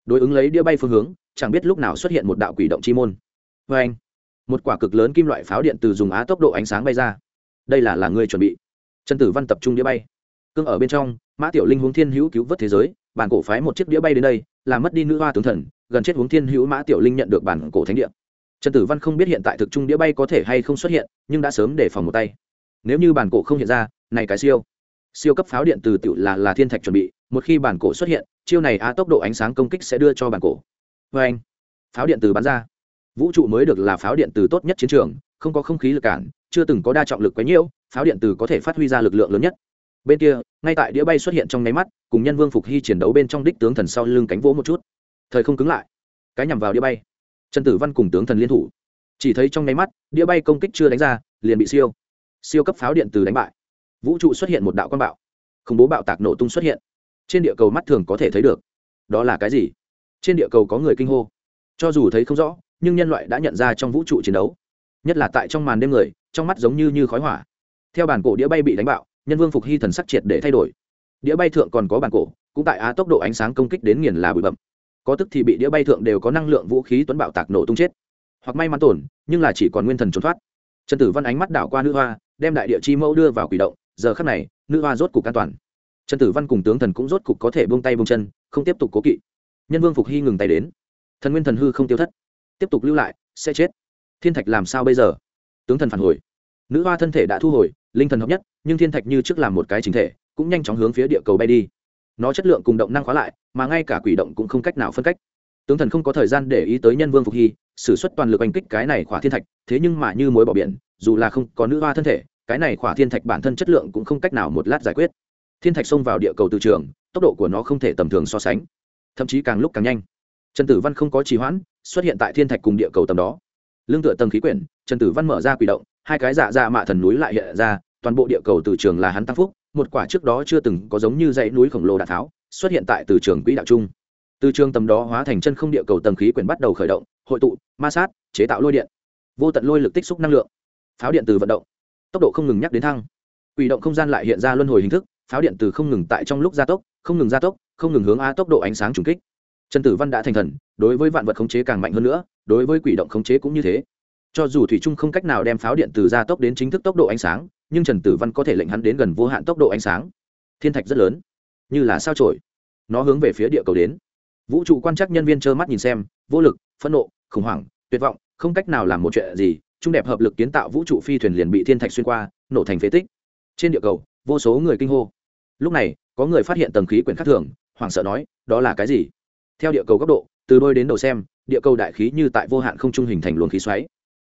Đối ứng lấy đĩa bay phương hướng, chẳng biết lúc nào xuất hiện một đạo quỷ động chi môn. Vê anh, một quả cực lớn kim loại pháo điện từ dùng á tốc độ ánh sáng bay ra. Đây là là người chuẩn bị. Trần tử văn tập trung đĩa bay. Cương ở bên trong, mã tiểu linh huống thiên hữu cứu vớt thế giới, bản cổ phái một chiếc đĩa bay đến đây làm mất đi nữ hoa tướng thần, gần chết huống thiên hữu mã tiểu linh nhận được bản cổ thánh địa. Trần tử văn không biết hiện tại thực trung đĩa bay có thể hay không xuất hiện, nhưng đã sớm để phòng một tay. Nếu như bản cổ không hiện ra, này cái siêu. Siêu cấp pháo điện từ tiểu là là thiên thạch chuẩn bị, một khi bản cổ xuất hiện chiêu này á tốc độ ánh sáng công kích sẽ đưa cho bản cổ. Vê anh. Pháo điện từ bắn ra. Vũ trụ mới được là pháo điện từ tốt nhất chiến trường, không có không khí lực cản, chưa từng có đa trọng lực quấy nhiễu pháo điện từ có thể phát huy ra lực lượng lớn nhất. Bên kia, ngay tại đĩa bay xuất hiện trong nháy mắt, cùng nhân vương phục hy chiến đấu bên trong đích tướng thần sau lưng cánh vỗ một chút. Thời không cứng lại. Cái nhằm vào đĩa bay. Trần tử văn cùng tướng thần liên thủ. Chỉ thấy trong nháy mắt, đĩa bay công kích chưa đánh ra, liền bị siêu. Siêu cấp pháo điện từ đánh bại. Vũ trụ xuất hiện một đạo quan bạo. Khủng bố bạo tạc nổ tung xuất hiện trên địa cầu mắt thường có thể thấy được. Đó là cái gì? Trên địa cầu có người kinh hô. Cho dù thấy không rõ, nhưng nhân loại đã nhận ra trong vũ trụ chiến đấu. Nhất là tại trong màn đêm người, trong mắt giống như như khói hỏa. Theo bản cổ đĩa bay bị đánh bạo, nhân vương phục hy thần sắc triệt để thay đổi. Đĩa bay thượng còn có bản cổ, cũng tại á tốc độ ánh sáng công kích đến nghiền là bụi bậm có tức thì bị đĩa bay thượng đều có năng lượng vũ khí tuấn bạo tạc nổ tung chết. Hoặc may mắn tổn, nhưng là chỉ còn nguyên thần trốn thoát. Trần tử văn ánh mắt đảo qua nữ hoa, đem đại địa chi mẫu đưa vào quỷ động, giờ khắc này, nữ hoa rốt cục an toàn trần tử văn cùng tướng thần cũng rốt cục có thể buông tay buông chân, không tiếp tục cố kỵ. Nhân vương phục hy ngừng tay đến. Thần nguyên thần hư không tiêu thất. Tiếp tục lưu lại, sẽ chết. Thiên thạch làm sao bây giờ? Tướng thần phản hồi. Nữ hoa thân thể đã thu hồi, linh thần hợp nhất, nhưng thiên thạch như trước làm một cái chính thể, cũng nhanh chóng hướng phía địa cầu bay đi. Nó chất lượng cùng động năng khóa lại, mà ngay cả quỷ động cũng không cách nào phân cách. Tướng thần không có thời gian để ý tới nhân vương phục hy s ử suất toàn lực oanh kích cái này khỏa thiên thạch, thế nhưng mà như mối bỏ biển, dù là không có nữ hoa thân thể, cái này khỏa thiên thạch bản thân chất lượng cũng không cách nào một lát giải quyết thiên thạch xông vào địa cầu từ trường, tốc độ của nó không thể tầm thường so sánh. Thậm chí càng lúc càng nhanh. Trần tử văn không có trì hoãn, xuất hiện tại thiên thạch cùng địa cầu tầm đó. Lương tựa tầng khí quyển, trần tử văn mở ra quỷ động, hai cái dạ dạ mạ thần núi lại hiện ra, toàn bộ địa cầu từ trường là hắn tăng phúc, một quả trước đó chưa từng có giống như dãy núi khổng lồ đạn tháo, xuất hiện tại từ trường quỹ đạo trung. từ trường tầm đó hóa thành chân không địa cầu tầng khí quyển bắt đầu khởi động, hội tụ, ma sát, chế tạo lôi điện. Vô tận lôi lực tích xúc năng lượng. Pháo điện từ vận động. Tốc độ không ngừng nhắc đến thăng. Quỷ động không gian lại hiện ra luân hồi hình thức pháo điện từ không ngừng tại trong lúc gia tốc, không ngừng gia tốc, không ngừng hướng a tốc độ ánh sáng trùng kích. Trần tử văn đã thành thần, đối với vạn vật khống chế càng mạnh hơn nữa, đối với quỷ động khống chế cũng như thế. Cho dù thủy trung không cách nào đem pháo điện từ gia tốc đến chính thức tốc độ ánh sáng, nhưng trần tử văn có thể lệnh hắn đến gần vô hạn tốc độ ánh sáng. Thiên thạch rất lớn, như là sao trổi nó hướng về phía địa cầu đến. Vũ trụ quan trắc nhân viên trơ mắt nhìn xem, vô lực, phẫn nộ, khủng hoảng, tuyệt vọng, không cách nào làm một chuyện gì, trung đẹp hợp lực kiến tạo vũ trụ phi thuyền liền bị thiên thạch xuyên qua, nổ thành phế tích. Trên địa cầu, vô số người kinh hô lúc này, có người phát hiện tầng khí quyển khác thường, hoảng sợ nói, đó là cái gì? Theo địa cầu góc độ, từ đôi đến đầu xem, địa cầu đại khí như tại vô hạn không trung hình thành luồng khí xoáy.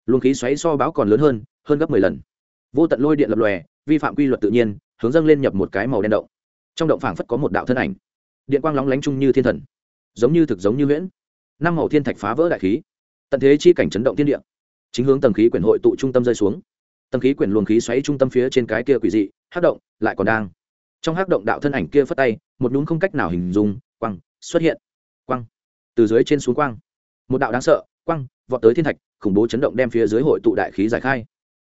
Luồng khí xoáy so báo còn lớn hơn hơn gấp mười lần. Vô tận lôi điện lập lòe, vi phạm quy luật tự nhiên, hướng dâng lên nhập một cái màu đen động. Trong động phảng phất có một đạo thân ảnh. Điện quang lóng lánh chung như thiên thần, giống như thực giống như huyễn. Năm màu thiên thạch phá vỡ đại khí. Tận thế chi cảnh chấn động thiên địa. Chính hướng tầng khí quyển hội tụ trung tâm rơi xuống. Tầng khí quyển luồng khí xoáy trung tâm phía trên cái kia quỷ dị hát động, lại còn đang trong hắc động đạo thân ảnh kia phất tay, một nhún không cách nào hình dung, quăng, xuất hiện. Quăng. Từ dưới trên xuống quang một đạo đáng sợ quang vọt tới thiên thạch, khủng bố chấn động đem phía dưới hội tụ đại khí giải khai.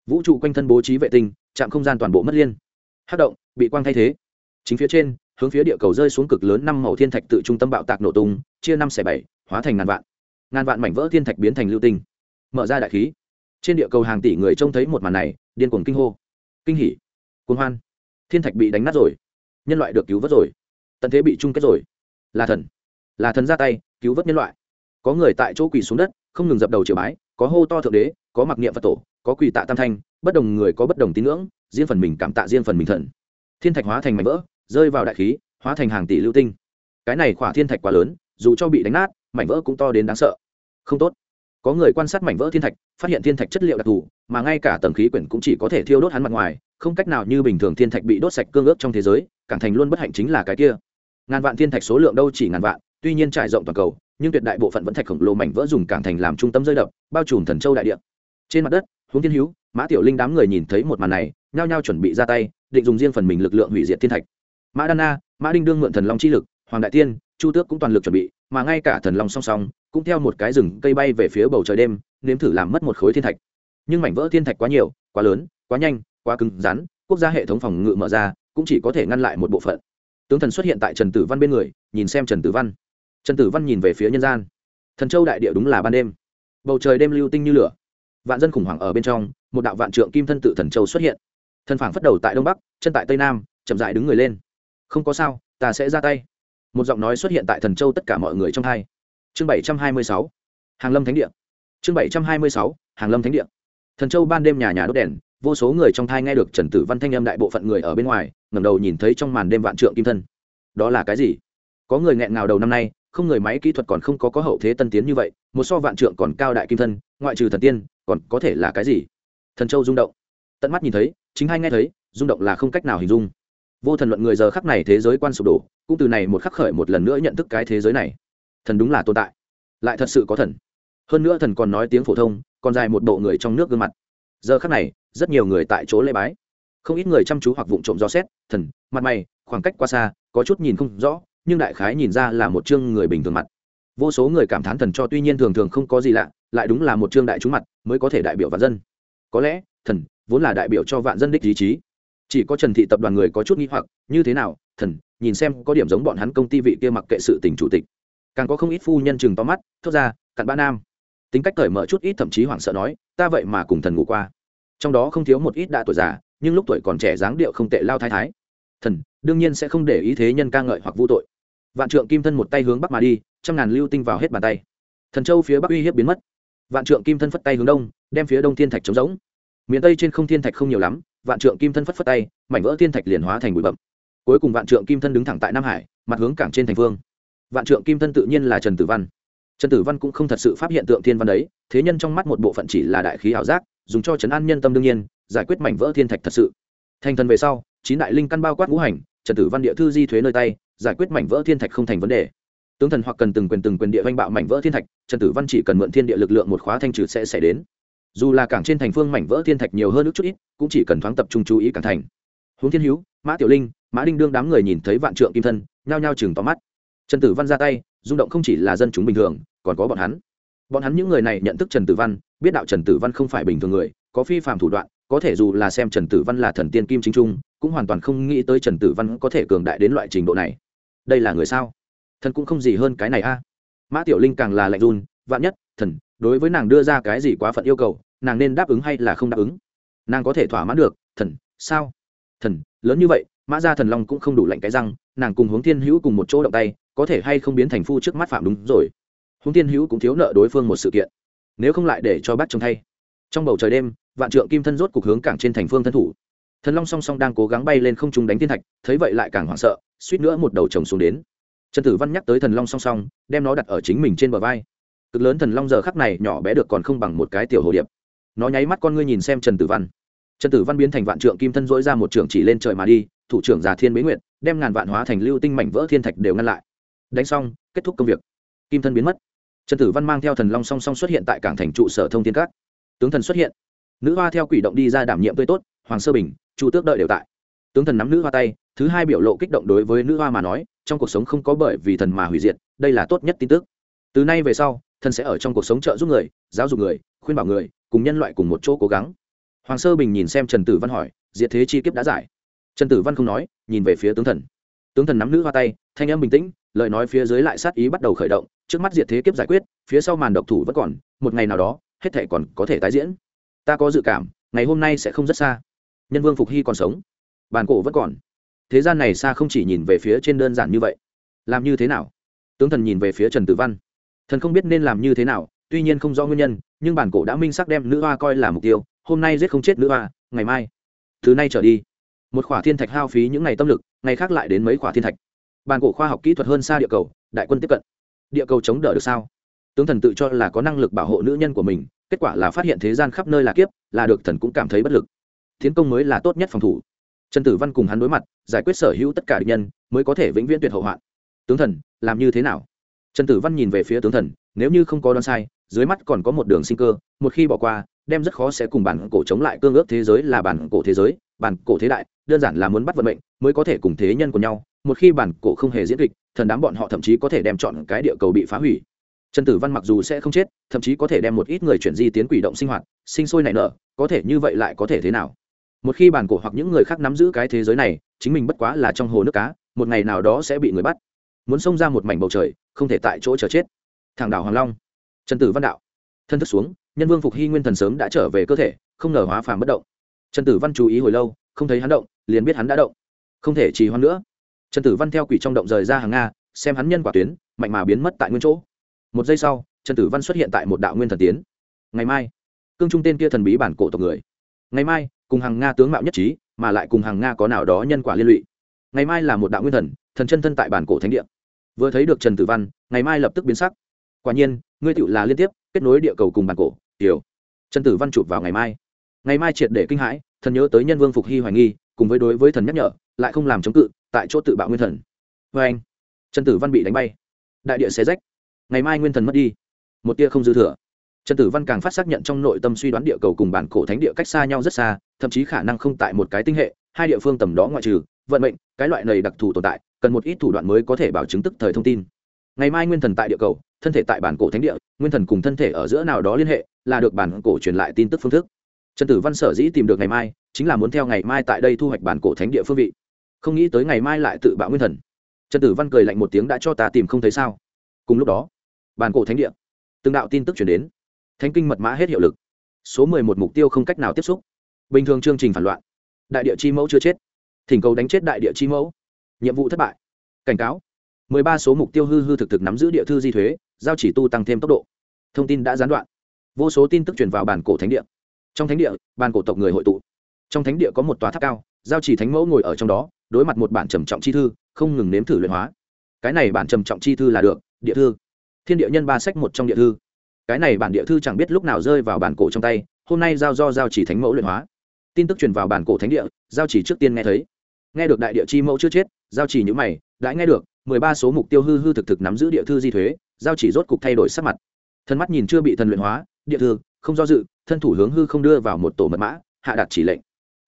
Vũ trụ quanh thân bố trí vệ tinh, chạm không gian toàn bộ mất liên. Hắc động, bị quang thay thế. Chính phía trên, hướng phía địa cầu rơi xuống cực lớn năm màu thiên thạch tự trung tâm bạo tạc nổ tung, chia năm xẻ bảy, hóa thành ngàn vạn. Ngàn vạn mảnh vỡ thiên thạch biến thành lưu tinh. Mở ra đại khí. Trên địa cầu hàng tỷ người trông thấy một màn này, điên cuồng kinh hô. Kinh hỉ. Cuồng hoan. Thiên thạch bị đánh nát rồi nhân loại được cứu vớt rồi. Tận thế bị chung kết rồi. Là thần. Là thần ra tay, cứu vớt nhân loại. Có người tại chỗ quỳ xuống đất, không ngừng dập đầu triều bái, có hô to thượng đế, có mặc niệm phật tổ, có quỳ tạ tam thanh, bất đồng người có bất đồng tín ngưỡng, riêng phần mình cảm tạ riêng phần mình thần. Thiên thạch hóa thành mảnh vỡ, rơi vào đại khí, hóa thành hàng tỷ lưu tinh. Cái này khỏa thiên thạch quá lớn, dù cho bị đánh nát, mảnh vỡ cũng to đến đáng sợ. Không tốt. Có người quan sát mảnh vỡ thiên thạch, phát hiện thiên thạch chất liệu đặc thù mà ngay cả tầng khí quyển cũng chỉ có thể thiêu đốt hắn mặt ngoài, không cách nào như bình thường thiên thạch bị đốt sạch cương ước trong thế giới, cảng thành luôn bất hạnh chính là cái kia. Ngàn vạn thiên thạch số lượng đâu chỉ ngàn vạn, tuy nhiên trải rộng toàn cầu, nhưng tuyệt đại bộ phận vẫn thạch khổng lồ mảnh vỡ dùng cảng thành làm trung tâm rơi đập, bao trùm thần châu đại địa. Trên mặt đất, huống thiên hữu, mã tiểu linh đám người nhìn thấy một màn này, nhao nhao chuẩn bị ra tay, định dùng riêng phần mình lực lượng hủy diệt thiên thạch. Mã đan na, mã đinh đương mượn thần long chi lực, hoàng đại tiên, chu tước cũng toàn lực chuẩn bị, mà ngay cả thần long song song, cũng theo một cái rừng cây bay về phía bầu trời đêm, nếm thử làm mất một khối thiên thạch nhưng mảnh vỡ thiên thạch quá nhiều, quá lớn, quá nhanh, quá cứng rắn, quốc gia hệ thống phòng ngự mở ra, cũng chỉ có thể ngăn lại một bộ phận. Tướng thần xuất hiện tại trần tử văn bên người, nhìn xem trần tử văn. Trần tử văn nhìn về phía nhân gian. Thần châu đại địa đúng là ban đêm. Bầu trời đêm lưu tinh như lửa. Vạn dân khủng hoảng ở bên trong, một đạo vạn trượng kim thân tự thần châu xuất hiện. Thần phảng phất đầu tại đông bắc, chân tại tây nam, chậm dại đứng người lên. Không có sao, ta sẽ ra tay. Một giọng nói xuất hiện tại thần châu tất cả mọi người trong hai. Chương bảy trăm hai mươi sáu. Hàng lâm thánh địa. Chương bảy trăm hai mươi sáu. Hàng lâm thánh địa thần châu ban đêm nhà nhà đốt đèn, vô số người trong thai nghe được trần tử văn thanh âm đại bộ phận người ở bên ngoài, ngẩng đầu nhìn thấy trong màn đêm vạn trượng kim thân. Đó là cái gì? Có người nghẹn ngào đầu năm nay, không người máy kỹ thuật còn không có có hậu thế tân tiến như vậy, một so vạn trượng còn cao đại kim thân, ngoại trừ thần tiên, còn có thể là cái gì? Thần châu rung động. Tận mắt nhìn thấy, chính hay nghe thấy, rung động là không cách nào hình dung. Vô thần luận người giờ khắc này thế giới quan sụp đổ, cũng từ này một khắc khởi một lần nữa nhận thức cái thế giới này. Thần đúng là tồn tại. Lại thật sự có thần. Hơn nữa thần còn nói tiếng phổ thông còn dài một bộ người trong nước gương mặt. Giờ khắc này, rất nhiều người tại chỗ lễ bái. Không ít người chăm chú hoặc vụng trộm do xét, thần, mặt mày, khoảng cách qua xa, có chút nhìn không rõ, nhưng đại khái nhìn ra là một chương người bình thường mặt. Vô số người cảm thán thần cho tuy nhiên thường thường không có gì lạ, lại đúng là một chương đại chúng mặt, mới có thể đại biểu vạn dân. Có lẽ, thần, vốn là đại biểu cho vạn dân đích ý chí. Chỉ có trần thị tập đoàn người có chút nghi hoặc, như thế nào, thần, nhìn xem có điểm giống bọn hắn công ty vị kia mặc kệ sự tình chủ tịch. Càng có không ít phu nhân chừng to mắt, thốt ra, cặn ba nam tính cách cởi mở chút ít, thậm chí hoảng sợ nói, ta vậy mà cùng thần ngủ qua. Trong đó không thiếu một ít đã tuổi già, nhưng lúc tuổi còn trẻ dáng điệu không tệ lao thái thái. Thần, đương nhiên sẽ không để ý thế nhân ca ngợi hoặc vô tội. Vạn trượng kim thân một tay hướng bắc mà đi, trăm ngàn lưu tinh vào hết bàn tay. Thần châu phía bắc uy hiếp biến mất. Vạn trượng kim thân phất tay hướng đông, đem phía đông thiên thạch trống rỗng. Miền tây trên không thiên thạch không nhiều lắm, vạn trượng kim thân phất phất tay, mảnh vỡ thiên thạch liền hóa thành bụi bậm cuối cùng vạn trượng kim thân đứng thẳng tại nam hải, mặt hướng cảng trên thành phương vạn trượng kim thân tự nhiên là trần tử văn trần tử văn cũng không thật sự phát hiện tượng thiên văn đấy, thế nhân trong mắt một bộ phận chỉ là đại khí ảo giác, dùng cho chấn an nhân tâm đương nhiên, giải quyết mảnh vỡ thiên thạch thật sự. Thành thần về sau, chín đại linh căn bao quát ngũ hành, trần tử văn địa thư di thuế nơi tay, giải quyết mảnh vỡ thiên thạch không thành vấn đề. Tướng thần hoặc cần từng quyền từng quyền địa vanh bạo mảnh vỡ thiên thạch, trần tử văn chỉ cần mượn thiên địa lực lượng một khóa thanh trừ sẽ xảy đến. Dù là cảng trên thành phương mảnh vỡ thiên thạch nhiều hơn nước chút ít, cũng chỉ cần thoáng tập trung chú ý cảng thành. Huống thiên hữu, mã tiểu linh, mã đinh đương đám người nhìn thấy vạn trượng kim thân, nhao nhao chừng tóm mắt. Trần tử văn ra tay rung động không chỉ là dân chúng bình thường, còn có bọn hắn. Bọn hắn những người này nhận thức trần tử văn, biết đạo trần tử văn không phải bình thường người, có phi phạm thủ đoạn, có thể dù là xem trần tử văn là thần tiên kim chính trung, cũng hoàn toàn không nghĩ tới trần tử văn có thể cường đại đến loại trình độ này. Đây là người sao? Thần cũng không gì hơn cái này a. Mã tiểu linh càng là lạnh run, vạn nhất, thần, đối với nàng đưa ra cái gì quá phận yêu cầu, nàng nên đáp ứng hay là không đáp ứng? Nàng có thể thỏa mãn được, thần, sao? Thần, lớn như vậy, mã ra thần long cũng không đủ lạnh cái răng, nàng cùng hướng thiên hữu cùng một chỗ động tay có thể hay không biến thành phu trước mắt phạm đúng rồi. Húng thiên hữu cũng thiếu nợ đối phương một sự kiện. Nếu không lại để cho bác trông thay. Trong bầu trời đêm, vạn trượng kim thân rốt cục hướng cảng trên thành phương thân thủ. Thần long song song đang cố gắng bay lên không trung đánh thiên thạch, thấy vậy lại càng hoảng sợ, suýt nữa một đầu chồng xuống đến. Trần tử văn nhắc tới thần long song song, đem nó đặt ở chính mình trên bờ vai. Cực lớn thần long giờ khắc này nhỏ bé được còn không bằng một cái tiểu hồ điệp. Nó nháy mắt con ngươi nhìn xem trần tử văn. Trần tử văn biến thành vạn trượng kim thân dỗi ra một trường chỉ lên trời mà đi, thủ trưởng già thiên bế nguyện đem ngàn vạn hóa thành lưu tinh mảnh vỡ thiên thạch đều ngăn lại đánh xong, kết thúc công việc. Kim thân biến mất. Trần tử văn mang theo thần long song song xuất hiện tại cảng thành trụ sở thông thiên các. Tướng thần xuất hiện. Nữ hoa theo quỷ động đi ra đảm nhiệm tươi tốt, hoàng sơ bình, chu tước đợi đều tại. Tướng thần nắm nữ hoa tay, thứ hai biểu lộ kích động đối với nữ hoa mà nói, trong cuộc sống không có bởi vì thần mà hủy diệt, đây là tốt nhất tin tức. Từ nay về sau, thần sẽ ở trong cuộc sống trợ giúp người, giáo dục người, khuyên bảo người, cùng nhân loại cùng một chỗ cố gắng. Hoàng sơ bình nhìn xem trần tử văn hỏi, diệt thế chi kiếp đã giải? Trần tử văn không nói, nhìn về phía tướng thần. Tướng thần nắm nữ hoa tay, thanh âm bình tĩnh lời nói phía dưới lại sát ý bắt đầu khởi động, trước mắt diệt thế kiếp giải quyết, phía sau màn độc thủ vẫn còn, một ngày nào đó, hết thể còn có thể tái diễn. Ta có dự cảm, ngày hôm nay sẽ không rất xa. Nhân vương phục hy còn sống. Bàn cổ vẫn còn. Thế gian này xa không chỉ nhìn về phía trên đơn giản như vậy. Làm như thế nào? Tướng thần nhìn về phía trần tử văn. Thần không biết nên làm như thế nào, tuy nhiên không rõ nguyên nhân, nhưng bản cổ đã minh sắc đem nữ hoa coi là mục tiêu. Hôm nay giết không chết nữ hoa, ngày mai. Thứ nay trở đi. Một khỏa thiên thạch hao phí những ngày tâm lực, ngày khác lại đến mấy khỏa thiên thạch bàn cổ khoa học kỹ thuật hơn xa địa cầu, đại quân tiếp cận. Địa cầu chống đỡ được sao? Tướng thần tự cho là có năng lực bảo hộ nữ nhân của mình, kết quả là phát hiện thế gian khắp nơi là kiếp, là được thần cũng cảm thấy bất lực. Tiến công mới là tốt nhất phòng thủ. Trần tử văn cùng hắn đối mặt, giải quyết sở hữu tất cả địch nhân, mới có thể vĩnh viễn tuyệt hậu hoạn. Tướng thần, làm như thế nào? Trần tử văn nhìn về phía tướng thần, nếu như không có đoán sai, dưới mắt còn có một đường sinh cơ, một khi bỏ qua, đem rất khó sẽ cùng bản cổ chống lại cương ước thế giới là bản cổ thế giới, bản cổ thế đại, đơn giản là muốn bắt vận mệnh, mới có thể cùng thế nhân của nhau một khi bản cổ không hề diễn kịch, thần đám bọn họ thậm chí có thể đem chọn cái địa cầu bị phá hủy. Trần tử văn mặc dù sẽ không chết, thậm chí có thể đem một ít người chuyển di tiến quỷ động sinh hoạt, sinh sôi nảy nở, có thể như vậy lại có thể thế nào? Một khi bản cổ hoặc những người khác nắm giữ cái thế giới này, chính mình bất quá là trong hồ nước cá, một ngày nào đó sẽ bị người bắt. Muốn xông ra một mảnh bầu trời, không thể tại chỗ chờ chết. Thằng đảo hoàng long. Trần tử văn đạo. Thân thức xuống, nhân vương phục hy nguyên thần sớm đã trở về cơ thể, không ngờ hóa phàm bất động. Trần tử văn chú ý hồi lâu, không thấy hắn động, liền biết hắn đã động. Không thể trì hoãn nữa trần tử văn theo quỷ trong động rời ra hàng nga, xem hắn nhân quả tuyến, mạnh mà biến mất tại nguyên chỗ. Một giây sau, trần tử văn xuất hiện tại một đạo nguyên thần tiến. Ngày mai, cương trung tên kia thần bí bản cổ tộc người. Ngày mai, cùng hàng nga tướng mạo nhất trí, mà lại cùng hàng nga có nào đó nhân quả liên lụy. Ngày mai là một đạo nguyên thần thần chân thân tại bản cổ thánh địa. Vừa thấy được trần tử văn, ngày mai lập tức biến sắc. Quả nhiên, ngươi tựu là liên tiếp, kết nối địa cầu cùng bản cổ hiểu trần tử văn chụp vào ngày mai. Ngày mai triệt để kinh hãi, thần nhớ tới nhân vương phục hy hoài nghi, cùng với đối với thần nhắc nhở, lại không làm chống cự tại chỗ tự bạo nguyên thần. Vê anh, trần tử văn bị đánh bay. Đại địa xé rách. Ngày mai nguyên thần mất đi. Một tia không dư thừa. Trần tử văn càng phát xác nhận trong nội tâm suy đoán địa cầu cùng bản cổ thánh địa cách xa nhau rất xa, thậm chí khả năng không tại một cái tinh hệ, hai địa phương tầm đó ngoại trừ, vận mệnh, cái loại này đặc thù tồn tại, cần một ít thủ đoạn mới có thể bảo chứng tức thời thông tin. Ngày mai nguyên thần tại địa cầu, thân thể tại bản cổ thánh địa, nguyên thần cùng thân thể ở giữa nào đó liên hệ, là được bản cổ truyền lại tin tức phương thức. Trần tử văn sở dĩ tìm được ngày mai, chính là muốn theo ngày mai tại đây thu hoạch bản cổ thánh địa phương vị không nghĩ tới ngày mai lại tự bạo nguyên thần. Trần tử văn cười lạnh một tiếng đã cho ta tìm không thấy sao. Cùng lúc đó, bàn cổ thánh địa, từng đạo tin tức chuyển đến. Thánh kinh mật mã hết hiệu lực. Số mười một mục tiêu không cách nào tiếp xúc. Bình thường chương trình phản loạn. Đại địa chi mẫu chưa chết. Thỉnh cầu đánh chết đại địa chi mẫu. Nhiệm vụ thất bại. Cảnh cáo. mười ba số mục tiêu hư hư thực thực nắm giữ địa thư di thuế, giao chỉ tu tăng thêm tốc độ. Thông tin đã gián đoạn. Vô số tin tức truyền vào bản cổ thánh địa. Trong thánh địa, bàn cổ tộc người hội tụ. Trong thánh địa có một tòa tháp cao giao chỉ thánh mẫu ngồi ở trong đó, đối mặt một bản trầm trọng chi thư, không ngừng nếm thử luyện hóa. Cái này bản trầm trọng chi thư là được, địa thư. Thiên địa nhân ba sách một trong địa thư. Cái này bản địa thư chẳng biết lúc nào rơi vào bản cổ trong tay, hôm nay giao do giao chỉ thánh mẫu luyện hóa. Tin tức truyền vào bản cổ thánh địa, giao chỉ trước tiên nghe thấy. Nghe được đại địa chi mẫu chưa chết, giao chỉ nhữ mày, đã nghe được, mười ba số mục tiêu hư hư thực thực nắm giữ địa thư di thuế, giao chỉ rốt cục thay đổi sắc mặt. Thân mắt nhìn chưa bị thần luyện hóa, địa thư, không do dự, thân thủ hướng hư không đưa vào một tổ mật mã, hạ đạt chỉ lệnh.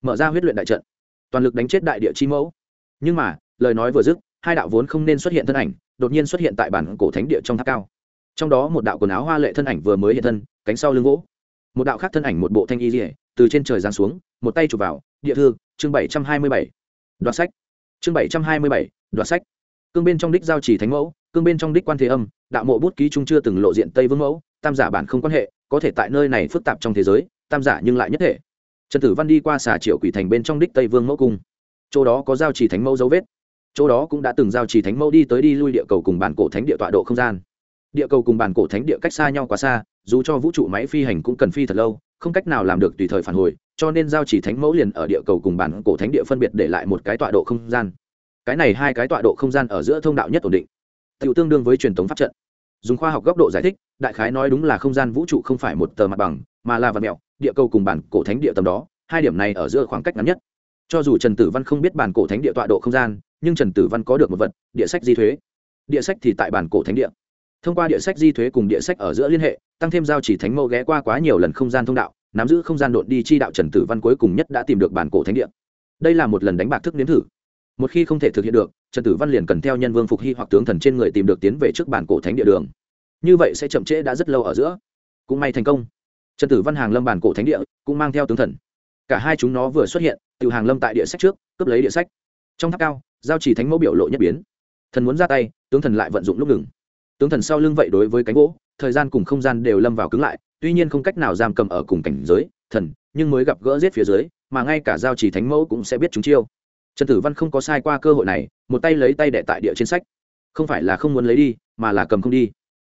Mở ra huyết luyện đại trận toàn lực đánh chết đại địa chi mẫu. Nhưng mà, lời nói vừa dứt, hai đạo vốn không nên xuất hiện thân ảnh, đột nhiên xuất hiện tại bản cổ thánh địa trong tháp cao. Trong đó một đạo quần áo hoa lệ thân ảnh vừa mới hiện thân, cánh sau lưng gỗ. Một đạo khác thân ảnh một bộ thanh y dỉa từ trên trời giáng xuống, một tay chụp vào, địa thư, chương bảy trăm hai mươi bảy. Đoạt sách. Chương bảy trăm hai mươi bảy, đoạt sách. Cương bên trong đích giao chỉ thánh mẫu, cương bên trong đích quan thế âm, đạo mộ bút ký trung chưa từng lộ diện tây vương mẫu, tam giả bản không quan hệ, có thể tại nơi này phức tạp trong thế giới, tam giả nhưng lại nhất thể trần tử văn đi qua xà triệu quỷ thành bên trong đích tây vương mẫu cung. Chỗ đó có giao chỉ thánh mẫu dấu vết. Chỗ đó cũng đã từng giao chỉ thánh mẫu đi tới đi lui địa cầu cùng bản cổ thánh địa tọa độ không gian. Địa cầu cùng bản cổ thánh địa cách xa nhau quá xa, dù cho vũ trụ máy phi hành cũng cần phi thật lâu, không cách nào làm được tùy thời phản hồi, cho nên giao chỉ thánh mẫu liền ở địa cầu cùng bản cổ thánh địa phân biệt để lại một cái tọa độ không gian. Cái này hai cái tọa độ không gian ở giữa thông đạo nhất ổn định. Tự tương đương với truyền thống pháp trận. Dùng khoa học góc độ giải thích, đại khái nói đúng là không gian vũ trụ không phải một tờ mặt bằng mà là vật mẹo, địa cầu cùng bản cổ thánh địa tầm đó, hai điểm này ở giữa khoảng cách ngắn nhất. Cho dù trần tử văn không biết bản cổ thánh địa tọa độ không gian, nhưng trần tử văn có được một vật, địa sách di thuế. Địa sách thì tại bản cổ thánh địa. Thông qua địa sách di thuế cùng địa sách ở giữa liên hệ, tăng thêm giao chỉ thánh mẫu ghé qua quá nhiều lần không gian thông đạo, nắm giữ không gian đột đi chi đạo trần tử văn cuối cùng nhất đã tìm được bản cổ thánh địa. Đây là một lần đánh bạc thức nếm thử. Một khi không thể thực hiện được, trần tử văn liền cần theo nhân vương phục hy hoặc tướng thần trên người tìm được tiến về trước bản cổ thánh địa đường. Như vậy sẽ chậm trễ đã rất lâu ở giữa. Cũng may thành công trần tử văn hàng lâm bản cổ thánh địa, cũng mang theo tướng thần. Cả hai chúng nó vừa xuất hiện tự hàng lâm tại địa sách trước, cướp lấy địa sách. Trong tháp cao, giao chỉ thánh mẫu biểu lộ nhất biến. Thần muốn ra tay, tướng thần lại vận dụng lúc ngừng. Tướng thần sau lưng vậy đối với cánh gỗ, thời gian cùng không gian đều lâm vào cứng lại, tuy nhiên không cách nào giam cầm ở cùng cảnh giới, thần, nhưng mới gặp gỡ giết phía dưới, mà ngay cả giao chỉ thánh mẫu cũng sẽ biết chúng chiêu. Trần tử văn không có sai qua cơ hội này, một tay lấy tay đệ tại địa trên sách. Không phải là không muốn lấy đi, mà là cầm không đi.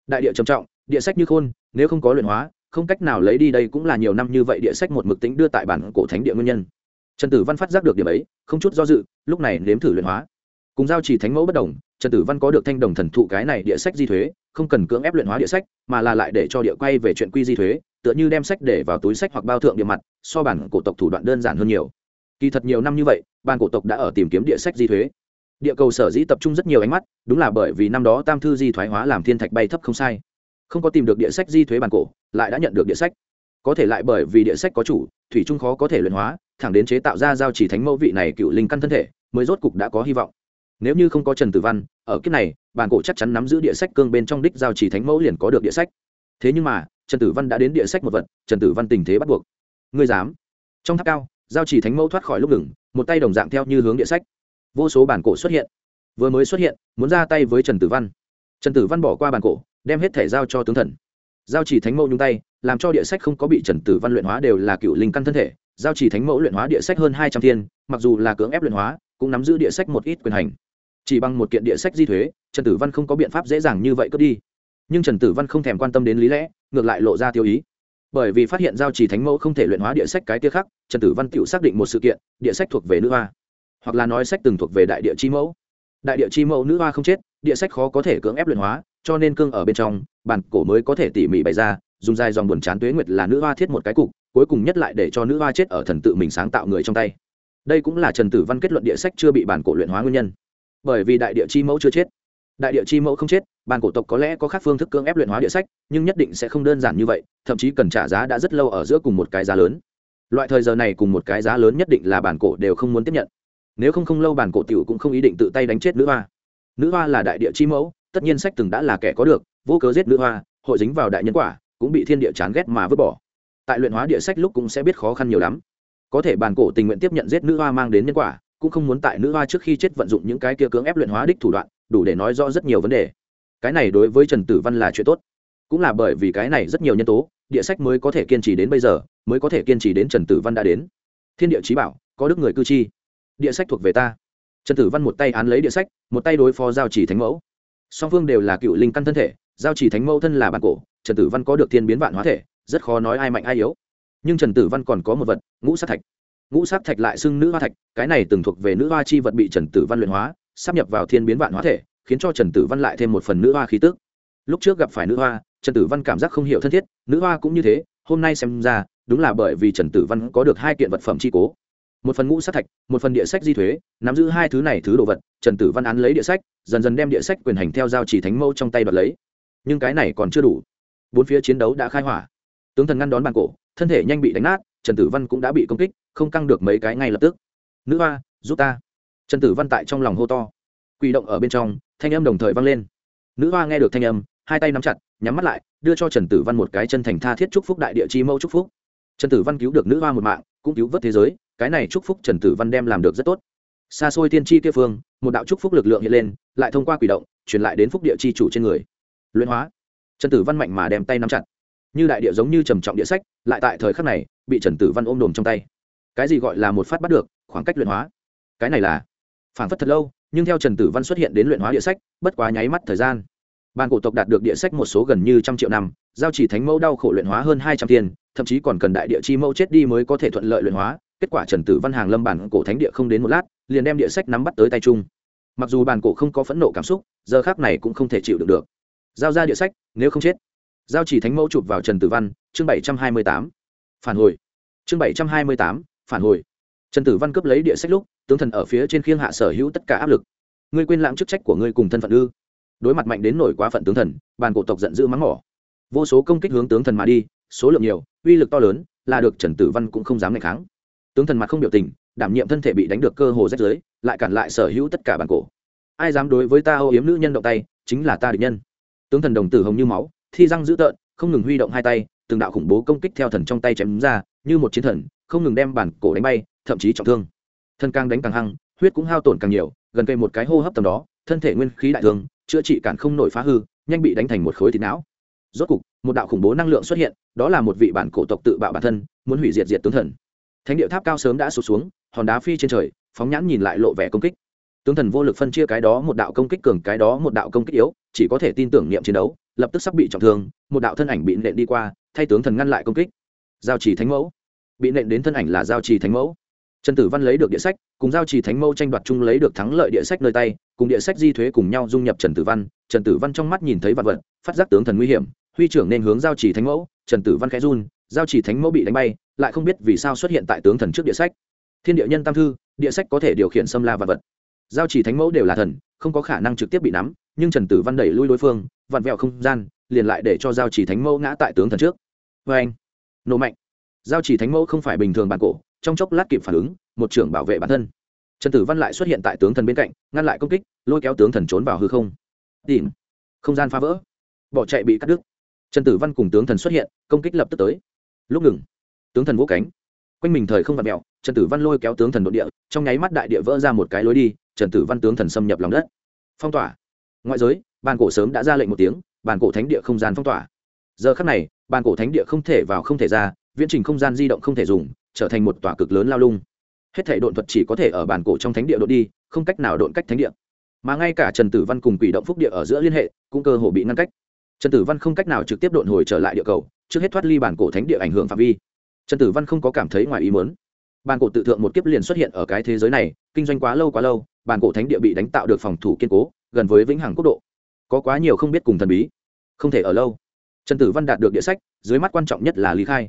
Đại địa trầm trọng, địa sách như khôn, nếu không có luyện hóa không cách nào lấy đi đây cũng là nhiều năm như vậy địa sách một mực tính đưa tại bản cổ thánh địa nguyên nhân. Trần tử văn phát giác được điểm ấy, không chút do dự, lúc này nếm thử luyện hóa. Cùng giao chỉ thánh mẫu bất đồng, trần tử văn có được thanh đồng thần thụ cái này địa sách di thuế, không cần cưỡng ép luyện hóa địa sách, mà là lại để cho địa quay về chuyện quy di thuế, tựa như đem sách để vào túi sách hoặc bao thượng địa mặt, so bản cổ tộc thủ đoạn đơn giản hơn nhiều. Kỳ thật nhiều năm như vậy, bản cổ tộc đã ở tìm kiếm địa sách di thuế. Địa cầu sở dĩ tập trung rất nhiều ánh mắt, đúng là bởi vì năm đó tam thư di thoái hóa làm thiên thạch bay thấp không sai không có tìm được địa sách di thuế bản cổ, lại đã nhận được địa sách. Có thể lại bởi vì địa sách có chủ, thủy trung khó có thể luyện hóa, thẳng đến chế tạo ra giao chỉ thánh mẫu vị này cựu linh căn thân thể, mới rốt cục đã có hy vọng. Nếu như không có trần tử văn, ở kiếp này, bản cổ chắc chắn nắm giữ địa sách cương bên trong đích giao chỉ thánh mẫu liền có được địa sách. Thế nhưng mà, trần tử văn đã đến địa sách một vật, trần tử văn tình thế bắt buộc. Ngươi dám? Trong tháp cao, giao chỉ thánh mẫu thoát khỏi lúc ngừng, một tay đồng dạng theo như hướng địa sách. Vô số bản cổ xuất hiện. Vừa mới xuất hiện, muốn ra tay với trần tử văn. Trần tử văn bỏ qua bản cổ đem hết thể giao cho tướng thần. Giao chỉ thánh mẫu nhung tay, làm cho địa sách không có bị trần tử văn luyện hóa đều là cựu linh căn thân thể. Giao chỉ thánh mẫu luyện hóa địa sách hơn hai trăm thiên, mặc dù là cưỡng ép luyện hóa, cũng nắm giữ địa sách một ít quyền hành. Chỉ bằng một kiện địa sách di thuế, trần tử văn không có biện pháp dễ dàng như vậy cướp đi. Nhưng trần tử văn không thèm quan tâm đến lý lẽ, ngược lại lộ ra tiêu ý. Bởi vì phát hiện giao chỉ thánh mẫu không thể luyện hóa địa sách cái tia khác, trần tử văn tự xác định một sự kiện, địa sách thuộc về nữ hoa. Hoặc là nói sách từng thuộc về đại địa chi mẫu. Đại địa chi mẫu nữ hoa không chết, địa sách khó có thể cưỡng ép luyện hóa cho nên cương ở bên trong, bản cổ mới có thể tỉ mỉ bày ra, dùng dài dòng buồn chán tuế nguyệt là nữ hoa thiết một cái cục, cuối cùng nhất lại để cho nữ hoa chết ở thần tự mình sáng tạo người trong tay. Đây cũng là trần tử văn kết luận địa sách chưa bị bản cổ luyện hóa nguyên nhân. Bởi vì đại địa chi mẫu chưa chết. Đại địa chi mẫu không chết, bản cổ tộc có lẽ có khác phương thức cưỡng ép luyện hóa địa sách, nhưng nhất định sẽ không đơn giản như vậy, thậm chí cần trả giá đã rất lâu ở giữa cùng một cái giá lớn. Loại thời giờ này cùng một cái giá lớn nhất định là bản cổ đều không muốn tiếp nhận. Nếu không không lâu bản cổ tiểu cũng không ý định tự tay đánh chết nữ hoa. Nữ hoa là đại địa chi mẫu tất nhiên sách từng đã là kẻ có được, vô cớ giết nữ hoa, hội dính vào đại nhân quả, cũng bị thiên địa chán ghét mà vứt bỏ. Tại luyện hóa địa sách lúc cũng sẽ biết khó khăn nhiều lắm. Có thể bản cổ tình nguyện tiếp nhận giết nữ hoa mang đến nhân quả, cũng không muốn tại nữ hoa trước khi chết vận dụng những cái kia cưỡng ép luyện hóa đích thủ đoạn, đủ để nói rõ rất nhiều vấn đề. Cái này đối với trần tử văn là chuyện tốt. Cũng là bởi vì cái này rất nhiều nhân tố, địa sách mới có thể kiên trì đến bây giờ, mới có thể kiên trì đến trần tử văn đã đến. Thiên địa trí bảo, có đức người cư chi. Địa sách thuộc về ta. Trần tử văn một tay án lấy địa sách, một tay đối phó giao chỉ thánh mẫu song phương đều là cựu linh căn thân thể, giao chỉ thánh mẫu thân là bản cổ, trần tử văn có được thiên biến vạn hóa thể, rất khó nói ai mạnh ai yếu. Nhưng trần tử văn còn có một vật, ngũ sát thạch. Ngũ sát thạch lại xưng nữ hoa thạch, cái này từng thuộc về nữ hoa chi vật bị trần tử văn luyện hóa sắp nhập vào thiên biến vạn hóa thể, khiến cho trần tử văn lại thêm một phần nữ hoa khí tức. Lúc trước gặp phải nữ hoa, trần tử văn cảm giác không hiểu thân thiết, nữ hoa cũng như thế, hôm nay xem ra, đúng là bởi vì trần tử văn có được hai kiện vật phẩm chi cố một phần ngũ sát thạch, một phần địa sách di thuế, nắm giữ hai thứ này thứ đồ vật, trần tử văn án lấy địa sách, dần dần đem địa sách quyền hành theo giao chỉ thánh mâu trong tay đoạt lấy. Nhưng cái này còn chưa đủ. Bốn phía chiến đấu đã khai hỏa. Tướng thần ngăn đón bàn cổ, thân thể nhanh bị đánh nát, trần tử văn cũng đã bị công kích, không căng được mấy cái ngay lập tức. Nữ hoa, giúp ta. Trần tử văn tại trong lòng hô to. Quy động ở bên trong, thanh âm đồng thời vang lên. Nữ hoa nghe được thanh âm, hai tay nắm chặt, nhắm mắt lại, đưa cho trần tử văn một cái chân thành tha thiết chúc phúc đại địa chi mâu chúc phúc. Trần tử văn cứu được nữ hoa một mạng, cũng cứu vớt thế giới cái này chúc phúc trần tử văn đem làm được rất tốt. Xa xôi tiên tri kia phương, một đạo chúc phúc lực lượng hiện lên, lại thông qua quỷ động, truyền lại đến phúc địa chi chủ trên người. Luyện hóa. Trần tử văn mạnh mà đem tay nắm chặt. Như đại địa giống như trầm trọng địa sách, lại tại thời khắc này, bị trần tử văn ôm đồm trong tay. Cái gì gọi là một phát bắt được, khoảng cách luyện hóa. Cái này là phản phất thật lâu, nhưng theo trần tử văn xuất hiện đến luyện hóa địa sách, bất quá nháy mắt thời gian. Ban cổ tộc đạt được địa sách một số gần như trăm triệu năm, giao chỉ thánh mẫu đau khổ luyện hóa hơn hai trăm tiền thậm chí còn cần đại địa chi mẫu chết đi mới có thể thuận lợi luyện hóa kết quả trần tử văn hàng lâm bản cổ thánh địa không đến một lát, liền đem địa sách nắm bắt tới tay chung. Mặc dù bản cổ không có phẫn nộ cảm xúc, giờ khác này cũng không thể chịu được được. Giao ra địa sách, nếu không chết. Giao chỉ thánh mẫu chụp vào trần tử văn, chương bảy trăm hai mươi tám. Phản hồi. Chương bảy trăm hai mươi tám, phản hồi. Trần tử văn cướp lấy địa sách lúc, tướng thần ở phía trên khiêng hạ sở hữu tất cả áp lực. Ngươi quên lãng chức trách của ngươi cùng thân phận ư? Đối mặt mạnh đến nổi quá phận tướng thần bàn cổ tộc giận dữ mắng mỏ. Vô số công kích hướng tướng thần mà đi, số lượng nhiều, uy lực to lớn, là được trần tử văn cũng không dám ngày kháng tướng thần mặt không biểu tình đảm nhiệm thân thể bị đánh được cơ hồ rách dưới, lại cản lại sở hữu tất cả bàn cổ. Ai dám đối với ta âu yếm nữ nhân động tay chính là ta địch nhân. Tướng thần đồng tử hồng như máu thi răng dữ tợn không ngừng huy động hai tay từng đạo khủng bố công kích theo thần trong tay chém ra như một chiến thần không ngừng đem bản cổ đánh bay thậm chí trọng thương. Thân càng đánh càng hăng huyết cũng hao tổn càng nhiều gần cây một cái hô hấp tầm đó thân thể nguyên khí đại thương chữa trị cản không nổi phá hư nhanh bị đánh thành một khối thịt não. Rốt cục một đạo khủng bố năng lượng xuất hiện đó là một vị bản cổ tộc tự bạo bản thân muốn hủy diệt diệt tướng thần thánh địa tháp cao sớm đã sụt xuống, hòn đá phi trên trời, phóng nhãn nhìn lại lộ vẻ công kích. Tướng thần vô lực phân chia cái đó một đạo công kích cường, cái đó một đạo công kích yếu, chỉ có thể tin tưởng niệm chiến đấu, lập tức sắp bị trọng thương, một đạo thân ảnh bị nện đi qua, thay tướng thần ngăn lại công kích. Giao trì thánh mẫu. Bị nện đến thân ảnh là giao trì thánh mẫu. Trần tử văn lấy được địa sách, cùng giao trì thánh mẫu tranh đoạt chung lấy được thắng lợi địa sách nơi tay, cùng địa sách di thuế cùng nhau dung nhập trần tử văn. Trần tử văn trong mắt nhìn thấy vật vật, phát giác tướng thần nguy hiểm, huy trưởng nên hướng giao trì thánh mẫu. Trần tử văn khẽ run, giao trì thánh mẫu bị đánh bay lại không biết vì sao xuất hiện tại tướng thần trước địa sách. Thiên địa nhân tam thư, địa sách có thể điều khiển xâm la vật vật. Giao chỉ thánh mẫu đều là thần, không có khả năng trực tiếp bị nắm, nhưng trần tử văn đẩy lui đối phương, vặn vẹo không gian, liền lại để cho giao chỉ thánh mẫu ngã tại tướng thần trước. Vê anh, nổ mạnh. Giao chỉ thánh mẫu không phải bình thường bản cổ, trong chốc lát kịp phản ứng, một trưởng bảo vệ bản thân. Trần tử văn lại xuất hiện tại tướng thần bên cạnh, ngăn lại công kích, lôi kéo tướng thần trốn vào hư không. Tìm. Không gian phá vỡ. Bỏ chạy bị cắt đứt. Trần tử văn cùng tướng thần xuất hiện, công kích lập tức tới. Lúc ngừng tướng thần vỗ cánh. Quanh mình thời không vặt mẹo trần tử văn lôi kéo tướng thần nội địa, trong nháy mắt đại địa vỡ ra một cái lối đi, trần tử văn tướng thần xâm nhập lòng đất. Phong tỏa. Ngoại giới, bàn cổ sớm đã ra lệnh một tiếng, bàn cổ thánh địa không gian phong tỏa. Giờ khắc này, bàn cổ thánh địa không thể vào không thể ra, viễn trình không gian di động không thể dùng, trở thành một tòa cực lớn lao lung. Hết thể độn thuật chỉ có thể ở bàn cổ trong thánh địa đột đi, không cách nào độn cách thánh địa. Mà ngay cả trần tử văn cùng quỷ động phúc địa ở giữa liên hệ, cũng cơ hồ bị ngăn cách. Trần tử văn không cách nào trực tiếp độn hồi trở lại địa cầu, trước hết thoát ly bản cổ thánh địa ảnh hưởng phạm vi trần tử văn không có cảm thấy ngoài ý muốn. Bàn cổ tự thượng một kiếp liền xuất hiện ở cái thế giới này, kinh doanh quá lâu quá lâu, bàn cổ thánh địa bị đánh tạo được phòng thủ kiên cố, gần với vĩnh hằng quốc độ. Có quá nhiều không biết cùng thần bí. Không thể ở lâu. Trần tử văn đạt được địa sách, dưới mắt quan trọng nhất là lý khai.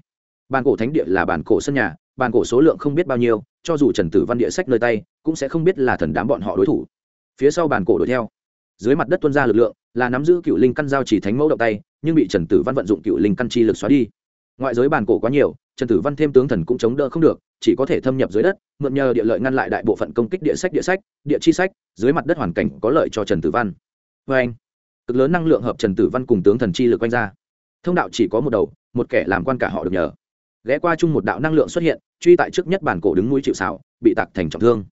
Bàn cổ thánh địa là bàn cổ sân nhà, bàn cổ số lượng không biết bao nhiêu, cho dù trần tử văn địa sách nơi tay, cũng sẽ không biết là thần đám bọn họ đối thủ. Phía sau bàn cổ đuổi theo. Dưới mặt đất tuân ra lực lượng, là nắm giữ cựu linh căn giao chỉ thánh mẫu động tay, nhưng bị trần tử văn vận dụng cựu linh căn chi lực xóa đi. Ngoại giới bàn cổ quá nhiều trần tử văn thêm tướng thần cũng chống đỡ không được, chỉ có thể thâm nhập dưới đất, mượn nhờ địa lợi ngăn lại đại bộ phận công kích địa sách địa sách, địa chi sách, dưới mặt đất hoàn cảnh có lợi cho trần tử văn. Vê anh, cực lớn năng lượng hợp trần tử văn cùng tướng thần chi lực quanh ra. Thông đạo chỉ có một đầu, một kẻ làm quan cả họ được nhờ. Ghé qua chung một đạo năng lượng xuất hiện, truy tại trước nhất bản cổ đứng núi chịu xảo bị tạc thành trọng thương.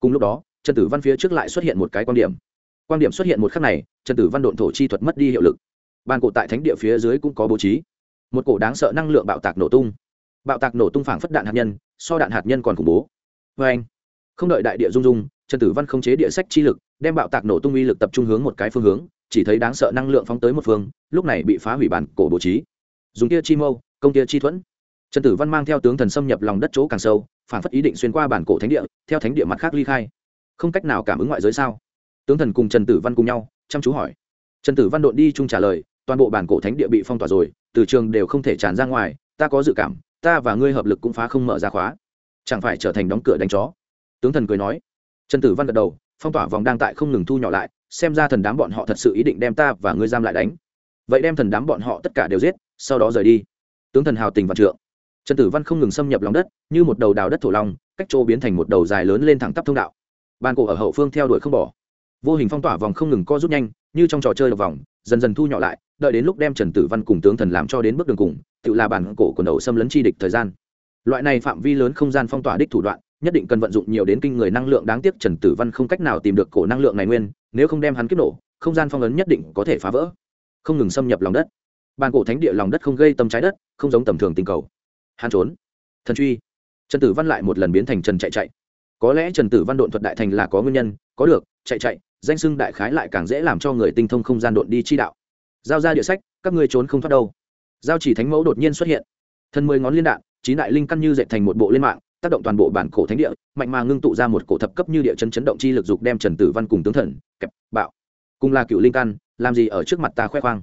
Cùng lúc đó, trần tử văn phía trước lại xuất hiện một cái quan điểm. Quan điểm xuất hiện một khắc này, trần tử văn độn thổ chi thuật mất đi hiệu lực. Bàn cổ tại thánh địa phía dưới cũng có bố trí. Một cổ đáng sợ năng lượng bạo tạc nổ tung bạo tạc nổ tung phảng phất đạn hạt nhân, so đạn hạt nhân còn khủng bố. Vê anh, không đợi đại địa rung rung, trần tử văn không chế địa sách chi lực, đem bạo tạc nổ tung uy lực tập trung hướng một cái phương hướng, chỉ thấy đáng sợ năng lượng phóng tới một phương, lúc này bị phá hủy bản cổ bố trí. Dùng tia chi mâu, công tia chi thuẫn. Trần tử văn mang theo tướng thần xâm nhập lòng đất chỗ càng sâu phản phất ý định xuyên qua bản cổ thánh địa, theo thánh địa mặt khác ly khai. Không cách nào cảm ứng ngoại giới sao? Tướng thần cùng trần tử văn cùng nhau, chăm chú hỏi. Trần tử văn đội đi chung trả lời, toàn bộ bản cổ thánh địa bị phong tỏa rồi, từ trường đều không thể tràn ra ngoài, ta có dự cảm ta và ngươi hợp lực cũng phá không mở ra khóa. Chẳng phải trở thành đóng cửa đánh chó? Tướng thần cười nói. Trần tử văn gật đầu, phong tỏa vòng đang tại không ngừng thu nhỏ lại, xem ra thần đám bọn họ thật sự ý định đem ta và ngươi giam lại đánh. Vậy đem thần đám bọn họ tất cả đều giết, sau đó rời đi. Tướng thần hào tình và trượng. Trần tử văn không ngừng xâm nhập lòng đất, như một đầu đào đất thổ long, cách chỗ biến thành một đầu dài lớn lên thẳng tắp thông đạo. Ban cổ ở hậu phương theo đuổi không bỏ. Vô hình phong tỏa vòng không ngừng co rút nhanh, như trong trò chơi độc vòng, dần dần thu nhỏ lại đợi đến lúc đem trần tử văn cùng tướng thần làm cho đến bước đường cùng, tự là bản cổ quần đầu xâm lấn chi địch thời gian. Loại này phạm vi lớn không gian phong tỏa đích thủ đoạn, nhất định cần vận dụng nhiều đến kinh người năng lượng đáng tiếc trần tử văn không cách nào tìm được cổ năng lượng này nguyên, nếu không đem hắn kích nổ, không gian phong ấn nhất định có thể phá vỡ. Không ngừng xâm nhập lòng đất. Bàn cổ thánh địa lòng đất không gây tâm trái đất, không giống tầm thường tình cầu. Hắn trốn. Thần truy. Trần tử văn lại một lần biến thành trần chạy chạy. Có lẽ trần tử văn độn thuật đại thành là có nguyên nhân, có được, chạy chạy, danh xưng đại khái lại càng dễ làm cho người tinh thông không gian độn đi chi đạo giao ra địa sách, các ngươi trốn không thoát đâu. Giao chỉ thánh mẫu đột nhiên xuất hiện. Thân mười ngón liên đạn trí đại linh căn như dệt thành một bộ lên mạng, tác động toàn bộ bản cổ thánh địa, mạnh mà ngưng tụ ra một cổ thập cấp như địa chân chấn động chi lực dục đem trần tử văn cùng tướng thần, kẹp, bạo. Cùng là cựu linh căn, làm gì ở trước mặt ta khoe khoang?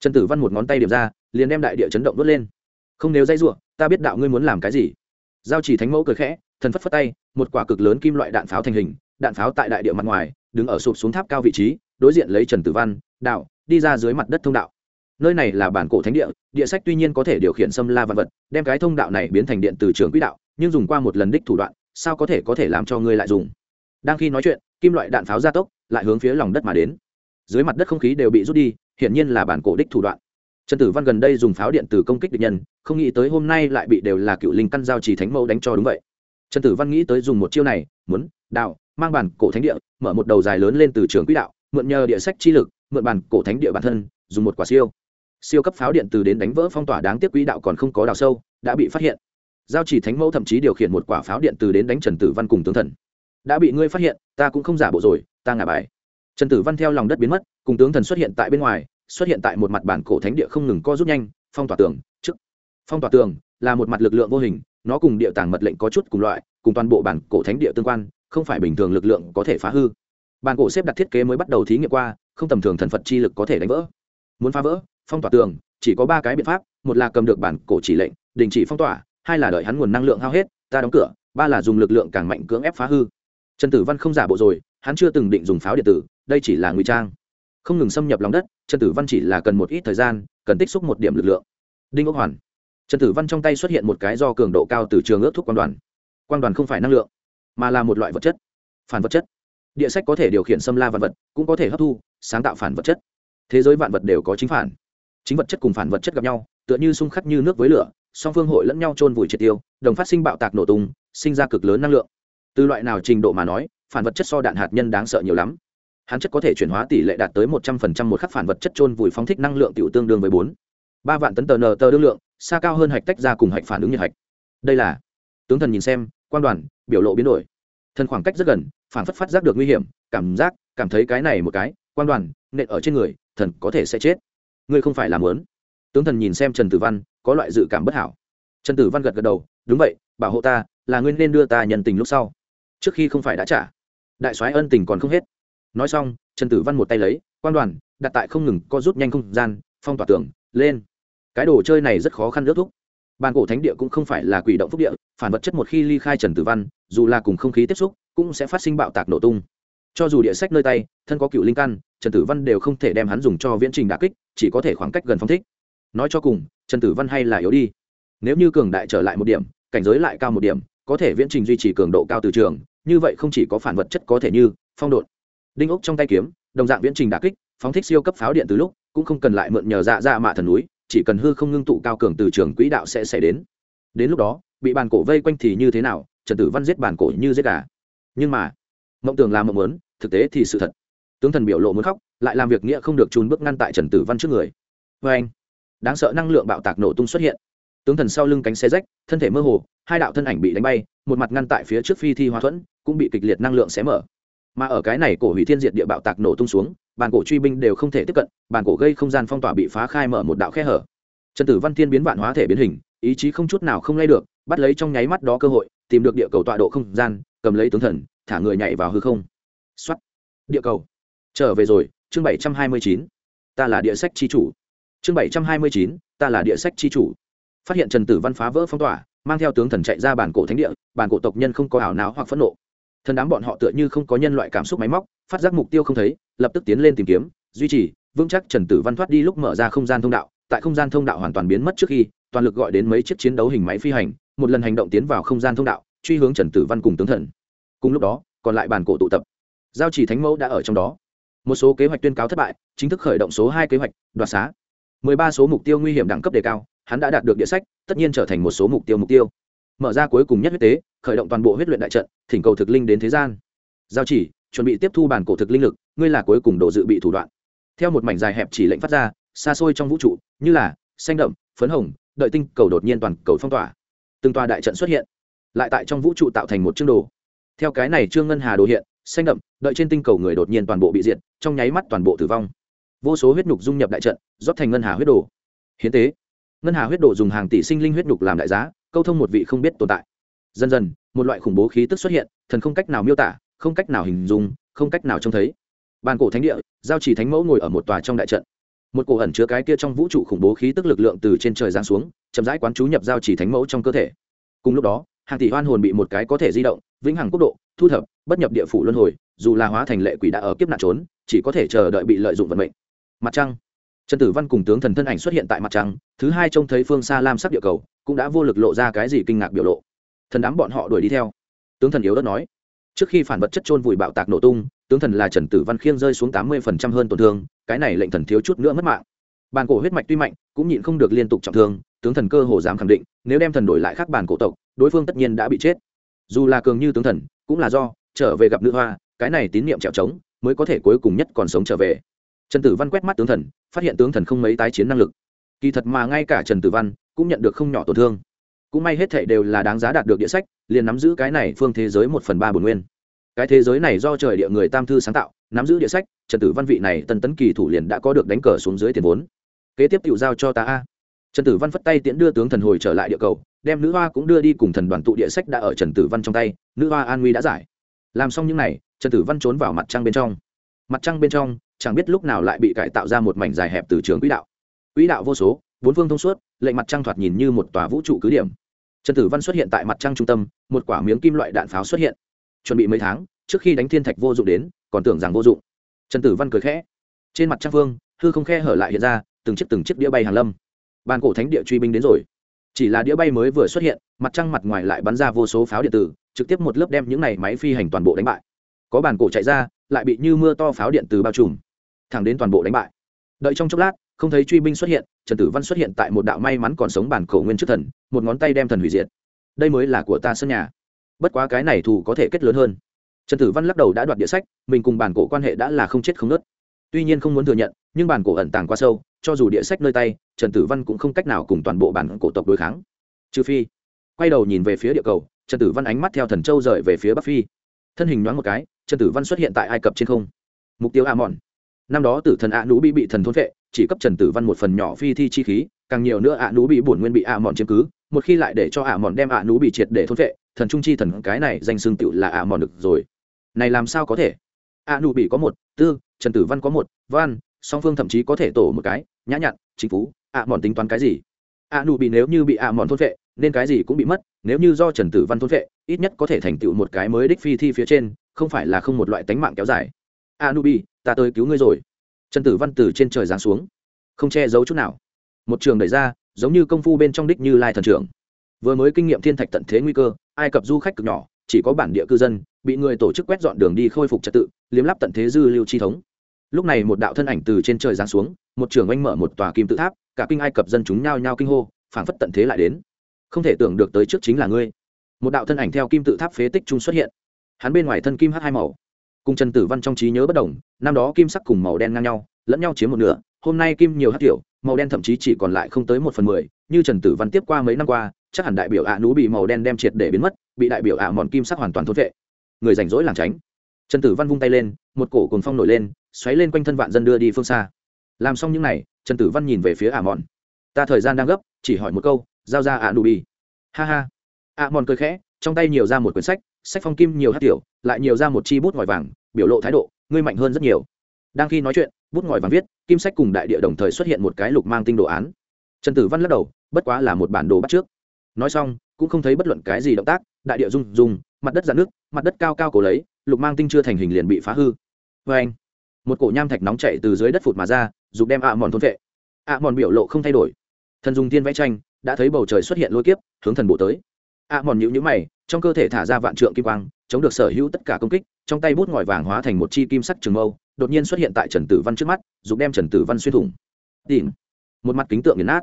Trần tử văn một ngón tay điểm ra, liền đem đại địa chấn động đốt lên. Không nếu dây ruộng ta biết đạo ngươi muốn làm cái gì. Giao chỉ thánh mẫu cười khẽ, thần phất phất tay, một quả cực lớn kim loại đạn pháo thành hình, đạn pháo tại đại địa mặt ngoài, đứng ở sụp xuống tháp cao vị trí, đối diện lấy trần tử văn, đạo đi ra dưới mặt đất thông đạo. Nơi này là bản cổ thánh địa địa sách tuy nhiên có thể điều khiển xâm la văn vật, đem cái thông đạo này biến thành điện từ trường quỹ đạo, nhưng dùng qua một lần đích thủ đoạn, sao có thể có thể làm cho ngươi lại dùng? Đang khi nói chuyện, kim loại đạn pháo gia tốc, lại hướng phía lòng đất mà đến. Dưới mặt đất không khí đều bị rút đi, hiển nhiên là bản cổ đích thủ đoạn. Trần tử văn gần đây dùng pháo điện từ công kích địch nhân, không nghĩ tới hôm nay lại bị đều là cựu linh căn giao chỉ thánh mẫu đánh cho đúng vậy. Trần tử văn nghĩ tới dùng một chiêu này, muốn đào mang bản cổ thánh địa, mở một đầu dài lớn lên từ trường quỹ đạo, mượn nhờ địa sách chi lực mượn bản cổ thánh địa bản thân, dùng một quả siêu. Siêu cấp pháo điện từ đến đánh vỡ phong tỏa đáng tiếc quỹ đạo còn không có đào sâu, đã bị phát hiện. Giao chỉ thánh mẫu thậm chí điều khiển một quả pháo điện từ đến đánh trần tử văn cùng tướng thần. Đã bị ngươi phát hiện, ta cũng không giả bộ rồi, ta ngả bài. Trần tử văn theo lòng đất biến mất, cùng tướng thần xuất hiện tại bên ngoài, xuất hiện tại một mặt bản cổ thánh địa không ngừng co rút nhanh, phong tỏa tường, trước. Phong tỏa tường là một mặt lực lượng vô hình, nó cùng địa tàng mật lệnh có chút cùng loại, cùng toàn bộ bản cổ thánh địa tương quan, không phải bình thường lực lượng có thể phá hư bản cổ xếp đặt thiết kế mới bắt đầu thí nghiệm qua, không tầm thường thần phật chi lực có thể đánh vỡ. Muốn phá vỡ, phong tỏa tường, chỉ có ba cái biện pháp, một là cầm được bản cổ chỉ lệnh, đình chỉ phong tỏa, hai là đợi hắn nguồn năng lượng hao hết, ta đóng cửa, ba là dùng lực lượng càng mạnh cưỡng ép phá hư. Trần tử văn không giả bộ rồi, hắn chưa từng định dùng pháo điện tử, đây chỉ là ngụy trang. Không ngừng xâm nhập lòng đất, trần tử văn chỉ là cần một ít thời gian, cần tích xúc một điểm lực lượng. Đinh ốc hoàn. Trần tử văn trong tay xuất hiện một cái do cường độ cao từ trường ước thuốc quan đoàn. Quan đoàn không phải năng lượng, mà là một loại vật chất. Phản vật chất địa sách có thể điều khiển xâm la vạn vật, cũng có thể hấp thu, sáng tạo phản vật chất. Thế giới vạn vật đều có chính phản. Chính vật chất cùng phản vật chất gặp nhau, tựa như xung khắc như nước với lửa, song phương hội lẫn nhau trôn vùi triệt tiêu, đồng phát sinh bạo tạc nổ tung, sinh ra cực lớn năng lượng. Từ loại nào trình độ mà nói, phản vật chất so đạn hạt nhân đáng sợ nhiều lắm. Hắn chất có thể chuyển hóa tỷ lệ đạt tới một trăm phần trăm một khắc phản vật chất trôn vùi phóng thích năng lượng tiểu tương đương với bốn. Ba vạn tấn tờ nờ tờ đương lượng, xa cao hơn hạch tách ra cùng hạch phản ứng nhiệt hạch. Đây là, tướng thần nhìn xem quan đoàn, biểu lộ biến đổi thần khoảng cách rất gần, phản phất phát giác được nguy hiểm, cảm giác, cảm thấy cái này một cái quan đoàn, nện ở trên người, thần có thể sẽ chết. Ngươi không phải làm lớn tướng thần nhìn xem trần tử văn, có loại dự cảm bất hảo. Trần tử văn gật gật đầu, đúng vậy, bảo hộ ta, là ngươi nên đưa ta nhận tình lúc sau. Trước khi không phải đã trả. Đại soái ân tình còn không hết. Nói xong, trần tử văn một tay lấy quan đoàn, đặt tại không ngừng, co rút nhanh không gian, phong tỏa tường, lên. Cái đồ chơi này rất khó khăn ước thúc bàn cổ thánh địa cũng không phải là quỷ động phúc địa, phản vật chất một khi ly khai trần tử văn, dù là cùng không khí tiếp xúc, cũng sẽ phát sinh bạo tạc nổ tung. Cho dù địa sách nơi tay, thân có cựu linh căn, trần tử văn đều không thể đem hắn dùng cho viễn trình đà kích, chỉ có thể khoảng cách gần phong thích. Nói cho cùng, trần tử văn hay là yếu đi. Nếu như cường đại trở lại một điểm, cảnh giới lại cao một điểm, có thể viễn trình duy trì cường độ cao từ trường, như vậy không chỉ có phản vật chất có thể như phong độn, đinh ốc trong tay kiếm, đồng dạng viễn trình đà kích, phóng thích siêu cấp pháo điện từ lúc, cũng không cần lại mượn nhờ dạ dạ mạ thần núi chỉ cần hư không ngưng tụ cao cường từ trường quỹ đạo sẽ xảy đến. Đến lúc đó, bị bàn cổ vây quanh thì như thế nào, trần tử văn giết bàn cổ như giết gà. Nhưng mà, mộng tưởng là mộng muốn, thực tế thì sự thật. Tướng thần biểu lộ muốn khóc, lại làm việc nghĩa không được trùn bước ngăn tại trần tử văn trước người. Vê anh, đáng sợ năng lượng bạo tạc nổ tung xuất hiện. Tướng thần sau lưng cánh xe rách, thân thể mơ hồ, hai đạo thân ảnh bị đánh bay, một mặt ngăn tại phía trước phi thi hóa thuẫn, cũng bị kịch liệt năng lượng xé mở mà ở cái này cổ hủy thiên diệt địa bạo tạc nổ tung xuống, bàn cổ truy binh đều không thể tiếp cận, bàn cổ gây không gian phong tỏa bị phá khai mở một đạo khe hở. Trần tử văn thiên biến vạn hóa thể biến hình, ý chí không chút nào không lay được, bắt lấy trong nháy mắt đó cơ hội, tìm được địa cầu tọa độ không gian, cầm lấy tướng thần, thả người nhảy vào hư không. Xuất địa cầu. Trở về rồi, chương bảy trăm hai mươi chín. Ta là địa sách chi chủ. Chương bảy trăm hai mươi chín, ta là địa sách chi chủ. Phát hiện trần tử văn phá vỡ phong tỏa, mang theo tướng thần chạy ra bản cổ thánh địa, bản cổ tộc nhân không có ảo não hoặc phẫn nộ thần đám bọn họ tựa như không có nhân loại cảm xúc máy móc, phát giác mục tiêu không thấy, lập tức tiến lên tìm kiếm, duy trì, vững chắc trần tử văn thoát đi lúc mở ra không gian thông đạo, tại không gian thông đạo hoàn toàn biến mất trước khi, toàn lực gọi đến mấy chiếc chiến đấu hình máy phi hành, một lần hành động tiến vào không gian thông đạo, truy hướng trần tử văn cùng tướng thần. Cùng lúc đó, còn lại bàn cổ tụ tập. Giao chỉ thánh mẫu đã ở trong đó. Một số kế hoạch tuyên cáo thất bại, chính thức khởi động số hai kế hoạch, đoạt xá. Mười ba số mục tiêu nguy hiểm đẳng cấp đề cao, hắn đã đạt được địa sách, tất nhiên trở thành một số mục tiêu mục tiêu mở ra cuối cùng nhất huyết tế, khởi động toàn bộ huyết luyện đại trận, thỉnh cầu thực linh đến thế gian. Giao chỉ, chuẩn bị tiếp thu bản cổ thực linh lực, ngươi là cuối cùng đồ dự bị thủ đoạn. Theo một mảnh dài hẹp chỉ lệnh phát ra, xa xôi trong vũ trụ, như là xanh đậm, phấn hồng, đợi tinh cầu đột nhiên toàn cầu phong tỏa. Từng tòa đại trận xuất hiện, lại tại trong vũ trụ tạo thành một chương đồ. Theo cái này trương ngân hà đồ hiện, xanh đậm, đợi trên tinh cầu người đột nhiên toàn bộ bị diệt, trong nháy mắt toàn bộ tử vong. Vô số huyết nhục dung nhập đại trận, rót thành ngân hà huyết đồ. Hiến tế, ngân hà huyết đồ dùng hàng tỷ sinh linh huyết nhục làm đại giá câu thông một vị không biết tồn tại. Dần dần, một loại khủng bố khí tức xuất hiện, thần không cách nào miêu tả, không cách nào hình dung, không cách nào trông thấy. Bàn cổ thánh địa, giao chỉ thánh mẫu ngồi ở một tòa trong đại trận. Một cổ ẩn chứa cái kia trong vũ trụ khủng bố khí tức lực lượng từ trên trời giáng xuống, chậm rãi quán chú nhập giao chỉ thánh mẫu trong cơ thể. Cùng lúc đó, hàng tỷ hoan hồn bị một cái có thể di động, vĩnh hằng quốc độ, thu thập, bất nhập địa phủ luân hồi, dù là hóa thành lệ quỷ đã ở kiếp nạn trốn, chỉ có thể chờ đợi bị lợi dụng vận mệnh. Mặt trăng trần tử văn cùng tướng thần thân ảnh xuất hiện tại mặt trăng, thứ hai trông thấy phương xa lam sắc địa cầu, cũng đã vô lực lộ ra cái gì kinh ngạc biểu lộ. Thần đám bọn họ đuổi đi theo. Tướng thần yếu đất nói, trước khi phản vật chất trôn vùi bạo tạc nổ tung, tướng thần là trần tử văn khiêng rơi xuống tám mươi phần trăm hơn tổn thương, cái này lệnh thần thiếu chút nữa mất mạng. Bàn cổ huyết mạch tuy mạnh, cũng nhịn không được liên tục trọng thương, tướng thần cơ hồ dám khẳng định, nếu đem thần đổi lại khác bàn cổ tộc, đối phương tất nhiên đã bị chết. Dù là cường như tướng thần, cũng là do, trở về gặp nữ hoa, cái này tín niệm trèo trống, mới có thể cuối cùng nhất còn sống trở về trần tử văn quét mắt tướng thần, phát hiện tướng thần không mấy tái chiến năng lực. Kỳ thật mà ngay cả trần tử văn cũng nhận được không nhỏ tổn thương. Cũng may hết thệ đều là đáng giá đạt được địa sách, liền nắm giữ cái này phương thế giới một phần ba bồn nguyên. Cái thế giới này do trời địa người tam thư sáng tạo, nắm giữ địa sách, trần tử văn vị này tân tấn kỳ thủ liền đã có được đánh cờ xuống dưới tiền vốn. Kế tiếp tự giao cho ta a. Trần tử văn phất tay tiễn đưa tướng thần hồi trở lại địa cầu, đem nữ hoa cũng đưa đi cùng thần đoàn tụ địa sách đã ở trần tử văn trong tay, nữ hoa an nguy đã giải. Làm xong những n à y trần tử văn trốn vào mặt trăng bên trong mặt trăng bên trong, chẳng biết lúc nào lại bị cải tạo ra một mảnh dài hẹp từ trường quỹ đạo. Quỹ đạo vô số, bốn phương thông suốt, lệnh mặt trăng thoạt nhìn như một tòa vũ trụ cứ điểm. Trần tử văn xuất hiện tại mặt trăng trung tâm, một quả miếng kim loại đạn pháo xuất hiện. Chuẩn bị mấy tháng, trước khi đánh thiên thạch vô dụng đến, còn tưởng rằng vô dụng. Trần tử văn cười khẽ. Trên mặt trăng phương hư không khe hở lại hiện ra, từng chiếc từng chiếc đĩa bay hàn lâm. Bàn cổ thánh địa truy binh đến rồi. Chỉ là đĩa bay mới vừa xuất hiện, mặt trăng mặt ngoài lại bắn ra vô số pháo điện tử, trực tiếp một lớp đem những này máy phi hành toàn bộ đánh bại có bàn cổ chạy ra, lại bị như mưa to pháo điện từ bao trùm. Thẳng đến toàn bộ đánh bại. Đợi trong chốc lát, không thấy truy binh xuất hiện, trần tử văn xuất hiện tại một đạo may mắn còn sống bản cổ nguyên trước thần, một ngón tay đem thần hủy diệt. Đây mới là của ta sân nhà. Bất quá cái này thù có thể kết lớn hơn. Trần tử văn lắc đầu đã đoạt địa sách, mình cùng bản cổ quan hệ đã là không chết không nớt tuy nhiên không muốn thừa nhận, nhưng bản cổ ẩn tàng quá sâu, cho dù địa sách nơi tay, trần tử văn cũng không cách nào cùng toàn bộ bản cổ tộc đối kháng. Trừ phi, quay đầu nhìn về phía địa cầu, trần tử văn ánh mắt theo thần châu rời về phía bắc phi. Thân hình nhoáng một cái trần tử văn xuất hiện tại ai cập trên không. Mục tiêu a mòn năm đó tử thần a nú bị bị thần thôn vệ chỉ cấp trần tử văn một phần nhỏ phi thi chi khí, càng nhiều nữa a nú bị bổn nguyên bị a mòn chiếm cứ, một khi lại để cho a mòn đem a nú bị triệt để thôn vệ thần trung chi thần cái này danh xương tựu là a mòn được rồi. Này làm sao có thể? A nú bị có một, tư, trần tử văn có một, văn, song phương thậm chí có thể tổ một cái, nhã nhặn, chính phú a mòn tính toán cái gì? A nụ bị nếu như bị a mòn thôn vệ nên cái gì cũng bị mất, nếu như do trần tử văn thôn vệ ít nhất có thể thành tựu một cái mới đích phi thi phía trên, không phải là không một loại tánh mạng kéo dài. A nụ bị ta tới cứu ngươi rồi. Trần tử văn từ trên trời giáng xuống. Không che giấu chút nào. Một trường đẩy ra, giống như công phu bên trong đích như lai thần trưởng. Vừa mới kinh nghiệm thiên thạch tận thế nguy cơ, ai cập du khách cực nhỏ, chỉ có bản địa cư dân, bị người tổ chức quét dọn đường đi khôi phục trật tự, liếm lắp tận thế dư lưu chi thống. Lúc này một đạo thân ảnh từ trên trời giáng xuống, một trường oanh mở một tòa kim tự tháp cả kinh ai cập dân chúng nhao nhao kinh hô, phảng phất tận thế lại đến. Không thể tưởng được tới trước chính là ngươi. Một đạo thân ảnh theo kim tự tháp phế tích trung xuất hiện. Hắn bên ngoài thân kim h hai màu. Cùng trần tử văn trong trí nhớ bất đồng, năm đó kim sắc cùng màu đen ngang nhau, lẫn nhau chiếm một nửa, hôm nay kim nhiều hát tiểu, màu đen thậm chí chỉ còn lại không tới một phần mười, như trần tử văn tiếp qua mấy năm qua, chắc hẳn đại biểu ạ à nú bị màu đen đem triệt để biến mất, bị đại biểu ạ mòn kim sắc hoàn toàn thốt vệ người rảnh rỗi làng tránh. Trần tử văn vung tay lên, một cổ cồn phong nổi lên, xoáy lên quanh thân vạn dân đưa đi phương xa. Làm xong những n à y trần tử văn nhìn về phía ả mòn ta thời gian đang gấp, chỉ hỏi một câu, giao ra ạ nụ bi ha ha. Ả mòn cười khẽ, trong tay nhiều ra một quyển sách sách phong kim nhiều hát tiểu, lại nhiều ra một chi bút ngòi vàng, biểu lộ thái độ, ngươi mạnh hơn rất nhiều. Đang khi nói chuyện, bút ngòi vàng viết, kim sách cùng đại địa đồng thời xuất hiện một cái lục mang tinh đồ án. Trần tử văn lắc đầu, bất quá là một bản đồ bắt trước. Nói xong, cũng không thấy bất luận cái gì động tác, đại địa rung rung, mặt đất dạn nước mặt đất cao cao cổ lấy, lục mang tinh chưa thành hình liền bị phá hư. Vê anh một cổ nham thạch nóng chạy từ dưới đất phụt mà ra dục đem ạ mòn thôn vệ. ạ mòn biểu lộ không thay đổi. Thần dùng tiên vẽ tranh, đã thấy bầu trời xuất hiện lôi kiếp, hướng thần bộ tới. ạ mòn nhữ nhữ mày, trong cơ thể thả ra vạn trượng kim quang, chống được sở hữu tất cả công kích, trong tay bút ngòi vàng hóa thành một chi kim sắc trường mâu, đột nhiên xuất hiện tại trần tử văn trước mắt dùng đem trần tử văn xuyên thủng. Tìm. Một mặt kính tượng nghiền nát.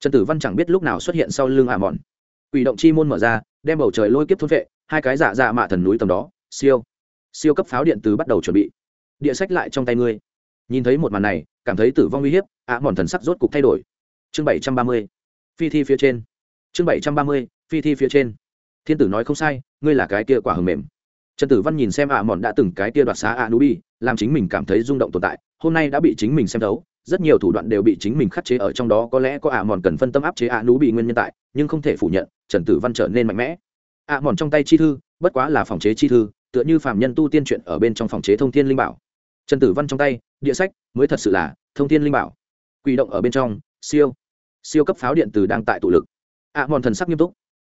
Trần tử văn chẳng biết lúc nào xuất hiện sau lưng ạ mòn. Ủy động chi môn mở ra, đem bầu trời lôi kiếp thôn vệ, hai cái dạ dạ mạ thần núi tầm đó, siêu. Siêu cấp pháo điện từ bắt đầu chuẩn bị. Địa sách lại trong tay ngươi nhìn thấy một màn này, cảm thấy tử vong uy hiếp, ạ mòn thần sắc rốt cục thay đổi. Chương bảy trăm ba mươi, phi thi phía trên. Chương bảy trăm ba mươi, phi thi phía trên. Thiên tử nói không sai, ngươi là cái kia quả hầm mềm. Trần tử văn nhìn xem ạ mòn đã từng cái kia đoạt xá ạ nú bi làm chính mình cảm thấy rung động tồn tại, hôm nay đã bị chính mình xem thấu, rất nhiều thủ đoạn đều bị chính mình khắc chế ở trong đó, có lẽ có ạ mòn cần phân tâm áp chế ạ nú bị nguyên nhân tại, nhưng không thể phủ nhận, trần tử văn trở nên mạnh mẽ. Ạ mòn trong tay chi thư, bất quá là phòng chế chi thư, tựa như phạm nhân tu tiên chuyện ở bên trong phòng chế thông thiên linh bảo. Trần tử văn trong tay địa sách, mới thật sự là thông thiên linh bảo. Quỷ động ở bên trong, siêu siêu cấp pháo điện tử đang tại tụ lực. Ạ mòn thần sắc nghiêm túc.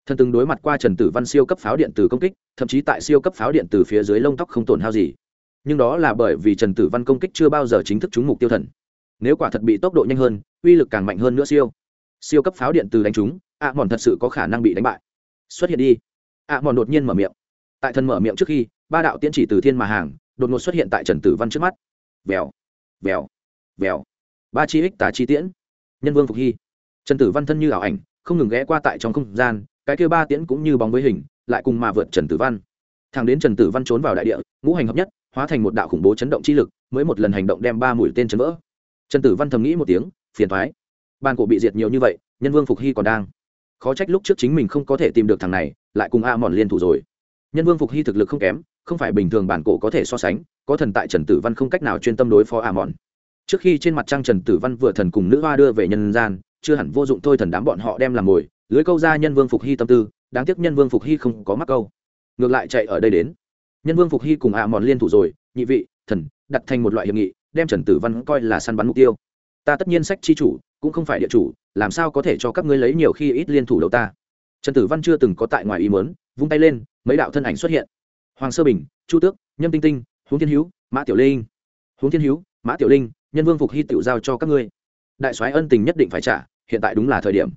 Thần từng đối mặt qua trần tử văn siêu cấp pháo điện tử công kích, thậm chí tại siêu cấp pháo điện tử phía dưới lông tóc không tổn hao gì. Nhưng đó là bởi vì trần tử văn công kích chưa bao giờ chính thức trúng mục tiêu thần. Nếu quả thật bị tốc độ nhanh hơn, uy lực càng mạnh hơn nữa siêu. Siêu cấp pháo điện tử đánh trúng ạ mòn thật sự có khả năng bị đánh bại. Xuất hiện đi. Ạ mòn đột nhiên mở miệng. Tại thần mở miệng trước khi, ba đạo tiễn chỉ từ thiên mà hàng, đột ngột xuất hiện tại trần tử văn trước mắt vèo vèo vèo. Ba chi ích tà chi tiễn. Nhân vương phục hy. Trần tử văn thân như ảo ảnh, không ngừng ghé qua tại trong không gian, cái kia ba tiễn cũng như bóng với hình, lại cùng mà vượt trần tử văn. Thằng đến trần tử văn trốn vào đại địa, ngũ hành hợp nhất, hóa thành một đạo khủng bố chấn động chi lực, mới một lần hành động đem ba mũi tên chấn vỡ. Trần tử văn thầm nghĩ một tiếng, phiền thoái ban cổ bị diệt nhiều như vậy, nhân vương phục hy còn đang. Khó trách lúc trước chính mình không có thể tìm được thằng này, lại cùng a mòn liên thủ rồi. Nhân vương phục hy thực lực không kém không phải bình thường bản cổ có thể so sánh, có thần tại trần tử văn không cách nào chuyên tâm đối phó a mòn trước khi trên mặt trăng trần tử văn vừa thần cùng nữ hoa đưa về nhân gian, chưa hẳn vô dụng thôi thần đám bọn họ đem làm mồi, lưới câu ra nhân vương phục hy tâm tư, đáng tiếc nhân vương phục hy không có mắc câu. Ngược lại chạy ở đây đến. Nhân vương phục hy cùng a mòn liên thủ rồi, nhị vị, thần, đặt thành một loại hiệp nghị, đem trần tử văn coi là săn bắn mục tiêu. Ta tất nhiên sách chi chủ, cũng không phải địa chủ, làm sao có thể cho các ngươi lấy nhiều khi ít liên thủ đầu ta. Trần tử văn chưa từng có tại ngoài ý mớn vung tay lên, mấy đạo thân ảnh xuất hiện hoàng sơ bình, chu tước, nhâm tinh tinh, huống thiên hữu, mã tiểu linh. Huống thiên hữu, mã tiểu linh, nhân vương phục hy tự giao cho các ngươi. Đại soái ân tình nhất định phải trả, hiện tại đúng là thời điểm.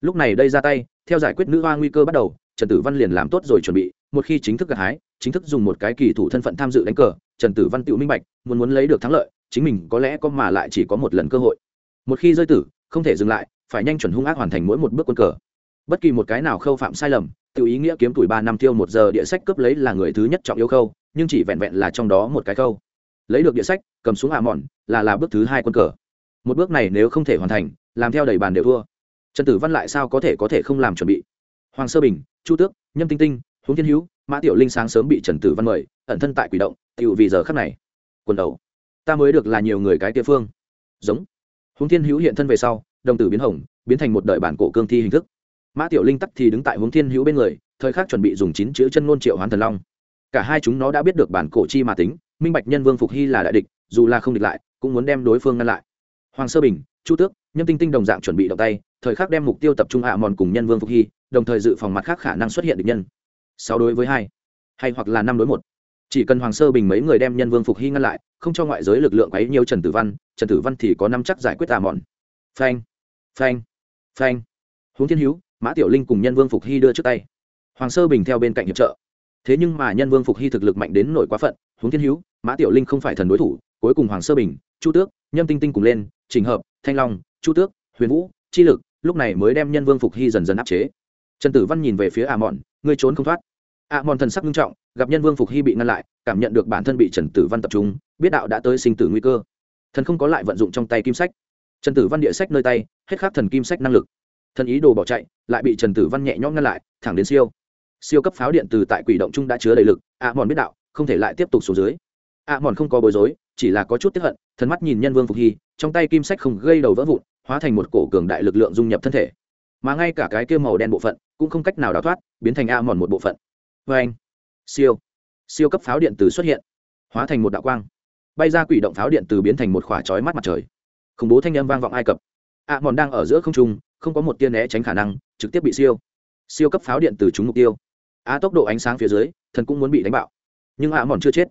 Lúc này đây ra tay, theo giải quyết nữ hoa nguy cơ bắt đầu, trần tử văn liền làm tốt rồi chuẩn bị, một khi chính thức gặt hái, chính thức dùng một cái kỳ thủ thân phận tham dự đánh cờ, trần tử văn tự minh bạch, muốn muốn lấy được thắng lợi, chính mình có lẽ có mà lại chỉ có một lần cơ hội. Một khi rơi tử, không thể dừng lại, phải nhanh chuẩn hung ác hoàn thành mỗi một bước quân cờ. Bất kỳ một cái nào khâu phạm sai lầm tự ý nghĩa kiếm tuổi ba năm tiêu một giờ địa sách cướp lấy là người thứ nhất trọng yêu khâu, nhưng chỉ vẹn vẹn là trong đó một cái khâu. Lấy được địa sách, cầm xuống hạ mòn, là là bước thứ hai quân cờ. Một bước này nếu không thể hoàn thành, làm theo đầy bàn đều thua. Trần tử văn lại sao có thể có thể không làm chuẩn bị? Hoàng sơ bình, chu tước, nhâm tinh tinh, huống thiên hữu, mã tiểu linh sáng sớm bị trần tử văn mời, ẩn thân tại quỷ động tiêu vì giờ khắc này. Quần đầu. Ta mới được là nhiều người cái địa phương. Giống. Huống thiên hữu hiện thân về sau, đồng tử biến hồng, biến thành một đời bản cổ cương thi hình thức mã tiểu linh tắc thì đứng tại hướng thiên hữu bên người, thời khắc chuẩn bị dùng chín chữ chân ngôn triệu hoán thần long. Cả hai chúng nó đã biết được bản cổ chi mà tính, minh bạch nhân vương phục hy là đại địch, dù là không địch lại, cũng muốn đem đối phương ngăn lại. Hoàng sơ bình, chu tước nhân tinh tinh đồng dạng chuẩn bị động tay, thời khắc đem mục tiêu tập trung hạ mòn cùng nhân vương phục hy, đồng thời dự phòng mặt khác khả năng xuất hiện địch nhân. Sáu đối với hai, hay hoặc là năm đối một. Chỉ cần hoàng sơ bình mấy người đem nhân vương phục hy ngăn lại, không cho ngoại giới lực lượng ấy nhiều trần tử văn, trần tử văn thì có năm chắc giải quyết tà mòn phanh phanh phanh. Huống thiên hữu mã tiểu linh cùng nhân vương phục hy đưa trước tay hoàng sơ bình theo bên cạnh hiệp trợ thế nhưng mà nhân vương phục hy thực lực mạnh đến nổi quá phận huống thiên hữu mã tiểu linh không phải thần đối thủ cuối cùng hoàng sơ bình chu tước nhâm tinh tinh cùng lên trình hợp thanh long chu tước huyền vũ chi lực lúc này mới đem nhân vương phục hy dần dần áp chế trần tử văn nhìn về phía a mòn ngươi trốn không thoát a mòn thần sắc nghiêm trọng gặp nhân vương phục hy bị ngăn lại cảm nhận được bản thân bị trần tử văn tập trung biết đạo đã tới sinh tử nguy cơ thần không có lại vận dụng trong tay kim sách trần tử văn địa sách nơi tay hết khắc thần kim sách năng lực thần ý đồ bỏ chạy, lại bị trần tử văn nhẹ nhõm ngăn lại, thẳng đến siêu. Siêu cấp pháo điện từ tại quỷ động trung đã chứa đầy lực, a mòn biết đạo, không thể lại tiếp tục xuống dưới. A mòn không có bối rối, chỉ là có chút tiếp hận, thần mắt nhìn nhân vương phục hy, trong tay kim sách không gây đầu vỡ vụn, hóa thành một cổ cường đại lực lượng dung nhập thân thể. Mà ngay cả cái kia màu đen bộ phận, cũng không cách nào đào thoát, biến thành a mòn một bộ phận. Vê anh. Siêu. Siêu cấp pháo điện từ xuất hiện, hóa thành một đạo quang. Bay ra quỷ động pháo điện từ biến thành một khỏa chói mắt mặt trời. Khủng bố thanh âm vang vọng ai cập. A mòn đang ở giữa không trung không có một tia né tránh khả năng, trực tiếp bị siêu. Siêu cấp pháo điện từ trúng mục tiêu. A tốc độ ánh sáng phía dưới, thần cũng muốn bị đánh bạo. Nhưng a mòn chưa chết.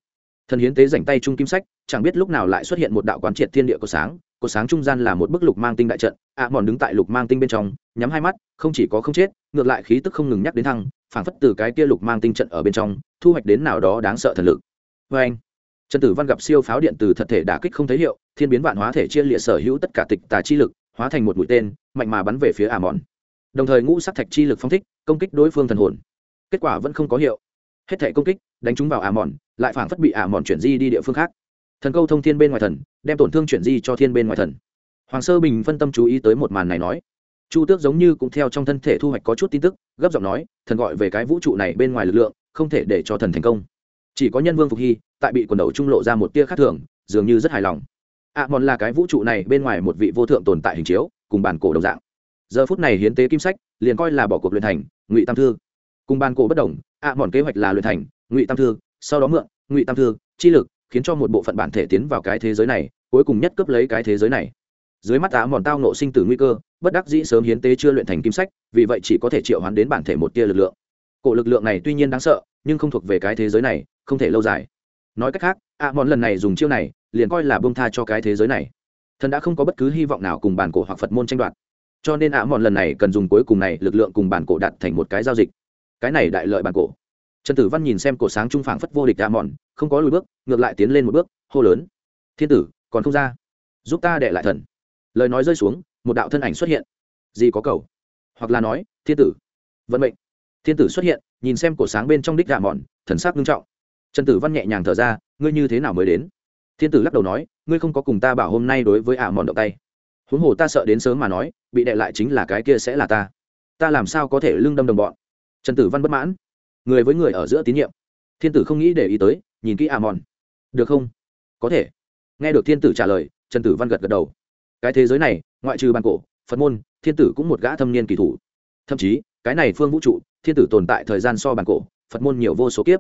Thần hiến tế dành tay trung kim sách, chẳng biết lúc nào lại xuất hiện một đạo quán triệt thiên địa của sáng. Của sáng trung gian là một bức lục mang tinh đại trận. A mòn đứng tại lục mang tinh bên trong, nhắm hai mắt, không chỉ có không chết, ngược lại khí tức không ngừng nhắc đến thăng, phảng phất từ cái kia lục mang tinh trận ở bên trong, thu hoạch đến nào đó đáng sợ thần lực. Vê anh, trần tử văn gặp siêu pháo điện từ thật thể đả kích không thấy hiệu, thiên biến vạn hóa thể chia liệt sở hữu tất cả tịch tà chi lực hóa thành một mũi tên, mạnh mà bắn về phía ả mòn đồng thời ngũ sắc thạch chi lực phong thích, công kích đối phương thần hồn. Kết quả vẫn không có hiệu. Hết thể công kích, đánh chúng vào ả mòn lại phảng phất bị ả mòn chuyển di đi địa phương khác. Thần câu thông thiên bên ngoài thần, đem tổn thương chuyển di cho thiên bên ngoài thần. Hoàng sơ bình phân tâm chú ý tới một màn này nói. Chu tước giống như cũng theo trong thân thể thu hoạch có chút tin tức, gấp giọng nói, thần gọi về cái vũ trụ này bên ngoài lực lượng, không thể để cho thần thành công. Chỉ có nhân vương phục hy, tại bị quần đầu trung lộ ra một tia khác thường, dường như rất hài lòng ạ mòn là cái vũ trụ này bên ngoài một vị vô thượng tồn tại hình chiếu, cùng bản cổ đồng dạng. Giờ phút này hiến tế kim sách, liền coi là bỏ cuộc luyện thành, ngụy tam thư. Cùng bản cổ bất đồng ạ mòn kế hoạch là luyện thành, ngụy tam thư, sau đó mượn, ngụy tam thư, chi lực, khiến cho một bộ phận bản thể tiến vào cái thế giới này, cuối cùng nhất cướp lấy cái thế giới này. Dưới mắt ạ mòn tao nộ sinh tử nguy cơ, bất đắc dĩ sớm hiến tế chưa luyện thành kim sách, vì vậy chỉ có thể triệu hoán đến bản thể một tia lực lượng. Cổ lực lượng này tuy nhiên đáng sợ, nhưng không thuộc về cái thế giới này, không thể lâu dài nói cách khác, ạ mòn lần này dùng chiêu này, liền coi là bông tha cho cái thế giới này. Thần đã không có bất cứ hy vọng nào cùng bản cổ hoặc phật môn tranh đoạt. Cho nên ạ mòn lần này cần dùng cuối cùng này lực lượng cùng bản cổ đặt thành một cái giao dịch. Cái này đại lợi bản cổ. Trần tử văn nhìn xem cổ sáng trung phảng phất vô địch ạ mòn không có lùi bước, ngược lại tiến lên một bước, hô lớn. Thiên tử, còn không ra? Giúp ta đệ lại thần. Lời nói rơi xuống, một đạo thân ảnh xuất hiện. Gì có cầu? Hoặc là nói, thiên tử, vận mệnh. Thiên tử xuất hiện, nhìn xem cổ sáng bên trong đích gạ mòn thần sắc nghiêm trọng trần tử văn nhẹ nhàng thở ra, ngươi như thế nào mới đến? Thiên tử lắc đầu nói, ngươi không có cùng ta bảo hôm nay đối với ả mòn động tay. Huống hồ ta sợ đến sớm mà nói, bị đệ lại chính là cái kia sẽ là ta. Ta làm sao có thể lưng đâm đồng bọn? Trần tử văn bất mãn. Người với người ở giữa tín nhiệm. Thiên tử không nghĩ để ý tới, nhìn kỹ ả mòn được không? Có thể. Nghe được thiên tử trả lời, trần tử văn gật gật đầu. Cái thế giới này, ngoại trừ bàn cổ, phật môn, thiên tử cũng một gã thâm niên kỳ thủ. Thậm chí, cái này phương vũ trụ, thiên tử tồn tại thời gian so bàn cổ, phật môn nhiều vô số kiếp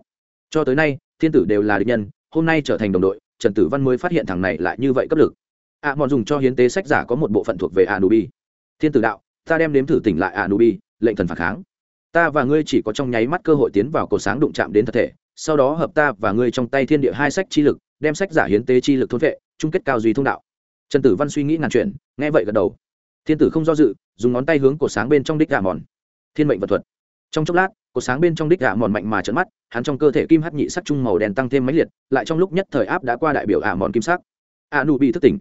cho tới nay, thiên tử đều là địch nhân, hôm nay trở thành đồng đội, trần tử văn mới phát hiện thằng này lại như vậy cấp lực. Ạ mòn dùng cho hiến tế sách giả có một bộ phận thuộc về a nubi thiên tử đạo, ta đem đếm thử tỉnh lại a nubi lệnh thần phản kháng. Ta và ngươi chỉ có trong nháy mắt cơ hội tiến vào cổ sáng đụng chạm đến thật thể, sau đó hợp ta và ngươi trong tay thiên địa hai sách chi lực, đem sách giả hiến tế chi lực thôn vệ, chung kết cao duy thông đạo. Trần tử văn suy nghĩ ngàn chuyện, nghe vậy gật đầu. Thiên tử không do dự, dùng ngón tay hướng cổ sáng bên trong đích gà mòn thiên mệnh vật thuật trong chốc lát, cột sáng bên trong đích gà mòn mạnh mà trợn mắt, hắn trong cơ thể kim hắc nhị sắc trung màu đen tăng thêm máy liệt, lại trong lúc nhất thời áp đã qua đại biểu ả mòn kim sắc. A nu bị thức tỉnh.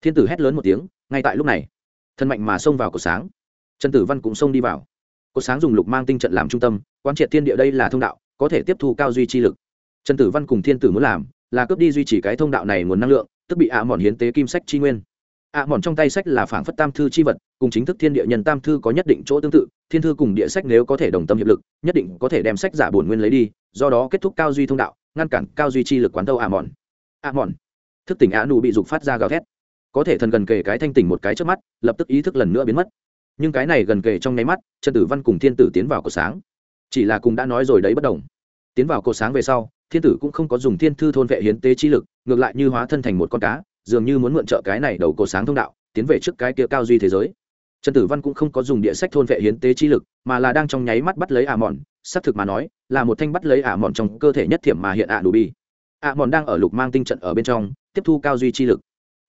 Thiên tử hét lớn một tiếng, ngay tại lúc này, thân mạnh mà xông vào cột sáng. Trần tử văn cũng xông đi vào. Cột sáng dùng lục mang tinh trận làm trung tâm quan triệt thiên địa đây là thông đạo, có thể tiếp thu cao duy chi lực. Trần tử văn cùng thiên tử muốn làm, là cướp đi duy trì cái thông đạo này nguồn năng lượng, tức bị ạ mòn hiến tế kim sách chi nguyên ạ mòn trong tay sách là phảng phất tam thư chi vật, cùng chính thức thiên địa nhân tam thư có nhất định chỗ tương tự, thiên thư cùng địa sách nếu có thể đồng tâm hiệp lực, nhất định có thể đem sách giả bổn nguyên lấy đi, do đó kết thúc cao duy thông đạo, ngăn cản cao duy chi lực quán tâu ạ mòn. ạ mòn. Thức tỉnh ạ nụ bị dục phát ra gào thét. Có thể thần gần kề cái thanh tỉnh một cái trước mắt, lập tức ý thức lần nữa biến mất. Nhưng cái này gần kề trong nháy mắt, trần tử văn cùng thiên tử tiến vào cổ sáng. Chỉ là cùng đã nói rồi đấy bất đồng. Tiến vào cổ sáng về sau, thiên tử cũng không có dùng thiên thư thôn vệ hiến tế chi lực, ngược lại như hóa thân thành một con cá dường như muốn mượn trợ cái này đầu cổ sáng thông đạo, tiến về trước cái kia cao duy thế giới. Trần tử văn cũng không có dùng địa sách thôn vệ hiến tế chi lực, mà là đang trong nháy mắt bắt lấy ả mòn xác thực mà nói, là một thanh bắt lấy ả mòn trong cơ thể nhất thiểm mà hiện ả đủ bi. Ả mòn đang ở lục mang tinh trận ở bên trong, tiếp thu cao duy chi lực.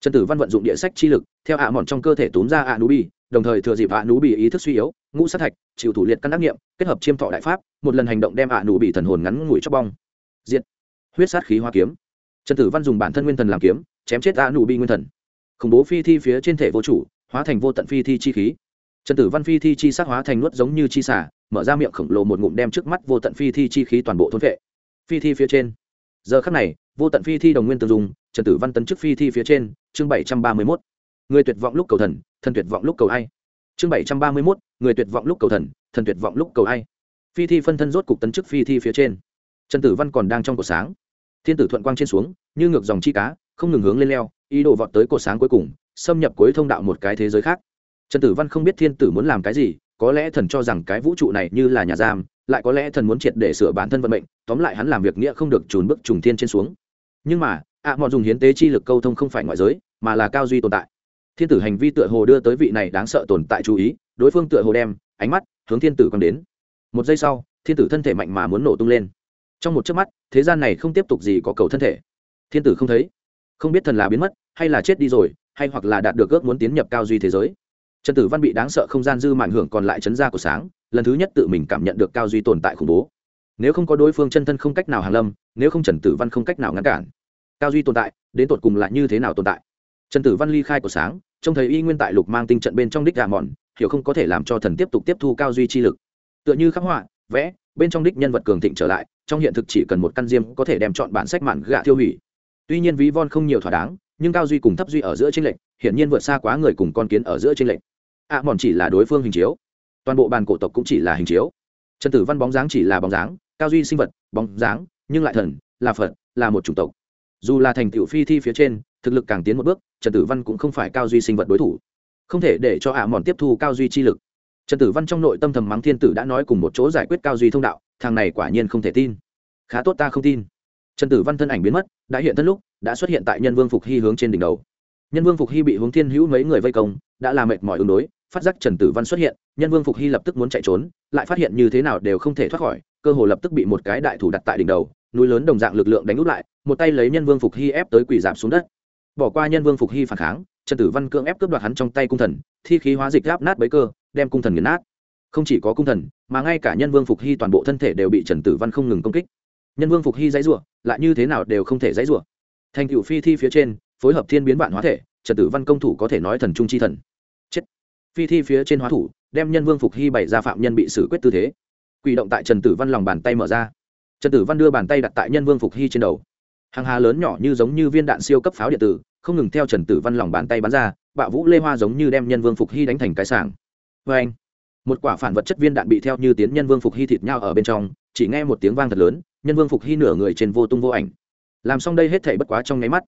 Trần tử văn vận dụng địa sách chi lực, theo ả mòn trong cơ thể túm ra ả nú bi, đồng thời thừa dịp ả nú bi ý thức suy yếu, ngũ sát thạch, chịu thủ liệt căn đắc nghiệm, kết hợp chiêm thọ đại pháp, một lần hành động đem ả nú bi thần hồn ngắn ngủi cho bong. Diệt. Huyết sát khí hoa kiếm. Trần tử văn dùng bản thân nguyên thần làm kiếm chém chết a nụ bi nguyên thần. Khủng bố phi thi phía trên thể vô chủ, hóa thành vô tận phi thi chi khí. Trần tử văn phi thi chi sát hóa thành nuốt giống như chi xả mở ra miệng khổng lồ một ngụm đem trước mắt vô tận phi thi chi khí toàn bộ thôn vệ. Phi thi phía trên. Giờ khắc này, vô tận phi thi đồng nguyên tương dùng trần tử văn tấn chức phi thi phía trên, chương bảy trăm ba mươi mốt. Người tuyệt vọng lúc cầu thần thần tuyệt vọng lúc cầu ai? Chương bảy trăm ba mươi mốt, người tuyệt vọng lúc cầu thần thần tuyệt vọng lúc cầu ai? Phi thi phân thân rốt cục tấn chức phi thi phía trên. Trần tử văn còn đang trong cổ sáng. Thiên tử thuận quang trên xuống, như ngược dòng chi cá không ngừng hướng lên leo ý đồ vọt tới cột sáng cuối cùng xâm nhập cuối thông đạo một cái thế giới khác. Trần tử văn không biết thiên tử muốn làm cái gì có lẽ thần cho rằng cái vũ trụ này như là nhà giam lại có lẽ thần muốn triệt để sửa bản thân vận mệnh tóm lại hắn làm việc nghĩa không được trùn bước trùng thiên trên xuống. Nhưng mà ạ à, dùng hiến tế chi lực câu thông không phải ngoại giới mà là cao duy tồn tại. Thiên tử hành vi tựa hồ đưa tới vị này đáng sợ tồn tại chú ý đối phương tựa hồ đem ánh mắt hướng thiên tử còn đến. Một giây sau thiên tử thân thể mạnh mà muốn nổ tung lên. Trong một chớp mắt thế gian này không tiếp tục gì có cầu thân thể. Thiên tử không thấy không biết thần là biến mất, hay là chết đi rồi, hay hoặc là đạt được ước muốn tiến nhập cao duy thế giới. Trần tử văn bị đáng sợ không gian dư mạn hưởng còn lại chấn ra của sáng, lần thứ nhất tự mình cảm nhận được cao duy tồn tại khủng bố. Nếu không có đối phương chân thân không cách nào hàng lâm, nếu không trần tử văn không cách nào ngăn cản. Cao duy tồn tại, đến tột cùng lại như thế nào tồn tại? Trần tử văn ly khai của sáng, trông thấy y nguyên tại lục mang tinh trận bên trong đích gà mòn, hiểu không có thể làm cho thần tiếp tục tiếp thu cao duy chi lực. Tựa như khắc họa, vẽ, bên trong đích nhân vật cường thịnh trở lại, trong hiện thực chỉ cần một căn diêm có thể đem chọn bản sách mạn gạ tiêu hủy tuy nhiên ví von không nhiều thỏa đáng nhưng cao duy cùng thấp duy ở giữa tranh lệch hiển nhiên vượt xa quá người cùng con kiến ở giữa tranh lệch. Ạ à, mòn chỉ là đối phương hình chiếu. Toàn bộ bàn cổ tộc cũng chỉ là hình chiếu. Trần tử văn bóng dáng chỉ là bóng dáng cao duy sinh vật bóng dáng nhưng lại thần là phật là một chủng tộc. Dù là thành tựu phi thi phía trên thực lực càng tiến một bước trần tử văn cũng không phải cao duy sinh vật đối thủ. Không thể để cho ạ mòn tiếp thu cao duy chi lực. Trần tử văn trong nội tâm thầm mắng thiên tử đã nói cùng một chỗ giải quyết cao duy thông đạo thằng này quả nhiên không thể tin. Khá tốt ta không tin trần tử văn thân ảnh biến mất, đã hiện thân lúc, đã xuất hiện tại nhân vương phục hy hướng trên đỉnh đầu. Nhân vương phục hy bị hướng thiên hữu mấy người vây công, đã làm mệt mỏi ứng đối, phát giác trần tử văn xuất hiện, nhân vương phục hy lập tức muốn chạy trốn, lại phát hiện như thế nào đều không thể thoát khỏi, cơ hồ lập tức bị một cái đại thủ đặt tại đỉnh đầu, núi lớn đồng dạng lực lượng đánh úp lại, một tay lấy nhân vương phục hy ép tới quỳ giảm xuống đất. Bỏ qua nhân vương phục hy phản kháng, trần tử văn cưỡng ép cướp đoạt hắn trong tay cung thần, thi khí hóa dịch gáp nát bấy cơ, đem cung thần nghiền nát. Không chỉ có cung thần, mà ngay cả nhân vương phục hy toàn bộ thân thể đều bị trần tử văn không ngừng công kích nhân vương phục hy dãy rủa, lại như thế nào đều không thể dãy rủa. Thành cựu phi thi phía trên, phối hợp thiên biến vạn hóa thể, trần tử văn công thủ có thể nói thần trung chi thần. Chết. Phi thi phía trên hóa thủ, đem nhân vương phục hy bày ra phạm nhân bị xử quyết tư thế. Quỷ động tại trần tử văn lòng bàn tay mở ra. Trần tử văn đưa bàn tay đặt tại nhân vương phục hy trên đầu. Hàng hà lớn nhỏ như giống như viên đạn siêu cấp pháo điện tử, không ngừng theo trần tử văn lòng bàn tay bắn ra bạo vũ lê hoa giống như đem nhân vương phục hy đánh thành cái sảng. Vê anh một quả phản vật chất viên đạn bị theo như tiến nhân vương phục hy thịt nhau ở bên trong, chỉ nghe một tiếng vang thật lớn nhân vương phục hy nửa người trên vô tung vô ảnh. Làm xong đây hết thể bất quá trong nháy mắt.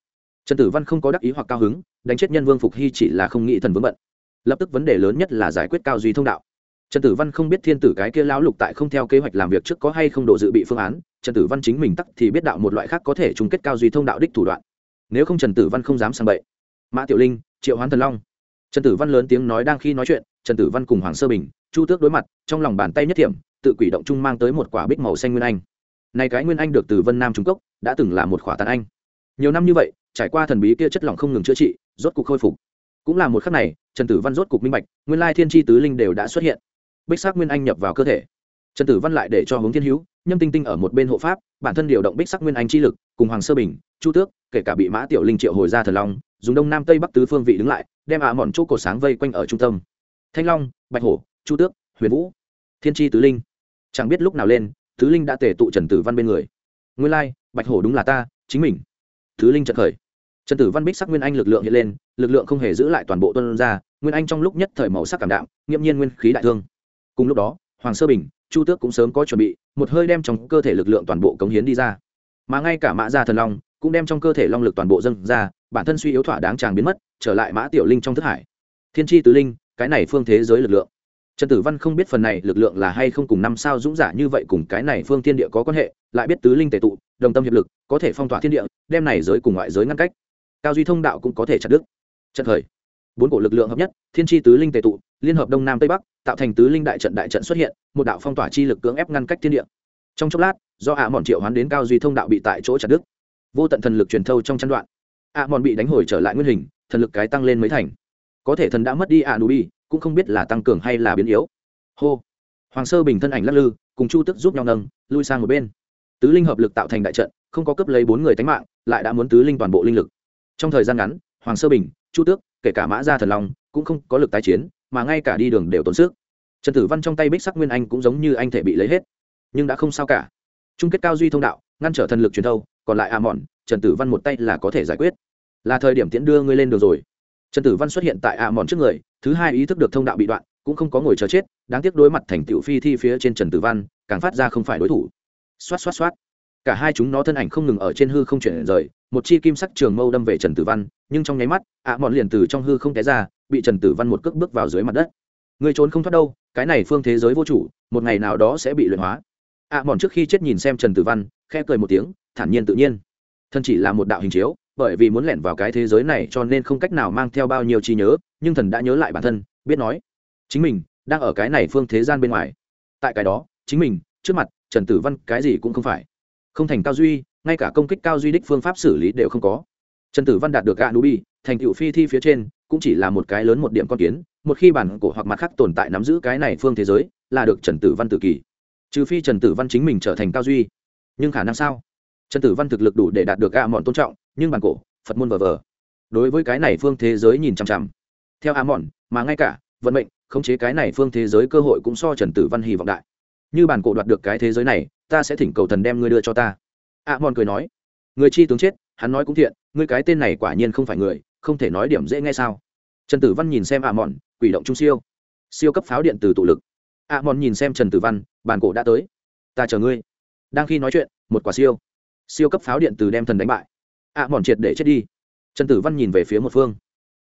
Trần tử văn không có đắc ý hoặc cao hứng, đánh chết nhân vương phục hy chỉ là không nghĩ thần vướng bận. Lập tức vấn đề lớn nhất là giải quyết cao duy thông đạo. Trần tử văn không biết thiên tử cái kia lão lục tại không theo kế hoạch làm việc trước có hay không độ dự bị phương án, trần tử văn chính mình tắc thì biết đạo một loại khác có thể chung kết cao duy thông đạo đích thủ đoạn. Nếu không trần tử văn không dám sang bậy. Mã tiểu linh, triệu hoán thần long. Trần tử văn lớn tiếng nói đang khi nói chuyện, trần tử văn cùng hoàng sơ bình, chu tước đối mặt, trong lòng bàn tay nhất thiểm, tự quỷ động chung mang tới một quả bích màu xanh nguyên anh này cái nguyên anh được từ vân nam trung cốc đã từng là một khỏa tàn anh. Nhiều năm như vậy, trải qua thần bí kia chất lỏng không ngừng chữa trị, rốt cục khôi phục. Cũng là một khắc này, trần tử văn rốt cục minh bạch, nguyên lai thiên tri tứ linh đều đã xuất hiện. Bích sắc nguyên anh nhập vào cơ thể. Trần tử văn lại để cho hướng thiên hữu, nhâm tinh tinh ở một bên hộ pháp, bản thân điều động bích sắc nguyên anh chi lực, cùng hoàng sơ bình, chu tước, kể cả bị mã tiểu linh triệu hồi ra thần long, dùng đông nam tây bắc tứ phương vị đứng lại, đem ạ à mòn chỗ cột sáng vây quanh ở trung tâm. Thanh long, bạch hổ, chu tước, huyền vũ, thiên tri tứ linh. Chẳng biết lúc nào lên thứ linh đã tề tụ trần tử văn bên người. Nguyên lai, bạch hổ đúng là ta, chính mình. Thứ linh chợt khởi. Trần tử văn bích sắc nguyên anh lực lượng hiện lên, lực lượng không hề giữ lại toàn bộ tuân ra, nguyên anh trong lúc nhất thời màu sắc cảm đạm, nghiễm nhiên nguyên khí đại thương. Cùng lúc đó, hoàng sơ bình, chu tước cũng sớm có chuẩn bị, một hơi đem trong cơ thể lực lượng toàn bộ cống hiến đi ra. Mà ngay cả mã gia thần long cũng đem trong cơ thể long lực toàn bộ dâng ra, bản thân suy yếu thỏa đáng chàng biến mất, trở lại mã tiểu linh trong thức hải. Thiên tri tứ linh, cái này phương thế giới lực lượng trần tử văn không biết phần này lực lượng là hay không cùng năm sao dũng giả như vậy cùng cái này phương thiên địa có quan hệ, lại biết tứ linh tề tụ, đồng tâm hiệp lực, có thể phong tỏa thiên địa, đem này giới cùng ngoại giới ngăn cách. Cao duy thông đạo cũng có thể chặt đứt. Trận thời bốn cổ lực lượng hợp nhất, thiên tri tứ linh tề tụ, liên hợp đông nam tây bắc, tạo thành tứ linh đại trận đại trận xuất hiện, một đạo phong tỏa chi lực cưỡng ép ngăn cách thiên địa. Trong chốc lát, do ạ mòn triệu hoán đến cao duy thông đạo bị tại chỗ chặt đứt. Vô tận thần lực truyền thâu trong chăn đoạn. Ạ mòn bị đánh hồi trở lại nguyên hình, thần lực cái tăng lên mấy thành. Có thể thần đã mất đi ạ nụ bi cũng không biết là tăng cường hay là biến yếu. Hô. Hoàng sơ bình thân ảnh lắc lư, cùng chu tức giúp nhau nâng, lui sang một bên. Tứ linh hợp lực tạo thành đại trận, không có cấp lấy bốn người tánh mạng, lại đã muốn tứ linh toàn bộ linh lực. Trong thời gian ngắn, hoàng sơ bình, chu tước, kể cả mã gia thần long, cũng không có lực tái chiến, mà ngay cả đi đường đều tốn sức. Trần tử văn trong tay bích sắc nguyên anh cũng giống như anh thể bị lấy hết. Nhưng đã không sao cả. Chung kết cao duy thông đạo, ngăn trở thần lực truyền thâu, còn lại à mòn trần tử văn một tay là có thể giải quyết. Là thời điểm tiễn đưa ngươi lên đường rồi trần tử văn xuất hiện tại à mòn trước người, thứ hai ý thức được thông đạo bị đoạn, cũng không có ngồi chờ chết, đáng tiếc đối mặt thành tựu phi thi phía trên trần tử văn, càng phát ra không phải đối thủ. Xoát xoát xoát. Cả hai chúng nó thân ảnh không ngừng ở trên hư không chuyển rời, một chi kim sắc trường mâu đâm về trần tử văn, nhưng trong nháy mắt ạ mòn liền từ trong hư không té ra, bị trần tử văn một cước bước vào dưới mặt đất. Người trốn không thoát đâu, cái này phương thế giới vô chủ, một ngày nào đó sẽ bị luyện hóa. Ạ mòn trước khi chết nhìn xem trần tử văn, khẽ cười một tiếng, thản nhiên tự nhiên. Thân chỉ là một đạo hình chiếu bởi vì muốn lẻn vào cái thế giới này cho nên không cách nào mang theo bao nhiêu trí nhớ, nhưng thần đã nhớ lại bản thân, biết nói, chính mình đang ở cái này phương thế gian bên ngoài. Tại cái đó, chính mình, trước mặt, trần tử văn cái gì cũng không phải. Không thành cao duy, ngay cả công kích cao duy đích phương pháp xử lý đều không có. Trần tử văn đạt được gạ nubi thành tựu phi thi phía trên, cũng chỉ là một cái lớn một điểm con kiến, một khi bản cổ hoặc mặt khác tồn tại nắm giữ cái này phương thế giới, là được trần tử văn tự kỷ. Trừ phi trần tử văn chính mình trở thành cao duy. Nhưng khả năng sao? Trần tử văn thực lực đủ để đạt được gạ mọn tôn trọng nhưng bản cổ, phật môn vờ vờ. Đối với cái này phương thế giới nhìn chằm chằm. Theo a mọn mà ngay cả, vận mệnh, khống chế cái này phương thế giới cơ hội cũng so trần tử văn hy vọng đại. Như bản cổ đoạt được cái thế giới này, ta sẽ thỉnh cầu thần đem ngươi đưa cho ta. A mọn cười nói, người chi tướng chết, hắn nói cũng thiện, ngươi cái tên này quả nhiên không phải người, không thể nói điểm dễ nghe sao. Trần tử văn nhìn xem a mọn quỷ động trung siêu. Siêu cấp pháo điện từ tụ lực. A mọn nhìn xem trần tử văn, bản cổ đã tới. Ta chờ ngươi. Đang khi nói chuyện, một quả siêu. Siêu cấp pháo điện từ đem thần đánh bại à bỏng triệt để chết đi. Trần tử văn nhìn về phía một phương.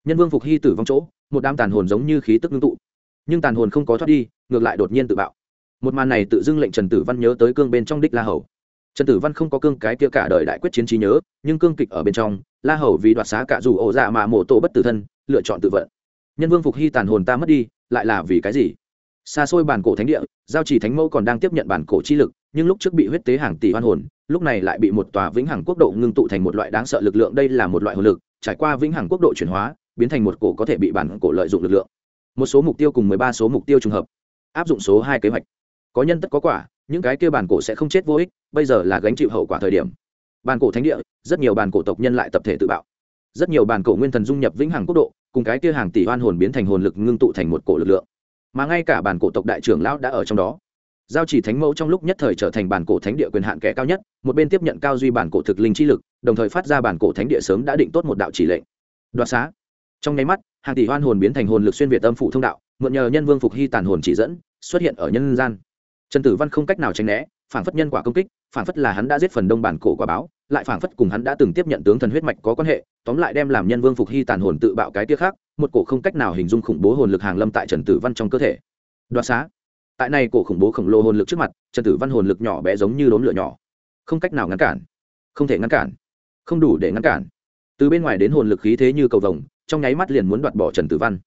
Nhân vương phục hy tử vong chỗ, một đám tàn hồn giống như khí tức ngưng tụ. Nhưng tàn hồn không có thoát đi, ngược lại đột nhiên tự bạo. Một màn này tự dưng lệnh trần tử văn nhớ tới cương bên trong đích la hầu. Trần tử văn không có cương cái kia cả đời đại quyết chiến trí nhớ, nhưng cương kịch ở bên trong, la hầu vì đoạt xá cả dù ổ dạ mà mổ tổ bất tử thân, lựa chọn tự vận. Nhân vương phục hy tàn hồn ta mất đi, lại là vì cái gì? Xa xôi bản cổ thánh địa, giao chỉ thánh mẫu còn đang tiếp nhận bản cổ chi lực, nhưng lúc trước bị huyết tế hàng tỷ hoan hồn lúc này lại bị một tòa vĩnh hằng quốc độ ngưng tụ thành một loại đáng sợ lực lượng, đây là một loại hồn lực, trải qua vĩnh hằng quốc độ chuyển hóa, biến thành một cổ có thể bị bản cổ lợi dụng lực lượng. Một số mục tiêu cùng mười ba số mục tiêu trùng hợp, áp dụng số hai kế hoạch. Có nhân tất có quả, những cái kia bản cổ sẽ không chết vô ích, bây giờ là gánh chịu hậu quả thời điểm. Bản cổ thánh địa, rất nhiều bản cổ tộc nhân lại tập thể tự bạo. Rất nhiều bản cổ nguyên thần dung nhập vĩnh hằng quốc độ, cùng cái kia hàng tỷ oan hồn biến thành hồn lực ngưng tụ thành một cổ lực lượng. Mà ngay cả bản cổ tộc đại trưởng lão đã ở trong đó giao chỉ thánh mẫu trong lúc nhất thời trở thành bản cổ thánh địa quyền hạn kẻ cao nhất, một bên tiếp nhận cao duy bản cổ thực linh chi lực, đồng thời phát ra bản cổ thánh địa sớm đã định tốt một đạo chỉ lệnh. Đoạt xá. Trong nháy mắt, hàng tỷ hoan hồn biến thành hồn lực xuyên việt âm phủ thông đạo, mượn nhờ nhân vương phục hy tàn hồn chỉ dẫn, xuất hiện ở nhân gian. Trần tử văn không cách nào tránh né phản phất nhân quả công kích phản phất là hắn đã giết phần đông bản cổ quả báo, lại phản phất cùng hắn đã từng tiếp nhận tướng thần huyết mạch có quan hệ, tóm lại đem làm nhân vương phục hy tàn hồn tự bạo cái tia khác, một cổ không cách nào hình dung khủng bố hồn lực hàng lâm tại trần tử văn trong cơ thể. Đoạt xá tại này cổ khủng bố khổng lồ hồn lực trước mặt, trần tử văn hồn lực nhỏ bé giống như đốm lửa nhỏ. Không cách nào ngăn cản. Không thể ngăn cản. Không đủ để ngăn cản. Từ bên ngoài đến hồn lực khí thế như cầu vồng, trong nháy mắt liền muốn đoạt bỏ trần tử văn.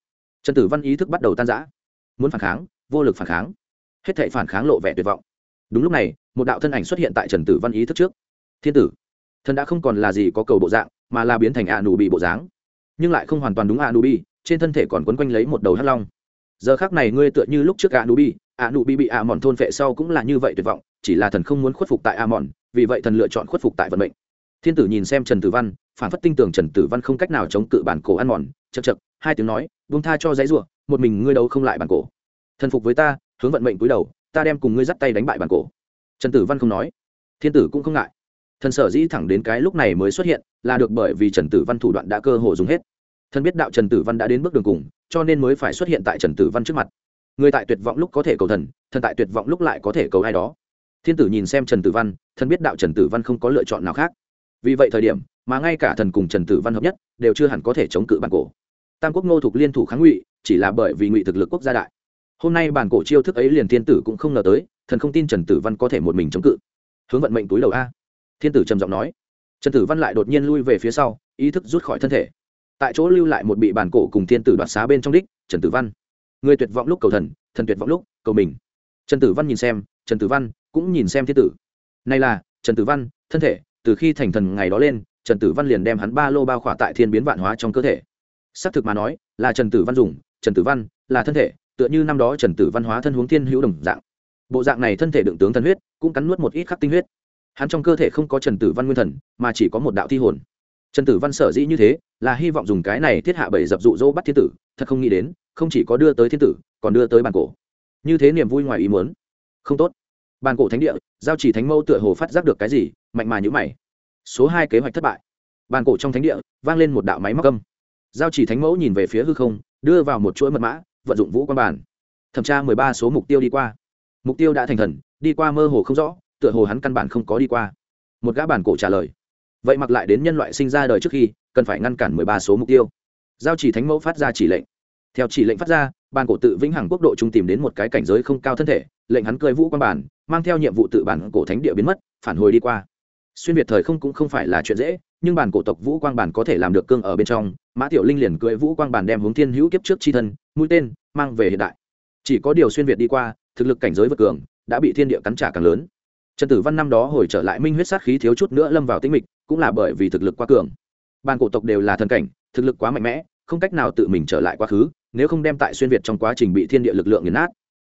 Trần tử văn ý thức bắt đầu tan rã. Muốn phản kháng, vô lực phản kháng. Hết thệ phản kháng lộ vẻ tuyệt vọng. Đúng lúc này, một đạo thân ảnh xuất hiện tại trần tử văn ý thức trước. Thiên tử, thần đã không còn là gì có cầu bộ dạng, mà là biến thành a nù bị bộ dáng. Nhưng lại không hoàn toàn đúng a nù bi trên thân thể còn quấn quanh lấy một đầu hắc long. Giờ khác này ngươi tựa như lúc trước a nù bi a nụ bị bị a mòn thôn vệ sau cũng là như vậy tuyệt vọng, chỉ là thần không muốn khuất phục tại a mòn, vì vậy thần lựa chọn khuất phục tại vận mệnh. Thiên tử nhìn xem trần tử văn, phản phất tinh tường trần tử văn không cách nào chống cự bản cổ ăn mòn chật chật hai tiếng nói buông tha cho giấy ruộng một mình ngươi đấu không lại bản cổ. Thần phục với ta, hướng vận mệnh cúi đầu, ta đem cùng ngươi dắt tay đánh bại bản cổ. Trần tử văn không nói. Thiên tử cũng không ngại. Thần sở dĩ thẳng đến cái lúc này mới xuất hiện, là được bởi vì trần tử văn thủ đoạn đã cơ hồ dùng hết. Thần biết đạo trần tử văn đã đến bước đường cùng, cho nên mới phải xuất hiện tại trần tử văn trước mặt người tại tuyệt vọng lúc có thể cầu thần thần tại tuyệt vọng lúc lại có thể cầu ai đó. Thiên tử nhìn xem trần tử văn, thần biết đạo trần tử văn không có lựa chọn nào khác. Vì vậy thời điểm, mà ngay cả thần cùng trần tử văn hợp nhất, đều chưa hẳn có thể chống cự bản cổ. Tam quốc ngô thục liên thủ kháng ngụy, chỉ là bởi vì ngụy thực lực quốc gia đại. Hôm nay bản cổ chiêu thức ấy liền thiên tử cũng không ngờ tới, thần không tin trần tử văn có thể một mình chống cự. Hướng vận mệnh túi đầu a. Thiên tử trầm giọng nói. Trần tử văn lại đột nhiên lui về phía sau, ý thức rút khỏi thân thể. Tại chỗ lưu lại một bị bản cổ cùng thiên tử đoạt xá bên trong đích, trần tử văn người tuyệt vọng lúc cầu thần thần tuyệt vọng lúc cầu mình. Trần tử văn nhìn xem, trần tử văn cũng nhìn xem thiên tử. Này là, trần tử văn, thân thể, từ khi thành thần ngày đó lên, trần tử văn liền đem hắn ba lô bao khỏa tại thiên biến vạn hóa trong cơ thể. Xác thực mà nói, là trần tử văn dùng, trần tử văn là thân thể, tựa như năm đó trần tử văn hóa thân huống thiên hữu đồng dạng. Bộ dạng này thân thể đựng tướng thần huyết, cũng cắn nuốt một ít khắc tinh huyết. Hắn trong cơ thể không có trần tử văn nguyên thần, mà chỉ có một đạo thi hồn trần tử văn sở dĩ như thế, là hy vọng dùng cái này thiết hạ bảy dập dụ dỗ bắt thiên tử, thật không nghĩ đến, không chỉ có đưa tới thiên tử, còn đưa tới bàn cổ. Như thế niềm vui ngoài ý muốn. Không tốt. Bàn cổ thánh địa, giao chỉ thánh mâu tựa hồ phát giác được cái gì, mạnh mà nhữ mày. Số hai kế hoạch thất bại. Bàn cổ trong thánh địa, vang lên một đạo máy móc âm. Giao chỉ thánh mẫu nhìn về phía hư không, đưa vào một chuỗi mật mã, vận dụng vũ quan bản thẩm tra mười ba số mục tiêu đi qua. Mục tiêu đã thành thần, đi qua mơ hồ không rõ, tựa hồ hắn căn bản không có đi qua. Một gã bản cổ trả lời vậy mặc lại đến nhân loại sinh ra đời trước khi, cần phải ngăn cản mười ba số mục tiêu. Giao chỉ thánh mẫu phát ra chỉ lệnh. Theo chỉ lệnh phát ra bản cổ tự vĩnh hằng quốc độ trung tìm đến một cái cảnh giới không cao thân thể, lệnh hắn cười vũ quan bản, mang theo nhiệm vụ tự bản cổ thánh địa biến mất, phản hồi đi qua. Xuyên việt thời không cũng không phải là chuyện dễ, nhưng bản cổ tộc vũ quang bản có thể làm được cương ở bên trong. Mã tiểu linh liền cưỡi vũ quang bản đem hướng thiên hữu kiếp trước chi thân, mũi tên, mang về hiện đại. Chỉ có điều xuyên việt đi qua, thực lực cảnh giới vượt cường, đã bị thiên địa cắn trả càng lớn. Trần tử văn năm đó hồi trở lại minh huyết sát khí thiếu chút nữa lâm vào tĩnh mịch cũng là bởi vì thực lực quá cường. Bản cổ tộc đều là thần cảnh, thực lực quá mạnh mẽ, không cách nào tự mình trở lại quá khứ, nếu không đem tại xuyên việt trong quá trình bị thiên địa lực lượng nghiền nát.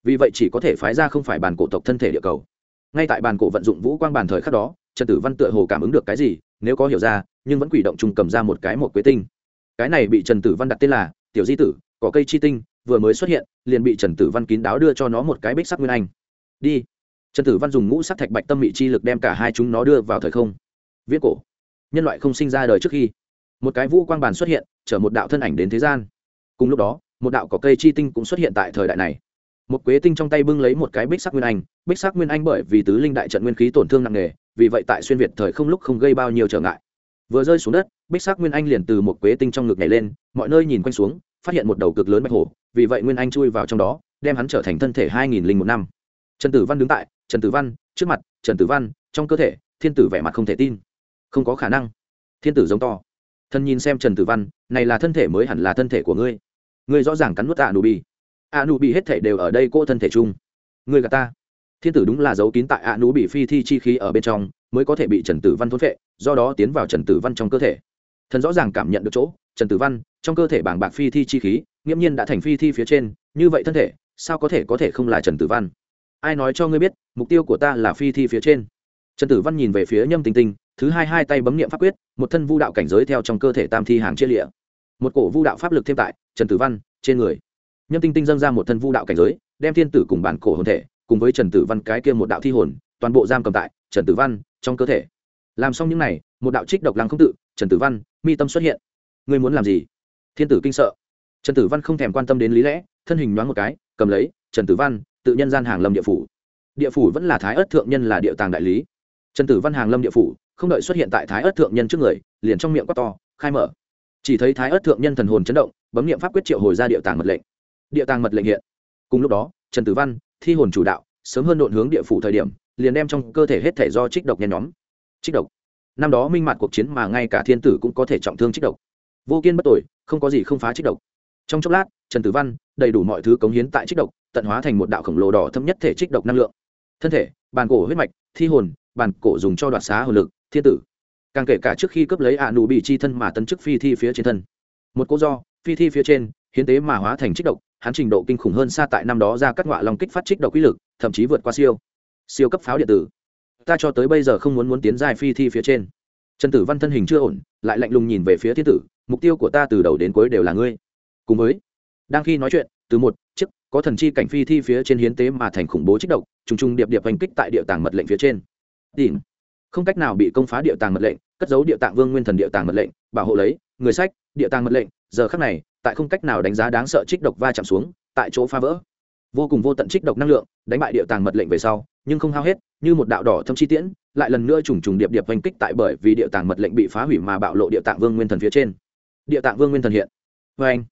Vì vậy chỉ có thể phái ra không phải bản cổ tộc thân thể địa cầu. Ngay tại bản cổ vận dụng vũ quang bản thời khắc đó, trần tử văn tựa hồ cảm ứng được cái gì, nếu có hiểu ra, nhưng vẫn quỷ động chung cầm ra một cái một quế tinh. Cái này bị trần tử văn đặt tên là tiểu di tử, có cây chi tinh, vừa mới xuất hiện, liền bị trần tử văn kín đáo đưa cho nó một cái bích sắc nguyên anh. Đi. Trần tử văn dùng ngũ sắc thạch bạch tâm mị chi lực đem cả hai chúng nó đưa vào thời không viết cổ. Nhân loại không sinh ra đời trước khi, một cái vũ quang bàn xuất hiện, chở một đạo thân ảnh đến thế gian. Cùng lúc đó, một đạo có cây chi tinh cũng xuất hiện tại thời đại này. Một quế tinh trong tay bưng lấy một cái bích sắc nguyên anh, bích sắc nguyên anh bởi vì tứ linh đại trận nguyên khí tổn thương nặng nề, vì vậy tại xuyên việt thời không lúc không gây bao nhiêu trở ngại. Vừa rơi xuống đất, bích sắc nguyên anh liền từ một quế tinh trong ngực nhảy lên, mọi nơi nhìn quanh xuống, phát hiện một đầu cực lớn bạch hổ, vì vậy nguyên anh chui vào trong đó, đem hắn trở thành thân thể hai nghìn linh một năm. Trần tử văn đứng tại, trần tử văn, trước mặt, trần tử văn, trong cơ thể, thiên tử vẻ mặt không thể tin không có khả năng. Thiên tử giống to. Thân nhìn xem trần tử văn, này là thân thể mới hẳn là thân thể của ngươi. Ngươi rõ ràng cắn nuốt ạ nụ bi ạ nụ bi hết thể đều ở đây cô thân thể chung. Ngươi gà ta. Thiên tử đúng là giấu kín tại ạ nụ bị phi thi chi khí ở bên trong, mới có thể bị trần tử văn thốn vệ do đó tiến vào trần tử văn trong cơ thể. Thần rõ ràng cảm nhận được chỗ, trần tử văn, trong cơ thể bảng bạc phi thi chi khí, nghiễm nhiên đã thành phi thi phía trên, như vậy thân thể, sao có thể có thể không là trần tử văn? Ai nói cho ngươi biết, mục tiêu của ta là phi thi phía trên. Trần tử văn nhìn về phía nhâm tinh tinh thứ hai hai tay bấm nghiệm pháp quyết, một thân vu đạo cảnh giới theo trong cơ thể tam thi hàng chia lịa. Một cổ vu đạo pháp lực thêm tại, trần tử văn, trên người. Nhâm tinh tinh dâng ra một thân vu đạo cảnh giới, đem thiên tử cùng bản cổ hồn thể, cùng với trần tử văn cái kia một đạo thi hồn, toàn bộ giam cầm tại trần tử văn trong cơ thể. Làm xong những n à y một đạo trích độc lăng không tự, trần tử văn, mi tâm xuất hiện. Ngươi muốn làm gì? Thiên tử kinh sợ. Trần tử văn không thèm quan tâm đến lý lẽ, thân hình nhoáng một cái, cầm lấy, trần tử văn, tự nhân gian hàng lâm địa phủ. Địa phủ vẫn là thái ớt thượng nhân là địa tàng đại lý. Trần tử văn hàng lâm địa phủ không đợi xuất hiện tại thái ớt thượng nhân trước người, liền trong miệng quát to, khai mở. Chỉ thấy thái ớt thượng nhân thần hồn chấn động, bấm nghiệm pháp quyết triệu hồi ra địa tàng mật lệnh. Địa tàng mật lệnh hiện. Cùng lúc đó, trần tử văn, thi hồn chủ đạo, sớm hơn độn hướng địa phủ thời điểm, liền đem trong cơ thể hết thể do trích độc nhen nhóm. Trích độc. Năm đó minh mặt cuộc chiến mà ngay cả thiên tử cũng có thể trọng thương trích độc. Vô kiên bất tội, không có gì không phá trích độc. Trong chốc lát, trần tử văn, đầy đủ mọi thứ cống hiến tại trích độc, tận hóa thành một đạo khổng lồ đỏ thâm nhất thể trích độc năng lượng. Thân thể, bàn cổ huyết mạch, thi hồn bản cổ dùng cho đoạt xá hồn lực, thiên tử. Càng kể cả trước khi cướp lấy ạ nụ bị chi thân mà tấn chức phi thi phía trên thân. Một cô do, phi thi phía trên, hiến tế mà hóa thành trích độc, hắn trình độ kinh khủng hơn xa tại năm đó ra các ngọa lòng kích phát trích độc quy lực, thậm chí vượt qua siêu. Siêu cấp pháo điện tử. Ta cho tới bây giờ không muốn muốn tiến dài phi thi phía trên. Trần tử văn thân hình chưa ổn, lại lạnh lùng nhìn về phía thiên tử, mục tiêu của ta từ đầu đến cuối đều là ngươi. Cùng với, đang khi nói chuyện, từ một, chiếc có thần chi cảnh phi thi phía trên hiến tế mà thành khủng bố trích độc, trùng trùng điệp điệp hành kích tại địa tàng mật lệnh phía trên tìm. Không cách nào bị công phá địa tàng mật lệnh, cất giấu địa tạng vương nguyên thần địa tàng mật lệnh, bảo hộ lấy, người sách, địa tàng mật lệnh, giờ khắc này, tại không cách nào đánh giá đáng sợ trích độc va chạm xuống, tại chỗ phá vỡ. Vô cùng vô tận trích độc năng lượng, đánh bại địa tàng mật lệnh về sau, nhưng không hao hết, như một đạo đỏ thâm chi tiễn, lại lần nữa trùng trùng điệp điệp oanh kích tại bởi vì địa tàng mật lệnh bị phá hủy mà bạo lộ địa tạng vương nguyên thần phía trên. Địa tạng vương nguyên thần hiện. Vê anh,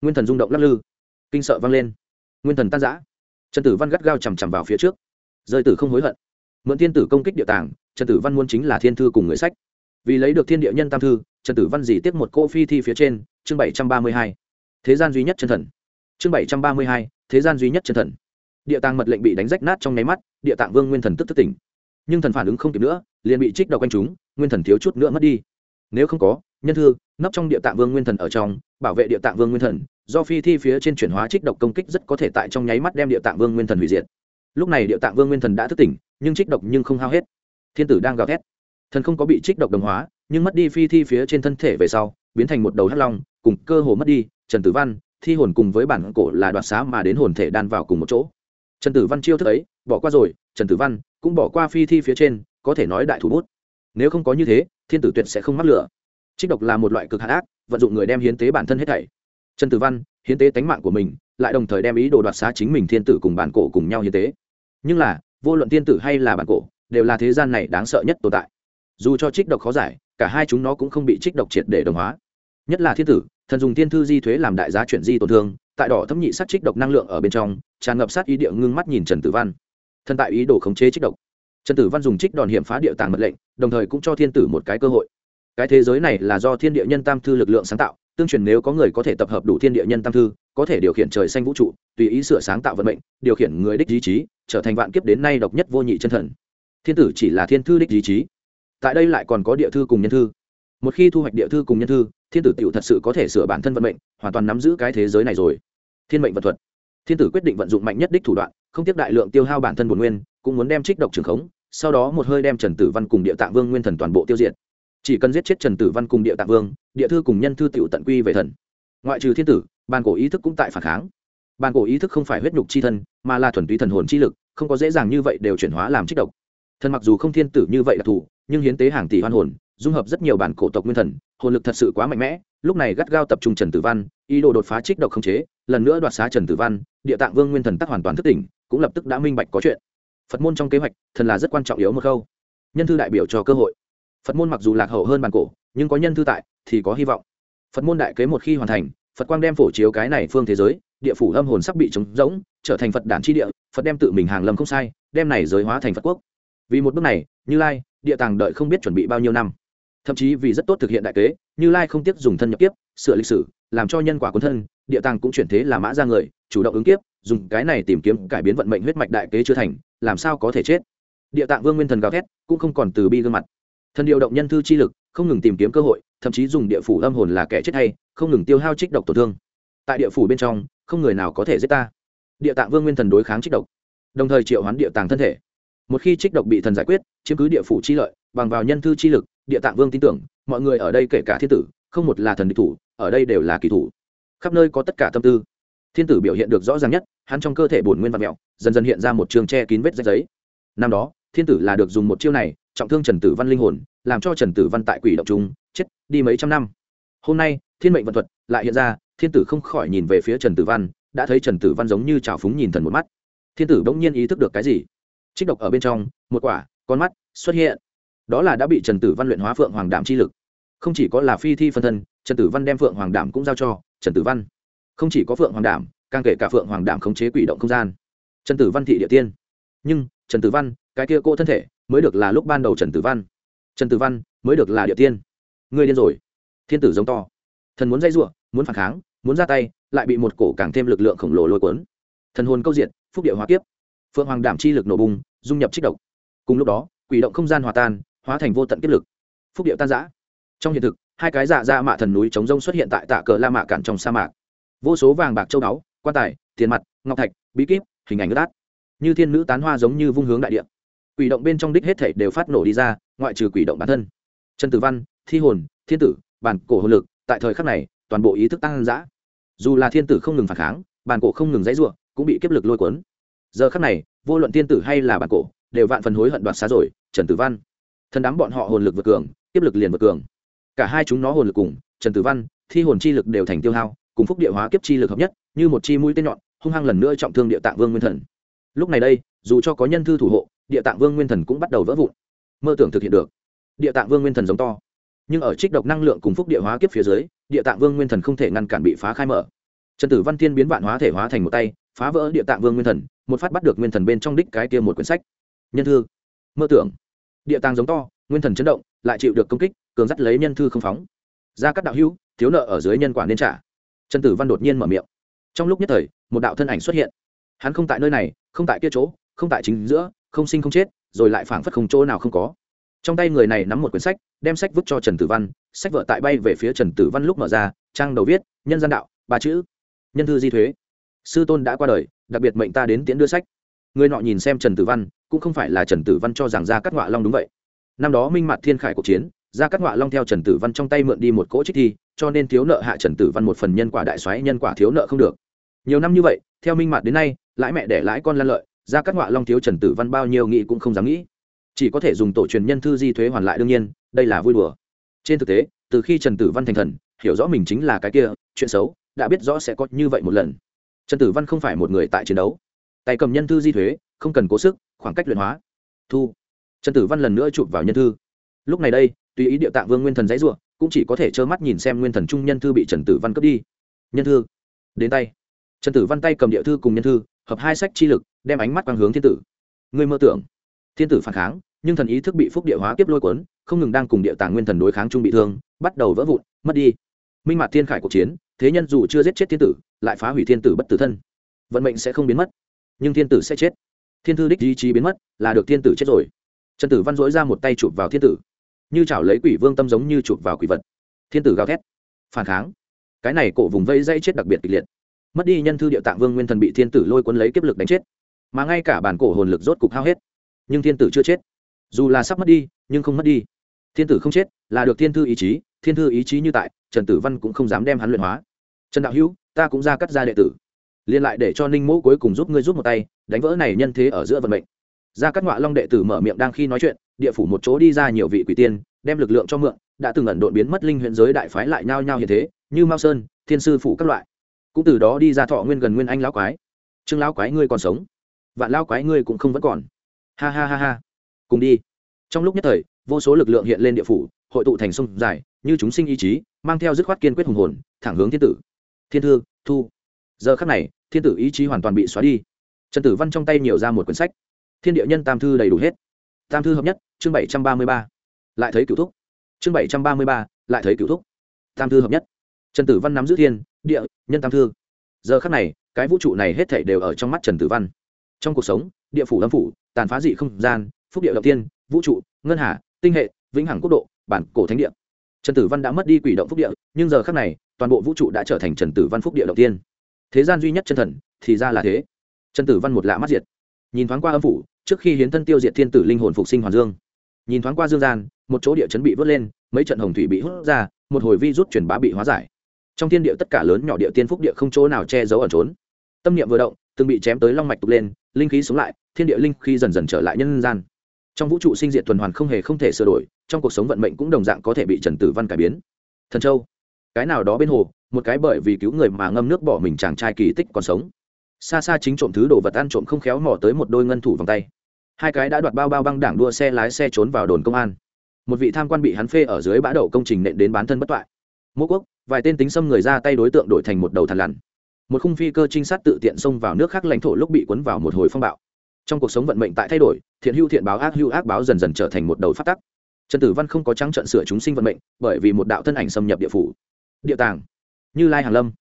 nguyên thần rung động lắc lư. Kinh sợ vang lên. Nguyên thần tan giã trần tử văn gắt gao chằm chằm vào phía trước. Rơi tử không hối hận mượn thiên tử công kích địa tàng, trần tử văn muốn chính là thiên thư cùng người sách. Vì lấy được thiên địa nhân tam thư, trần tử văn dì tiếp một cô phi thi phía trên, chương bảy trăm ba mươi hai. Thế gian duy nhất chân thần. Chương bảy trăm ba mươi hai, thế gian duy nhất chân thần. Địa tàng mật lệnh bị đánh rách nát trong nháy mắt, địa tạng vương nguyên thần tức tức tỉnh. Nhưng thần phản ứng không kịp nữa, liền bị trích độc quanh chúng, nguyên thần thiếu chút nữa mất đi. Nếu không có, nhân thư, nấp trong địa tạng vương nguyên thần ở trong, bảo vệ địa tạng vương nguyên thần, do phi thi phía trên chuyển hóa trích độc công kích rất có thể tại trong nháy mắt đem địa tạng vương nguyên thần hủy diệt lúc này địa tạng vương nguyên thần đã thức tỉnh, nhưng trích độc nhưng không hao hết. Thiên tử đang gào thét. Thần không có bị trích độc đồng hóa, nhưng mất đi phi thi phía trên thân thể về sau, biến thành một đầu hắc long, cùng cơ hồ mất đi, trần tử văn, thi hồn cùng với bản cổ là đoạt xá mà đến hồn thể đan vào cùng một chỗ. Trần tử văn chiêu thức ấy, bỏ qua rồi, trần tử văn cũng bỏ qua phi thi phía trên, có thể nói đại thủ bút. Nếu không có như thế, thiên tử tuyệt sẽ không mắc lửa. Trích độc là một loại cực hạ ác, vận dụng người đem hiến tế bản thân hết thảy. Trần tử văn hiến tế tánh mạng của mình, lại đồng thời đem ý đồ đoạt xá chính mình thiên tử cùng bản cổ cùng nhau hiến tế nhưng là, vô luận tiên tử hay là bản cổ, đều là thế gian này đáng sợ nhất tồn tại. Dù cho trích độc khó giải, cả hai chúng nó cũng không bị trích độc triệt để đồng hóa. Nhất là thiên tử, thần dùng thiên thư di thuế làm đại giá chuyển di tổn thương, tại đỏ thâm nhị sát trích độc năng lượng ở bên trong, tràn ngập sát ý địa ngưng mắt nhìn trần tử văn. Thân tại ý đồ khống chế trích độc. Trần tử văn dùng trích đòn hiểm phá địa tàng mật lệnh, đồng thời cũng cho thiên tử một cái cơ hội. Cái thế giới này là do thiên địa nhân tam thư lực lượng sáng tạo, tương truyền nếu có người có thể tập hợp đủ thiên địa nhân tam thư có thể điều khiển trời xanh vũ trụ, tùy ý sửa sáng tạo vận mệnh, điều khiển người đích ý chí, trở thành vạn kiếp đến nay độc nhất vô nhị chân thần. Thiên tử chỉ là thiên thư đích ý chí. Tại đây lại còn có địa thư cùng nhân thư. Một khi thu hoạch địa thư cùng nhân thư, thiên tử tiểu thật sự có thể sửa bản thân vận mệnh, hoàn toàn nắm giữ cái thế giới này rồi. Thiên mệnh vật thuật. Thiên tử quyết định vận dụng mạnh nhất đích thủ đoạn, không tiếp đại lượng tiêu hao bản thân bổn nguyên, cũng muốn đem trích độc trường khống, sau đó một hơi đem trần tử văn cùng địa tạng vương nguyên thần toàn bộ tiêu diệt. Chỉ cần giết chết trần tử văn cùng địa tạng vương, địa thư cùng nhân thư tiểu tận quy về thần ngoại trừ thiên tử bàn cổ ý thức cũng tại phản kháng. Bàn cổ ý thức không phải huyết nhục chi thân mà là thuần túy thần hồn chi lực không có dễ dàng như vậy đều chuyển hóa làm trích độc. Thần mặc dù không thiên tử như vậy đặc thù, nhưng hiến tế hàng tỷ hoan hồn dung hợp rất nhiều bản cổ tộc nguyên thần hồn lực thật sự quá mạnh mẽ lúc này gắt gao tập trung trần tử văn ý đồ đột phá trích độc không chế lần nữa đoạt xá trần tử văn địa tạng vương nguyên thần tắc hoàn toàn thức tỉnh cũng lập tức đã minh bạch có chuyện. Phật môn trong kế hoạch thần là rất quan trọng yếu một khâu. Nhân thư đại biểu cho cơ hội. Phật môn mặc dù lạc hậu hơn bản cổ nhưng có nhân thư tại thì có hy vọng phật môn đại kế một khi hoàn thành, phật quang đem phổ chiếu cái này phương thế giới, địa phủ âm hồn sắp bị trống rỗng, trở thành phật đản chi địa, phật đem tự mình hàng lâm không sai, đem này giới hóa thành phật quốc. Vì một bước này, như lai, địa tàng đợi không biết chuẩn bị bao nhiêu năm. Thậm chí vì rất tốt thực hiện đại kế, như lai không tiếc dùng thân nhập kiếp, sửa lịch sử, làm cho nhân quả quân thân, địa tàng cũng chuyển thế là mã ra người, chủ động ứng kiếp, dùng cái này tìm kiếm cải biến vận mệnh huyết mạch đại kế chưa thành, làm sao có thể chết. Địa tạng vương nguyên thần gào thét, cũng không còn từ bi gương mặt. Thần điều động nhân thư chi lực, không ngừng tìm kiếm cơ hội thậm chí dùng địa phủ âm hồn là kẻ chết hay, không ngừng tiêu hao trích độc tổn thương. Tại địa phủ bên trong, không người nào có thể giết ta. Địa tạng vương nguyên thần đối kháng trích độc, đồng thời triệu hoán địa tàng thân thể. Một khi trích độc bị thần giải quyết, chiếm cứ địa phủ chi lợi, bằng vào nhân thư chi lực, địa tạng vương tin tưởng, mọi người ở đây kể cả thiên tử, không một là thần địch thủ, ở đây đều là kỳ thủ. Khắp nơi có tất cả tâm tư. Thiên tử biểu hiện được rõ ràng nhất, hắn trong cơ thể bổn nguyên vật mẹo dần dần hiện ra một trường che kín vết rách giấy. Năm đó, thiên tử là được dùng một chiêu này, trọng thương trần tử văn linh hồn, làm cho trần tử văn tại quỷ động trung đi mấy trăm năm. Hôm nay, thiên mệnh vận thuật lại hiện ra, thiên tử không khỏi nhìn về phía trần tử văn, đã thấy trần tử văn giống như trào phúng nhìn thần một mắt. Thiên tử bỗng nhiên ý thức được cái gì? Trích độc ở bên trong, một quả, con mắt xuất hiện. Đó là đã bị trần tử văn luyện hóa phượng hoàng đảm chi lực. Không chỉ có là phi thi phân thân, trần tử văn đem phượng hoàng đảm cũng giao cho trần tử văn. Không chỉ có phượng hoàng đảm càng kể cả phượng hoàng đảm khống chế quỷ động không gian. Trần tử văn thị địa tiên. Nhưng, trần tử văn, cái kia cô thân thể mới được là lúc ban đầu trần tử văn. Trần tử văn mới được là địa tiên ngươi điên rồi. Thiên tử giống to. Thần muốn dây giụa, muốn phản kháng, muốn ra tay, lại bị một cổ càng thêm lực lượng khổng lồ lôi cuốn. Thần hồn câu diện phúc địa hóa kiếp. Phượng hoàng đảm chi lực nổ bùng, dung nhập trích độc. Cùng lúc đó, quỷ động không gian hòa tan, hóa thành vô tận kiếp lực. Phúc địa tan giã trong hiện thực, hai cái dạ dạ mạ thần núi chống rông xuất hiện tại tạ cờ la mạ cản trong sa mạc. Vô số vàng bạc châu báu, quan tài, tiền mặt, ngọc thạch, bí kíp, hình ảnh ướt át như thiên nữ tán hoa giống như vung hướng đại địa. Quỷ động bên trong đích hết thể đều phát nổ đi ra, ngoại trừ quỷ động bản thân. Trần tử văn thi hồn, thiên tử, bản cổ hồn lực, tại thời khắc này, toàn bộ ý thức tăng giã dù là thiên tử không ngừng phản kháng, bản cổ không ngừng dãy ruộng cũng bị kiếp lực lôi cuốn. Giờ khắc này, vô luận thiên tử hay là bản cổ, đều vạn phần hối hận đoạt xá rồi, trần tử văn. Thần đám bọn họ hồn lực vượt cường, kiếp lực liền vượt cường. Cả hai chúng nó hồn lực cùng, trần tử văn, thi hồn chi lực đều thành tiêu hao, cùng phúc địa hóa kiếp chi lực hợp nhất, như một chi mũi tên nhọn, hung hăng lần nữa trọng thương địa tạng vương nguyên thần. Lúc này đây, dù cho có nhân thư thủ hộ, địa tạng vương nguyên thần cũng bắt đầu vỡ vụn. Mơ tưởng thực hiện được. Địa tạng vương nguyên thần giống to nhưng ở trích độc năng lượng cùng phúc địa hóa kiếp phía dưới, địa tạng vương nguyên thần không thể ngăn cản bị phá khai mở. Trần tử văn tiên biến vạn hóa thể hóa thành một tay, phá vỡ địa tạng vương nguyên thần, một phát bắt được nguyên thần bên trong đích cái kia một quyển sách. Nhân thư. Mơ tưởng. Địa tàng giống to, nguyên thần chấn động, lại chịu được công kích, cường dắt lấy nhân thư không phóng. Ra các đạo hữu, thiếu nợ ở dưới nhân quả nên trả. Trần tử văn đột nhiên mở miệng. Trong lúc nhất thời, một đạo thân ảnh xuất hiện. Hắn không tại nơi này, không tại kia chỗ, không tại chính giữa, không sinh không chết, rồi lại phảng phất không chỗ nào không có trong tay người này nắm một quyển sách, đem sách vứt cho trần tử văn, sách vợ tại bay về phía trần tử văn lúc mở ra, trang đầu viết, nhân gian đạo, ba chữ, nhân thư di thuế. Sư tôn đã qua đời, đặc biệt mệnh ta đến tiễn đưa sách. Người nọ nhìn xem trần tử văn, cũng không phải là trần tử văn cho rằng ra cắt ngọa long đúng vậy. Năm đó minh mặt thiên khải cuộc chiến ra cắt ngọa long theo trần tử văn trong tay mượn đi một cỗ trích thi, cho nên thiếu nợ hạ trần tử văn một phần nhân quả đại xoáy nhân quả thiếu nợ không được. Nhiều năm như vậy, theo minh mặt đến nay, lãi mẹ để lãi con lan lợi ra cắt ngọa long thiếu trần tử văn bao nhiêu nghĩ cũng không dám nghĩ chỉ có thể dùng tổ truyền nhân thư di thuế hoàn lại đương nhiên, đây là vui đùa. Trên thực tế, từ khi trần tử văn thành thần, hiểu rõ mình chính là cái kia, chuyện xấu, đã biết rõ sẽ có như vậy một lần. Trần tử văn không phải một người tại chiến đấu. Tay cầm nhân thư di thuế, không cần cố sức, khoảng cách luyện hóa. Thu. Trần tử văn lần nữa chụp vào nhân thư. Lúc này đây, tùy ý địa tạng vương nguyên thần dãy r u ộ cũng chỉ có thể trơ mắt nhìn xem nguyên thần trung nhân thư bị trần tử văn cướp đi. Nhân thư. Đến tay. Trần tử văn tay cầm địa thư cùng nhân thư, hợp hai sách chi lực, đem ánh mắt quang hướng thiên tử. Người mơ tưởng. Thiên tử phản kháng nhưng thần ý thức bị phúc địa hóa tiếp lôi cuốn, không ngừng đang cùng địa tàng nguyên thần đối kháng trung bị thương, bắt đầu vỡ vụn, mất đi. Minh Mạt thiên khải cuộc chiến, thế nhân dù chưa giết chết thiên tử, lại phá hủy thiên tử bất tử thân. Vận mệnh sẽ không biến mất, nhưng thiên tử sẽ chết. Thiên thư đích ý chí biến mất, là được thiên tử chết rồi. Trần tử văn dỗi ra một tay chụp vào thiên tử. Như chảo lấy quỷ vương tâm giống như chụp vào quỷ vật. Thiên tử gào thét, phản kháng. Cái này cổ vùng vây dây chết đặc biệt kịch liệt. Mất đi nhân thư địa tạng vương nguyên thần bị thiên tử lôi cuốn lấy kiếp lực đánh chết. Mà ngay cả bản cổ hồn lực rốt cục hao hết, nhưng thiên tử chưa chết dù là sắp mất đi, nhưng không mất đi. Thiên tử không chết, là được thiên thư ý chí, thiên thư ý chí như tại, trần tử văn cũng không dám đem hắn luyện hóa. Trần đạo hữu, ta cũng ra cắt ra đệ tử. Liên lại để cho ninh mỗ cuối cùng giúp ngươi giúp một tay, đánh vỡ này nhân thế ở giữa vận mệnh. Ra các ngọa long đệ tử mở miệng đang khi nói chuyện, địa phủ một chỗ đi ra nhiều vị quỷ tiên, đem lực lượng cho mượn, đã từng ẩn độn biến mất linh huyện giới đại phái lại nhao nhao như thế, như mao sơn, thiên sư phủ các loại. Cũng từ đó đi ra thọ nguyên gần nguyên anh lão quái. Trương lão quái ngươi còn sống. Vạn lão quái ngươi cũng không vẫn còn. Ha ha ha ha cùng đi. Trong lúc nhất thời, vô số lực lượng hiện lên địa phủ, hội tụ thành sông dài, như chúng sinh ý chí, mang theo dứt khoát kiên quyết hùng hồn, thẳng hướng thiên tử. Thiên thư, thu. Giờ khắc này, thiên tử ý chí hoàn toàn bị xóa đi. Trần tử văn trong tay nhiều ra một quyển sách. Thiên địa nhân tam thư đầy đủ hết. Tam thư hợp nhất, chương bảy trăm ba mươi ba. Lại thấy cựu thúc. Chương bảy trăm ba mươi ba, lại thấy cựu thúc. Tam thư hợp nhất. Trần tử văn nắm giữ thiên, địa, nhân tam thư. Giờ khắc này, cái vũ trụ này hết thảy đều ở trong mắt trần tử văn. Trong cuộc sống, địa phủ lâm phủ, tàn phá dị không gian phúc địa đầu tiên, vũ trụ, ngân hà, tinh hệ, vĩnh hằng quốc độ, bản cổ thánh địa. Trần tử văn đã mất đi quỷ động phúc địa, nhưng giờ khắc này, toàn bộ vũ trụ đã trở thành trần tử văn phúc địa đầu tiên. Thế gian duy nhất chân thần, thì ra là thế. Trần tử văn một lạ mắt diệt. Nhìn thoáng qua âm phủ, trước khi hiến thân tiêu diệt thiên tử linh hồn phục sinh hoàn dương. Nhìn thoáng qua dương gian, một chỗ địa chấn bị vớt lên, mấy trận hồng thủy bị hút ra, một hồi vi rút truyền bá bị hóa giải. Trong thiên địa tất cả lớn nhỏ địa tiên phúc địa không chỗ nào che giấu ẩn trốn. Tâm niệm vừa động, từng bị chém tới long mạch tục lên, linh khí sống lại, thiên địa linh khí dần dần trở lại nhân gian trong vũ trụ sinh diệt tuần hoàn không hề không thể sửa đổi, trong cuộc sống vận mệnh cũng đồng dạng có thể bị trần tử văn cải biến. Thần châu. Cái nào đó bên hồ, một cái bởi vì cứu người mà ngâm nước bỏ mình chàng trai kỳ tích còn sống. Xa xa chính trộm thứ đồ vật ăn trộm không khéo mò tới một đôi ngân thủ vòng tay. Hai cái đã đoạt bao bao băng đảng đua xe lái xe trốn vào đồn công an. Một vị tham quan bị hắn phê ở dưới bã đậu công trình nện đến bán thân bất toại. Mô quốc, vài tên tính xâm người ra tay đối tượng đổi thành một đầu thằn lằn. Một khung phi cơ trinh sát tự tiện xông vào nước khác lãnh thổ lúc bị cuốn vào một hồi phong bạo trong cuộc sống vận mệnh tại thay đổi, thiện hữu thiện báo, ác hữu ác báo dần dần trở thành một đầu phát tắc. Trần tử văn không có trắng trận sửa chúng sinh vận mệnh, bởi vì một đạo thân ảnh xâm nhập địa phủ. Địa tàng như lai hàn lâm.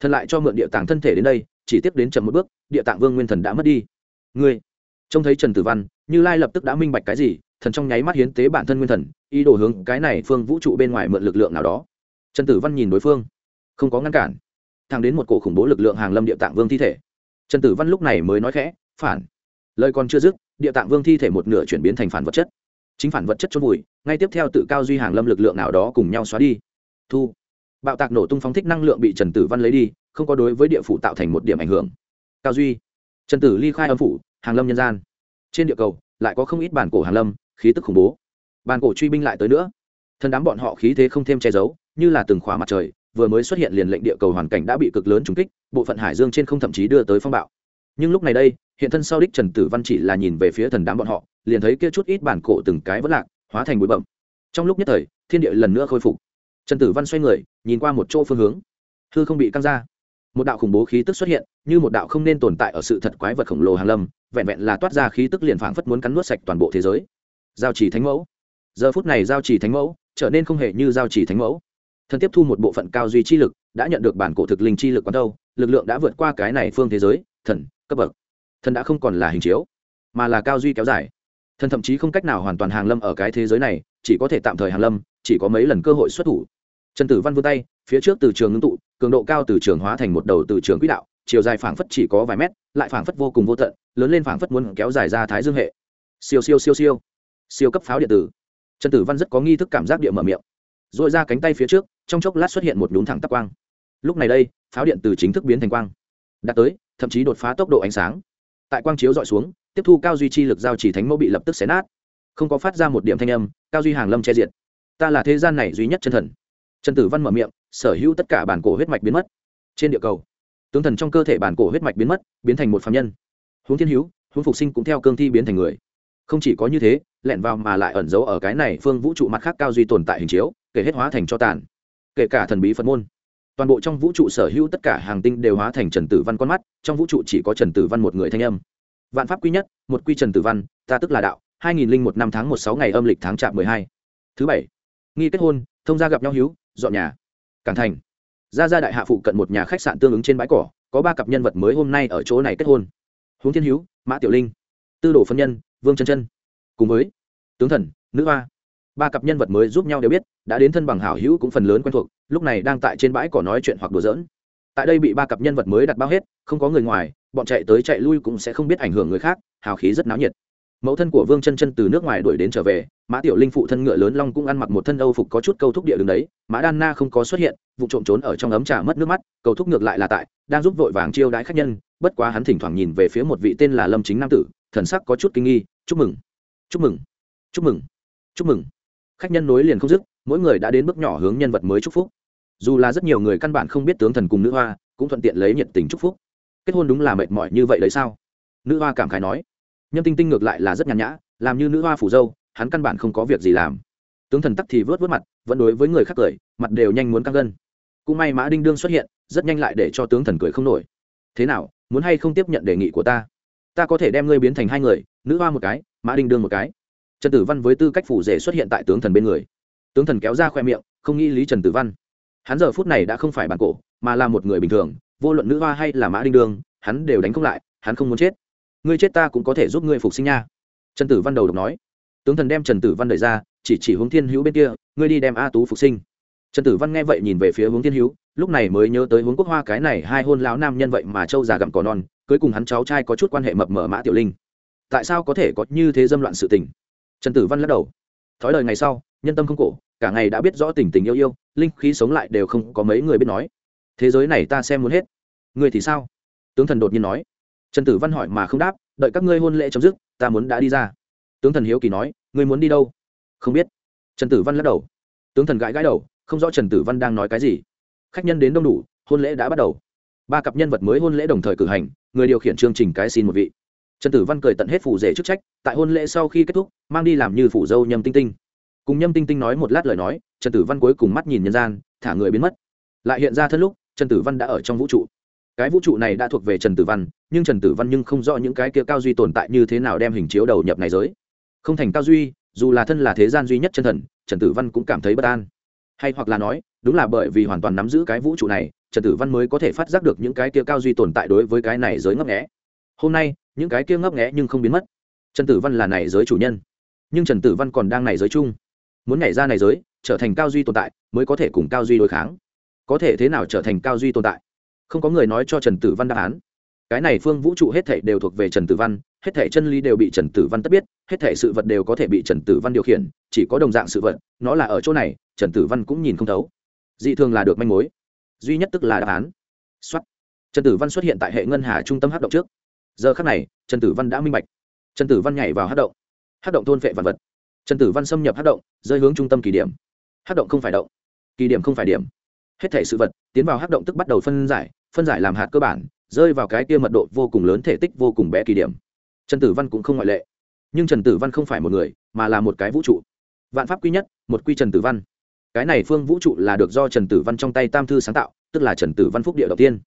Thần lại cho mượn địa tàng thân thể đến đây, chỉ tiếp đến chậm một bước, địa tạng vương nguyên thần đã mất đi. Ngươi. Trông thấy trần tử văn, như lai lập tức đã minh bạch cái gì, thần trong nháy mắt hiến tế bản thân nguyên thần, ý đồ hướng cái này phương vũ trụ bên ngoài mượn lực lượng nào đó. Trần tử văn nhìn đối phương, không có ngăn cản. Thang đến một cổ khủng bố lực lượng hàng lâm địa tạng vương thi thể. Trần tử văn lúc này mới nói khẽ, phản lời còn chưa dứt, địa tạng vương thi thể một nửa chuyển biến thành phản vật chất. Chính phản vật chất chôn vùi, ngay tiếp theo tự cao duy hàng lâm lực lượng nào đó cùng nhau xóa đi. Thu. Bạo tạc nổ tung phóng thích năng lượng bị trần tử văn lấy đi, không có đối với địa phủ tạo thành một điểm ảnh hưởng. Cao duy. Trần tử ly khai âm phủ, hàng lâm nhân gian. Trên địa cầu, lại có không ít bản cổ hàng lâm, khí tức khủng bố. Bản cổ truy binh lại tới nữa. Thân đám bọn họ khí thế không thêm che giấu, như là từng khóa mặt trời, vừa mới xuất hiện liền lệnh địa cầu hoàn cảnh đã bị cực lớn trúng kích, bộ phận hải dương trên không thậm chí đưa tới phong bạo. Nhưng lúc này đây hiện thân sau đích trần tử văn chỉ là nhìn về phía thần đám bọn họ, liền thấy kia chút ít bản cổ từng cái vỡ lạc, hóa thành bụi bậm trong lúc nhất thời, thiên địa lần nữa khôi phục. Trần tử văn xoay người, nhìn qua một chỗ phương hướng. Hư không bị căng ra. Một đạo khủng bố khí tức xuất hiện, như một đạo không nên tồn tại ở sự thật quái vật khổng lồ hàng lâm, vẹn vẹn là toát ra khí tức liền phảng phất muốn cắn nuốt sạch toàn bộ thế giới. Giao chỉ thánh mẫu. Giờ phút này giao chỉ thánh mẫu, trở nên không hề như giao chỉ thánh mẫu. Thần tiếp thu một bộ phận cao duy chi lực, đã nhận được bản cổ thực linh chi lực quán đâu, lực lượng đã vượt qua cái này phương thế giới, thần, cấp bậc thần đã không còn là hình chiếu, mà là cao duy kéo dài. Thần thậm chí không cách nào hoàn toàn hàng lâm ở cái thế giới này, chỉ có thể tạm thời hàng lâm, chỉ có mấy lần cơ hội xuất thủ. Trần tử văn vươn tay, phía trước từ trường ngưng tụ, cường độ cao từ trường hóa thành một đầu từ trường quỹ đạo, chiều dài phảng phất chỉ có vài mét, lại phảng phất vô cùng vô tận, lớn lên phảng phất muốn kéo dài ra thái dương hệ. Siêu siêu siêu siêu. Siêu cấp pháo điện tử. Trần tử văn rất có nghi thức cảm giác địa mở miệng. R ồ i ra cánh tay phía trước, trong chốc lát xuất hiện một nhún thẳng tắc quang. Lúc này đây, pháo điện tử chính thức biến thành quang. Đạt tới, thậm chí đột phá tốc độ ánh sáng tại quang chiếu dọi xuống, tiếp thu cao duy chi lực giao chỉ thánh mẫu bị lập tức xé nát. Không có phát ra một điểm thanh âm, cao duy hàng lâm che diệt. Ta là thế gian này duy nhất chân thần. Trần tử văn mở miệng, sở hữu tất cả bản cổ huyết mạch biến mất. Trên địa cầu, tướng thần trong cơ thể bản cổ huyết mạch biến mất, biến thành một phạm nhân. Huống thiên hữu, huống phục sinh cũng theo cương thi biến thành người. Không chỉ có như thế lẹn vào mà lại ẩn giấu ở cái này phương vũ trụ mặt khác cao duy tồn tại hình chiếu, kể hết hóa thành cho tàn. Kể cả thần bí phật môn toàn bộ trong vũ trụ sở hữu tất cả hàng tinh đều hóa thành trần tử văn con mắt, trong vũ trụ chỉ có trần tử văn một người thanh âm. Vạn pháp quy nhất, một quy trần tử văn, ta tức là đạo, hai nghìn linh một năm tháng một sáu ngày âm lịch tháng chạp mười hai. Thứ bảy, nghi kết hôn, thông gia gặp nhau hữu dọn nhà, cảng thành. Ra ra đại hạ phụ cận một nhà khách sạn tương ứng trên bãi cỏ, có ba cặp nhân vật mới hôm nay ở chỗ này kết hôn. Huống thiên hữu mã tiểu linh, tư đồ phân nhân, vương chân chân. Cùng với tướng thần, nữ hoa ba cặp nhân vật mới giúp nhau đều biết, đã đến thân bằng hảo hữu cũng phần lớn quen thuộc, lúc này đang tại trên bãi cỏ nói chuyện hoặc đùa giỡn. Tại đây bị ba cặp nhân vật mới đặt bao hết, không có người ngoài, bọn chạy tới chạy lui cũng sẽ không biết ảnh hưởng người khác, hào khí rất náo nhiệt. Mẫu thân của vương chân chân từ nước ngoài đuổi đến trở về, mã tiểu linh phụ thân ngựa lớn long cũng ăn mặc một thân âu phục có chút câu thúc địa đường đấy, mã đan na không có xuất hiện, vụ trộm trốn ở trong ấm trà mất nước mắt, cầu thúc ngược lại là tại, đang giúp vội vàng chiêu đãi khách nhân, bất quá hắn thỉnh thoảng nhìn về phía một vị tên là lâm chính nam tử, thần sắc có chút kinh nghi, chúc mừng chúc mừng chúc mừng chúc mừng khách nhân nối liền không dứt, mỗi người đã đến bước nhỏ hướng nhân vật mới chúc phúc. Dù là rất nhiều người căn bản không biết tướng thần cùng nữ hoa, cũng thuận tiện lấy nhiệt tình chúc phúc. Kết hôn đúng là mệt mỏi như vậy đấy sao? Nữ hoa cảm khái nói. Nhâm tinh tinh ngược lại là rất nhàn nhã, làm như nữ hoa phủ dâu, hắn căn bản không có việc gì làm. Tướng thần tắc thì vớt vớt mặt, vẫn đối với người khác cười, mặt đều nhanh muốn căng gân. Cũng may mã đinh đương xuất hiện, rất nhanh lại để cho tướng thần cười không nổi. Thế nào, muốn hay không tiếp nhận đề nghị của ta? Ta có thể đem ngươi biến thành hai người, nữ hoa một cái, mã đinh đương một cái trần tử văn với tư cách phủ rể xuất hiện tại tướng thần bên người. Tướng thần kéo ra khoe miệng, không nghĩ lý trần tử văn. Hắn giờ phút này đã không phải bản cổ, mà là một người bình thường, vô luận nữ hoa hay là mã đinh đương, hắn đều đánh không lại, hắn không muốn chết. Ngươi chết ta cũng có thể giúp ngươi phục sinh nha. Trần tử văn đầu độc nói. Tướng thần đem trần tử văn đẩy ra, chỉ chỉ hướng thiên hữu bên kia, ngươi đi đem a tú phục sinh. Trần tử văn nghe vậy nhìn về phía hướng thiên hữu, lúc này mới nhớ tới hướng quốc hoa cái này hai hôn lão nam nhân vậy mà châu già gặm cỏ non cưới cùng hắn cháu trai có chút quan hệ mập mờ mã tiểu linh. Tại sao có thể có như thế dâm loạn sự tình? Trần tử văn lắc đầu. Thói lời ngày sau, nhân tâm không cổ, cả ngày đã biết rõ tình tình yêu yêu, linh khí sống lại đều không có mấy người biết nói. Thế giới này ta xem muốn hết. Người thì sao? Tướng thần đột nhiên nói. Trần tử văn hỏi mà không đáp, đợi các ngươi hôn lễ chấm dứt, ta muốn đã đi ra. Tướng thần hiếu kỳ nói, ngươi muốn đi đâu? Không biết. Trần tử văn lắc đầu. Tướng thần gãi gãi đầu, không rõ trần tử văn đang nói cái gì. Khách nhân đến đông đủ, hôn lễ đã bắt đầu. Ba cặp nhân vật mới hôn lễ đồng thời cử hành, người điều khiển chương trình cái xin một vị trần tử văn cười tận hết phủ rể chức trách, tại hôn lễ sau khi kết thúc, mang đi làm như phủ dâu nhâm tinh tinh. Cùng nhâm tinh tinh nói một lát lời nói, trần tử văn cuối cùng mắt nhìn nhân gian, thả người biến mất. Lại hiện ra thân lúc, trần tử văn đã ở trong vũ trụ. Cái vũ trụ này đã thuộc về trần tử văn, nhưng trần tử văn nhưng không rõ những cái kia cao duy tồn tại như thế nào đem hình chiếu đầu nhập này giới. Không thành cao duy, dù là thân là thế gian duy nhất chân thần, trần tử văn cũng cảm thấy bất an. Hay hoặc là nói, đúng là bởi vì hoàn toàn nắm giữ cái vũ trụ này, trần tử văn mới có thể phát giác được những cái kia cao duy tồn tại đối với cái này giới ngấp nghẽ hôm nay những cái kia ngấp nghẽ nhưng không biến mất. Trần tử văn là này giới chủ nhân. Nhưng trần tử văn còn đang này giới chung. Muốn nhảy ra này giới, trở thành cao duy tồn tại, mới có thể cùng cao duy đối kháng. Có thể thế nào trở thành cao duy tồn tại? Không có người nói cho trần tử văn đáp án. Cái này phương vũ trụ hết thảy đều thuộc về trần tử văn, hết thảy chân lý đều bị trần tử văn tất biết, hết thảy sự vật đều có thể bị trần tử văn điều khiển, chỉ có đồng dạng sự vật, nó là ở chỗ này, trần tử văn cũng nhìn không thấu. Dị thường là được manh mối. Duy nhất tức là đáp án. Xuất trần tử văn xuất hiện tại hệ ngân hà trung tâm hát động trước giờ khắc này, trần tử văn đã minh bạch. Trần tử văn nhảy vào hát động. Hát động thôn vệ vật vật. Trần tử văn xâm nhập hát động, rơi hướng trung tâm kỳ điểm. Hát động không phải động, kỳ điểm không phải điểm. Hết thể sự vật, tiến vào hát động tức bắt đầu phân giải phân giải làm hạt cơ bản, rơi vào cái kia mật độ vô cùng lớn thể tích vô cùng bé kỳ điểm. Trần tử văn cũng không ngoại lệ. Nhưng trần tử văn không phải một người, mà là một cái vũ trụ. Vạn pháp quy nhất, một quy trần tử văn. Cái này phương vũ trụ là được do trần tử văn trong tay tam thư sáng tạo, tức là trần tử văn phúc địa đầu tiên.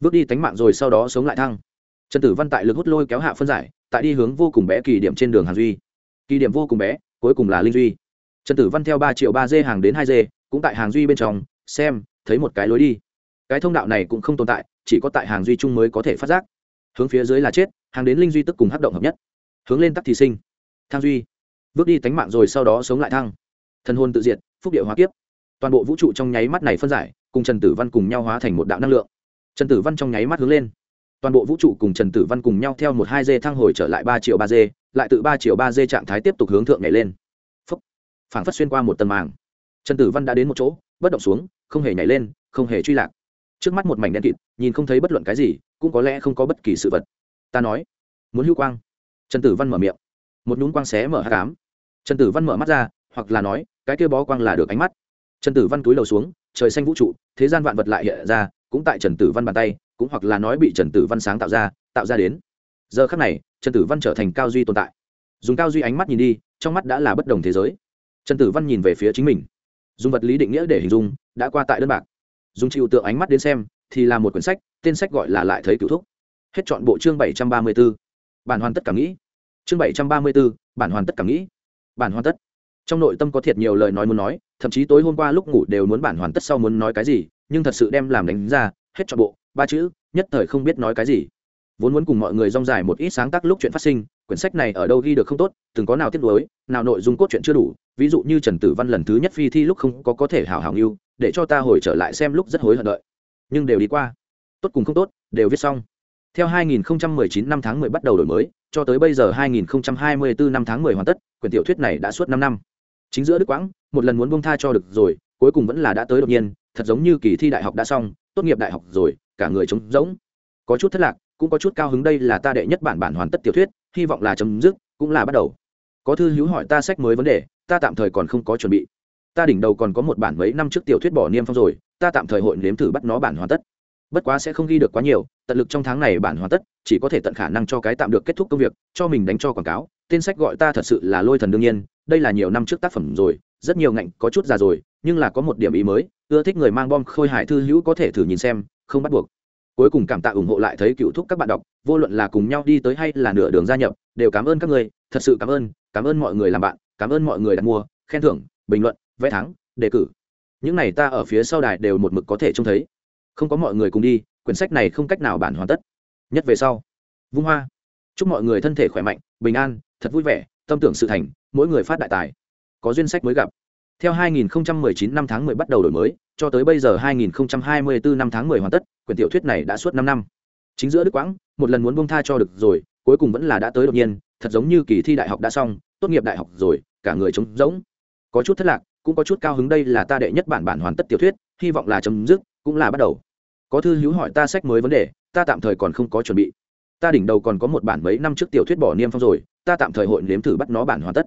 Bước đi tánh mạng rồi sau đó sống lại thăng trần tử văn tại lực hút lôi kéo hạ phân giải, tại đi hướng vô cùng bé kỳ điểm trên đường hàng duy. Kỳ điểm vô cùng bé, cuối cùng là linh duy. Trần tử văn theo ba triệu ba d hàng đến hai d cũng tại hàng duy bên trong, xem, thấy một cái lối đi. Cái thông đạo này cũng không tồn tại, chỉ có tại hàng duy chung mới có thể phát giác. Hướng phía dưới là chết, hàng đến linh duy tức cùng hấp động hợp nhất. Hướng lên tắc thì sinh. Thang duy. Bước đi tánh mạng rồi sau đó sống lại thăng. Thân hôn tự diệt, phúc địa hóa kiếp. Toàn bộ vũ trụ trong nháy mắt này phân giải, cùng trần tử văn cùng nhau hóa thành một đạo năng lượng. Trần tử văn trong nháy mắt hướng lên toàn bộ vũ trụ cùng trần tử văn cùng nhau theo một hai d thăng hồi trở lại ba triệu ba d lại từ ba triệu ba d trạng thái tiếp tục hướng thượng nhảy lên. Phấp phảng phất xuyên qua một tầng màng. Trần tử văn đã đến một chỗ, bất động xuống, không hề nhảy lên, không hề truy lạc. Trước mắt một mảnh đen kịt, nhìn không thấy bất luận cái gì, cũng có lẽ không có bất kỳ sự vật. Ta nói, muốn hữu quang. Trần tử văn mở miệng. Một nhún quang xé mở hát cám trần tử văn mở mắt ra, hoặc là nói, cái kia bó quang là được ánh mắt. Trần tử văn túi đầu xuống, trời xanh vũ trụ, thế gian vạn vật lại hiện ra, cũng tại trần tử văn bàn tay cũng hoặc là nói bị trần tử văn sáng tạo ra tạo ra đến. Giờ khắc này, trần tử văn trở thành cao duy tồn tại. Dùng cao duy ánh mắt nhìn đi, trong mắt đã là bất đồng thế giới. Trần tử văn nhìn về phía chính mình. Dùng vật lý định nghĩa để hình dung, đã qua tại đơn bạc. Dùng chịu tượng ánh mắt đến xem, thì là một quyển sách, tên sách gọi là lại thấy cựu thúc. Hết chọn bộ chương bảy trăm ba mươi b ố bản hoàn tất cảm nghĩ. Chương bảy trăm ba mươi b ố bản hoàn tất cảm nghĩ. Bản hoàn tất. Trong nội tâm có thiệt nhiều lời nói muốn nói, thậm chí tối hôm qua lúc ngủ đều muốn bản hoàn tất sau muốn nói cái gì, nhưng thật sự đem làm đánh ra, hết chọn bộ ba chữ, nhất thời không biết nói cái gì. Vốn muốn cùng mọi người rong dài một ít sáng tác lúc chuyện phát sinh, quyển sách này ở đâu ghi được không tốt, từng có nào tiếp nối nào nội dung cốt truyện chưa đủ, ví dụ như trần tử văn lần thứ nhất phi thi lúc không có có thể hào hào yêu để cho ta hồi trở lại xem lúc rất hối hận đợi. Nhưng đều đi qua. Tốt cùng không tốt, đều viết xong. Theo 2019 năm tháng 10 bắt đầu đổi mới, cho tới bây giờ 2024 năm tháng 10 hoàn tất, quyển tiểu thuyết này đã suốt 5 năm. Chính giữa đức quãng, một lần muốn buông tha cho được rồi, cuối cùng vẫn là đã tới đột nhiên, thật giống như kỳ thi đại học đã xong, tốt nghiệp đại học rồi cả người trống rỗng. Có chút thất lạc, cũng có chút cao hứng đây là ta đệ nhất bản bản hoàn tất tiểu thuyết, hy vọng là chấm dứt, cũng là bắt đầu. Có thư hữu hỏi ta sách mới vấn đề, ta tạm thời còn không có chuẩn bị. Ta đỉnh đầu còn có một bản mấy năm trước tiểu thuyết bỏ niêm phong rồi, ta tạm thời hội nếm thử bắt nó bản hoàn tất. Bất quá sẽ không ghi được quá nhiều, tận lực trong tháng này bản hoàn tất, chỉ có thể tận khả năng cho cái tạm được kết thúc công việc, cho mình đánh cho quảng cáo. Tên sách gọi ta thật sự là lôi thần đương nhiên, đây là nhiều năm trước tác phẩm rồi, rất nhiều ngạnh có chút già rồi, nhưng là có một điểm ý mới, ưa thích người mang bom khôi hại thư hữu có thể thử nhìn xem không bắt buộc. Cuối cùng cảm tạ ủng hộ lại thấy cựu thúc các bạn đọc, vô luận là cùng nhau đi tới hay là nửa đường gia nhập, đều cảm ơn các người, thật sự cảm ơn cảm ơn mọi người làm bạn, cảm ơn mọi người đặt mua, khen thưởng, bình luận, vẽ thắng, đề cử. Những này ta ở phía sau đài đều một mực có thể trông thấy. Không có mọi người cùng đi, quyển sách này không cách nào bản hoàn tất. Nhất về sau. Vung hoa. Chúc mọi người thân thể khỏe mạnh, bình an, thật vui vẻ, tâm tưởng sự thành, mỗi người phát đại tài. Có duyên sách mới gặp theo 2019 năm tháng 10 bắt đầu đổi mới, cho tới bây giờ 2024 năm tháng 10 hoàn tất, quyển tiểu thuyết này đã suốt 5 năm. Chính giữa đức quãng, một lần muốn buông tha cho được rồi, cuối cùng vẫn là đã tới đột nhiên, thật giống như kỳ thi đại học đã xong, tốt nghiệp đại học rồi, cả người trống rỗng. Có chút thất lạc, cũng có chút cao hứng đây là ta đệ nhất bản bản hoàn tất tiểu thuyết, hy vọng là chấm dứt, cũng là bắt đầu. Có thư hữu hỏi ta sách mới vấn đề, ta tạm thời còn không có chuẩn bị. Ta đỉnh đầu còn có một bản mấy năm trước tiểu thuyết bỏ niêm phong rồi, ta tạm thời hội nếm thử bắt nó bản hoàn tất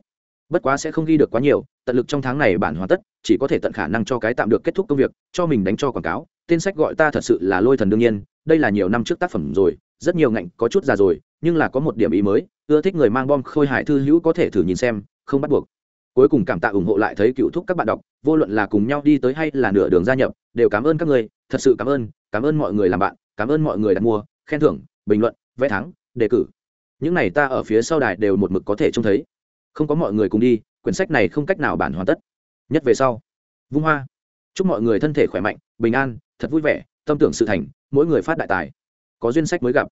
bất quá sẽ không ghi được quá nhiều, tận lực trong tháng này bản hoàn tất, chỉ có thể tận khả năng cho cái tạm được kết thúc công việc, cho mình đánh cho quảng cáo. Tên sách gọi ta thật sự là lôi thần đương nhiên, đây là nhiều năm trước tác phẩm rồi, rất nhiều ngạnh có chút già rồi, nhưng là có một điểm ý mới, ưa thích người mang bom khôi hải thư hữu có thể thử nhìn xem, không bắt buộc. Cuối cùng cảm tạ ủng hộ lại thấy cựu thúc các bạn đọc, vô luận là cùng nhau đi tới hay là nửa đường gia nhập, đều cảm ơn các người, thật sự cảm ơn cảm ơn mọi người làm bạn, cảm ơn mọi người đặt mua, khen thưởng, bình luận, vẽ thắng, đề cử. Những này ta ở phía sau đài đều một mực có thể trông thấy không có mọi người cùng đi, quyển sách này không cách nào bản hoàn tất. Nhất về sau, vung hoa. Chúc mọi người thân thể khỏe mạnh, bình an, thật vui vẻ, tâm tưởng sự thành, mỗi người phát đại tài. Có duyên sách mới gặp.